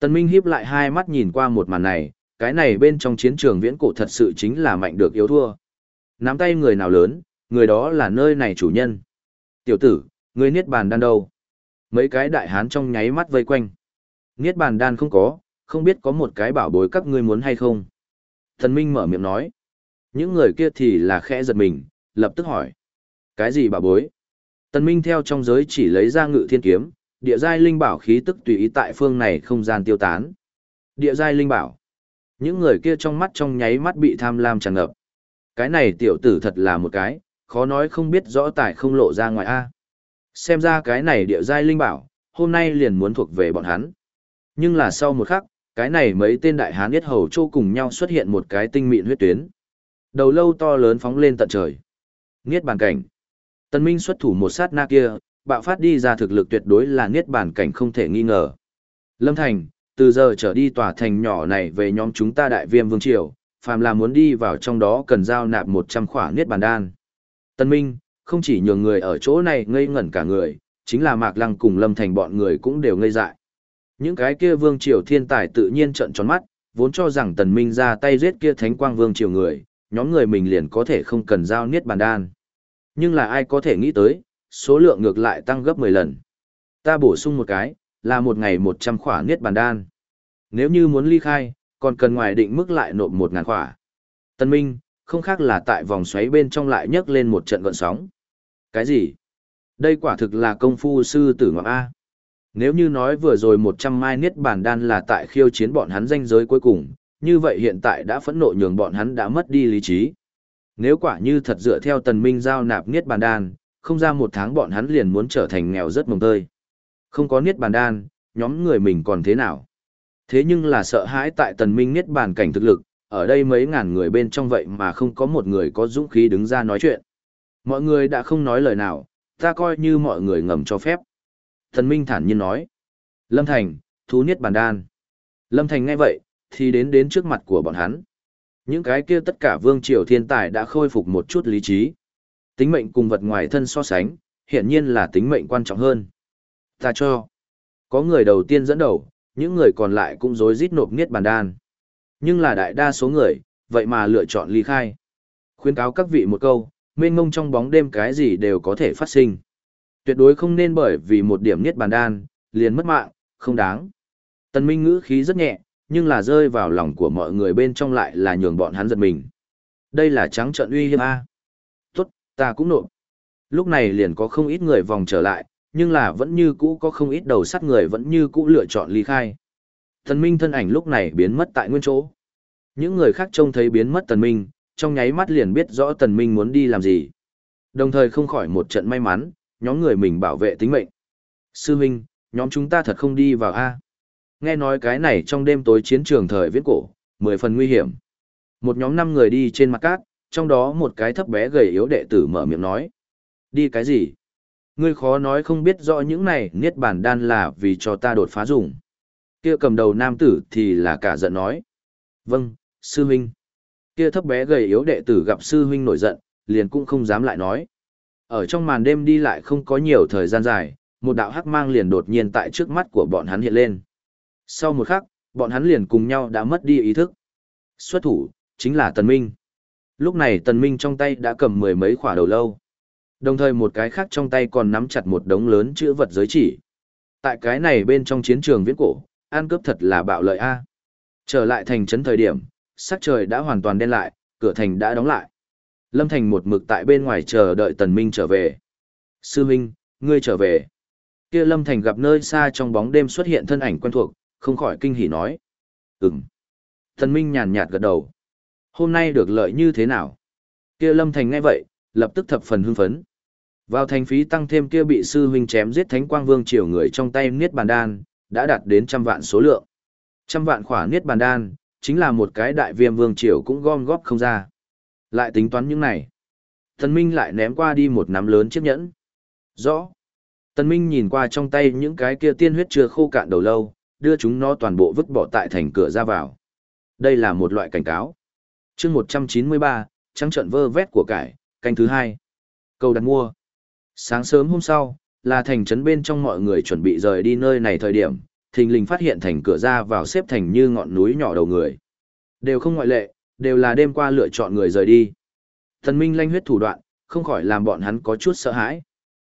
Tần minh híp lại hai mắt nhìn qua một màn này, cái này bên trong chiến trường viễn cổ thật sự chính là mạnh được yếu thua. Nắm tay người nào lớn, người đó là nơi này chủ nhân. Tiểu tử, ngươi niết bàn đan đâu? Mấy cái đại hán trong nháy mắt vây quanh. Niết bàn đan không có, không biết có một cái bảo bối các ngươi muốn hay không. Thần Minh mở miệng nói. Những người kia thì là khẽ giật mình, lập tức hỏi. Cái gì bảo bối? Tần Minh theo trong giới chỉ lấy ra ngự thiên kiếm, địa giai linh bảo khí tức tùy ý tại phương này không gian tiêu tán. Địa giai linh bảo. Những người kia trong mắt trong nháy mắt bị tham lam tràn ngập. Cái này tiểu tử thật là một cái, khó nói không biết rõ tại không lộ ra ngoài A. Xem ra cái này địa giai linh bảo, hôm nay liền muốn thuộc về bọn hắn. Nhưng là sau một khắc, cái này mấy tên đại hán biết hầu chô cùng nhau xuất hiện một cái tinh mịn huyết tuyến. Đầu lâu to lớn phóng lên tận trời. Niết bàn cảnh. Tân Minh xuất thủ một sát na kia, bạo phát đi ra thực lực tuyệt đối là niết bàn cảnh không thể nghi ngờ. Lâm Thành, từ giờ trở đi tòa thành nhỏ này về nhóm chúng ta đại viêm vương triều, phàm là muốn đi vào trong đó cần giao nạp 100 khỏa niết bàn đan. Tân Minh, không chỉ nhường người ở chỗ này ngây ngẩn cả người, chính là Mạc Lăng cùng Lâm Thành bọn người cũng đều ngây dại. Những cái kia vương triều thiên tài tự nhiên trợn tròn mắt, vốn cho rằng Tần Minh ra tay giết kia thánh quang vương triều người, nhóm người mình liền có thể không cần giao niết bàn đan. Nhưng là ai có thể nghĩ tới, số lượng ngược lại tăng gấp 10 lần. Ta bổ sung một cái, là một ngày 100 khỏa niết bàn đan. Nếu như muốn ly khai, còn cần ngoài định mức lại nộp 1.000 khỏa. Tân Minh, không khác là tại vòng xoáy bên trong lại nhấc lên một trận gọn sóng. Cái gì? Đây quả thực là công phu sư tử ngọc A. Nếu như nói vừa rồi 100 mai niết bàn đan là tại khiêu chiến bọn hắn danh giới cuối cùng, như vậy hiện tại đã phẫn nộ nhường bọn hắn đã mất đi lý trí. Nếu quả như thật dựa theo tần minh giao nạp niết bàn đan, không ra một tháng bọn hắn liền muốn trở thành nghèo rất mồng tơi. Không có niết bàn đan, nhóm người mình còn thế nào? Thế nhưng là sợ hãi tại tần minh niết bàn cảnh thực lực, ở đây mấy ngàn người bên trong vậy mà không có một người có dũng khí đứng ra nói chuyện. Mọi người đã không nói lời nào, ta coi như mọi người ngầm cho phép. Thần minh thản nhiên nói. Lâm Thành, thú niết bàn đan. Lâm Thành nghe vậy, thì đến đến trước mặt của bọn hắn. Những cái kia tất cả vương triều thiên tài đã khôi phục một chút lý trí. Tính mệnh cùng vật ngoài thân so sánh, hiện nhiên là tính mệnh quan trọng hơn. Ta cho. Có người đầu tiên dẫn đầu, những người còn lại cũng rối rít nộp niết bàn đan. Nhưng là đại đa số người, vậy mà lựa chọn ly khai. Khuyến cáo các vị một câu, mênh mông trong bóng đêm cái gì đều có thể phát sinh. Tuyệt đối không nên bởi vì một điểm niết bàn đan, liền mất mạng, không đáng. Tần Minh ngữ khí rất nhẹ, nhưng là rơi vào lòng của mọi người bên trong lại là nhường bọn hắn giật mình. Đây là trắng trận uy hiếp A. Tốt, ta cũng nộp. Lúc này liền có không ít người vòng trở lại, nhưng là vẫn như cũ có không ít đầu sắt người vẫn như cũ lựa chọn ly khai. Thần Minh thân ảnh lúc này biến mất tại nguyên chỗ. Những người khác trông thấy biến mất Tần Minh, trong nháy mắt liền biết rõ Tần Minh muốn đi làm gì. Đồng thời không khỏi một trận may mắn, nhóm người mình bảo vệ tính mệnh. Sư Minh, nhóm chúng ta thật không đi vào A. Nghe nói cái này trong đêm tối chiến trường thời viết cổ, mười phần nguy hiểm. Một nhóm năm người đi trên mặt cát, trong đó một cái thấp bé gầy yếu đệ tử mở miệng nói. Đi cái gì? Ngươi khó nói không biết rõ những này niết bản đan là vì cho ta đột phá dùng. Kia cầm đầu nam tử thì là cả giận nói. Vâng, sư huynh. Kia thấp bé gầy yếu đệ tử gặp sư huynh nổi giận, liền cũng không dám lại nói. Ở trong màn đêm đi lại không có nhiều thời gian dài, một đạo hắc mang liền đột nhiên tại trước mắt của bọn hắn hiện lên. Sau một khắc, bọn hắn liền cùng nhau đã mất đi ý thức. Xuất thủ, chính là Tần Minh. Lúc này Tần Minh trong tay đã cầm mười mấy khỏa đầu lâu. Đồng thời một cái khác trong tay còn nắm chặt một đống lớn chữ vật giới chỉ. Tại cái này bên trong chiến trường viễn cổ, an cướp thật là bạo lợi a. Trở lại thành trấn thời điểm, sắc trời đã hoàn toàn đen lại, cửa thành đã đóng lại. Lâm Thành một mực tại bên ngoài chờ đợi Tần Minh trở về. Sư Minh, ngươi trở về. Kia Lâm Thành gặp nơi xa trong bóng đêm xuất hiện thân ảnh quen thuộc, không khỏi kinh hỉ nói. Ừm. Tần Minh nhàn nhạt gật đầu. Hôm nay được lợi như thế nào? Kia Lâm Thành nghe vậy, lập tức thập phần hưng phấn. Vào thành phí tăng thêm kia bị sư huynh chém giết Thánh Quang Vương triều người trong tay Niết Bàn Đan, đã đạt đến trăm vạn số lượng. Trăm vạn khỏa Niết Bàn Đan, chính là một cái đại viêm vương triều cũng gom góp không ra. Lại tính toán những này. Tần Minh lại ném qua đi một nắm lớn chiếc nhẫn. Rõ. Tần Minh nhìn qua trong tay những cái kia tiên huyết chưa khô cạn đầu lâu, đưa chúng nó toàn bộ vứt bỏ tại thành cửa ra vào. Đây là một loại cảnh cáo. Chương 193, trắng trận vơ vét của cải, canh thứ hai. Cầu đặt mua. Sáng sớm hôm sau, là thành trấn bên trong mọi người chuẩn bị rời đi nơi này thời điểm, thình lình phát hiện thành cửa ra vào xếp thành như ngọn núi nhỏ đầu người. Đều không ngoại lệ, đều là đêm qua lựa chọn người rời đi. Thần Minh lanh huyết thủ đoạn, không khỏi làm bọn hắn có chút sợ hãi.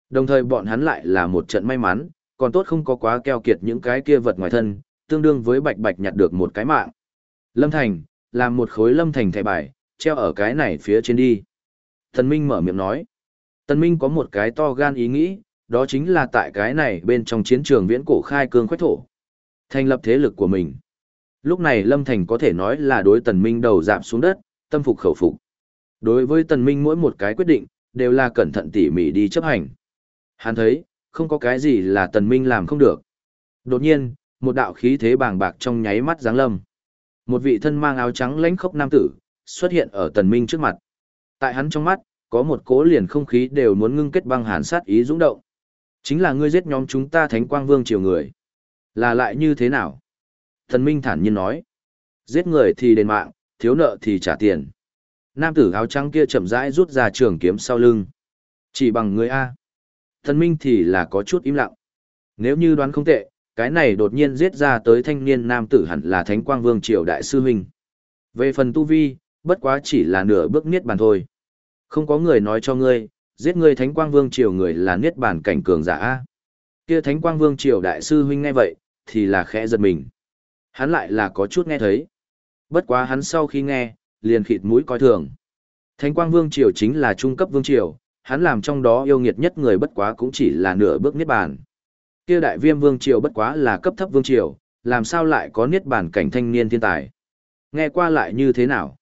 Đồng thời bọn hắn lại là một trận may mắn, còn tốt không có quá keo kiệt những cái kia vật ngoài thân, tương đương với bạch bạch nhặt được một cái mạng. Lâm Thành, làm một khối lâm thành thẻ bài, treo ở cái này phía trên đi. Thần Minh mở miệng nói. Thần Minh có một cái to gan ý nghĩ, đó chính là tại cái này bên trong chiến trường viễn cổ khai cương khoách thổ. Thành lập thế lực của mình. Lúc này Lâm Thành có thể nói là đối Tần Minh đầu dạp xuống đất, tâm phục khẩu phục. Đối với Tần Minh mỗi một cái quyết định, đều là cẩn thận tỉ mỉ đi chấp hành. Hắn thấy, không có cái gì là tần minh làm không được. Đột nhiên, một đạo khí thế bàng bạc trong nháy mắt giáng lâm. Một vị thân mang áo trắng lãnh khốc nam tử, xuất hiện ở tần minh trước mặt. Tại hắn trong mắt, có một cỗ liền không khí đều muốn ngưng kết băng hàn sát ý dũng động. Chính là ngươi giết nhóm chúng ta thánh quang vương triều người. Là lại như thế nào? Thần minh thản nhiên nói. Giết người thì đền mạng, thiếu nợ thì trả tiền. Nam tử áo trắng kia chậm rãi rút ra trường kiếm sau lưng. Chỉ bằng người A. Thần minh thì là có chút im lặng. Nếu như đoán không tệ, cái này đột nhiên giết ra tới thanh niên nam tử hẳn là Thánh Quang Vương Triều Đại Sư Huynh. Về phần tu vi, bất quá chỉ là nửa bước niết bàn thôi. Không có người nói cho ngươi, giết ngươi Thánh Quang Vương Triều người là niết bàn cảnh cường giả. a? Kia Thánh Quang Vương Triều Đại Sư Huynh nghe vậy, thì là khẽ giật mình. Hắn lại là có chút nghe thấy. Bất quá hắn sau khi nghe, liền khịt mũi coi thường. Thánh Quang Vương Triều chính là trung cấp Vương Triều, hắn làm trong đó yêu nghiệt nhất người bất quá cũng chỉ là nửa bước niết bàn kia đại viêm vương triều bất quá là cấp thấp vương triều, làm sao lại có niết bàn cảnh thanh niên thiên tài. Nghe qua lại như thế nào?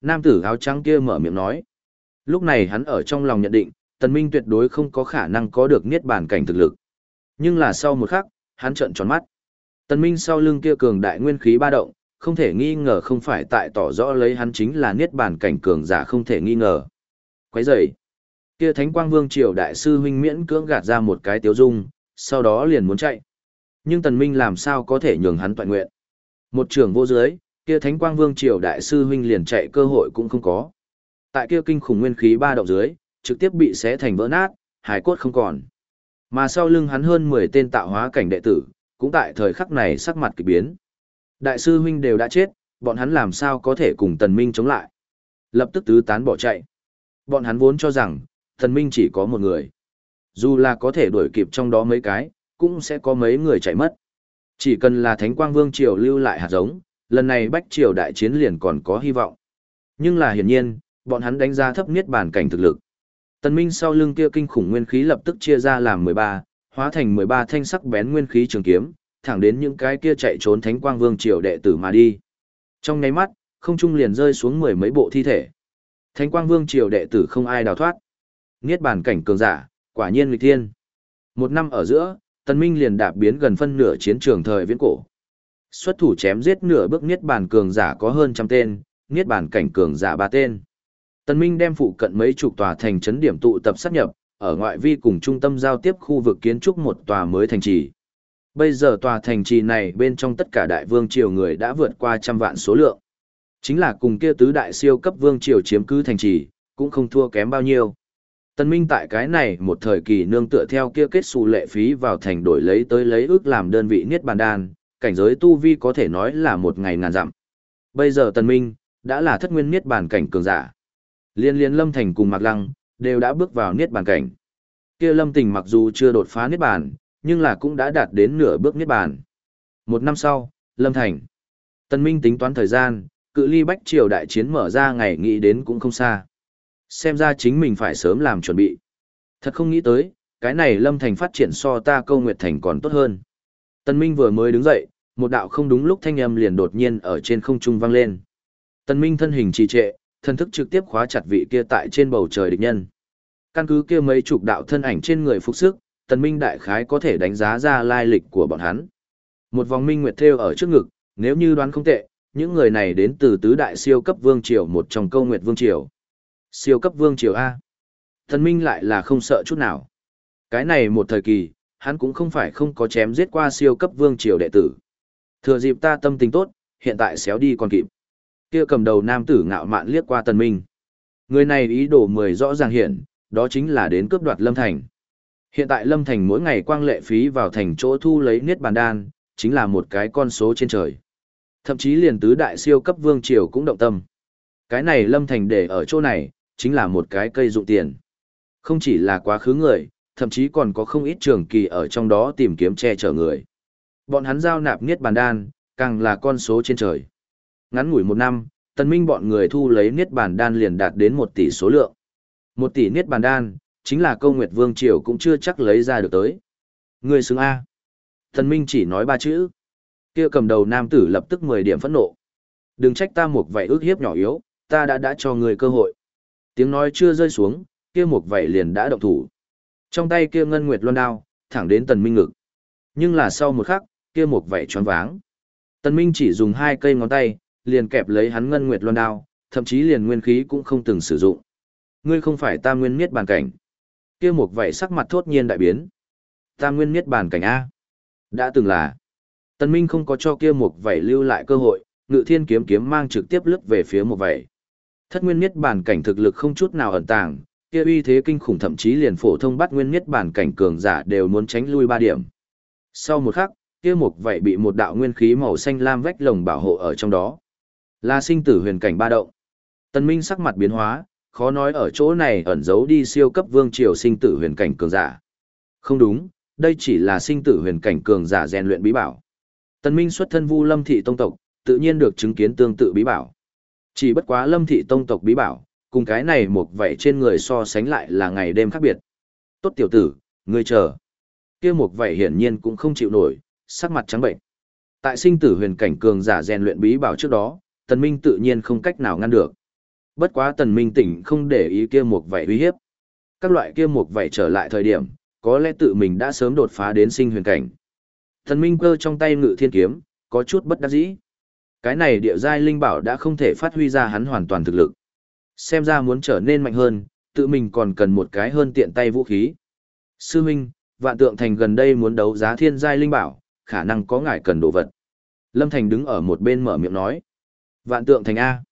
Nam tử áo trắng kia mở miệng nói. Lúc này hắn ở trong lòng nhận định, tần minh tuyệt đối không có khả năng có được niết bàn cảnh thực lực. Nhưng là sau một khắc, hắn trợn tròn mắt. Tần minh sau lưng kia cường đại nguyên khí ba động, không thể nghi ngờ không phải tại tỏ rõ lấy hắn chính là niết bàn cảnh cường giả không thể nghi ngờ. Quấy rầy. Kia Thánh Quang Vương triều đại sư huynh miễn cưỡng gạt ra một cái tiếu dung, sau đó liền muốn chạy. Nhưng Tần Minh làm sao có thể nhường hắn toàn nguyện. Một trường vô dưới, kia Thánh Quang Vương Triều Đại Sư Huynh liền chạy cơ hội cũng không có. Tại kia kinh khủng nguyên khí ba động dưới, trực tiếp bị xé thành vỡ nát, hải cốt không còn. Mà sau lưng hắn hơn 10 tên tạo hóa cảnh đệ tử, cũng tại thời khắc này sắc mặt kỳ biến. Đại sư huynh đều đã chết, bọn hắn làm sao có thể cùng Tần Minh chống lại. Lập tức tứ tán bỏ chạy. Bọn hắn vốn cho rằng, Tần Minh chỉ có một người. Dù là có thể đuổi kịp trong đó mấy cái, cũng sẽ có mấy người chạy mất. Chỉ cần là Thánh Quang Vương Triều lưu lại hạt giống, lần này Bách Triều đại chiến liền còn có hy vọng. Nhưng là hiển nhiên, bọn hắn đánh giá thấp niết bàn cảnh thực lực. Tần Minh sau lưng kia kinh khủng nguyên khí lập tức chia ra làm 13, hóa thành 13 thanh sắc bén nguyên khí trường kiếm, thẳng đến những cái kia chạy trốn Thánh Quang Vương Triều đệ tử mà đi. Trong nháy mắt, không trung liền rơi xuống mười mấy bộ thi thể. Thánh Quang Vương Triều đệ tử không ai đào thoát. Niết bàn cảnh cường giả, Quả nhiên nghịch thiên. Một năm ở giữa, Tần Minh liền đạp biến gần phân nửa chiến trường thời viễn cổ. Xuất thủ chém giết nửa bước niết bàn cường giả có hơn trăm tên, niết bàn cảnh cường giả ba tên. Tần Minh đem phụ cận mấy chục tòa thành trấn điểm tụ tập sát nhập, ở ngoại vi cùng trung tâm giao tiếp khu vực kiến trúc một tòa mới thành trì. Bây giờ tòa thành trì này bên trong tất cả đại vương triều người đã vượt qua trăm vạn số lượng. Chính là cùng kia tứ đại siêu cấp vương triều chiếm cứ thành trì, cũng không thua kém bao nhiêu. Tân Minh tại cái này một thời kỳ nương tựa theo kia kết xù lệ phí vào thành đổi lấy tới lấy ước làm đơn vị niết bàn đan, cảnh giới tu vi có thể nói là một ngày ngàn dặm. Bây giờ Tân Minh đã là thất nguyên niết bàn cảnh cường giả. Liên liên Lâm Thành cùng Mạc Lăng đều đã bước vào niết bàn cảnh. Kia Lâm Tình mặc dù chưa đột phá niết bàn, nhưng là cũng đã đạt đến nửa bước niết bàn. Một năm sau, Lâm Thành. Tân Minh tính toán thời gian, cự ly Bách Triều đại chiến mở ra ngày nghĩ đến cũng không xa xem ra chính mình phải sớm làm chuẩn bị. Thật không nghĩ tới, cái này Lâm Thành phát triển so ta câu Nguyệt Thành còn tốt hơn. Tân Minh vừa mới đứng dậy, một đạo không đúng lúc thanh âm liền đột nhiên ở trên không trung vang lên. Tân Minh thân hình trì trệ, thần thức trực tiếp khóa chặt vị kia tại trên bầu trời địch nhân. Căn cứ kia mấy chục đạo thân ảnh trên người phục sức, Tần Minh đại khái có thể đánh giá ra lai lịch của bọn hắn. Một vòng minh nguyệt thêu ở trước ngực, nếu như đoán không tệ, những người này đến từ tứ đại siêu cấp vương triều một trong câu nguyệt vương triều. Siêu cấp vương triều A. Thần Minh lại là không sợ chút nào. Cái này một thời kỳ, hắn cũng không phải không có chém giết qua siêu cấp vương triều đệ tử. Thừa dịp ta tâm tình tốt, hiện tại xéo đi còn kịp. Kia cầm đầu nam tử ngạo mạn liếc qua Tần Minh. Người này ý đồ mười rõ ràng hiện, đó chính là đến cướp đoạt Lâm Thành. Hiện tại Lâm Thành mỗi ngày quang lệ phí vào thành chỗ thu lấy niết bàn đan, chính là một cái con số trên trời. Thậm chí liền tứ đại siêu cấp vương triều cũng động tâm. Cái này Lâm Thành để ở chỗ này, chính là một cái cây dụng tiền. Không chỉ là quá khứ người, thậm chí còn có không ít trường kỳ ở trong đó tìm kiếm che chở người. Bọn hắn giao nạp niết bàn đan, càng là con số trên trời. Ngắn ngủi một năm, tần minh bọn người thu lấy niết bàn đan liền đạt đến một tỷ số lượng. Một tỷ niết bàn đan, chính là câu nguyệt vương triều cũng chưa chắc lấy ra được tới. Người xứng A. Tần minh chỉ nói ba chữ. Kia cầm đầu nam tử lập tức 10 điểm phẫn nộ. Đừng trách ta một vậy ước hiếp nhỏ yếu, ta đã đã cho người cơ hội. Tiếng nói chưa rơi xuống, kia một vảy liền đã động thủ. Trong tay kia ngân nguyệt loan đao, thẳng đến tần minh ngực. Nhưng là sau một khắc, kia một vảy choáng váng. Tần minh chỉ dùng hai cây ngón tay, liền kẹp lấy hắn ngân nguyệt loan đao, thậm chí liền nguyên khí cũng không từng sử dụng. Ngươi không phải tam nguyên miết bàn cảnh. Kia một vảy sắc mặt thốt nhiên đại biến. Tam nguyên miết bàn cảnh A. Đã từng là. tân Minh không có cho kia một vảy lưu lại cơ hội, ngự thiên kiếm kiếm mang trực tiếp lướt về phía một vảy. Thất nguyên miết bàn cảnh thực lực không chút nào ẩn tàng, kia uy thế kinh khủng thậm chí liền phổ thông bắt nguyên miết bàn cảnh cường giả đều muốn tránh lui ba điểm. Sau một khắc, kia một vảy bị một đạo nguyên khí màu xanh lam vách lồng bảo hộ ở trong đó. Là sinh tử huyền cảnh ba động. Tần Minh sắc mặt biến hóa, khó nói ở chỗ này ẩn giấu đi siêu cấp vương triều sinh tử huyền cảnh cường giả. Không đúng, đây chỉ là sinh tử huyền cảnh cường giả rèn luyện bí bảo. Tần Minh xuất thân Vu Lâm thị tông tộc, tự nhiên được chứng kiến tương tự bí bảo. Chỉ bất quá Lâm thị tông tộc bí bảo, cùng cái này một vậy trên người so sánh lại là ngày đêm khác biệt. Tốt tiểu tử, ngươi chờ. Kia một vậy hiển nhiên cũng không chịu nổi, sắc mặt trắng bệnh. Tại sinh tử huyền cảnh cường giả rèn luyện bí bảo trước đó, Tần Minh tự nhiên không cách nào ngăn được. Bất quá Tần Minh tỉnh không để ý kia một vậy uy hiếp. Các loại kia một vậy trở lại thời điểm, có lẽ tự mình đã sớm đột phá đến sinh huyền cảnh. Tần Minh cơ trong tay ngự thiên kiếm, có chút bất đắc dĩ. Cái này địa giai linh bảo đã không thể phát huy ra hắn hoàn toàn thực lực. Xem ra muốn trở nên mạnh hơn, tự mình còn cần một cái hơn tiện tay vũ khí. Sư Minh, vạn tượng thành gần đây muốn đấu giá thiên giai linh bảo, khả năng có ngài cần đồ vật. Lâm Thành đứng ở một bên mở miệng nói. Vạn tượng thành A.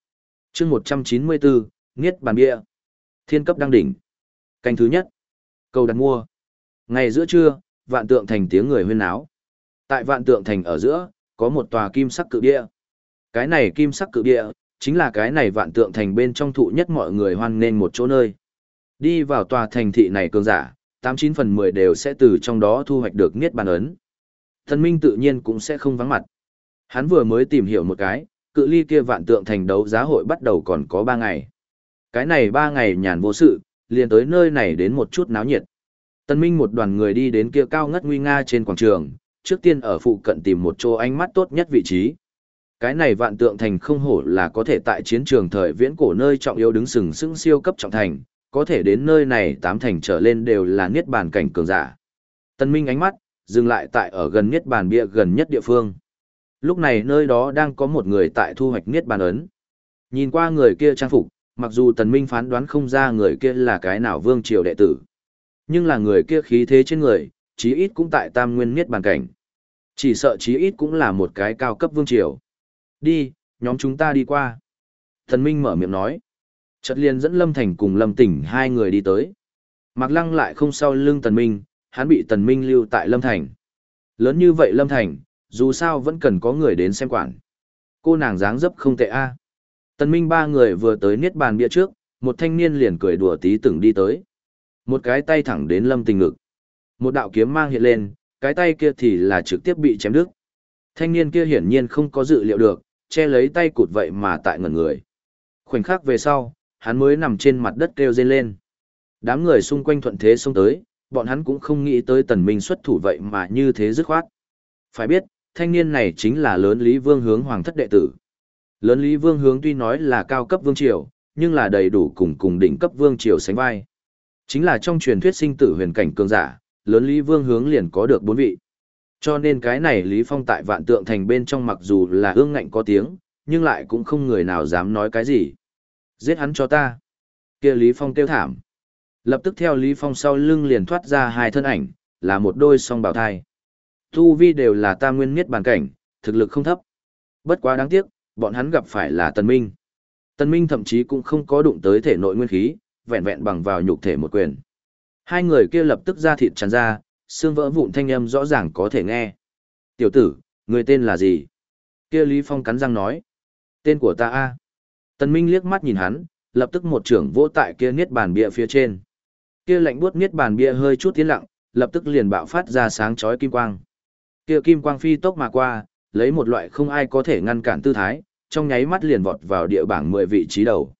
chương 194, Niết bàn bia. Thiên cấp đăng đỉnh. Canh thứ nhất. Cầu đặt mua. Ngày giữa trưa, vạn tượng thành tiếng người huyên áo. Tại vạn tượng thành ở giữa, có một tòa kim sắc cự bia. Cái này kim sắc cự bia, chính là cái này vạn tượng thành bên trong thụ nhất mọi người hoan nên một chỗ nơi. Đi vào tòa thành thị này cường giả, 89 phần 10 đều sẽ từ trong đó thu hoạch được niết bàn ấn. Thần minh tự nhiên cũng sẽ không vắng mặt. Hắn vừa mới tìm hiểu một cái, cự ly kia vạn tượng thành đấu giá hội bắt đầu còn có 3 ngày. Cái này 3 ngày nhàn vô sự, liền tới nơi này đến một chút náo nhiệt. Tân Minh một đoàn người đi đến kia cao ngất nguy nga trên quảng trường, trước tiên ở phụ cận tìm một chỗ ánh mắt tốt nhất vị trí. Cái này vạn tượng thành không hổ là có thể tại chiến trường thời viễn cổ nơi trọng yếu đứng sừng sững siêu cấp trọng thành, có thể đến nơi này tám thành trở lên đều là niết bàn cảnh cường giả. Tân Minh ánh mắt, dừng lại tại ở gần niết bàn bia gần nhất địa phương. Lúc này nơi đó đang có một người tại thu hoạch niết bàn ấn. Nhìn qua người kia trang phục, mặc dù Tần Minh phán đoán không ra người kia là cái nào vương triều đệ tử. Nhưng là người kia khí thế trên người, chí ít cũng tại tam nguyên niết bàn cảnh. Chỉ sợ chí ít cũng là một cái cao cấp vương triều. Đi, nhóm chúng ta đi qua. Thần Minh mở miệng nói. Chợt liền dẫn Lâm Thành cùng Lâm Tỉnh hai người đi tới. Mạc Lăng lại không sau lưng Tần Minh, hắn bị Tần Minh lưu tại Lâm Thành. Lớn như vậy Lâm Thành, dù sao vẫn cần có người đến xem quản. Cô nàng dáng dấp không tệ a. Tần Minh ba người vừa tới niết bàn bia trước, một thanh niên liền cười đùa tí từng đi tới. Một cái tay thẳng đến Lâm Tình ngực. Một đạo kiếm mang hiện lên, cái tay kia thì là trực tiếp bị chém đứt. Thanh niên kia hiển nhiên không có dự liệu được, che lấy tay cụt vậy mà tại ngẩn người. Khoảnh khắc về sau, hắn mới nằm trên mặt đất kêu rên lên. Đám người xung quanh thuận thế xông tới, bọn hắn cũng không nghĩ tới tần minh xuất thủ vậy mà như thế dứt khoát. Phải biết, thanh niên này chính là lớn lý vương hướng hoàng thất đệ tử. Lớn lý vương hướng tuy nói là cao cấp vương triều, nhưng là đầy đủ cùng cùng đỉnh cấp vương triều sánh vai. Chính là trong truyền thuyết sinh tử huyền cảnh cường giả, lớn Lý Vương hướng liền có được bốn vị. Cho nên cái này Lý Phong tại vạn tượng thành bên trong mặc dù là ương ngạnh có tiếng, nhưng lại cũng không người nào dám nói cái gì. Giết hắn cho ta. kia Lý Phong kêu thảm. Lập tức theo Lý Phong sau lưng liền thoát ra hai thân ảnh, là một đôi song bảo thai. Tu vi đều là tam nguyên miết bàn cảnh, thực lực không thấp. Bất quá đáng tiếc, bọn hắn gặp phải là Tần Minh. Tần Minh thậm chí cũng không có đụng tới thể nội nguyên khí, vẹn vẹn bằng vào nhục thể một quyền. Hai người kia lập tức ra thịt tràn ra, xương vỡ vụn thanh âm rõ ràng có thể nghe. Tiểu tử, người tên là gì? Kia Lý Phong cắn răng nói. Tên của ta a. Tần Minh liếc mắt nhìn hắn, lập tức một trưởng vỗ tại kia niết bàn bia phía trên. Kia lạnh buốt niết bàn bia hơi chút tiến lặng, lập tức liền bạo phát ra sáng chói kim quang. Kia kim quang phi tốc mà qua, lấy một loại không ai có thể ngăn cản tư thái, trong nháy mắt liền vọt vào địa bảng 10 vị trí đầu.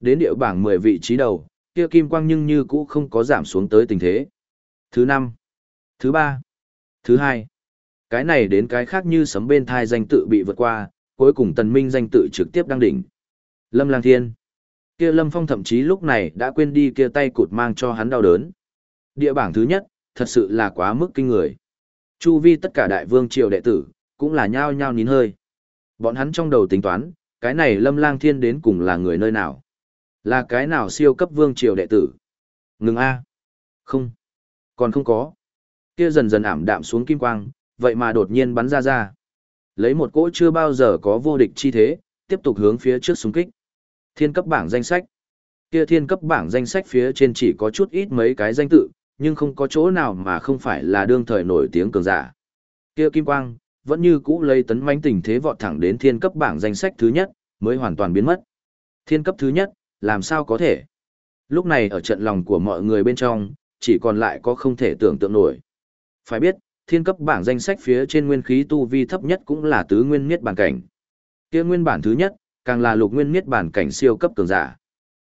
Đến địa bảng 10 vị trí đầu, kia kim quang nhưng như cũ không có giảm xuống tới tình thế. Thứ 5, thứ 3, thứ 2. Cái này đến cái khác như sấm bên thai danh tự bị vượt qua, cuối cùng tần minh danh tự trực tiếp đăng đỉnh. Lâm Lang Thiên. Kia Lâm Phong thậm chí lúc này đã quên đi kia tay cụt mang cho hắn đau đớn. Địa bảng thứ nhất, thật sự là quá mức kinh người. Chu vi tất cả đại vương triều đệ tử, cũng là nhao nhao nín hơi. Bọn hắn trong đầu tính toán, cái này lâm lang thiên đến cùng là người nơi nào? Là cái nào siêu cấp vương triều đệ tử? Ngừng A. Không. Còn không có. Kia dần dần ảm đạm xuống kim quang, vậy mà đột nhiên bắn ra ra. Lấy một cỗ chưa bao giờ có vô địch chi thế, tiếp tục hướng phía trước xung kích. Thiên cấp bảng danh sách. Kia thiên cấp bảng danh sách phía trên chỉ có chút ít mấy cái danh tự, nhưng không có chỗ nào mà không phải là đương thời nổi tiếng cường giả. Kia kim quang, vẫn như cũ lấy tấn mãnh tình thế vọt thẳng đến thiên cấp bảng danh sách thứ nhất, mới hoàn toàn biến mất. Thiên cấp thứ nhất, làm sao có thể? Lúc này ở trận lòng của mọi người bên trong, chỉ còn lại có không thể tưởng tượng nổi. Phải biết, thiên cấp bảng danh sách phía trên nguyên khí tu vi thấp nhất cũng là tứ nguyên miết bản cảnh. Kia nguyên bản thứ nhất, càng là lục nguyên miết bản cảnh siêu cấp cường giả.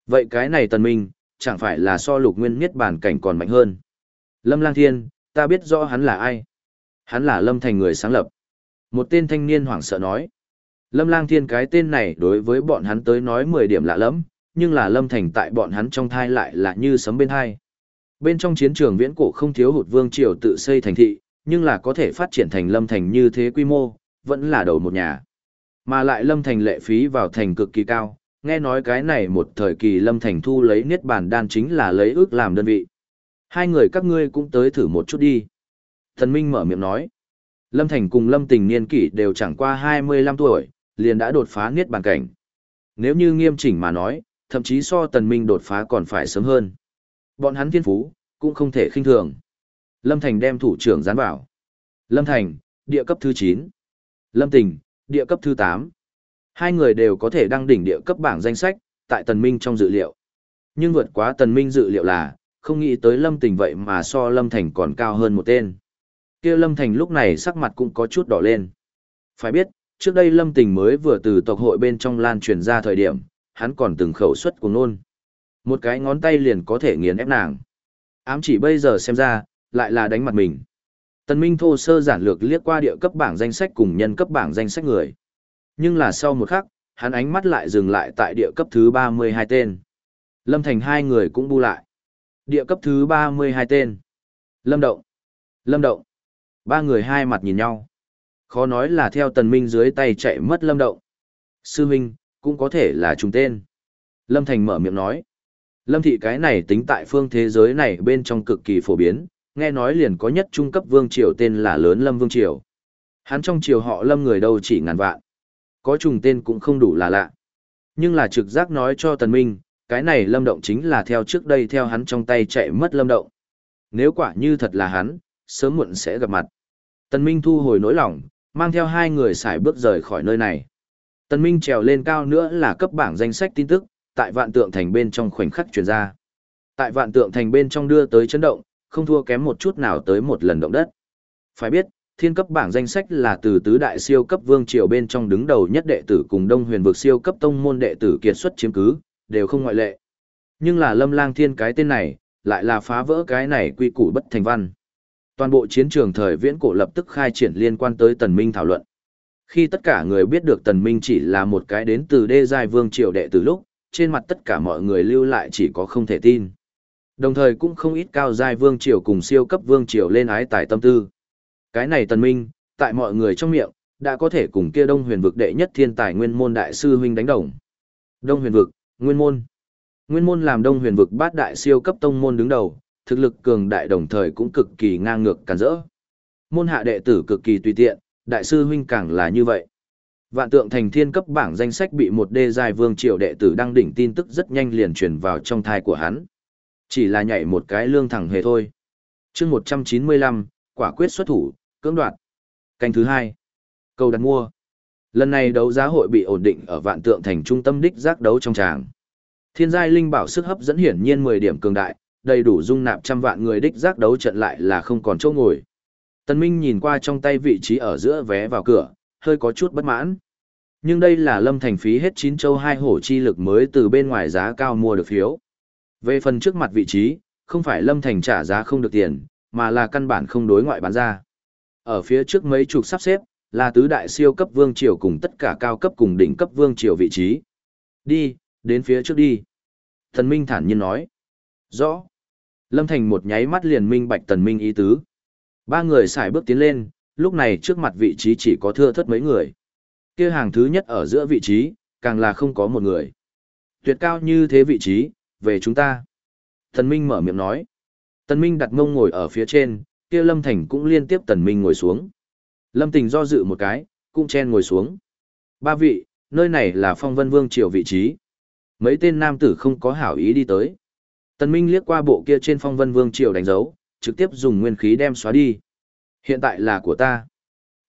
Vậy cái này tần minh, chẳng phải là so lục nguyên miết bản cảnh còn mạnh hơn. Lâm Lang Thiên, ta biết rõ hắn là ai. Hắn là Lâm Thành người sáng lập. Một tên thanh niên hoảng sợ nói. Lâm Lang Thiên cái tên này đối với bọn hắn tới nói 10 điểm lạ lắm, nhưng là Lâm Thành tại bọn hắn trong thai lại là như sấm bên thai. Bên trong chiến trường viễn cổ không thiếu hụt vương triều tự xây thành thị, nhưng là có thể phát triển thành Lâm Thành như thế quy mô, vẫn là đầu một nhà. Mà lại Lâm Thành lệ phí vào thành cực kỳ cao, nghe nói cái này một thời kỳ Lâm Thành thu lấy niết bàn đan chính là lấy ước làm đơn vị. Hai người các ngươi cũng tới thử một chút đi. Thần Minh mở miệng nói. Lâm Thành cùng Lâm Tình niên kỷ đều chẳng qua 25 tuổi, liền đã đột phá niết bàn cảnh. Nếu như nghiêm chỉnh mà nói, thậm chí so Tần Minh đột phá còn phải sớm hơn. Bọn hắn thiên phú, cũng không thể khinh thường. Lâm Thành đem thủ trưởng dán vào. Lâm Thành, địa cấp thứ chín Lâm Tình, địa cấp thứ tám Hai người đều có thể đăng đỉnh địa cấp bảng danh sách, tại Tần Minh trong dự liệu. Nhưng vượt quá Tần Minh dự liệu là, không nghĩ tới Lâm Tình vậy mà so Lâm Thành còn cao hơn một tên. kia Lâm Thành lúc này sắc mặt cũng có chút đỏ lên. Phải biết, trước đây Lâm Tình mới vừa từ tộc hội bên trong lan truyền ra thời điểm, hắn còn từng khẩu suất cùng nôn. Một cái ngón tay liền có thể nghiền ép nàng. Ám chỉ bây giờ xem ra, lại là đánh mặt mình. Tần Minh thô sơ giản lược liếc qua địa cấp bảng danh sách cùng nhân cấp bảng danh sách người. Nhưng là sau một khắc, hắn ánh mắt lại dừng lại tại địa cấp thứ 32 tên. Lâm Thành hai người cũng bu lại. Địa cấp thứ 32 tên. Lâm Động. Lâm Động. Ba người hai mặt nhìn nhau. Khó nói là theo tần minh dưới tay chạy mất Lâm Động. Sư Minh, cũng có thể là trùng tên. Lâm Thành mở miệng nói. Lâm thị cái này tính tại phương thế giới này bên trong cực kỳ phổ biến, nghe nói liền có nhất trung cấp vương triều tên là lớn Lâm Vương Triều. Hắn trong triều họ Lâm người đâu chỉ ngàn vạn. Có trùng tên cũng không đủ là lạ. Nhưng là trực giác nói cho Tần Minh, cái này Lâm Động chính là theo trước đây theo hắn trong tay chạy mất Lâm Động. Nếu quả như thật là hắn, sớm muộn sẽ gặp mặt. Tần Minh thu hồi nỗi lòng, mang theo hai người xài bước rời khỏi nơi này. Tần Minh trèo lên cao nữa là cấp bảng danh sách tin tức, tại vạn tượng thành bên trong khoảnh khắc truyền ra. Tại vạn tượng thành bên trong đưa tới chấn động, không thua kém một chút nào tới một lần động đất. Phải biết, thiên cấp bảng danh sách là từ tứ đại siêu cấp vương triều bên trong đứng đầu nhất đệ tử cùng đông huyền vực siêu cấp tông môn đệ tử kiệt xuất chiếm cứ, đều không ngoại lệ. Nhưng là lâm lang thiên cái tên này, lại là phá vỡ cái này quy củ bất thành văn. Toàn bộ chiến trường thời viễn cổ lập tức khai triển liên quan tới tần minh thảo luận. Khi tất cả người biết được tần minh chỉ là một cái đến từ đê giai vương triều đệ tử lúc, trên mặt tất cả mọi người lưu lại chỉ có không thể tin. Đồng thời cũng không ít cao giai vương triều cùng siêu cấp vương triều lên ái tài tâm tư. Cái này tần minh, tại mọi người trong miệng, đã có thể cùng kia đông huyền vực đệ nhất thiên tài nguyên môn đại sư huynh đánh đồng. Đông huyền vực, nguyên môn. Nguyên môn làm đông huyền vực bát đại siêu cấp tông môn đứng đầu, thực lực cường đại đồng thời cũng cực kỳ ngang ngược cản rỡ. Môn hạ đệ tử cực kỳ tùy tiện, đại sư huynh càng là như vậy. Vạn tượng thành thiên cấp bảng danh sách bị một đê dài vương triều đệ tử đăng đỉnh tin tức rất nhanh liền truyền vào trong thai của hắn. Chỉ là nhảy một cái lương thẳng hề thôi. chương 195, quả quyết xuất thủ, cưỡng đoạt. Canh thứ hai. Câu đặt mua. Lần này đấu giá hội bị ổn định ở vạn tượng thành trung tâm đích giác đấu trong tràng. Thiên giai linh bảo sức hấp dẫn hiển nhiên 10 điểm cường đại, đầy đủ dung nạp trăm vạn người đích giác đấu trận lại là không còn chỗ ngồi. Tân Minh nhìn qua trong tay vị trí ở giữa vé vào cửa, hơi có chút bất mãn. Nhưng đây là lâm thành phí hết chín châu hai hổ chi lực mới từ bên ngoài giá cao mua được phiếu. Về phần trước mặt vị trí, không phải lâm thành trả giá không được tiền, mà là căn bản không đối ngoại bán ra. Ở phía trước mấy chục sắp xếp, là tứ đại siêu cấp vương triều cùng tất cả cao cấp cùng đỉnh cấp vương triều vị trí. Đi, đến phía trước đi. Thần Minh thản nhiên nói. Rõ. Lâm Thành một nháy mắt liền minh bạch tần minh ý tứ. Ba người xài bước tiến lên, lúc này trước mặt vị trí chỉ có thưa thất mấy người. Kia hàng thứ nhất ở giữa vị trí, càng là không có một người. Tuyệt cao như thế vị trí, về chúng ta. thần Minh mở miệng nói. Tần Minh đặt mông ngồi ở phía trên, kia Lâm Thành cũng liên tiếp Tần Minh ngồi xuống. Lâm Tình do dự một cái, cũng chen ngồi xuống. Ba vị, nơi này là phong vân vương triều vị trí. Mấy tên nam tử không có hảo ý đi tới. Tần Minh liếc qua bộ kia trên phong vân vương triều đánh dấu, trực tiếp dùng nguyên khí đem xóa đi. Hiện tại là của ta.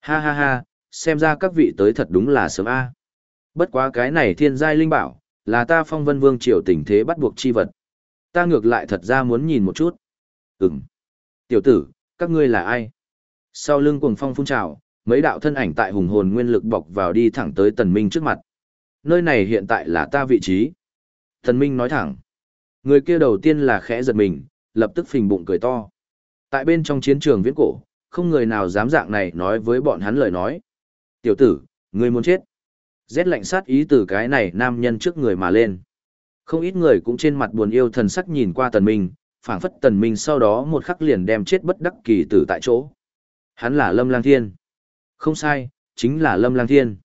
Ha ha ha, xem ra các vị tới thật đúng là sớm a. Bất quá cái này thiên giai linh bảo, là ta phong vân vương triều tình thế bắt buộc chi vật. Ta ngược lại thật ra muốn nhìn một chút. Ừm. Tiểu tử, các ngươi là ai? Sau lưng cuồng phong phun trào, mấy đạo thân ảnh tại hùng hồn nguyên lực bọc vào đi thẳng tới tần minh trước mặt. Nơi này hiện tại là ta vị trí. Tần minh nói thẳng. Người kia đầu tiên là khẽ giật mình, lập tức phình bụng cười to. Tại bên trong chiến trường viễn cổ, không người nào dám dạng này nói với bọn hắn lời nói. Tiểu tử, ngươi muốn chết. Rét lạnh sát ý từ cái này nam nhân trước người mà lên. Không ít người cũng trên mặt buồn yêu thần sắc nhìn qua tần minh, phảng phất tần minh sau đó một khắc liền đem chết bất đắc kỳ tử tại chỗ. Hắn là Lâm Lang Thiên. Không sai, chính là Lâm Lang Thiên.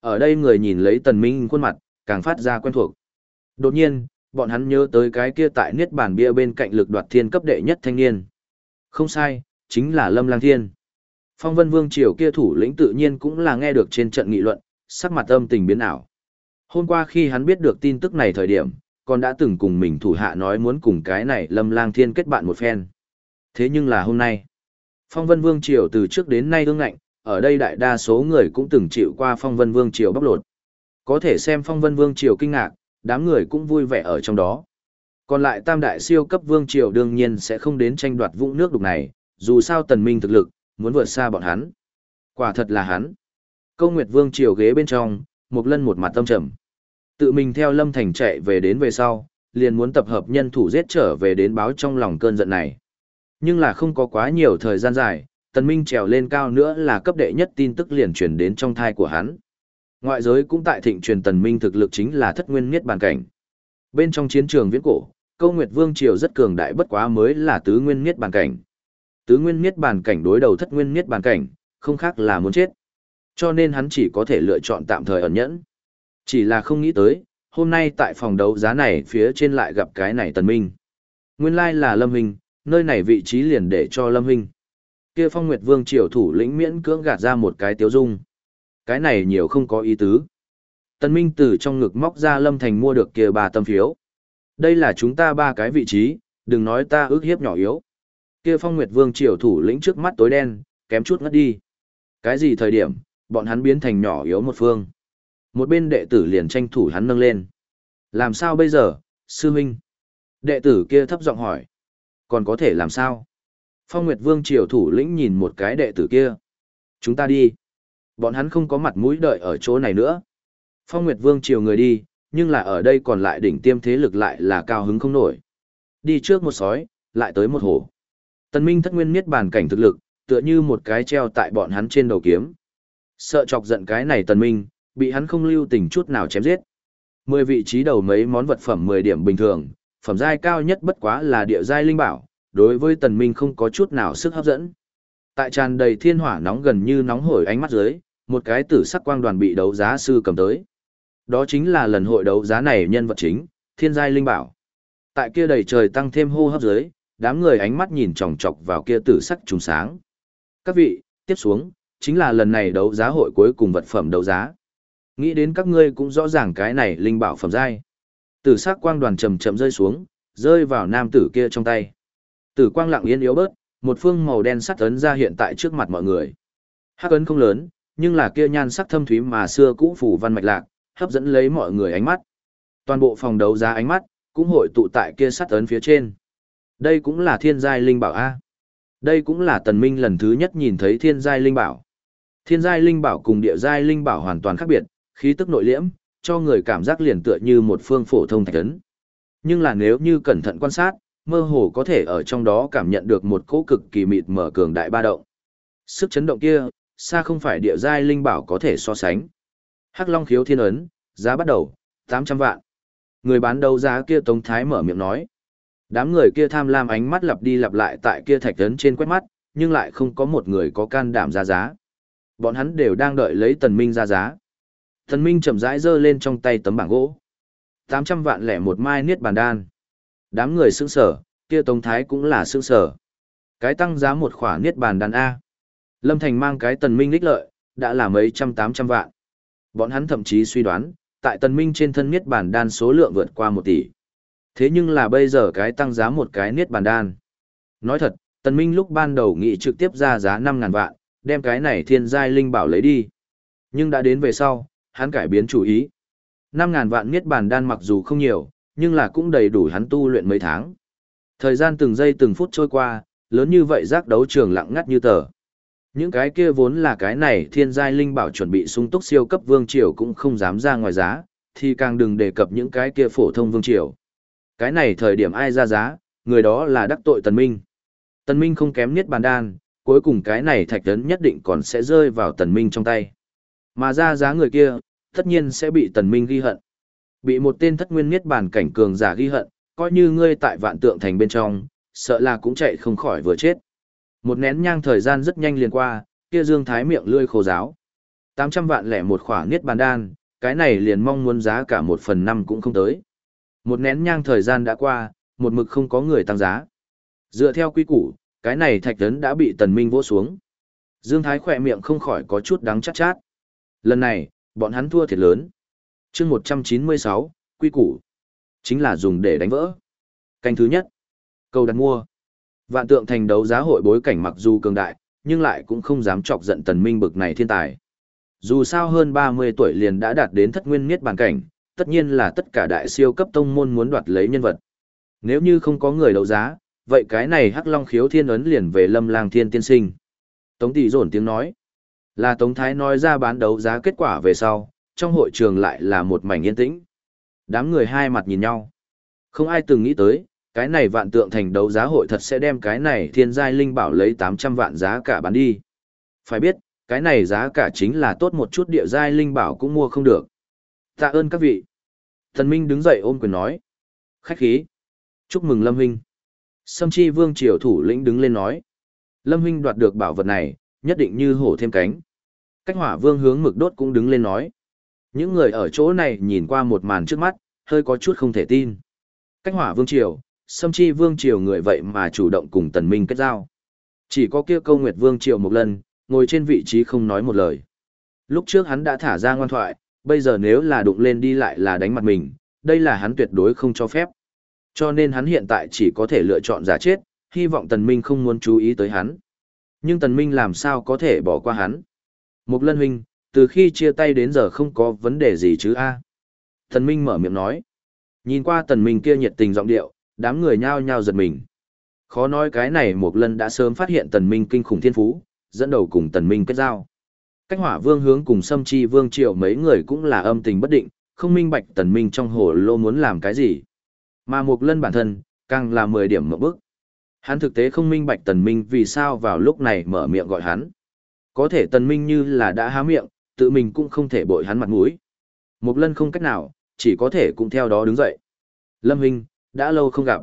Ở đây người nhìn lấy tần minh khuôn mặt, càng phát ra quen thuộc. Đột nhiên, bọn hắn nhớ tới cái kia tại niết bàn bia bên cạnh lực đoạt thiên cấp đệ nhất thanh niên. Không sai, chính là Lâm Lang Thiên. Phong Vân Vương triều kia thủ lĩnh tự nhiên cũng là nghe được trên trận nghị luận, sắc mặt âm tình biến ảo. Hôm qua khi hắn biết được tin tức này thời điểm, còn đã từng cùng mình thủ hạ nói muốn cùng cái này Lâm Lang Thiên kết bạn một phen. Thế nhưng là hôm nay, Phong Vân Vương triều từ trước đến nay ương ngạnh, ở đây đại đa số người cũng từng chịu qua Phong Vân Vương triều bóc lột. Có thể xem Phong Vân Vương triều kinh ngạc, đám người cũng vui vẻ ở trong đó. Còn lại tam đại siêu cấp vương triều đương nhiên sẽ không đến tranh đoạt vũng nước đục này, dù sao tần minh thực lực, muốn vượt xa bọn hắn. Quả thật là hắn. Câu Nguyệt Vương triều ghế bên trong, một lân một mặt tâm trầm. Tự mình theo Lâm Thành chạy về đến về sau, liền muốn tập hợp nhân thủ giết trở về đến báo trong lòng cơn giận này. Nhưng là không có quá nhiều thời gian dài, tần minh trèo lên cao nữa là cấp đệ nhất tin tức liền truyền đến trong thai của hắn. Ngoại giới cũng tại thịnh truyền tần minh thực lực chính là thất nguyên niết bàn cảnh. Bên trong chiến trường viễn cổ, câu Nguyệt Vương triều rất cường đại bất quá mới là tứ nguyên niết bàn cảnh. Tứ nguyên niết bàn cảnh đối đầu thất nguyên niết bàn cảnh, không khác là muốn chết. Cho nên hắn chỉ có thể lựa chọn tạm thời ẩn nhẫn. Chỉ là không nghĩ tới, hôm nay tại phòng đấu giá này phía trên lại gặp cái này tần minh. Nguyên lai là Lâm Hình, nơi này vị trí liền để cho Lâm Hình. Kia phong Nguyệt Vương triều thủ lĩnh miễn cưỡng gạt ra một cái tiếu dung. Cái này nhiều không có ý tứ. Tần Minh từ trong ngực móc ra Lâm Thành mua được kia ba tâm phiếu. Đây là chúng ta ba cái vị trí, đừng nói ta ước hiếp nhỏ yếu. Kia Phong Nguyệt Vương triều thủ lĩnh trước mắt tối đen, kém chút ngất đi. Cái gì thời điểm, bọn hắn biến thành nhỏ yếu một phương. Một bên đệ tử liền tranh thủ hắn nâng lên. Làm sao bây giờ, sư huynh? Đệ tử kia thấp giọng hỏi. Còn có thể làm sao? Phong Nguyệt Vương triều thủ lĩnh nhìn một cái đệ tử kia. Chúng ta đi. Bọn hắn không có mặt mũi đợi ở chỗ này nữa. Phong Nguyệt Vương triều người đi, nhưng là ở đây còn lại đỉnh tiêm thế lực lại là cao hứng không nổi. Đi trước một sói, lại tới một hổ. Tần Minh thất nguyên miết bàn cảnh thực lực, tựa như một cái treo tại bọn hắn trên đầu kiếm. Sợ chọc giận cái này Tần Minh, bị hắn không lưu tình chút nào chém giết. Mười vị trí đầu mấy món vật phẩm 10 điểm bình thường, phẩm giai cao nhất bất quá là địa giai linh bảo, đối với Tần Minh không có chút nào sức hấp dẫn. Tại tràn đầy thiên hỏa nóng gần như nóng hổi ánh mắt dưới, một cái tử sắc quang đoàn bị đấu giá sư cầm tới. Đó chính là lần hội đấu giá này nhân vật chính, thiên giai linh bảo. Tại kia đầy trời tăng thêm hô hấp dưới, đám người ánh mắt nhìn chòng chọc vào kia tử sắc trùng sáng. Các vị, tiếp xuống, chính là lần này đấu giá hội cuối cùng vật phẩm đấu giá. Nghĩ đến các ngươi cũng rõ ràng cái này linh bảo phẩm giai. Tử sắc quang đoàn chậm chậm rơi xuống, rơi vào nam tử kia trong tay. Tử quang lặng yên yếu bớt, một phương màu đen sắt ấn ra hiện tại trước mặt mọi người. Hắc ấn không lớn, nhưng là kia nhan sắc thâm thúy mà xưa cũ phủ văn mạch lạc, hấp dẫn lấy mọi người ánh mắt. Toàn bộ phòng đấu giá ánh mắt, cũng hội tụ tại kia sắt ấn phía trên. Đây cũng là thiên giai linh bảo A. Đây cũng là tần minh lần thứ nhất nhìn thấy thiên giai linh bảo. Thiên giai linh bảo cùng địa giai linh bảo hoàn toàn khác biệt, khí tức nội liễm, cho người cảm giác liền tựa như một phương phổ thông thạch tấn Nhưng là nếu như cẩn thận quan sát, mơ hồ có thể ở trong đó cảm nhận được một cỗ cực kỳ mịt mở cường đại ba động. Sức chấn động kia, xa không phải địa giai linh bảo có thể so sánh. Hắc Long khiếu thiên ấn, giá bắt đầu, 800 vạn. Người bán đấu giá kia Tống Thái mở miệng nói. Đám người kia tham lam ánh mắt lặp đi lặp lại tại kia thạch tấn trên quét mắt, nhưng lại không có một người có can đảm ra giá. Bọn hắn đều đang đợi lấy tần minh ra giá. Tần minh chậm rãi giơ lên trong tay tấm bảng gỗ. 800 vạn lẻ một mai niết bàn đan. Đám người sững sở, kia tống thái cũng là sững sở. Cái tăng giá một khỏa niết bàn đan A. Lâm Thành mang cái tần minh lích lợi, đã là mấy trăm tám trăm vạn. Bọn hắn thậm chí suy đoán, tại tần minh trên thân niết bàn đan số lượng vượt qua một tỷ. Thế nhưng là bây giờ cái tăng giá một cái niết bàn đan. Nói thật, tần minh lúc ban đầu nghĩ trực tiếp ra giá 5.000 vạn, đem cái này thiên giai linh bảo lấy đi. Nhưng đã đến về sau, hắn cải biến chủ ý. 5.000 vạn niết bàn đan mặc dù không nhiều, nhưng là cũng đầy đủ hắn tu luyện mấy tháng. Thời gian từng giây từng phút trôi qua, lớn như vậy giác đấu trường lặng ngắt như tờ. Những cái kia vốn là cái này thiên giai linh bảo chuẩn bị sung túc siêu cấp vương triều cũng không dám ra ngoài giá, thì càng đừng đề cập những cái kia phổ thông vương triều. Cái này thời điểm ai ra giá, người đó là đắc tội tần minh. Tần minh không kém niết bàn đan, cuối cùng cái này thạch tấn nhất định còn sẽ rơi vào tần minh trong tay. Mà ra giá người kia, tất nhiên sẽ bị tần minh ghi hận. Bị một tên thất nguyên niết bàn cảnh cường giả ghi hận, coi như ngươi tại vạn tượng thành bên trong, sợ là cũng chạy không khỏi vừa chết. Một nén nhang thời gian rất nhanh liền qua, kia Dương Thái miệng lươi khô giáo. 800 vạn lẻ một khỏa niết bàn đan, cái này liền mong muốn giá cả một phần năm cũng không tới. Một nén nhang thời gian đã qua, một mực không có người tăng giá. Dựa theo quy củ, cái này thạch tấn đã bị tần minh vỗ xuống. Dương Thái khỏe miệng không khỏi có chút đắng chát chát. Lần này, bọn hắn thua thiệt lớn. chương 196, quy củ. Chính là dùng để đánh vỡ. Canh thứ nhất. Câu đặt mua. Vạn tượng thành đấu giá hội bối cảnh mặc dù cường đại, nhưng lại cũng không dám chọc giận tần minh bực này thiên tài. Dù sao hơn 30 tuổi liền đã đạt đến thất nguyên miết bàn cảnh, tất nhiên là tất cả đại siêu cấp tông môn muốn đoạt lấy nhân vật. Nếu như không có người đấu giá, vậy cái này hắc long khiếu thiên ấn liền về lâm lang thiên tiên sinh. Tống tỷ dồn tiếng nói. Là Tống Thái nói ra bán đấu giá kết quả về sau, trong hội trường lại là một mảnh yên tĩnh. Đám người hai mặt nhìn nhau. Không ai từng nghĩ tới, cái này vạn tượng thành đấu giá hội thật sẽ đem cái này thiên giai linh bảo lấy 800 vạn giá cả bán đi. Phải biết, cái này giá cả chính là tốt một chút địa giai linh bảo cũng mua không được. Tạ ơn các vị. Thần Minh đứng dậy ôm quyền nói. Khách khí. Chúc mừng Lâm Huynh. Sâm Chi Vương Triều thủ lĩnh đứng lên nói. Lâm Huynh đoạt được bảo vật này, nhất định như hổ thêm cánh. Cách hỏa vương hướng mực đốt cũng đứng lên nói. Những người ở chỗ này nhìn qua một màn trước mắt, hơi có chút không thể tin. Cách hỏa vương triều, xâm chi vương triều người vậy mà chủ động cùng tần minh kết giao. Chỉ có kia câu nguyệt vương triều một lần, ngồi trên vị trí không nói một lời. Lúc trước hắn đã thả ra ngoan thoại, bây giờ nếu là đụng lên đi lại là đánh mặt mình, đây là hắn tuyệt đối không cho phép. Cho nên hắn hiện tại chỉ có thể lựa chọn giả chết, hy vọng tần minh không muốn chú ý tới hắn. Nhưng tần minh làm sao có thể bỏ qua hắn. Mục lân huynh, từ khi chia tay đến giờ không có vấn đề gì chứ a Tần minh mở miệng nói. Nhìn qua tần minh kia nhiệt tình giọng điệu, đám người nhao nhao giật mình. Khó nói cái này một lần đã sớm phát hiện tần minh kinh khủng thiên phú, dẫn đầu cùng tần minh kết giao. Cách hỏa vương hướng cùng xâm chi vương triệu mấy người cũng là âm tình bất định, không minh bạch tần minh trong hồ lô muốn làm cái gì. Mà một lần bản thân, càng là 10 điểm một bước. Hắn thực tế không minh bạch tần minh vì sao vào lúc này mở miệng gọi hắn. Có thể tần minh như là đã há miệng, tự mình cũng không thể bội hắn mặt mũi. Một lần không cách nào, chỉ có thể cũng theo đó đứng dậy. Lâm Huynh, đã lâu không gặp.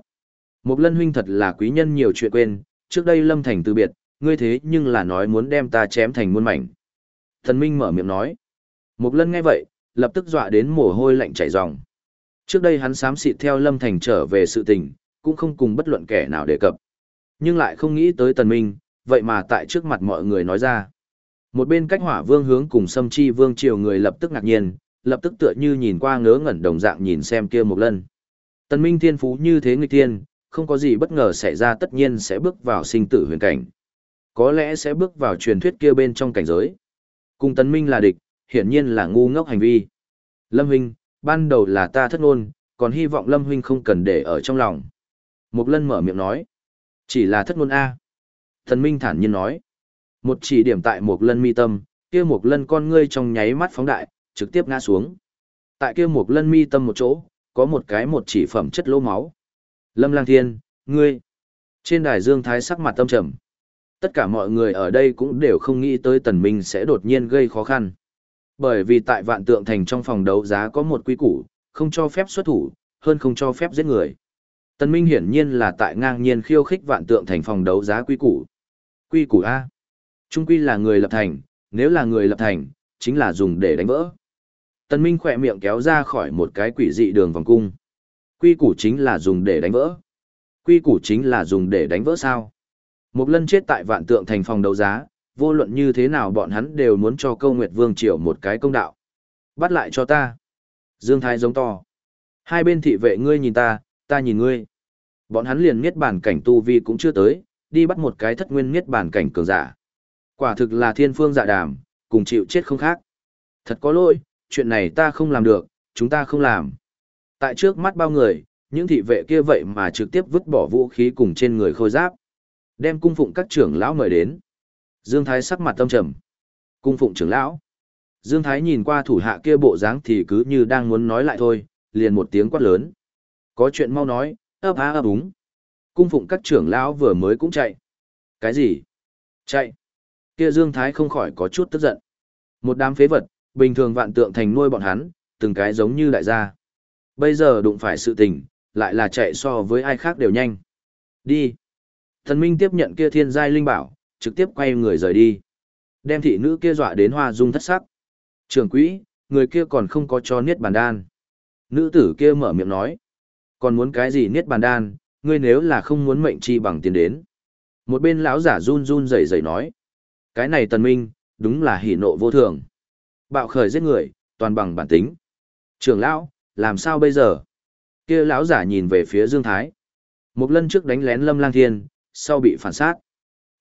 Một lân huynh thật là quý nhân nhiều chuyện quên, trước đây lâm thành từ biệt, ngươi thế nhưng là nói muốn đem ta chém thành muôn mảnh. tần Minh mở miệng nói. Một lân nghe vậy, lập tức dọa đến mồ hôi lạnh chảy ròng. Trước đây hắn xám xịt theo lâm thành trở về sự tình, cũng không cùng bất luận kẻ nào đề cập. Nhưng lại không nghĩ tới tần minh, vậy mà tại trước mặt mọi người nói ra. Một bên cách hỏa vương hướng cùng xâm chi vương triều người lập tức ngạc nhiên, lập tức tựa như nhìn qua ngớ ngẩn đồng dạng nhìn xem kia một lần. Tần Minh thiên phú như thế nghịch thiên, không có gì bất ngờ xảy ra tất nhiên sẽ bước vào sinh tử huyền cảnh. Có lẽ sẽ bước vào truyền thuyết kia bên trong cảnh giới. Cùng Tần Minh là địch, hiển nhiên là ngu ngốc hành vi. Lâm Huynh, ban đầu là ta thất ngôn, còn hy vọng Lâm Huynh không cần để ở trong lòng. một Lân mở miệng nói. Chỉ là thất ngôn A. thần Minh thản nhiên nói. Một chỉ điểm tại một Lân mi tâm, kia một Lân con ngươi trong nháy mắt phóng đại, trực tiếp ngã xuống. Tại kia một Lân mi tâm một chỗ, có một cái một chỉ phẩm chất lỗ máu. Lâm Lang Thiên, ngươi. Trên đài Dương Thái sắc mặt tâm trầm. Tất cả mọi người ở đây cũng đều không nghĩ tới Tần Minh sẽ đột nhiên gây khó khăn. Bởi vì tại vạn tượng thành trong phòng đấu giá có một quy củ, không cho phép xuất thủ, hơn không cho phép giết người. Tân Minh hiển nhiên là tại ngang nhiên khiêu khích vạn tượng thành phòng đấu giá quy củ. Quy củ A. Trung quy là người lập thành, nếu là người lập thành, chính là dùng để đánh vỡ. Tân Minh khỏe miệng kéo ra khỏi một cái quỷ dị đường vòng cung. Quy củ chính là dùng để đánh vỡ. Quy củ chính là dùng để đánh vỡ sao. Một lần chết tại vạn tượng thành phòng đấu giá, vô luận như thế nào bọn hắn đều muốn cho câu Nguyệt Vương Triều một cái công đạo. Bắt lại cho ta. Dương Thái giống to. Hai bên thị vệ ngươi nhìn ta, ta nhìn ngươi. Bọn hắn liền niết bản cảnh tu vi cũng chưa tới, đi bắt một cái thất nguyên niết bản cảnh cường giả. Quả thực là thiên phương dạ đàm, cùng chịu chết không khác. Thật có lỗi, chuyện này ta không làm được, chúng ta không làm. Tại trước mắt bao người, những thị vệ kia vậy mà trực tiếp vứt bỏ vũ khí cùng trên người khôi giáp. Đem cung phụng các trưởng lão mời đến. Dương Thái sắc mặt tâm trầm. Cung phụng trưởng lão. Dương Thái nhìn qua thủ hạ kia bộ dáng thì cứ như đang muốn nói lại thôi, liền một tiếng quát lớn. Có chuyện mau nói, ấp á ấp úng. Cung phụng các trưởng lão vừa mới cũng chạy. Cái gì? Chạy. Kia Dương Thái không khỏi có chút tức giận. Một đám phế vật, bình thường vạn tượng thành nuôi bọn hắn, từng cái giống như đại gia. Bây giờ đụng phải sự tình, lại là chạy so với ai khác đều nhanh. Đi. Thần Minh tiếp nhận kia thiên giai linh bảo, trực tiếp quay người rời đi. Đem thị nữ kia dọa đến hoa dung thất sắc. Trưởng quỹ, người kia còn không có cho niết bàn đan. Nữ tử kia mở miệng nói. Còn muốn cái gì niết bàn đan, ngươi nếu là không muốn mệnh chi bằng tiền đến. Một bên lão giả run run rẩy rẩy nói. Cái này tần minh, đúng là hỉ nộ vô thường. Bạo khởi giết người, toàn bằng bản tính. Trưởng lão, làm sao bây giờ? Kia lão giả nhìn về phía Dương Thái. Một lần trước đánh lén Lâm Lang Thiên, sau bị phản sát.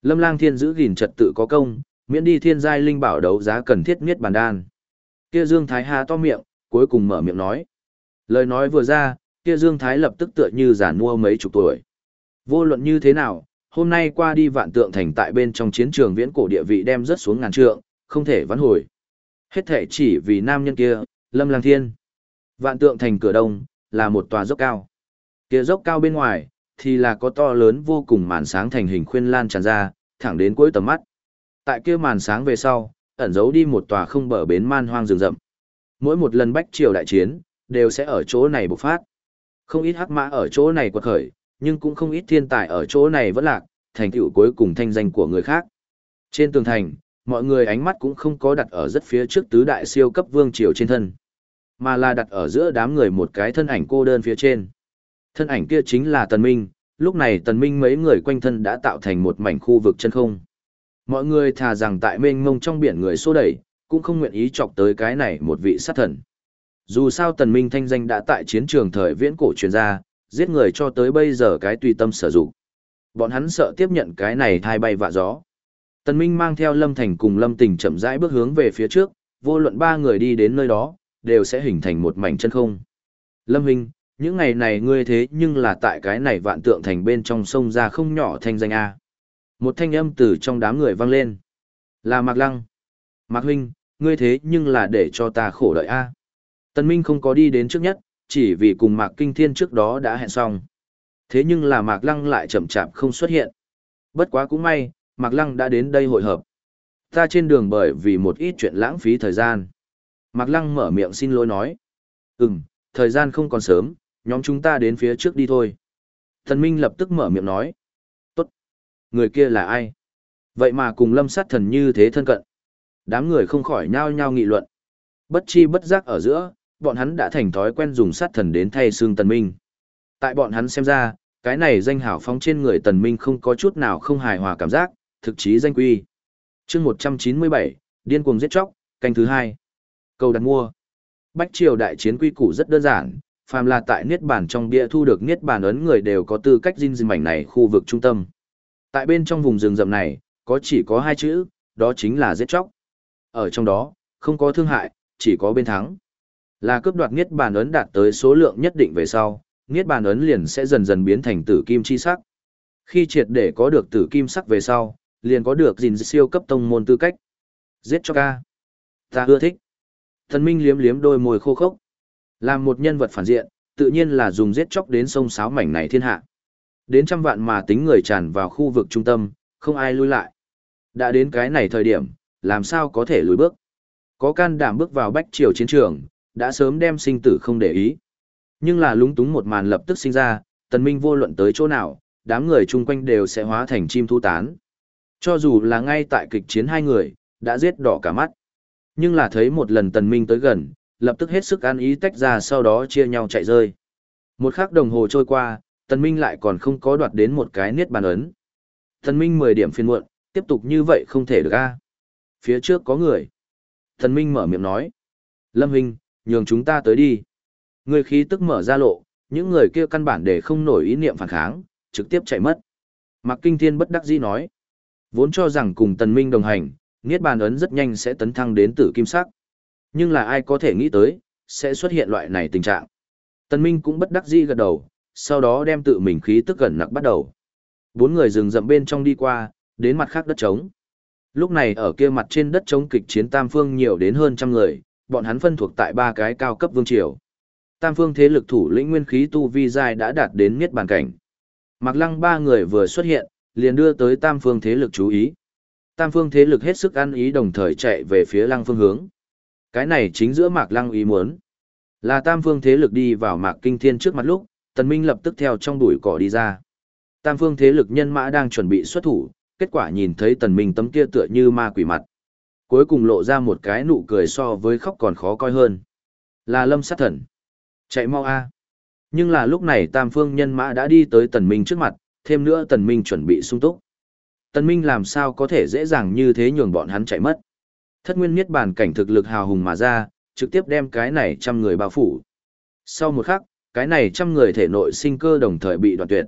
Lâm Lang Thiên giữ gìn trật tự có công, miễn đi thiên giai linh bảo đấu giá cần thiết miết bàn đan. Kia Dương Thái ha to miệng, cuối cùng mở miệng nói. Lời nói vừa ra, kia Dương Thái lập tức tựa như giả mua mấy chục tuổi. Vô luận như thế nào, hôm nay qua đi vạn tượng thành tại bên trong chiến trường viễn cổ địa vị đem rất xuống ngàn trượng, không thể vãn hồi. Hết thể chỉ vì nam nhân kia, Lâm Lang Thiên. Vạn tượng thành cửa đông, là một tòa dốc cao. Kia dốc cao bên ngoài, thì là có to lớn vô cùng màn sáng thành hình khuyên lan tràn ra, thẳng đến cuối tầm mắt. Tại kia màn sáng về sau, ẩn giấu đi một tòa không bờ bến man hoang rừng rậm. Mỗi một lần bách triều đại chiến, đều sẽ ở chỗ này bộc phát. Không ít hắc mã ở chỗ này quật khởi, nhưng cũng không ít thiên tài ở chỗ này vẫn lạc, thành tựu cuối cùng thanh danh của người khác. Trên tường thành, mọi người ánh mắt cũng không có đặt ở rất phía trước tứ đại siêu cấp vương triều trên thân, mà là đặt ở giữa đám người một cái thân ảnh cô đơn phía trên. Thân ảnh kia chính là Tần Minh, lúc này Tần Minh mấy người quanh thân đã tạo thành một mảnh khu vực chân không. Mọi người thà rằng tại mênh mông trong biển người xô đẩy, cũng không nguyện ý chọc tới cái này một vị sát thần. Dù sao Tần Minh thanh danh đã tại chiến trường thời viễn cổ truyền ra, giết người cho tới bây giờ cái tùy tâm sở dụng. Bọn hắn sợ tiếp nhận cái này thai bay vạ gió. Tần Minh mang theo Lâm Thành cùng Lâm Tình chậm rãi bước hướng về phía trước, vô luận ba người đi đến nơi đó, đều sẽ hình thành một mảnh chân không. Lâm Minh, những ngày này ngươi thế nhưng là tại cái này vạn tượng thành bên trong sông ra không nhỏ thanh danh A. Một thanh âm từ trong đám người vang lên. Là Mạc Lăng. Mạc Huynh, ngươi thế nhưng là để cho ta khổ đợi A. Tân Minh không có đi đến trước nhất, chỉ vì cùng Mạc Kinh Thiên trước đó đã hẹn xong. Thế nhưng là Mạc Lăng lại chậm chạp không xuất hiện. Bất quá cũng may, Mạc Lăng đã đến đây hội hợp. Ta trên đường bởi vì một ít chuyện lãng phí thời gian. Mạc Lăng mở miệng xin lỗi nói. Ừm, thời gian không còn sớm, nhóm chúng ta đến phía trước đi thôi. Thần Minh lập tức mở miệng nói. Tốt. Người kia là ai? Vậy mà cùng lâm sát thần như thế thân cận. Đám người không khỏi nhao nhao nghị luận. Bất chi bất giác ở giữa, bọn hắn đã thành thói quen dùng sát thần đến thay xương tần minh. Tại bọn hắn xem ra, cái này danh hảo phóng trên người tần minh không có chút nào không hài hòa cảm giác, thực chí danh quy. chương 197, điên cuồng giết chóc, canh thứ hai. Cầu đặt mua. Bách triều đại chiến quy củ rất đơn giản, phàm là tại niết bàn trong bia thu được niết bàn ấn người đều có tư cách dinh dinh mảnh này khu vực trung tâm. Tại bên trong vùng rừng rậm này, có chỉ có hai chữ, đó chính là giết chóc. Ở trong đó, không có thương hại, chỉ có bên thắng. Là cướp đoạt niết bàn ấn đạt tới số lượng nhất định về sau, niết bàn ấn liền sẽ dần dần biến thành tử kim chi sắc. Khi triệt để có được tử kim sắc về sau, liền có được gìn siêu cấp tông môn tư cách. Giết cho ca. Ta ưa thích. Thần Minh liếm liếm đôi môi khô khốc. Làm một nhân vật phản diện, tự nhiên là dùng giết chóc đến sông sáo mảnh này thiên hạ. Đến trăm vạn mà tính người tràn vào khu vực trung tâm, không ai lui lại. Đã đến cái này thời điểm, làm sao có thể lùi bước. Có can đảm bước vào bách triều chiến trường, đã sớm đem sinh tử không để ý. Nhưng là lúng túng một màn lập tức sinh ra, tần minh vô luận tới chỗ nào, đám người chung quanh đều sẽ hóa thành chim thu tán. Cho dù là ngay tại kịch chiến hai người, đã giết đỏ cả mắt. Nhưng là thấy một lần tần minh tới gần, lập tức hết sức an ý tách ra sau đó chia nhau chạy rơi. Một khắc đồng hồ trôi qua, tần minh lại còn không có đoạt đến một cái niết bàn ấn. Tần minh 10 điểm phiền muộn, tiếp tục như vậy không thể được a. Phía trước có người. Tần minh mở miệng nói. Lâm Hình, nhường chúng ta tới đi. Người khí tức mở ra lộ, những người kia căn bản để không nổi ý niệm phản kháng, trực tiếp chạy mất. Mạc Kinh Thiên bất đắc dĩ nói. Vốn cho rằng cùng Tần Minh đồng hành, Niết Bàn ấn rất nhanh sẽ tấn thăng đến tử kim sắc. Nhưng là ai có thể nghĩ tới, sẽ xuất hiện loại này tình trạng. Tần Minh cũng bất đắc dĩ gật đầu, sau đó đem tự mình khí tức gần nặc bắt đầu. Bốn người dừng dậm bên trong đi qua, đến mặt khác đất trống. Lúc này ở kia mặt trên đất trống kịch chiến tam phương nhiều đến hơn trăm người, bọn hắn phân thuộc tại ba cái cao cấp vương triều. Tam phương thế lực thủ lĩnh nguyên khí tu vi giai đã đạt đến miết bàn cảnh. Mạc Lăng ba người vừa xuất hiện, liền đưa tới tam phương thế lực chú ý. Tam phương thế lực hết sức ăn ý đồng thời chạy về phía Lăng phương hướng. Cái này chính giữa Mạc Lăng ý muốn. Là tam phương thế lực đi vào Mạc Kinh Thiên trước mặt lúc, Tần Minh lập tức theo trong đuổi cỏ đi ra. Tam phương thế lực nhân mã đang chuẩn bị xuất thủ, kết quả nhìn thấy Tần Minh tấm kia tựa như ma quỷ mặt. Cuối cùng lộ ra một cái nụ cười so với khóc còn khó coi hơn. Là lâm sát thần. Chạy mau a. Nhưng là lúc này tam phương nhân mã đã đi tới tần minh trước mặt, thêm nữa tần minh chuẩn bị sung túc. Tần minh làm sao có thể dễ dàng như thế nhường bọn hắn chạy mất. Thất nguyên niết bàn cảnh thực lực hào hùng mà ra, trực tiếp đem cái này trăm người bao phủ. Sau một khắc, cái này trăm người thể nội sinh cơ đồng thời bị đoạn tuyệt.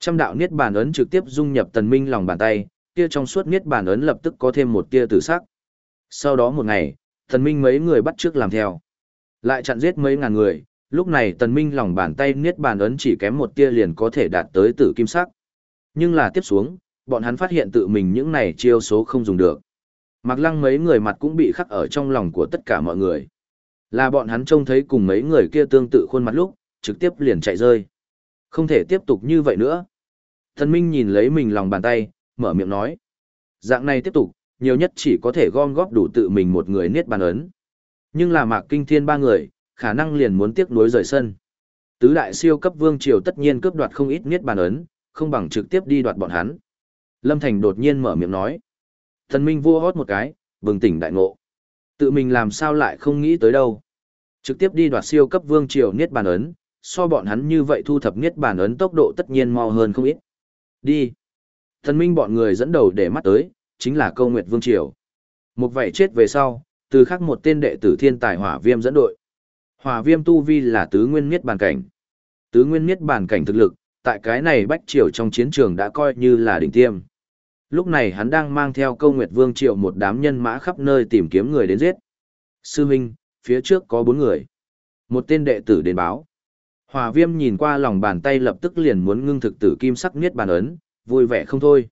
Trăm đạo niết bàn ấn trực tiếp dung nhập tần minh lòng bàn tay, kia trong suốt niết bàn ấn lập tức có thêm một tia tử sắc. Sau đó một ngày, tần minh mấy người bắt trước làm theo. Lại chặn giết mấy ngàn người, lúc này tần minh lòng bàn tay niết bàn ấn chỉ kém một tia liền có thể đạt tới tử kim sắc. Nhưng là tiếp xuống, bọn hắn phát hiện tự mình những này chiêu số không dùng được. Mặc lăng mấy người mặt cũng bị khắc ở trong lòng của tất cả mọi người. Là bọn hắn trông thấy cùng mấy người kia tương tự khuôn mặt lúc, trực tiếp liền chạy rơi. Không thể tiếp tục như vậy nữa. Thần Minh nhìn lấy mình lòng bàn tay, mở miệng nói. Dạng này tiếp tục, nhiều nhất chỉ có thể gom góp đủ tự mình một người niết bàn ấn. Nhưng là mạc kinh thiên ba người, khả năng liền muốn tiếc nuối rời sân. Tứ đại siêu cấp vương triều tất nhiên cướp đoạt không ít niết bàn ấn, không bằng trực tiếp đi đoạt bọn hắn. Lâm Thành đột nhiên mở miệng nói. Thần Minh vua hót một cái, bừng tỉnh đại ngộ. Tự mình làm sao lại không nghĩ tới đâu. Trực tiếp đi đoạt siêu cấp vương triều niết bàn ấn, so bọn hắn như vậy thu thập niết bàn ấn tốc độ tất nhiên mau hơn không ít. Đi. Thần Minh bọn người dẫn đầu để mắt tới, chính là câu nguyệt vương triều. Một vậy chết về sau, từ khắc một tên đệ tử thiên tài hỏa viêm dẫn đội. Hỏa viêm tu vi là tứ nguyên miết bàn cảnh. Tứ nguyên miết bàn cảnh thực lực, tại cái này bách triều trong chiến trường đã coi như là đỉnh tiêm. Lúc này hắn đang mang theo câu nguyệt vương triều một đám nhân mã khắp nơi tìm kiếm người đến giết. Sư Minh, phía trước có bốn người. Một tên đệ tử đến báo. Hỏa viêm nhìn qua lòng bàn tay lập tức liền muốn ngưng thực tử kim sắc miết bàn ấn, vui vẻ không thôi.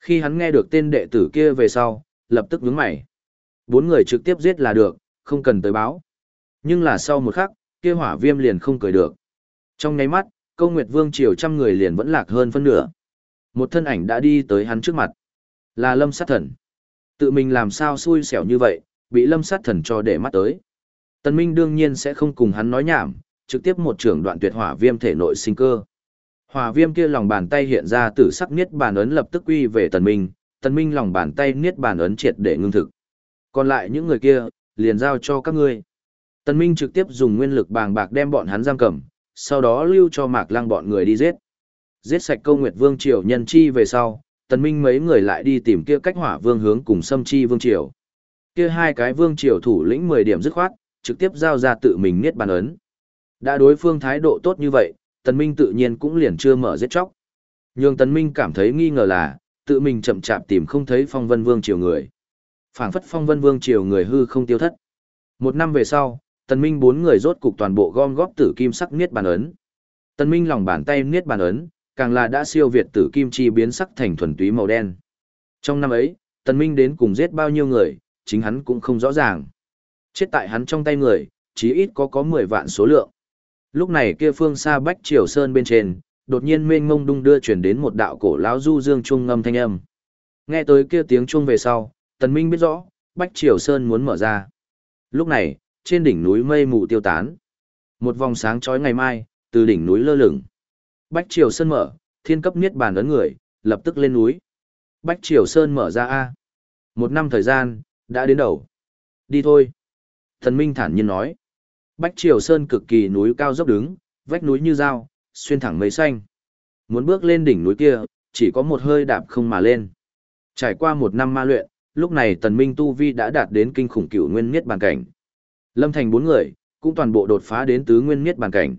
Khi hắn nghe được tên đệ tử kia về sau, lập tức nhướng mày. Bốn người trực tiếp giết là được, không cần tới báo. Nhưng là sau một khắc, kia hỏa viêm liền không cười được. Trong nháy mắt, câu nguyệt vương triều trăm người liền vẫn lạc hơn phân nửa. Một thân ảnh đã đi tới hắn trước mặt. Là lâm sát thần. Tự mình làm sao xui xẻo như vậy, bị lâm sát thần cho để mắt tới. Tần Minh đương nhiên sẽ không cùng hắn nói nhảm, trực tiếp một trưởng đoạn tuyệt hỏa viêm thể nội sinh cơ. Hỏa viêm kia lòng bàn tay hiện ra tử sắc niết bàn ấn lập tức quy về tần minh, tần minh lòng bàn tay niết bàn ấn triệt để ngưng thực. Còn lại những người kia, liền giao cho các ngươi. Tần minh trực tiếp dùng nguyên lực bàng bạc đem bọn hắn giam cầm, sau đó lưu cho mạc lăng bọn người đi giết. Giết sạch câu nguyệt vương triều nhân chi về sau, tần minh mấy người lại đi tìm kia cách hỏa vương hướng cùng xâm chi vương triều. Kia hai cái vương triều thủ lĩnh 10 điểm dứt khoát, trực tiếp giao ra tự mình niết bàn ấn. Đã đối phương thái độ tốt như vậy, Tần Minh tự nhiên cũng liền chưa mở giết chóc. Nhưng Tần Minh cảm thấy nghi ngờ là, tự mình chậm chạp tìm không thấy phong vân vương triều người. phảng phất phong vân vương triều người hư không tiêu thất. Một năm về sau, Tần Minh bốn người rốt cục toàn bộ gom góp tử kim sắc niết bàn ấn. Tần Minh lòng bàn tay niết bàn ấn, càng là đã siêu việt tử kim chi biến sắc thành thuần túy màu đen. Trong năm ấy, Tần Minh đến cùng giết bao nhiêu người, chính hắn cũng không rõ ràng. Chết tại hắn trong tay người, chí ít có có 10 vạn số lượng. Lúc này kia phương xa Bách Triều Sơn bên trên, đột nhiên mênh mông đung đưa chuyển đến một đạo cổ lão du dương trung ngâm thanh âm. Nghe tới kia tiếng chuông về sau, Tần Minh biết rõ, Bách Triều Sơn muốn mở ra. Lúc này, trên đỉnh núi mây mù tiêu tán. Một vòng sáng chói ngày mai, từ đỉnh núi lơ lửng. Bách Triều Sơn mở, thiên cấp niết bàn ấn người, lập tức lên núi. Bách Triều Sơn mở ra A. Một năm thời gian, đã đến đầu. Đi thôi. Thần Minh thản nhiên nói. Bách Triều Sơn cực kỳ núi cao dốc đứng, vách núi như dao, xuyên thẳng mây xanh. Muốn bước lên đỉnh núi kia, chỉ có một hơi đạp không mà lên. Trải qua một năm ma luyện, lúc này Tần Minh Tu Vi đã đạt đến kinh khủng cửu nguyên miết bàn cảnh. Lâm Thành bốn người, cũng toàn bộ đột phá đến tứ nguyên miết bàn cảnh.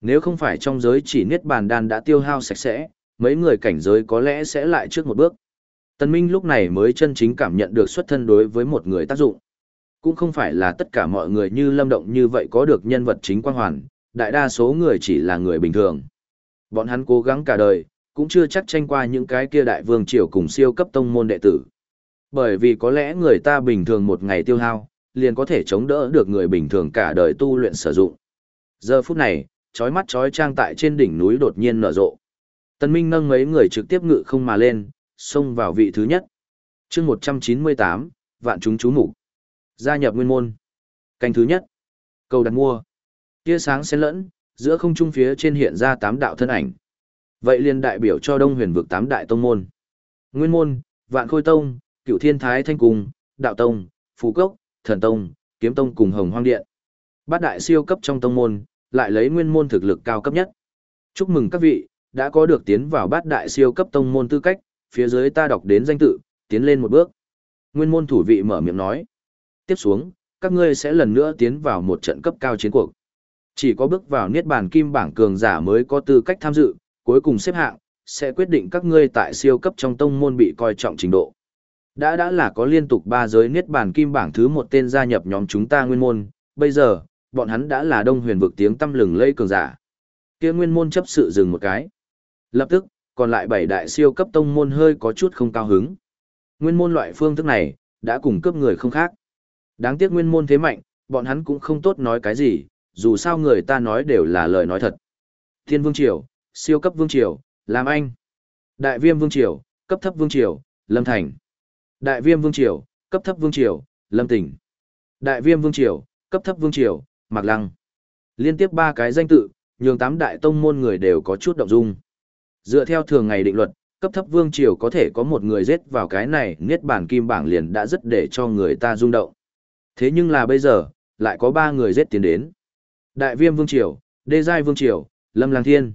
Nếu không phải trong giới chỉ niết bàn đan đã tiêu hao sạch sẽ, mấy người cảnh giới có lẽ sẽ lại trước một bước. Tần Minh lúc này mới chân chính cảm nhận được xuất thân đối với một người tác dụng. Cũng không phải là tất cả mọi người như lâm động như vậy có được nhân vật chính quan hoàn, đại đa số người chỉ là người bình thường. Bọn hắn cố gắng cả đời, cũng chưa chắc tranh qua những cái kia đại vương triều cùng siêu cấp tông môn đệ tử. Bởi vì có lẽ người ta bình thường một ngày tiêu hao, liền có thể chống đỡ được người bình thường cả đời tu luyện sử dụng. Giờ phút này, chói mắt chói trang tại trên đỉnh núi đột nhiên nở rộ. Tân Minh nâng mấy người trực tiếp ngự không mà lên, xông vào vị thứ nhất. chương 198, vạn chúng chú mục Gia nhập nguyên môn. Canh thứ nhất. Cầu đặt mua. Tia sáng xen lẫn, giữa không trung phía trên hiện ra tám đạo thân ảnh. Vậy liền đại biểu cho Đông Huyền vực tám đại tông môn. Nguyên môn, Vạn Khôi Tông, Cửu Thiên Thái Thanh Cung, Đạo Tông, Phú Cốc, Thần Tông, Kiếm Tông cùng Hồng Hoang Điện. Bát đại siêu cấp trong tông môn, lại lấy nguyên môn thực lực cao cấp nhất. Chúc mừng các vị, đã có được tiến vào bát đại siêu cấp tông môn tư cách, phía dưới ta đọc đến danh tự, tiến lên một bước. Nguyên môn thủ vị mở miệng nói. Tiếp xuống, các ngươi sẽ lần nữa tiến vào một trận cấp cao chiến cuộc. Chỉ có bước vào niết bàn kim bảng cường giả mới có tư cách tham dự, cuối cùng xếp hạng, sẽ quyết định các ngươi tại siêu cấp trong tông môn bị coi trọng trình độ. Đã đã là có liên tục ba giới niết bàn kim bảng thứ một tên gia nhập nhóm chúng ta nguyên môn, bây giờ, bọn hắn đã là đông huyền vực tiếng tâm lừng lây cường giả. Kia nguyên môn chấp sự dừng một cái. Lập tức, còn lại bảy đại siêu cấp tông môn hơi có chút không cao hứng. Nguyên môn loại phương thức này, đã cùng cướp người không khác. Đáng tiếc nguyên môn thế mạnh, bọn hắn cũng không tốt nói cái gì, dù sao người ta nói đều là lời nói thật. Thiên Vương Triều, siêu cấp Vương Triều, Lam Anh. Đại Viêm Vương Triều, cấp thấp Vương Triều, Lâm Thành. Đại Viêm Vương Triều, cấp thấp Vương Triều, Lâm Tỉnh. Đại Viêm Vương Triều, cấp thấp Vương Triều, Mạc Lăng. Liên tiếp ba cái danh tự, nhường tám đại tông môn người đều có chút động dung. Dựa theo thường ngày định luật, cấp thấp vương triều có thể có một người giết vào cái này, niết bản kim bảng liền đã rất để cho người ta rung động. Thế nhưng là bây giờ, lại có ba người giết tiến đến. Đại viêm vương triều, đê giai vương triều, lâm lang thiên.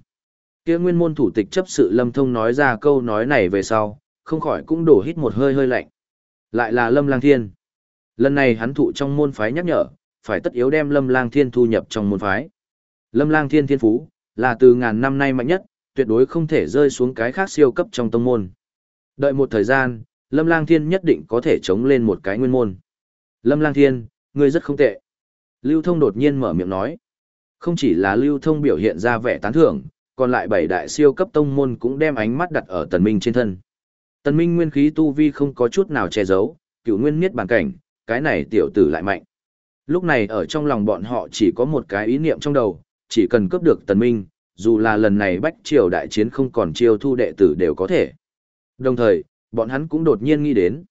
kia nguyên môn thủ tịch chấp sự lâm thông nói ra câu nói này về sau, không khỏi cũng đổ hít một hơi hơi lạnh. Lại là lâm lang thiên. Lần này hắn thụ trong môn phái nhắc nhở, phải tất yếu đem lâm lang thiên thu nhập trong môn phái. Lâm lang thiên thiên phú, là từ ngàn năm nay mạnh nhất, tuyệt đối không thể rơi xuống cái khác siêu cấp trong tông môn. Đợi một thời gian, lâm lang thiên nhất định có thể chống lên một cái nguyên môn. Lâm lang thiên, ngươi rất không tệ. Lưu thông đột nhiên mở miệng nói. Không chỉ là lưu thông biểu hiện ra vẻ tán thưởng, còn lại bảy đại siêu cấp tông môn cũng đem ánh mắt đặt ở tần minh trên thân. Tần minh nguyên khí tu vi không có chút nào che giấu, cựu nguyên miết bản cảnh, cái này tiểu tử lại mạnh. Lúc này ở trong lòng bọn họ chỉ có một cái ý niệm trong đầu, chỉ cần cướp được tần minh, dù là lần này bách triều đại chiến không còn chiêu thu đệ tử đều có thể. Đồng thời, bọn hắn cũng đột nhiên nghĩ đến.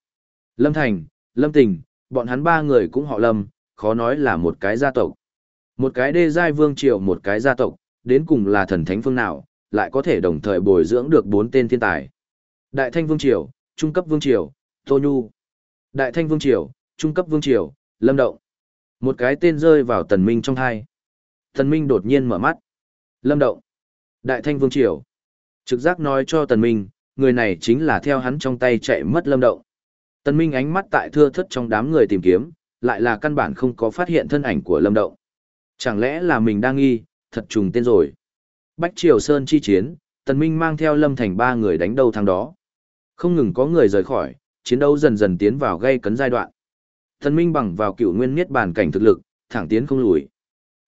Lâm Thành, Lâm Tình, bọn hắn ba người cũng họ Lâm, khó nói là một cái gia tộc. Một cái đê giai vương triều một cái gia tộc, đến cùng là thần thánh phương nào, lại có thể đồng thời bồi dưỡng được bốn tên thiên tài. Đại Thanh Vương Triều, Trung cấp Vương Triều, Tô Nhu. Đại Thanh Vương Triều, Trung cấp Vương Triều, Lâm Động. Một cái tên rơi vào tần minh trong hai. Tần minh đột nhiên mở mắt. Lâm Động. Đại Thanh Vương Triều. Trực giác nói cho tần minh, người này chính là theo hắn trong tay chạy mất Lâm Động. Tần minh ánh mắt tại thưa thất trong đám người tìm kiếm, lại là căn bản không có phát hiện thân ảnh của Lâm Động. Chẳng lẽ là mình đang nghi, thật trùng tên rồi. Bách Triều Sơn chi chiến, Tần Minh mang theo Lâm Thành ba người đánh đầu thằng đó. Không ngừng có người rời khỏi, chiến đấu dần dần tiến vào gây cấn giai đoạn. Tần Minh bằng vào cựu nguyên miết bàn cảnh thực lực, thẳng tiến không lùi.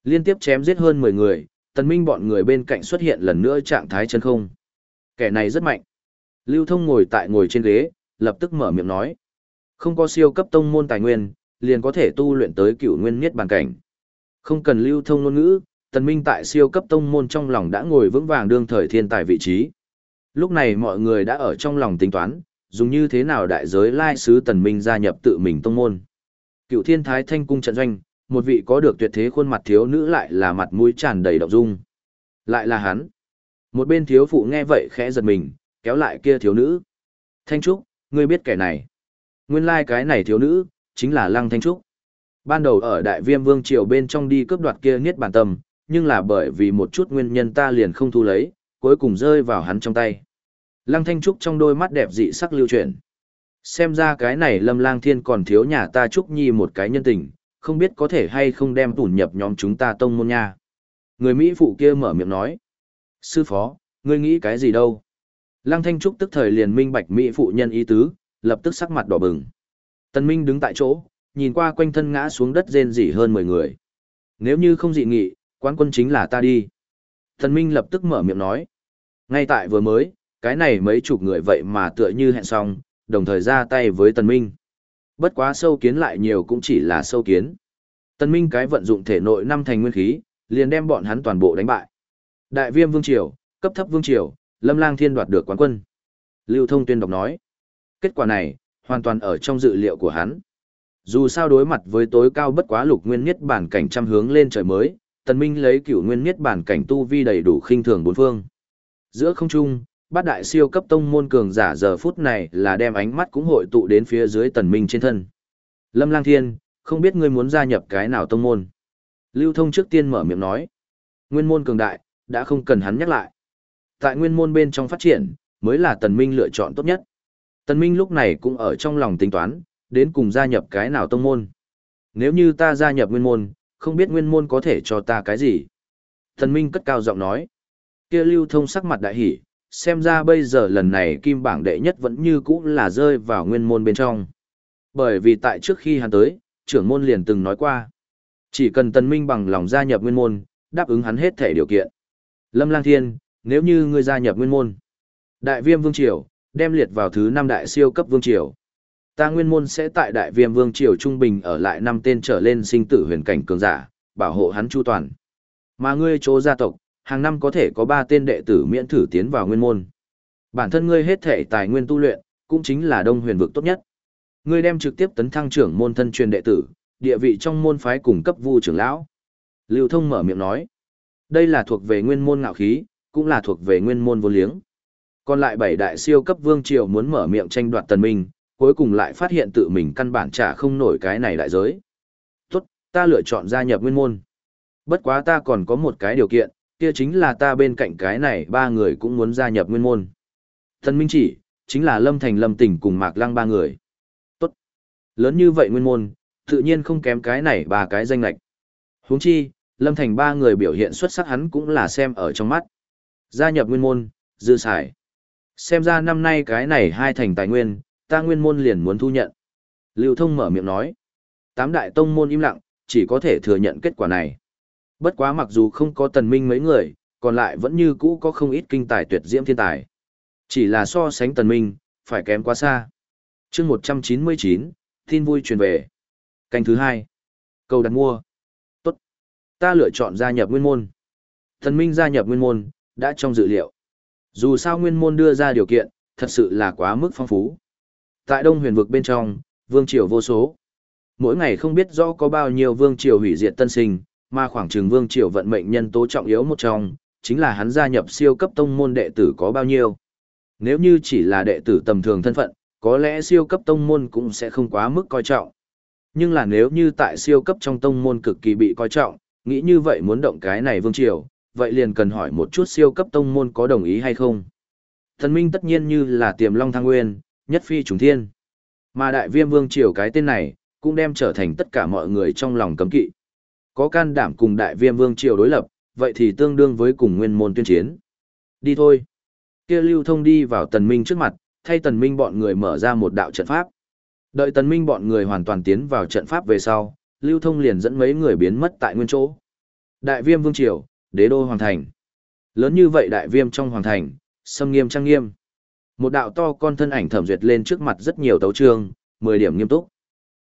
Liên tiếp chém giết hơn 10 người, Tần Minh bọn người bên cạnh xuất hiện lần nữa trạng thái chân không. Kẻ này rất mạnh. Lưu Thông ngồi tại ngồi trên ghế, lập tức mở miệng nói. Không có siêu cấp tông môn tài nguyên, liền có thể tu luyện tới cựu nguyên niết bàn cảnh. Không cần lưu thông ngôn ngữ, tần minh tại siêu cấp tông môn trong lòng đã ngồi vững vàng đương thời thiên tài vị trí. Lúc này mọi người đã ở trong lòng tính toán, dùng như thế nào đại giới lai sứ tần minh gia nhập tự mình tông môn. Cựu thiên thái thanh cung trận doanh, một vị có được tuyệt thế khuôn mặt thiếu nữ lại là mặt mũi tràn đầy động dung. Lại là hắn. Một bên thiếu phụ nghe vậy khẽ giật mình, kéo lại kia thiếu nữ. Thanh Trúc, ngươi biết kẻ này. Nguyên lai like cái này thiếu nữ, chính là Lăng Thanh Trúc. Ban đầu ở Đại Viêm Vương Triều bên trong đi cướp đoạt kia niết bản tâm, nhưng là bởi vì một chút nguyên nhân ta liền không thu lấy, cuối cùng rơi vào hắn trong tay. Lăng Thanh Trúc trong đôi mắt đẹp dị sắc lưu chuyển. Xem ra cái này Lâm Lang Thiên còn thiếu nhà ta Trúc Nhi một cái nhân tình, không biết có thể hay không đem tủn nhập nhóm chúng ta tông môn nha. Người Mỹ phụ kia mở miệng nói. Sư phó, ngươi nghĩ cái gì đâu? Lăng Thanh Trúc tức thời liền minh bạch Mỹ phụ nhân ý tứ, lập tức sắc mặt đỏ bừng. Tần Minh đứng tại chỗ, nhìn qua quanh thân ngã xuống đất rên rỉ hơn 10 người. Nếu như không dị nghị, quán quân chính là ta đi. Tần Minh lập tức mở miệng nói. Ngay tại vừa mới, cái này mấy chục người vậy mà tựa như hẹn xong, đồng thời ra tay với Tần Minh. Bất quá sâu kiến lại nhiều cũng chỉ là sâu kiến. Tần Minh cái vận dụng thể nội năm thành nguyên khí, liền đem bọn hắn toàn bộ đánh bại. Đại viêm vương triều, cấp thấp vương triều, Lâm Lang Thiên đoạt được quán quân. Lưu Thông tuyên đọc nói. Kết quả này, hoàn toàn ở trong dự liệu của hắn. Dù sao đối mặt với tối cao bất quá lục nguyên nhất bản cảnh trăm hướng lên trời mới, Tần Minh lấy cửu nguyên nhất bản cảnh tu vi đầy đủ khinh thường bốn phương. Giữa không trung, bát đại siêu cấp tông môn cường giả giờ phút này là đem ánh mắt cũng hội tụ đến phía dưới Tần Minh trên thân. Lâm Lang Thiên, không biết ngươi muốn gia nhập cái nào tông môn? Lưu Thông trước tiên mở miệng nói. Nguyên môn cường đại, đã không cần hắn nhắc lại. Tại nguyên môn bên trong phát triển, mới là Tần Minh lựa chọn tốt nhất. Tần Minh lúc này cũng ở trong lòng tính toán, đến cùng gia nhập cái nào tông môn. Nếu như ta gia nhập nguyên môn, không biết nguyên môn có thể cho ta cái gì. Tần Minh cất cao giọng nói. Kia lưu thông sắc mặt đại hỉ, xem ra bây giờ lần này kim bảng đệ nhất vẫn như cũ là rơi vào nguyên môn bên trong. Bởi vì tại trước khi hắn tới, trưởng môn liền từng nói qua. Chỉ cần tần minh bằng lòng gia nhập nguyên môn, đáp ứng hắn hết thể điều kiện. Lâm Lang Thiên, nếu như ngươi gia nhập nguyên môn, Đại Viêm Vương Triều, đem liệt vào thứ năm đại siêu cấp Vương Triều. Ta nguyên môn sẽ tại Đại Viêm Vương Triều trung bình ở lại năm tên trở lên sinh tử huyền cảnh cường giả, bảo hộ hắn chu toàn. Mà ngươi chỗ gia tộc, hàng năm có thể có ba tên đệ tử miễn thử tiến vào nguyên môn. Bản thân ngươi hết thể tài nguyên tu luyện, cũng chính là đông huyền vực tốt nhất. Ngươi đem trực tiếp tấn thăng trưởng môn thân truyền đệ tử, địa vị trong môn phái cùng cấp vu trưởng lão. Lưu Thông mở miệng nói, đây là thuộc về nguyên môn ngạo khí, cũng là thuộc về nguyên môn vô liếng. Còn lại bảy đại siêu cấp vương triều muốn mở miệng tranh đoạt tần minh, cuối cùng lại phát hiện tự mình căn bản trả không nổi cái này đại giới. Tốt, ta lựa chọn gia nhập nguyên môn. Bất quá ta còn có một cái điều kiện, kia chính là ta bên cạnh cái này ba người cũng muốn gia nhập nguyên môn. Tần minh chỉ, chính là Lâm Thành Lâm Tỉnh cùng Mạc Lăng ba người. Tốt. Lớn như vậy nguyên môn, tự nhiên không kém cái này ba cái danh lạch. Huống chi, Lâm Thành ba người biểu hiện xuất sắc hắn cũng là xem ở trong mắt. Gia nhập nguyên môn, dư xài. Xem ra năm nay cái này hai thành tài nguyên, ta nguyên môn liền muốn thu nhận. Lưu Thông mở miệng nói. Tám đại tông môn im lặng, chỉ có thể thừa nhận kết quả này. Bất quá mặc dù không có tần minh mấy người, còn lại vẫn như cũ có không ít kinh tài tuyệt diễm thiên tài. Chỉ là so sánh tần minh, phải kém quá xa. chương 199, tin vui truyền về. Canh thứ hai. Cầu đặt mua. Tốt. Ta lựa chọn gia nhập nguyên môn. Tần minh gia nhập nguyên môn, đã trong dự liệu. Dù sao nguyên môn đưa ra điều kiện, thật sự là quá mức phong phú. Tại Đông huyền vực bên trong, vương triều vô số. Mỗi ngày không biết rõ có bao nhiêu vương triều hủy diệt tân sinh, mà khoảng trường vương triều vận mệnh nhân tố trọng yếu một trong, chính là hắn gia nhập siêu cấp tông môn đệ tử có bao nhiêu. Nếu như chỉ là đệ tử tầm thường thân phận, có lẽ siêu cấp tông môn cũng sẽ không quá mức coi trọng. Nhưng là nếu như tại siêu cấp trong tông môn cực kỳ bị coi trọng, nghĩ như vậy muốn động cái này vương triều, vậy liền cần hỏi một chút siêu cấp tông môn có đồng ý hay không. Thần minh tất nhiên như là tiềm long thăng nguyên, nhất phi trùng thiên. Mà đại viêm vương triều cái tên này, cũng đem trở thành tất cả mọi người trong lòng cấm kỵ. Có can đảm cùng đại viêm vương triều đối lập, vậy thì tương đương với cùng nguyên môn tuyên chiến. Đi thôi. Kia lưu thông đi vào tần minh trước mặt, thay tần minh bọn người mở ra một đạo trận pháp. Đợi tần minh bọn người hoàn toàn tiến vào trận pháp về sau, lưu thông liền dẫn mấy người biến mất tại nguyên chỗ. Đại viêm vương triều, đế đô hoàng thành. Lớn như vậy đại viêm trong hoàng thành, sâm nghiêm trang nghiêm. Một đạo to con thân ảnh thẩm duyệt lên trước mặt rất nhiều tấu trương, 10 điểm nghiêm túc.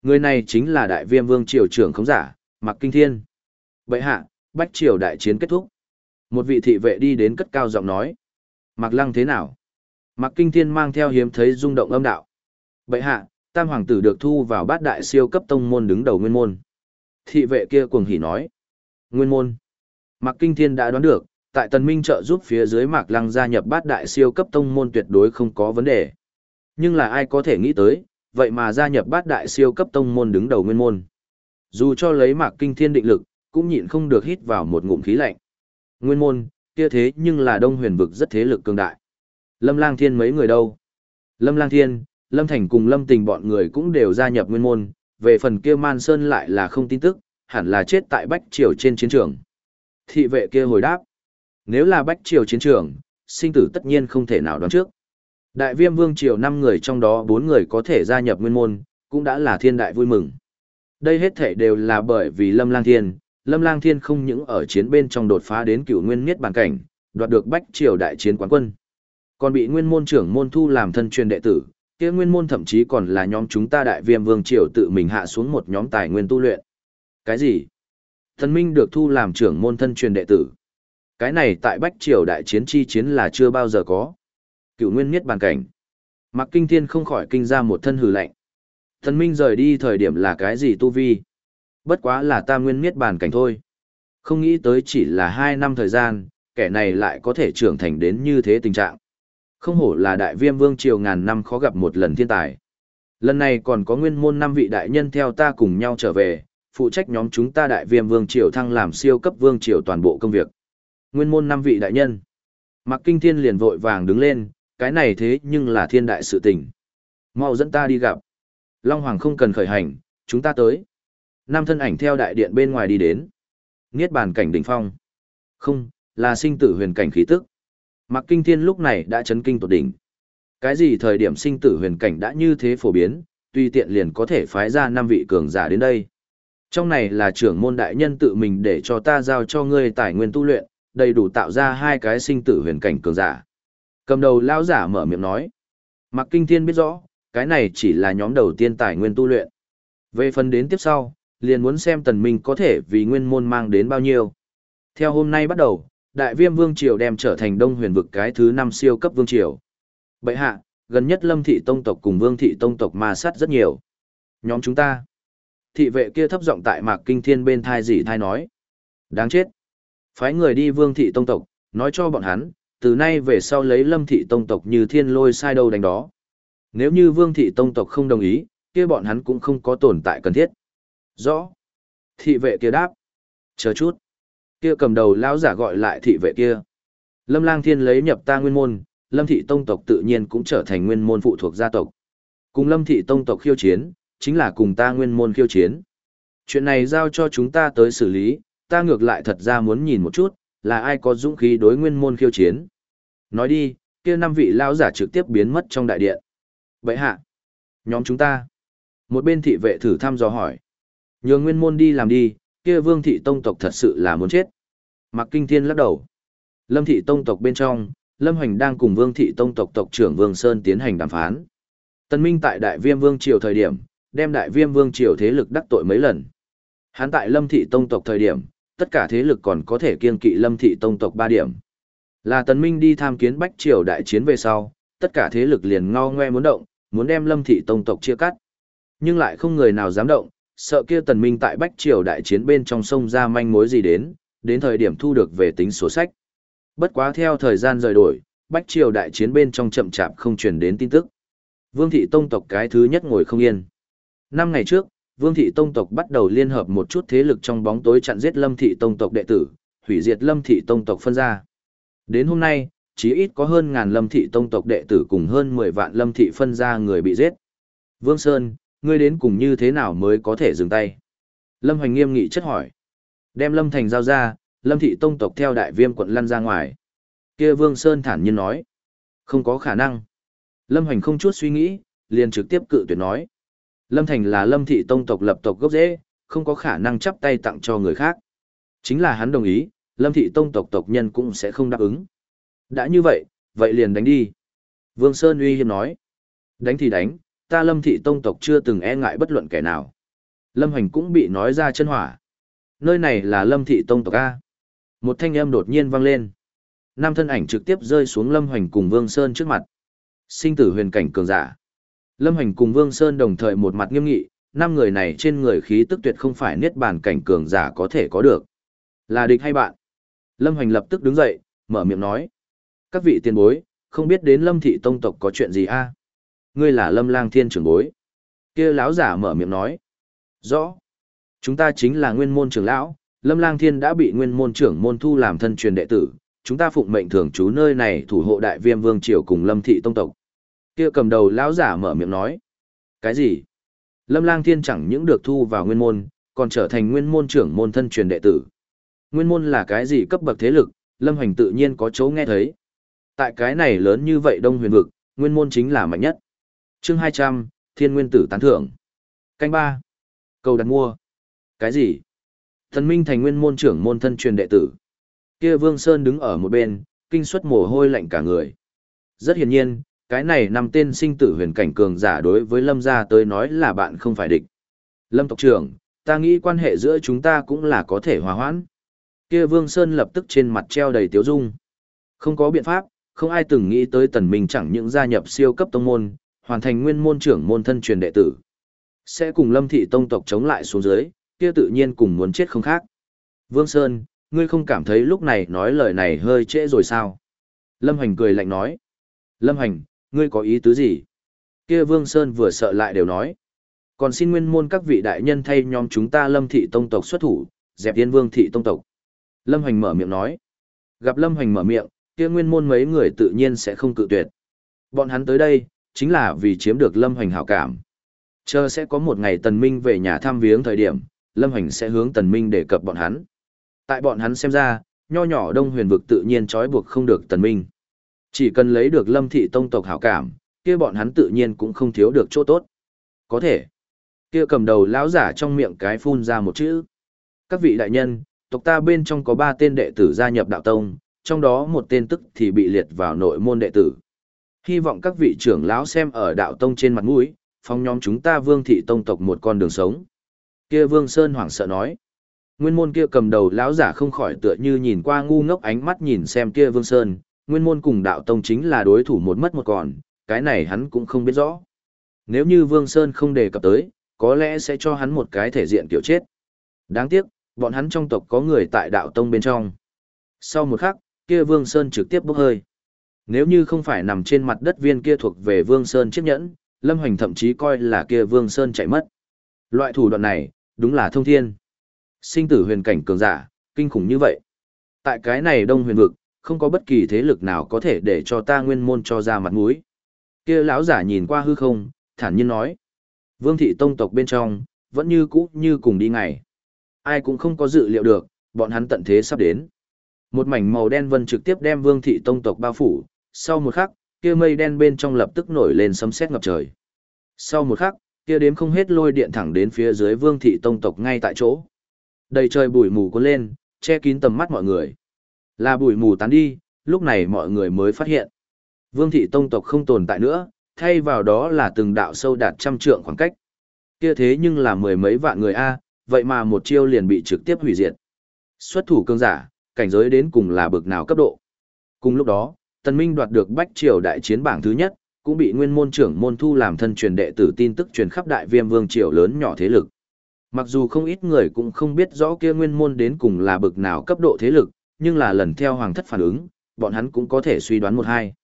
Người này chính là đại viêm vương triều trưởng khống giả, Mạc Kinh Thiên. Bệ hạ, bách triều đại chiến kết thúc. Một vị thị vệ đi đến cất cao giọng nói. Mạc Lăng thế nào? Mạc Kinh Thiên mang theo hiếm thấy rung động âm đạo. Bệ hạ, tam hoàng tử được thu vào bát đại siêu cấp tông môn đứng đầu nguyên môn. Thị vệ kia cuồng hỉ nói. Nguyên môn. Mạc Kinh Thiên đã đoán được, tại tần minh trợ giúp phía dưới mạc lăng gia nhập bát đại siêu cấp tông môn tuyệt đối không có vấn đề. Nhưng là ai có thể nghĩ tới, vậy mà gia nhập bát đại siêu cấp tông môn đứng đầu nguyên môn. Dù cho lấy mạc kinh thiên định lực, cũng nhịn không được hít vào một ngụm khí lạnh. Nguyên môn, kia thế nhưng là đông huyền vực rất thế lực cường đại. Lâm lang thiên mấy người đâu? Lâm lang thiên, Lâm Thành cùng Lâm Tình bọn người cũng đều gia nhập nguyên môn, về phần kia Man Sơn lại là không tin tức, hẳn là chết tại Bách Triều trên chiến trường. Thị vệ kia hồi đáp, nếu là Bách Triều chiến trường, sinh tử tất nhiên không thể nào đoán trước. Đại viêm vương triều năm người trong đó bốn người có thể gia nhập nguyên môn, cũng đã là thiên đại vui mừng. Đây hết thể đều là bởi vì Lâm Lang Thiên, Lâm Lang Thiên không những ở chiến bên trong đột phá đến cửu nguyên miết bản cảnh, đoạt được Bách Triều đại chiến quán quân, còn bị nguyên môn trưởng môn thu làm thân truyền đệ tử, kia nguyên môn thậm chí còn là nhóm chúng ta đại viêm vương triều tự mình hạ xuống một nhóm tài nguyên tu luyện. Cái gì? Thần Minh được thu làm trưởng môn thân truyền đệ tử. Cái này tại Bách Triều đại chiến chi chiến là chưa bao giờ có. Cựu nguyên miết bàn cảnh. Mặc kinh thiên không khỏi kinh ra một thân hừ lạnh. Thần Minh rời đi thời điểm là cái gì tu vi? Bất quá là ta nguyên miết bàn cảnh thôi. Không nghĩ tới chỉ là hai năm thời gian, kẻ này lại có thể trưởng thành đến như thế tình trạng. Không hổ là đại viêm vương triều ngàn năm khó gặp một lần thiên tài. Lần này còn có nguyên môn năm vị đại nhân theo ta cùng nhau trở về, phụ trách nhóm chúng ta đại viêm vương triều thăng làm siêu cấp vương triều toàn bộ công việc. Nguyên môn năm vị đại nhân. Mặc kinh thiên liền vội vàng đứng lên, cái này thế nhưng là thiên đại sự tình. mau dẫn ta đi gặp. Long Hoàng không cần khởi hành, chúng ta tới. Nam thân ảnh theo đại điện bên ngoài đi đến. Niết bàn cảnh đỉnh phong. Không, là sinh tử huyền cảnh khí tức. Mạc Kinh Thiên lúc này đã chấn kinh tột đỉnh. Cái gì thời điểm sinh tử huyền cảnh đã như thế phổ biến, tùy tiện liền có thể phái ra năm vị cường giả đến đây. Trong này là trưởng môn đại nhân tự mình để cho ta giao cho ngươi tài nguyên tu luyện, đầy đủ tạo ra hai cái sinh tử huyền cảnh cường giả. Cầm đầu lao giả mở miệng nói. mặc Kinh Thiên biết rõ, cái này chỉ là nhóm đầu tiên tài nguyên tu luyện. Về phần đến tiếp sau, liền muốn xem tần minh có thể vì nguyên môn mang đến bao nhiêu. Theo hôm nay bắt đầu, đại viêm vương triều đem trở thành đông huyền vực cái thứ năm siêu cấp vương triều. Bậy hạ, gần nhất lâm thị tông tộc cùng vương thị tông tộc ma sát rất nhiều. Nhóm chúng ta. Thị vệ kia thấp giọng tại mạc kinh thiên bên thai dị thai nói. Đáng chết. Phái người đi vương thị tông tộc, nói cho bọn hắn, từ nay về sau lấy lâm thị tông tộc như thiên lôi sai đâu đánh đó. Nếu như vương thị tông tộc không đồng ý, kia bọn hắn cũng không có tồn tại cần thiết. Rõ. Thị vệ kia đáp. Chờ chút kia cầm đầu lão giả gọi lại thị vệ kia. Lâm Lang Thiên lấy nhập ta nguyên môn, Lâm thị tông tộc tự nhiên cũng trở thành nguyên môn phụ thuộc gia tộc. Cùng Lâm thị tông tộc khiêu chiến, chính là cùng ta nguyên môn khiêu chiến. Chuyện này giao cho chúng ta tới xử lý, ta ngược lại thật ra muốn nhìn một chút, là ai có dũng khí đối nguyên môn khiêu chiến. Nói đi, kia năm vị lão giả trực tiếp biến mất trong đại điện. Vậy hạ, nhóm chúng ta. Một bên thị vệ thử thăm dò hỏi. Nhường nguyên môn đi làm đi, kia vương thị tông tộc thật sự là muốn chết. Mạc Kinh Thiên lắc đầu. Lâm thị tông tộc bên trong, Lâm Hoành đang cùng vương thị tông tộc tộc trưởng Vương Sơn tiến hành đàm phán. Tân Minh tại Đại Viêm Vương Triều thời điểm, đem Đại Viêm Vương Triều thế lực đắc tội mấy lần. Hắn tại Lâm thị tông tộc thời điểm, tất cả thế lực còn có thể kiên kỵ Lâm thị tông tộc 3 điểm. Là Tần Minh đi tham kiến Bách Triều đại chiến về sau, tất cả thế lực liền ngao ngoe muốn động, muốn đem Lâm thị tông tộc chia cắt. Nhưng lại không người nào dám động, sợ kia tần minh tại Bách Triều đại chiến bên trong sông ra manh mối gì đến, đến thời điểm thu được về tính sổ sách. Bất quá theo thời gian rời đổi, Bách Triều đại chiến bên trong chậm chạp không truyền đến tin tức. Vương thị tông tộc cái thứ nhất ngồi không yên. Năm ngày trước, Vương thị tông tộc bắt đầu liên hợp một chút thế lực trong bóng tối chặn giết Lâm thị tông tộc đệ tử, hủy diệt Lâm thị tông tộc phân ra. Đến hôm nay, chí ít có hơn ngàn Lâm thị tông tộc đệ tử cùng hơn 10 vạn Lâm thị phân ra người bị giết. Vương Sơn, ngươi đến cùng như thế nào mới có thể dừng tay? Lâm Hoành nghiêm nghị chất hỏi. Đem Lâm Thành giao ra, Lâm Thị Tông tộc theo đại viêm quận lăn ra ngoài. Kia Vương Sơn thản nhiên nói. Không có khả năng. Lâm Hoành không chút suy nghĩ, liền trực tiếp cự tuyệt nói. Lâm Thành là Lâm Thị Tông tộc lập tộc gốc rễ, không có khả năng chắp tay tặng cho người khác. Chính là hắn đồng ý, Lâm Thị Tông tộc tộc nhân cũng sẽ không đáp ứng. Đã như vậy, vậy liền đánh đi. Vương Sơn uy hiếp nói. Đánh thì đánh, ta lâm thị tông tộc chưa từng e ngại bất luận kẻ nào. Lâm Hoành cũng bị nói ra chân hỏa. Nơi này là lâm thị tông tộc A. Một thanh âm đột nhiên vang lên. Nam thân ảnh trực tiếp rơi xuống Lâm Hoành cùng Vương Sơn trước mặt. Sinh tử huyền cảnh cường giả. Lâm Hành cùng Vương Sơn đồng thời một mặt nghiêm nghị, năm người này trên người khí tức tuyệt không phải niết bàn cảnh cường giả có thể có được. Là địch hay bạn? Lâm Hành lập tức đứng dậy, mở miệng nói. Các vị tiền bối, không biết đến Lâm thị tông tộc có chuyện gì a? Ngươi là Lâm Lang Thiên trưởng bối. Kia lão giả mở miệng nói. Rõ. Chúng ta chính là nguyên môn trưởng lão, Lâm Lang Thiên đã bị nguyên môn trưởng môn thu làm thân truyền đệ tử, chúng ta phụng mệnh thường trú nơi này thủ hộ đại viêm vương triều cùng Lâm thị tông tộc. Kia cầm đầu lão giả mở miệng nói. Cái gì? Lâm Lang Thiên chẳng những được thu vào nguyên môn, còn trở thành nguyên môn trưởng môn thân truyền đệ tử. Nguyên môn là cái gì cấp bậc thế lực, Lâm Hoành tự nhiên có chỗ nghe thấy. Tại cái này lớn như vậy đông huyền vực, nguyên môn chính là mạnh nhất. chương 200, Thiên Nguyên Tử tán thưởng. Canh ba Cầu đặt mua. Cái gì? Thần Minh thành nguyên môn trưởng môn thân truyền đệ tử. Kia Vương Sơn đứng ở một bên, kinh suất mồ hôi lạnh cả người. Rất hiển nhiên, cái này năm tên sinh tử huyền cảnh cường giả đối với Lâm gia tới nói là bạn không phải địch. Lâm tộc trưởng, ta nghĩ quan hệ giữa chúng ta cũng là có thể hòa hoãn. Kia Vương Sơn lập tức trên mặt treo đầy tiếu dung. Không có biện pháp, không ai từng nghĩ tới tần minh chẳng những gia nhập siêu cấp tông môn, hoàn thành nguyên môn trưởng môn thân truyền đệ tử. Sẽ cùng lâm thị tông tộc chống lại xuống dưới, kia tự nhiên cùng muốn chết không khác. Vương Sơn, ngươi không cảm thấy lúc này nói lời này hơi trễ rồi sao? Lâm Hành cười lạnh nói. Lâm Hành, ngươi có ý tứ gì? Kia Vương Sơn vừa sợ lại đều nói. Còn xin nguyên môn các vị đại nhân thay nhóm chúng ta lâm thị tông tộc xuất thủ, dẹp yên vương thị tông tộc. Lâm Hoành mở miệng nói. Gặp Lâm Hoành mở miệng, kia nguyên môn mấy người tự nhiên sẽ không cự tuyệt. Bọn hắn tới đây, chính là vì chiếm được Lâm Hoành hảo cảm. Chờ sẽ có một ngày Tần Minh về nhà thăm viếng thời điểm, Lâm Hoành sẽ hướng Tần Minh đề cập bọn hắn. Tại bọn hắn xem ra, nho nhỏ đông huyền vực tự nhiên trói buộc không được Tần Minh. Chỉ cần lấy được Lâm thị tông tộc hảo cảm, kia bọn hắn tự nhiên cũng không thiếu được chỗ tốt. Có thể. Kia cầm đầu lão giả trong miệng cái phun ra một chữ. Các vị đại nhân, tộc ta bên trong có ba tên đệ tử gia nhập đạo tông, trong đó một tên tức thì bị liệt vào nội môn đệ tử. Hy vọng các vị trưởng lão xem ở đạo tông trên mặt mũi, phong nhóm chúng ta vương thị tông tộc một con đường sống. Kia vương Sơn hoảng sợ nói. Nguyên môn kia cầm đầu lão giả không khỏi tựa như nhìn qua ngu ngốc ánh mắt nhìn xem kia vương Sơn, nguyên môn cùng đạo tông chính là đối thủ một mất một còn, cái này hắn cũng không biết rõ. Nếu như vương Sơn không đề cập tới, có lẽ sẽ cho hắn một cái thể diện kiểu chết. Đáng tiếc, bọn hắn trong tộc có người tại đạo tông bên trong. Sau một khắc, kia Vương Sơn trực tiếp bốc hơi. Nếu như không phải nằm trên mặt đất viên kia thuộc về Vương Sơn chiếc nhẫn, Lâm Hoành thậm chí coi là kia Vương Sơn chạy mất. Loại thủ đoạn này, đúng là thông thiên. Sinh tử huyền cảnh cường giả, kinh khủng như vậy. Tại cái này đông huyền vực, không có bất kỳ thế lực nào có thể để cho ta nguyên môn cho ra mặt mũi. Kia lão giả nhìn qua hư không, thản nhiên nói. Vương thị tông tộc bên trong, vẫn như cũ như cùng đi ngày. Ai cũng không có dự liệu được, bọn hắn tận thế sắp đến. Một mảnh màu đen vân trực tiếp đem Vương thị tông tộc bao phủ, sau một khắc, kia mây đen bên trong lập tức nổi lên sấm sét ngập trời. Sau một khắc, kia đếm không hết lôi điện thẳng đến phía dưới Vương thị tông tộc ngay tại chỗ. Đầy trời bụi mù cuốn lên, che kín tầm mắt mọi người. Là bụi mù tán đi, lúc này mọi người mới phát hiện. Vương thị tông tộc không tồn tại nữa, thay vào đó là từng đạo sâu đạt trăm trượng khoảng cách. Kia thế nhưng là mười mấy vạn người A, vậy mà một chiêu liền bị trực tiếp hủy diệt. Xuất thủ cương giả, cảnh giới đến cùng là bực nào cấp độ. Cùng lúc đó, Tần Minh đoạt được Bách Triều đại chiến bảng thứ nhất, cũng bị nguyên môn trưởng môn thu làm thân truyền đệ tử tin tức truyền khắp đại viêm vương triều lớn nhỏ thế lực. Mặc dù không ít người cũng không biết rõ kia nguyên môn đến cùng là bực nào cấp độ thế lực, nhưng là lần theo hoàng thất phản ứng, bọn hắn cũng có thể suy đoán một hai.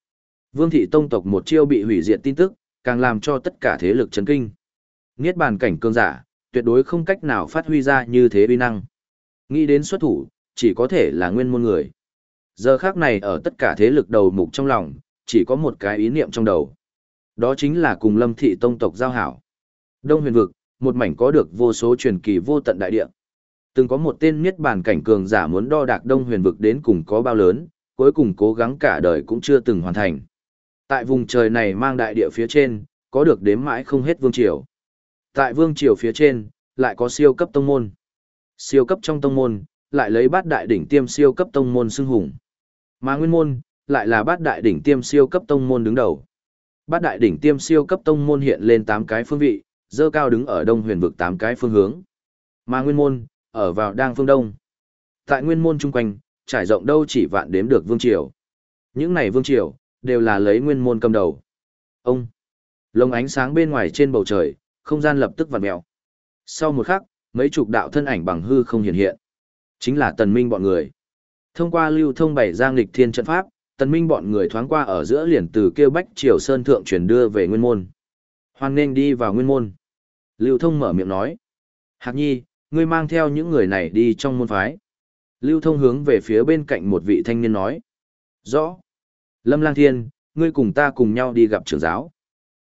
Vương thị tông tộc một chiêu bị hủy diệt tin tức, càng làm cho tất cả thế lực chấn kinh. Niết bàn cảnh cương giả, tuyệt đối không cách nào phát huy ra như thế uy năng. Nghĩ đến xuất thủ, chỉ có thể là nguyên môn người. Giờ khác này ở tất cả thế lực đầu mục trong lòng, chỉ có một cái ý niệm trong đầu. Đó chính là cùng lâm thị tông tộc giao hảo. Đông huyền vực, một mảnh có được vô số truyền kỳ vô tận đại địa. Từng có một tên miết bàn cảnh cường giả muốn đo đạc đông huyền vực đến cùng có bao lớn, cuối cùng cố gắng cả đời cũng chưa từng hoàn thành. Tại vùng trời này mang đại địa phía trên, có được đếm mãi không hết vương triều. Tại vương triều phía trên, lại có siêu cấp tông môn. Siêu cấp trong tông môn, lại lấy bát đại đỉnh tiêm siêu cấp tông môn xưng hùng. Mà nguyên môn, lại là bát đại đỉnh tiêm siêu cấp tông môn đứng đầu. Bát đại đỉnh tiêm siêu cấp tông môn hiện lên 8 cái phương vị, dơ cao đứng ở đông huyền vực 8 cái phương hướng. Mà nguyên môn, ở vào đang phương đông. Tại nguyên môn chung quanh, trải rộng đâu chỉ vạn đếm được vương triều. Những này vương triều, đều là lấy nguyên môn cầm đầu. Ông, lồng ánh sáng bên ngoài trên bầu trời, không gian lập tức vặn mèo. Sau một khắc, mấy chục đạo thân ảnh bằng hư không hiện hiện. Chính là tần minh bọn người. Thông qua lưu thông bảy giang lịch thiên trận pháp, tần minh bọn người thoáng qua ở giữa liền từ kêu bách triều sơn thượng chuyển đưa về nguyên môn. Hoàng nên đi vào nguyên môn. Lưu thông mở miệng nói. Hạc nhi, ngươi mang theo những người này đi trong môn phái. Lưu thông hướng về phía bên cạnh một vị thanh niên nói. Rõ. Lâm lang thiên, ngươi cùng ta cùng nhau đi gặp trưởng giáo.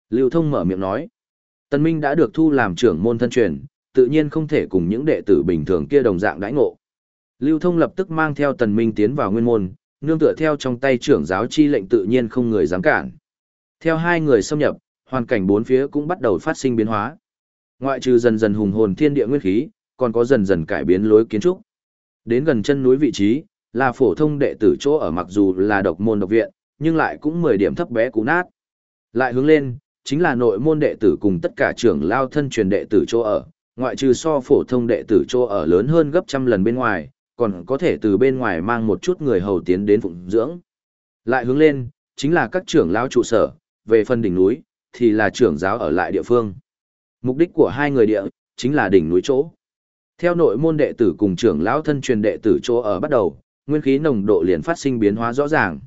Lưu thông mở miệng nói. Tần Minh đã được thu làm trưởng môn thân truyền, tự nhiên không thể cùng những đệ tử bình thường kia đồng dạng đãi ngộ. Lưu thông lập tức mang theo Tần Minh tiến vào nguyên môn, nương tựa theo trong tay trưởng giáo chi lệnh tự nhiên không người dám cản. Theo hai người xâm nhập, hoàn cảnh bốn phía cũng bắt đầu phát sinh biến hóa. Ngoại trừ dần dần hùng hồn thiên địa nguyên khí, còn có dần dần cải biến lối kiến trúc. Đến gần chân núi vị trí, là phổ thông đệ tử chỗ ở mặc dù là độc môn độc viện, nhưng lại cũng 10 điểm thấp bé cũ nát. Lại hướng lên, chính là nội môn đệ tử cùng tất cả trưởng lao thân truyền đệ tử chỗ ở, ngoại trừ so phổ thông đệ tử chỗ ở lớn hơn gấp trăm lần bên ngoài, còn có thể từ bên ngoài mang một chút người hầu tiến đến phụng dưỡng. Lại hướng lên, chính là các trưởng lao trụ sở, về phần đỉnh núi, thì là trưởng giáo ở lại địa phương. Mục đích của hai người địa, chính là đỉnh núi chỗ. Theo nội môn đệ tử cùng trưởng lão thân truyền đệ tử chỗ ở bắt đầu, nguyên khí nồng độ liền phát sinh biến hóa rõ ràng.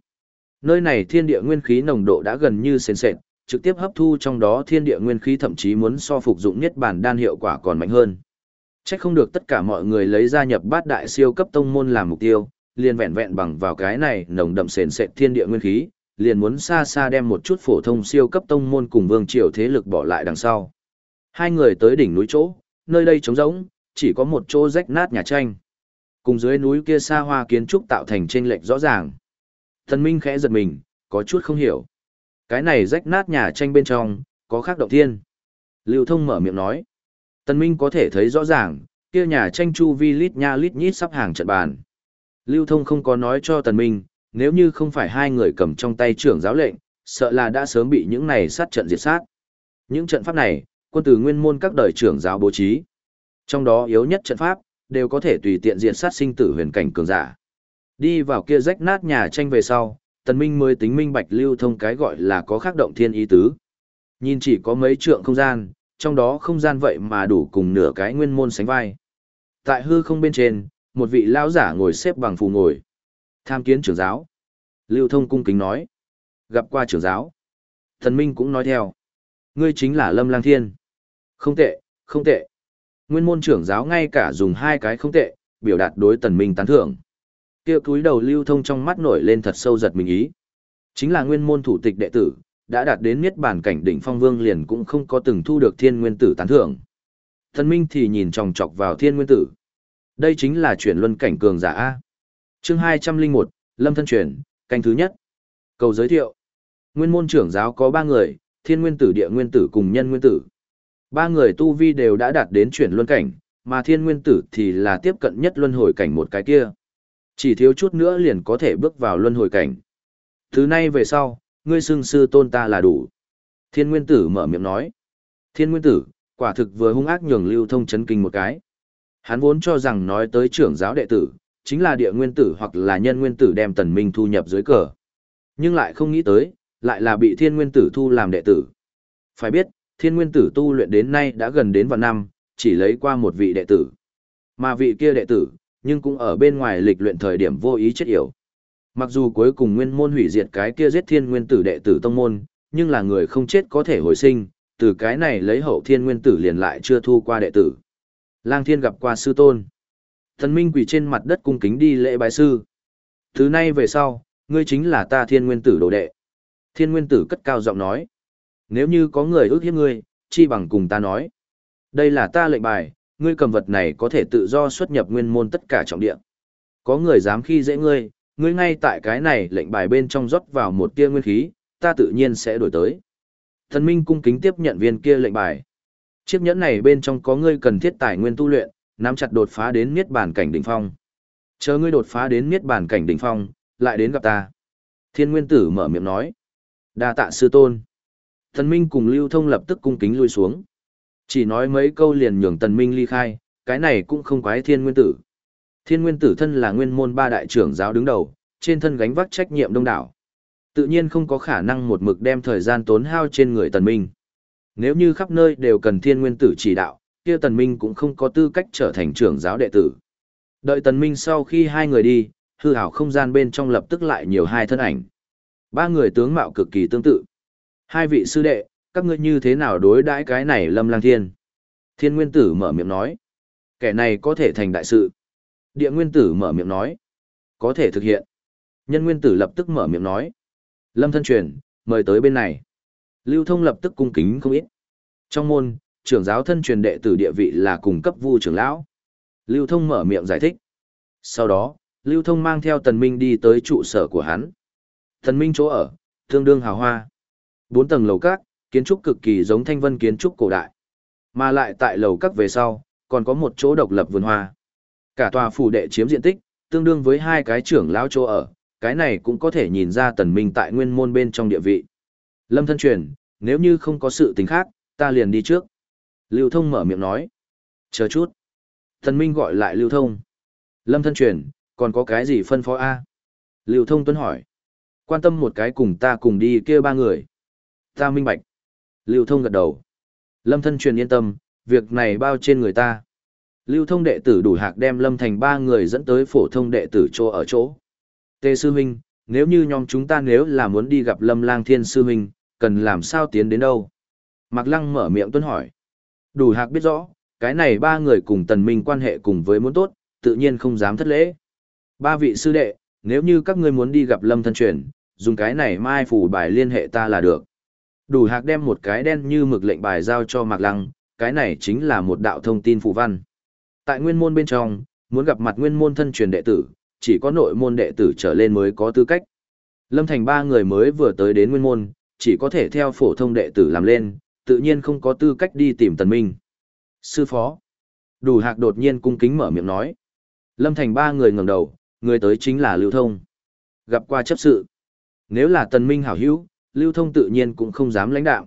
Nơi này thiên địa nguyên khí nồng độ đã gần như sền sệt, trực tiếp hấp thu trong đó thiên địa nguyên khí thậm chí muốn so phục dụng nhất bản đan hiệu quả còn mạnh hơn. Chắc không được tất cả mọi người lấy gia nhập bát đại siêu cấp tông môn làm mục tiêu, liền vẹn vẹn bằng vào cái này nồng đậm sền sệt thiên địa nguyên khí, liền muốn xa xa đem một chút phổ thông siêu cấp tông môn cùng vương triều thế lực bỏ lại đằng sau. Hai người tới đỉnh núi chỗ, nơi đây trống rỗng, chỉ có một chỗ rách nát nhà tranh. Cùng dưới núi kia xa hoa kiến trúc tạo thành trên lệch rõ ràng. Thần Minh khẽ giật mình, có chút không hiểu. Cái này rách nát nhà tranh bên trong, có khác động thiên. Lưu Thông mở miệng nói. Tần Minh có thể thấy rõ ràng, kia nhà tranh chu vi lít nha lít nhít sắp hàng trận bàn. Lưu Thông không có nói cho Tần Minh, nếu như không phải hai người cầm trong tay trưởng giáo lệnh, sợ là đã sớm bị những này sát trận diệt sát. Những trận pháp này, quân tử nguyên môn các đời trưởng giáo bố trí. Trong đó yếu nhất trận pháp, đều có thể tùy tiện diệt sát sinh tử huyền cảnh cường giả. Đi vào kia rách nát nhà tranh về sau, Tần Minh mới tính minh bạch lưu thông cái gọi là có khắc động thiên ý tứ. Nhìn chỉ có mấy trượng không gian, trong đó không gian vậy mà đủ cùng nửa cái nguyên môn sánh vai. Tại hư không bên trên, một vị lão giả ngồi xếp bằng phù ngồi. Tham kiến trưởng giáo. Lưu thông cung kính nói. Gặp qua trưởng giáo. Thần Minh cũng nói theo. Ngươi chính là Lâm Lang Thiên. Không tệ, không tệ. Nguyên môn trưởng giáo ngay cả dùng hai cái không tệ, biểu đạt đối tần minh tán thưởng. Kia cúi đầu lưu thông trong mắt nổi lên thật sâu giật mình ý. Chính là nguyên môn thủ tịch đệ tử, đã đạt đến niết bàn cảnh đỉnh phong vương liền cũng không có từng thu được thiên nguyên tử tán thưởng. Tần minh thì nhìn chòng chọc vào thiên nguyên tử. Đây chính là chuyển luân cảnh cường giả A. Chương 201, Lâm Thân Truyền, canh thứ nhất. Cầu giới thiệu. Nguyên môn trưởng giáo có ba người, thiên nguyên tử địa nguyên tử cùng nhân nguyên tử. Ba người tu vi đều đã đạt đến chuyển luân cảnh, mà thiên nguyên tử thì là tiếp cận nhất luân hồi cảnh một cái kia. Chỉ thiếu chút nữa liền có thể bước vào luân hồi cảnh. Thứ nay về sau, ngươi xưng sư tôn ta là đủ. Thiên nguyên tử mở miệng nói. Thiên nguyên tử, quả thực vừa hung ác nhường lưu thông chấn kinh một cái. Hắn vốn cho rằng nói tới trưởng giáo đệ tử, chính là địa nguyên tử hoặc là nhân nguyên tử đem tần minh thu nhập dưới cờ. Nhưng lại không nghĩ tới, lại là bị thiên nguyên tử thu làm đệ tử. Phải biết, thiên nguyên tử tu luyện đến nay đã gần đến vạn năm, chỉ lấy qua một vị đệ tử. Mà vị kia đệ tử, nhưng cũng ở bên ngoài lịch luyện thời điểm vô ý chết yểu. Mặc dù cuối cùng nguyên môn hủy diệt cái kia giết thiên nguyên tử đệ tử tông môn, nhưng là người không chết có thể hồi sinh, từ cái này lấy hậu thiên nguyên tử liền lại chưa thu qua đệ tử. Lang thiên gặp qua sư tôn. Thần minh quỳ trên mặt đất cung kính đi lễ bái sư. Thứ nay về sau, ngươi chính là ta thiên nguyên tử đồ đệ. Thiên nguyên tử cất cao giọng nói. Nếu như có người ước hiếp ngươi, chi bằng cùng ta nói. Đây là ta lệnh bài, ngươi cầm vật này có thể tự do xuất nhập nguyên môn tất cả trọng địa. Có người dám khi dễ ngươi, ngươi ngay tại cái này lệnh bài bên trong rót vào một tia nguyên khí, ta tự nhiên sẽ đổi tới. Thần Minh cung kính tiếp nhận viên kia lệnh bài. Chiếc nhẫn này bên trong có ngươi cần thiết tài nguyên tu luyện, nắm chặt đột phá đến niết bàn cảnh đỉnh phong. Chờ ngươi đột phá đến niết bàn cảnh đỉnh phong, lại đến gặp ta. Thiên Nguyên Tử mở miệng nói. Đa tạ sư tôn. Thần Minh cùng Lưu Thông lập tức cung kính lui xuống. Chỉ nói mấy câu liền nhường Tần Minh ly khai, cái này cũng không quái Thiên Nguyên Tử. Thiên Nguyên Tử thân là nguyên môn ba đại trưởng giáo đứng đầu, trên thân gánh vác trách nhiệm đông đảo. Tự nhiên không có khả năng một mực đem thời gian tốn hao trên người Tần Minh. Nếu như khắp nơi đều cần Thiên Nguyên Tử chỉ đạo, kia Tần Minh cũng không có tư cách trở thành trưởng giáo đệ tử. Đợi Tần Minh sau khi hai người đi, hư ảo không gian bên trong lập tức lại nhiều hai thân ảnh. Ba người tướng mạo cực kỳ tương tự. Hai vị sư đệ, các ngươi như thế nào đối đãi cái này Lâm Lang Thiên? Thiên Nguyên Tử mở miệng nói. Kẻ này có thể thành đại sự. Địa Nguyên Tử mở miệng nói. Có thể thực hiện. Nhân Nguyên Tử lập tức mở miệng nói. Lâm thân truyền, mời tới bên này. Lưu Thông lập tức cung kính không ít. Trong môn, trưởng giáo thân truyền đệ tử địa vị là cùng cấp vu trưởng lão. Lưu Thông mở miệng giải thích. Sau đó, Lưu Thông mang theo Tần Minh đi tới trụ sở của hắn. Tần Minh chỗ ở, tương đương hào hoa. Bốn tầng lầu các, kiến trúc cực kỳ giống thanh vân kiến trúc cổ đại. Mà lại tại lầu các về sau, còn có một chỗ độc lập vườn hoa. Cả tòa phủ đệ chiếm diện tích, tương đương với hai cái trưởng lão chỗ ở, cái này cũng có thể nhìn ra tần minh tại nguyên môn bên trong địa vị. Lâm thân truyền, nếu như không có sự tình khác, ta liền đi trước. Lưu thông mở miệng nói. Chờ chút. Tần minh gọi lại lưu thông. Lâm thân truyền, còn có cái gì phân phó A? Lưu thông tuấn hỏi. Quan tâm một cái cùng ta cùng đi kia ba người. Ta minh bạch. Lưu thông gật đầu. Lâm thân truyền yên tâm, việc này bao trên người ta. Lưu thông đệ tử đủ hạc đem Lâm Thành ba người dẫn tới phổ thông đệ tử chỗ ở chỗ. Tê Sư huynh, nếu như nhóm chúng ta nếu là muốn đi gặp Lâm Lang Thiên Sư huynh, cần làm sao tiến đến đâu? Mạc Lăng mở miệng tuân hỏi. Đủ hạc biết rõ, cái này ba người cùng tần minh quan hệ cùng với muốn tốt, tự nhiên không dám thất lễ. Ba vị sư đệ, nếu như các ngươi muốn đi gặp Lâm thân truyền, dùng cái này mai phủ bài liên hệ ta là được. Đủ hạc đem một cái đen như mực lệnh bài giao cho Mạc Lăng, cái này chính là một đạo thông tin phụ văn. Tại nguyên môn bên trong, muốn gặp mặt nguyên môn thân truyền đệ tử, chỉ có nội môn đệ tử trở lên mới có tư cách. Lâm Thành ba người mới vừa tới đến nguyên môn, chỉ có thể theo phổ thông đệ tử làm lên, tự nhiên không có tư cách đi tìm Tần Minh. Sư phó. Đủ hạc đột nhiên cung kính mở miệng nói. Lâm Thành ba người ngẩng đầu, người tới chính là Lưu Thông. Gặp qua chấp sự. Nếu là Tần Minh hảo hữu, Lưu Thông tự nhiên cũng không dám lãnh đạo.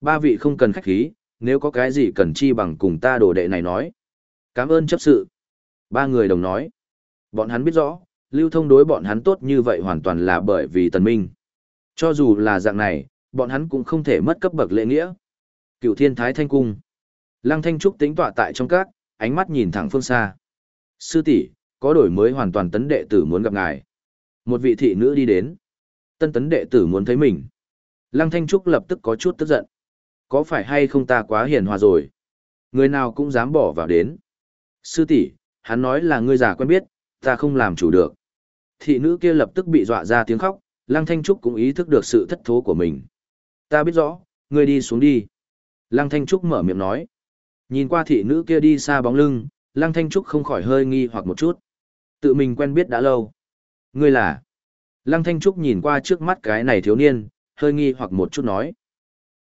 Ba vị không cần khách khí, nếu có cái gì cần chi bằng cùng ta đồ đệ này nói. Cảm ơn chấp sự. Ba người đồng nói. Bọn hắn biết rõ, lưu thông đối bọn hắn tốt như vậy hoàn toàn là bởi vì tần minh. Cho dù là dạng này, bọn hắn cũng không thể mất cấp bậc lễ nghĩa. Cựu thiên thái thanh cung. Lăng thanh trúc tính tọa tại trong các, ánh mắt nhìn thẳng phương xa. Sư tỷ, có đổi mới hoàn toàn tấn đệ tử muốn gặp ngài. Một vị thị nữ đi đến. Tân tấn đệ tử muốn thấy mình. Lăng thanh trúc lập tức có chút tức giận. Có phải hay không ta quá hiền hòa rồi? Người nào cũng dám bỏ vào đến. Sư tỷ, hắn nói là ngươi già quen biết, ta không làm chủ được. Thị nữ kia lập tức bị dọa ra tiếng khóc, Lăng Thanh Trúc cũng ý thức được sự thất thố của mình. Ta biết rõ, ngươi đi xuống đi. Lăng Thanh Trúc mở miệng nói. Nhìn qua thị nữ kia đi xa bóng lưng, Lăng Thanh Trúc không khỏi hơi nghi hoặc một chút. Tự mình quen biết đã lâu. Ngươi là... Lăng Thanh Trúc nhìn qua trước mắt cái này thiếu niên, hơi nghi hoặc một chút nói.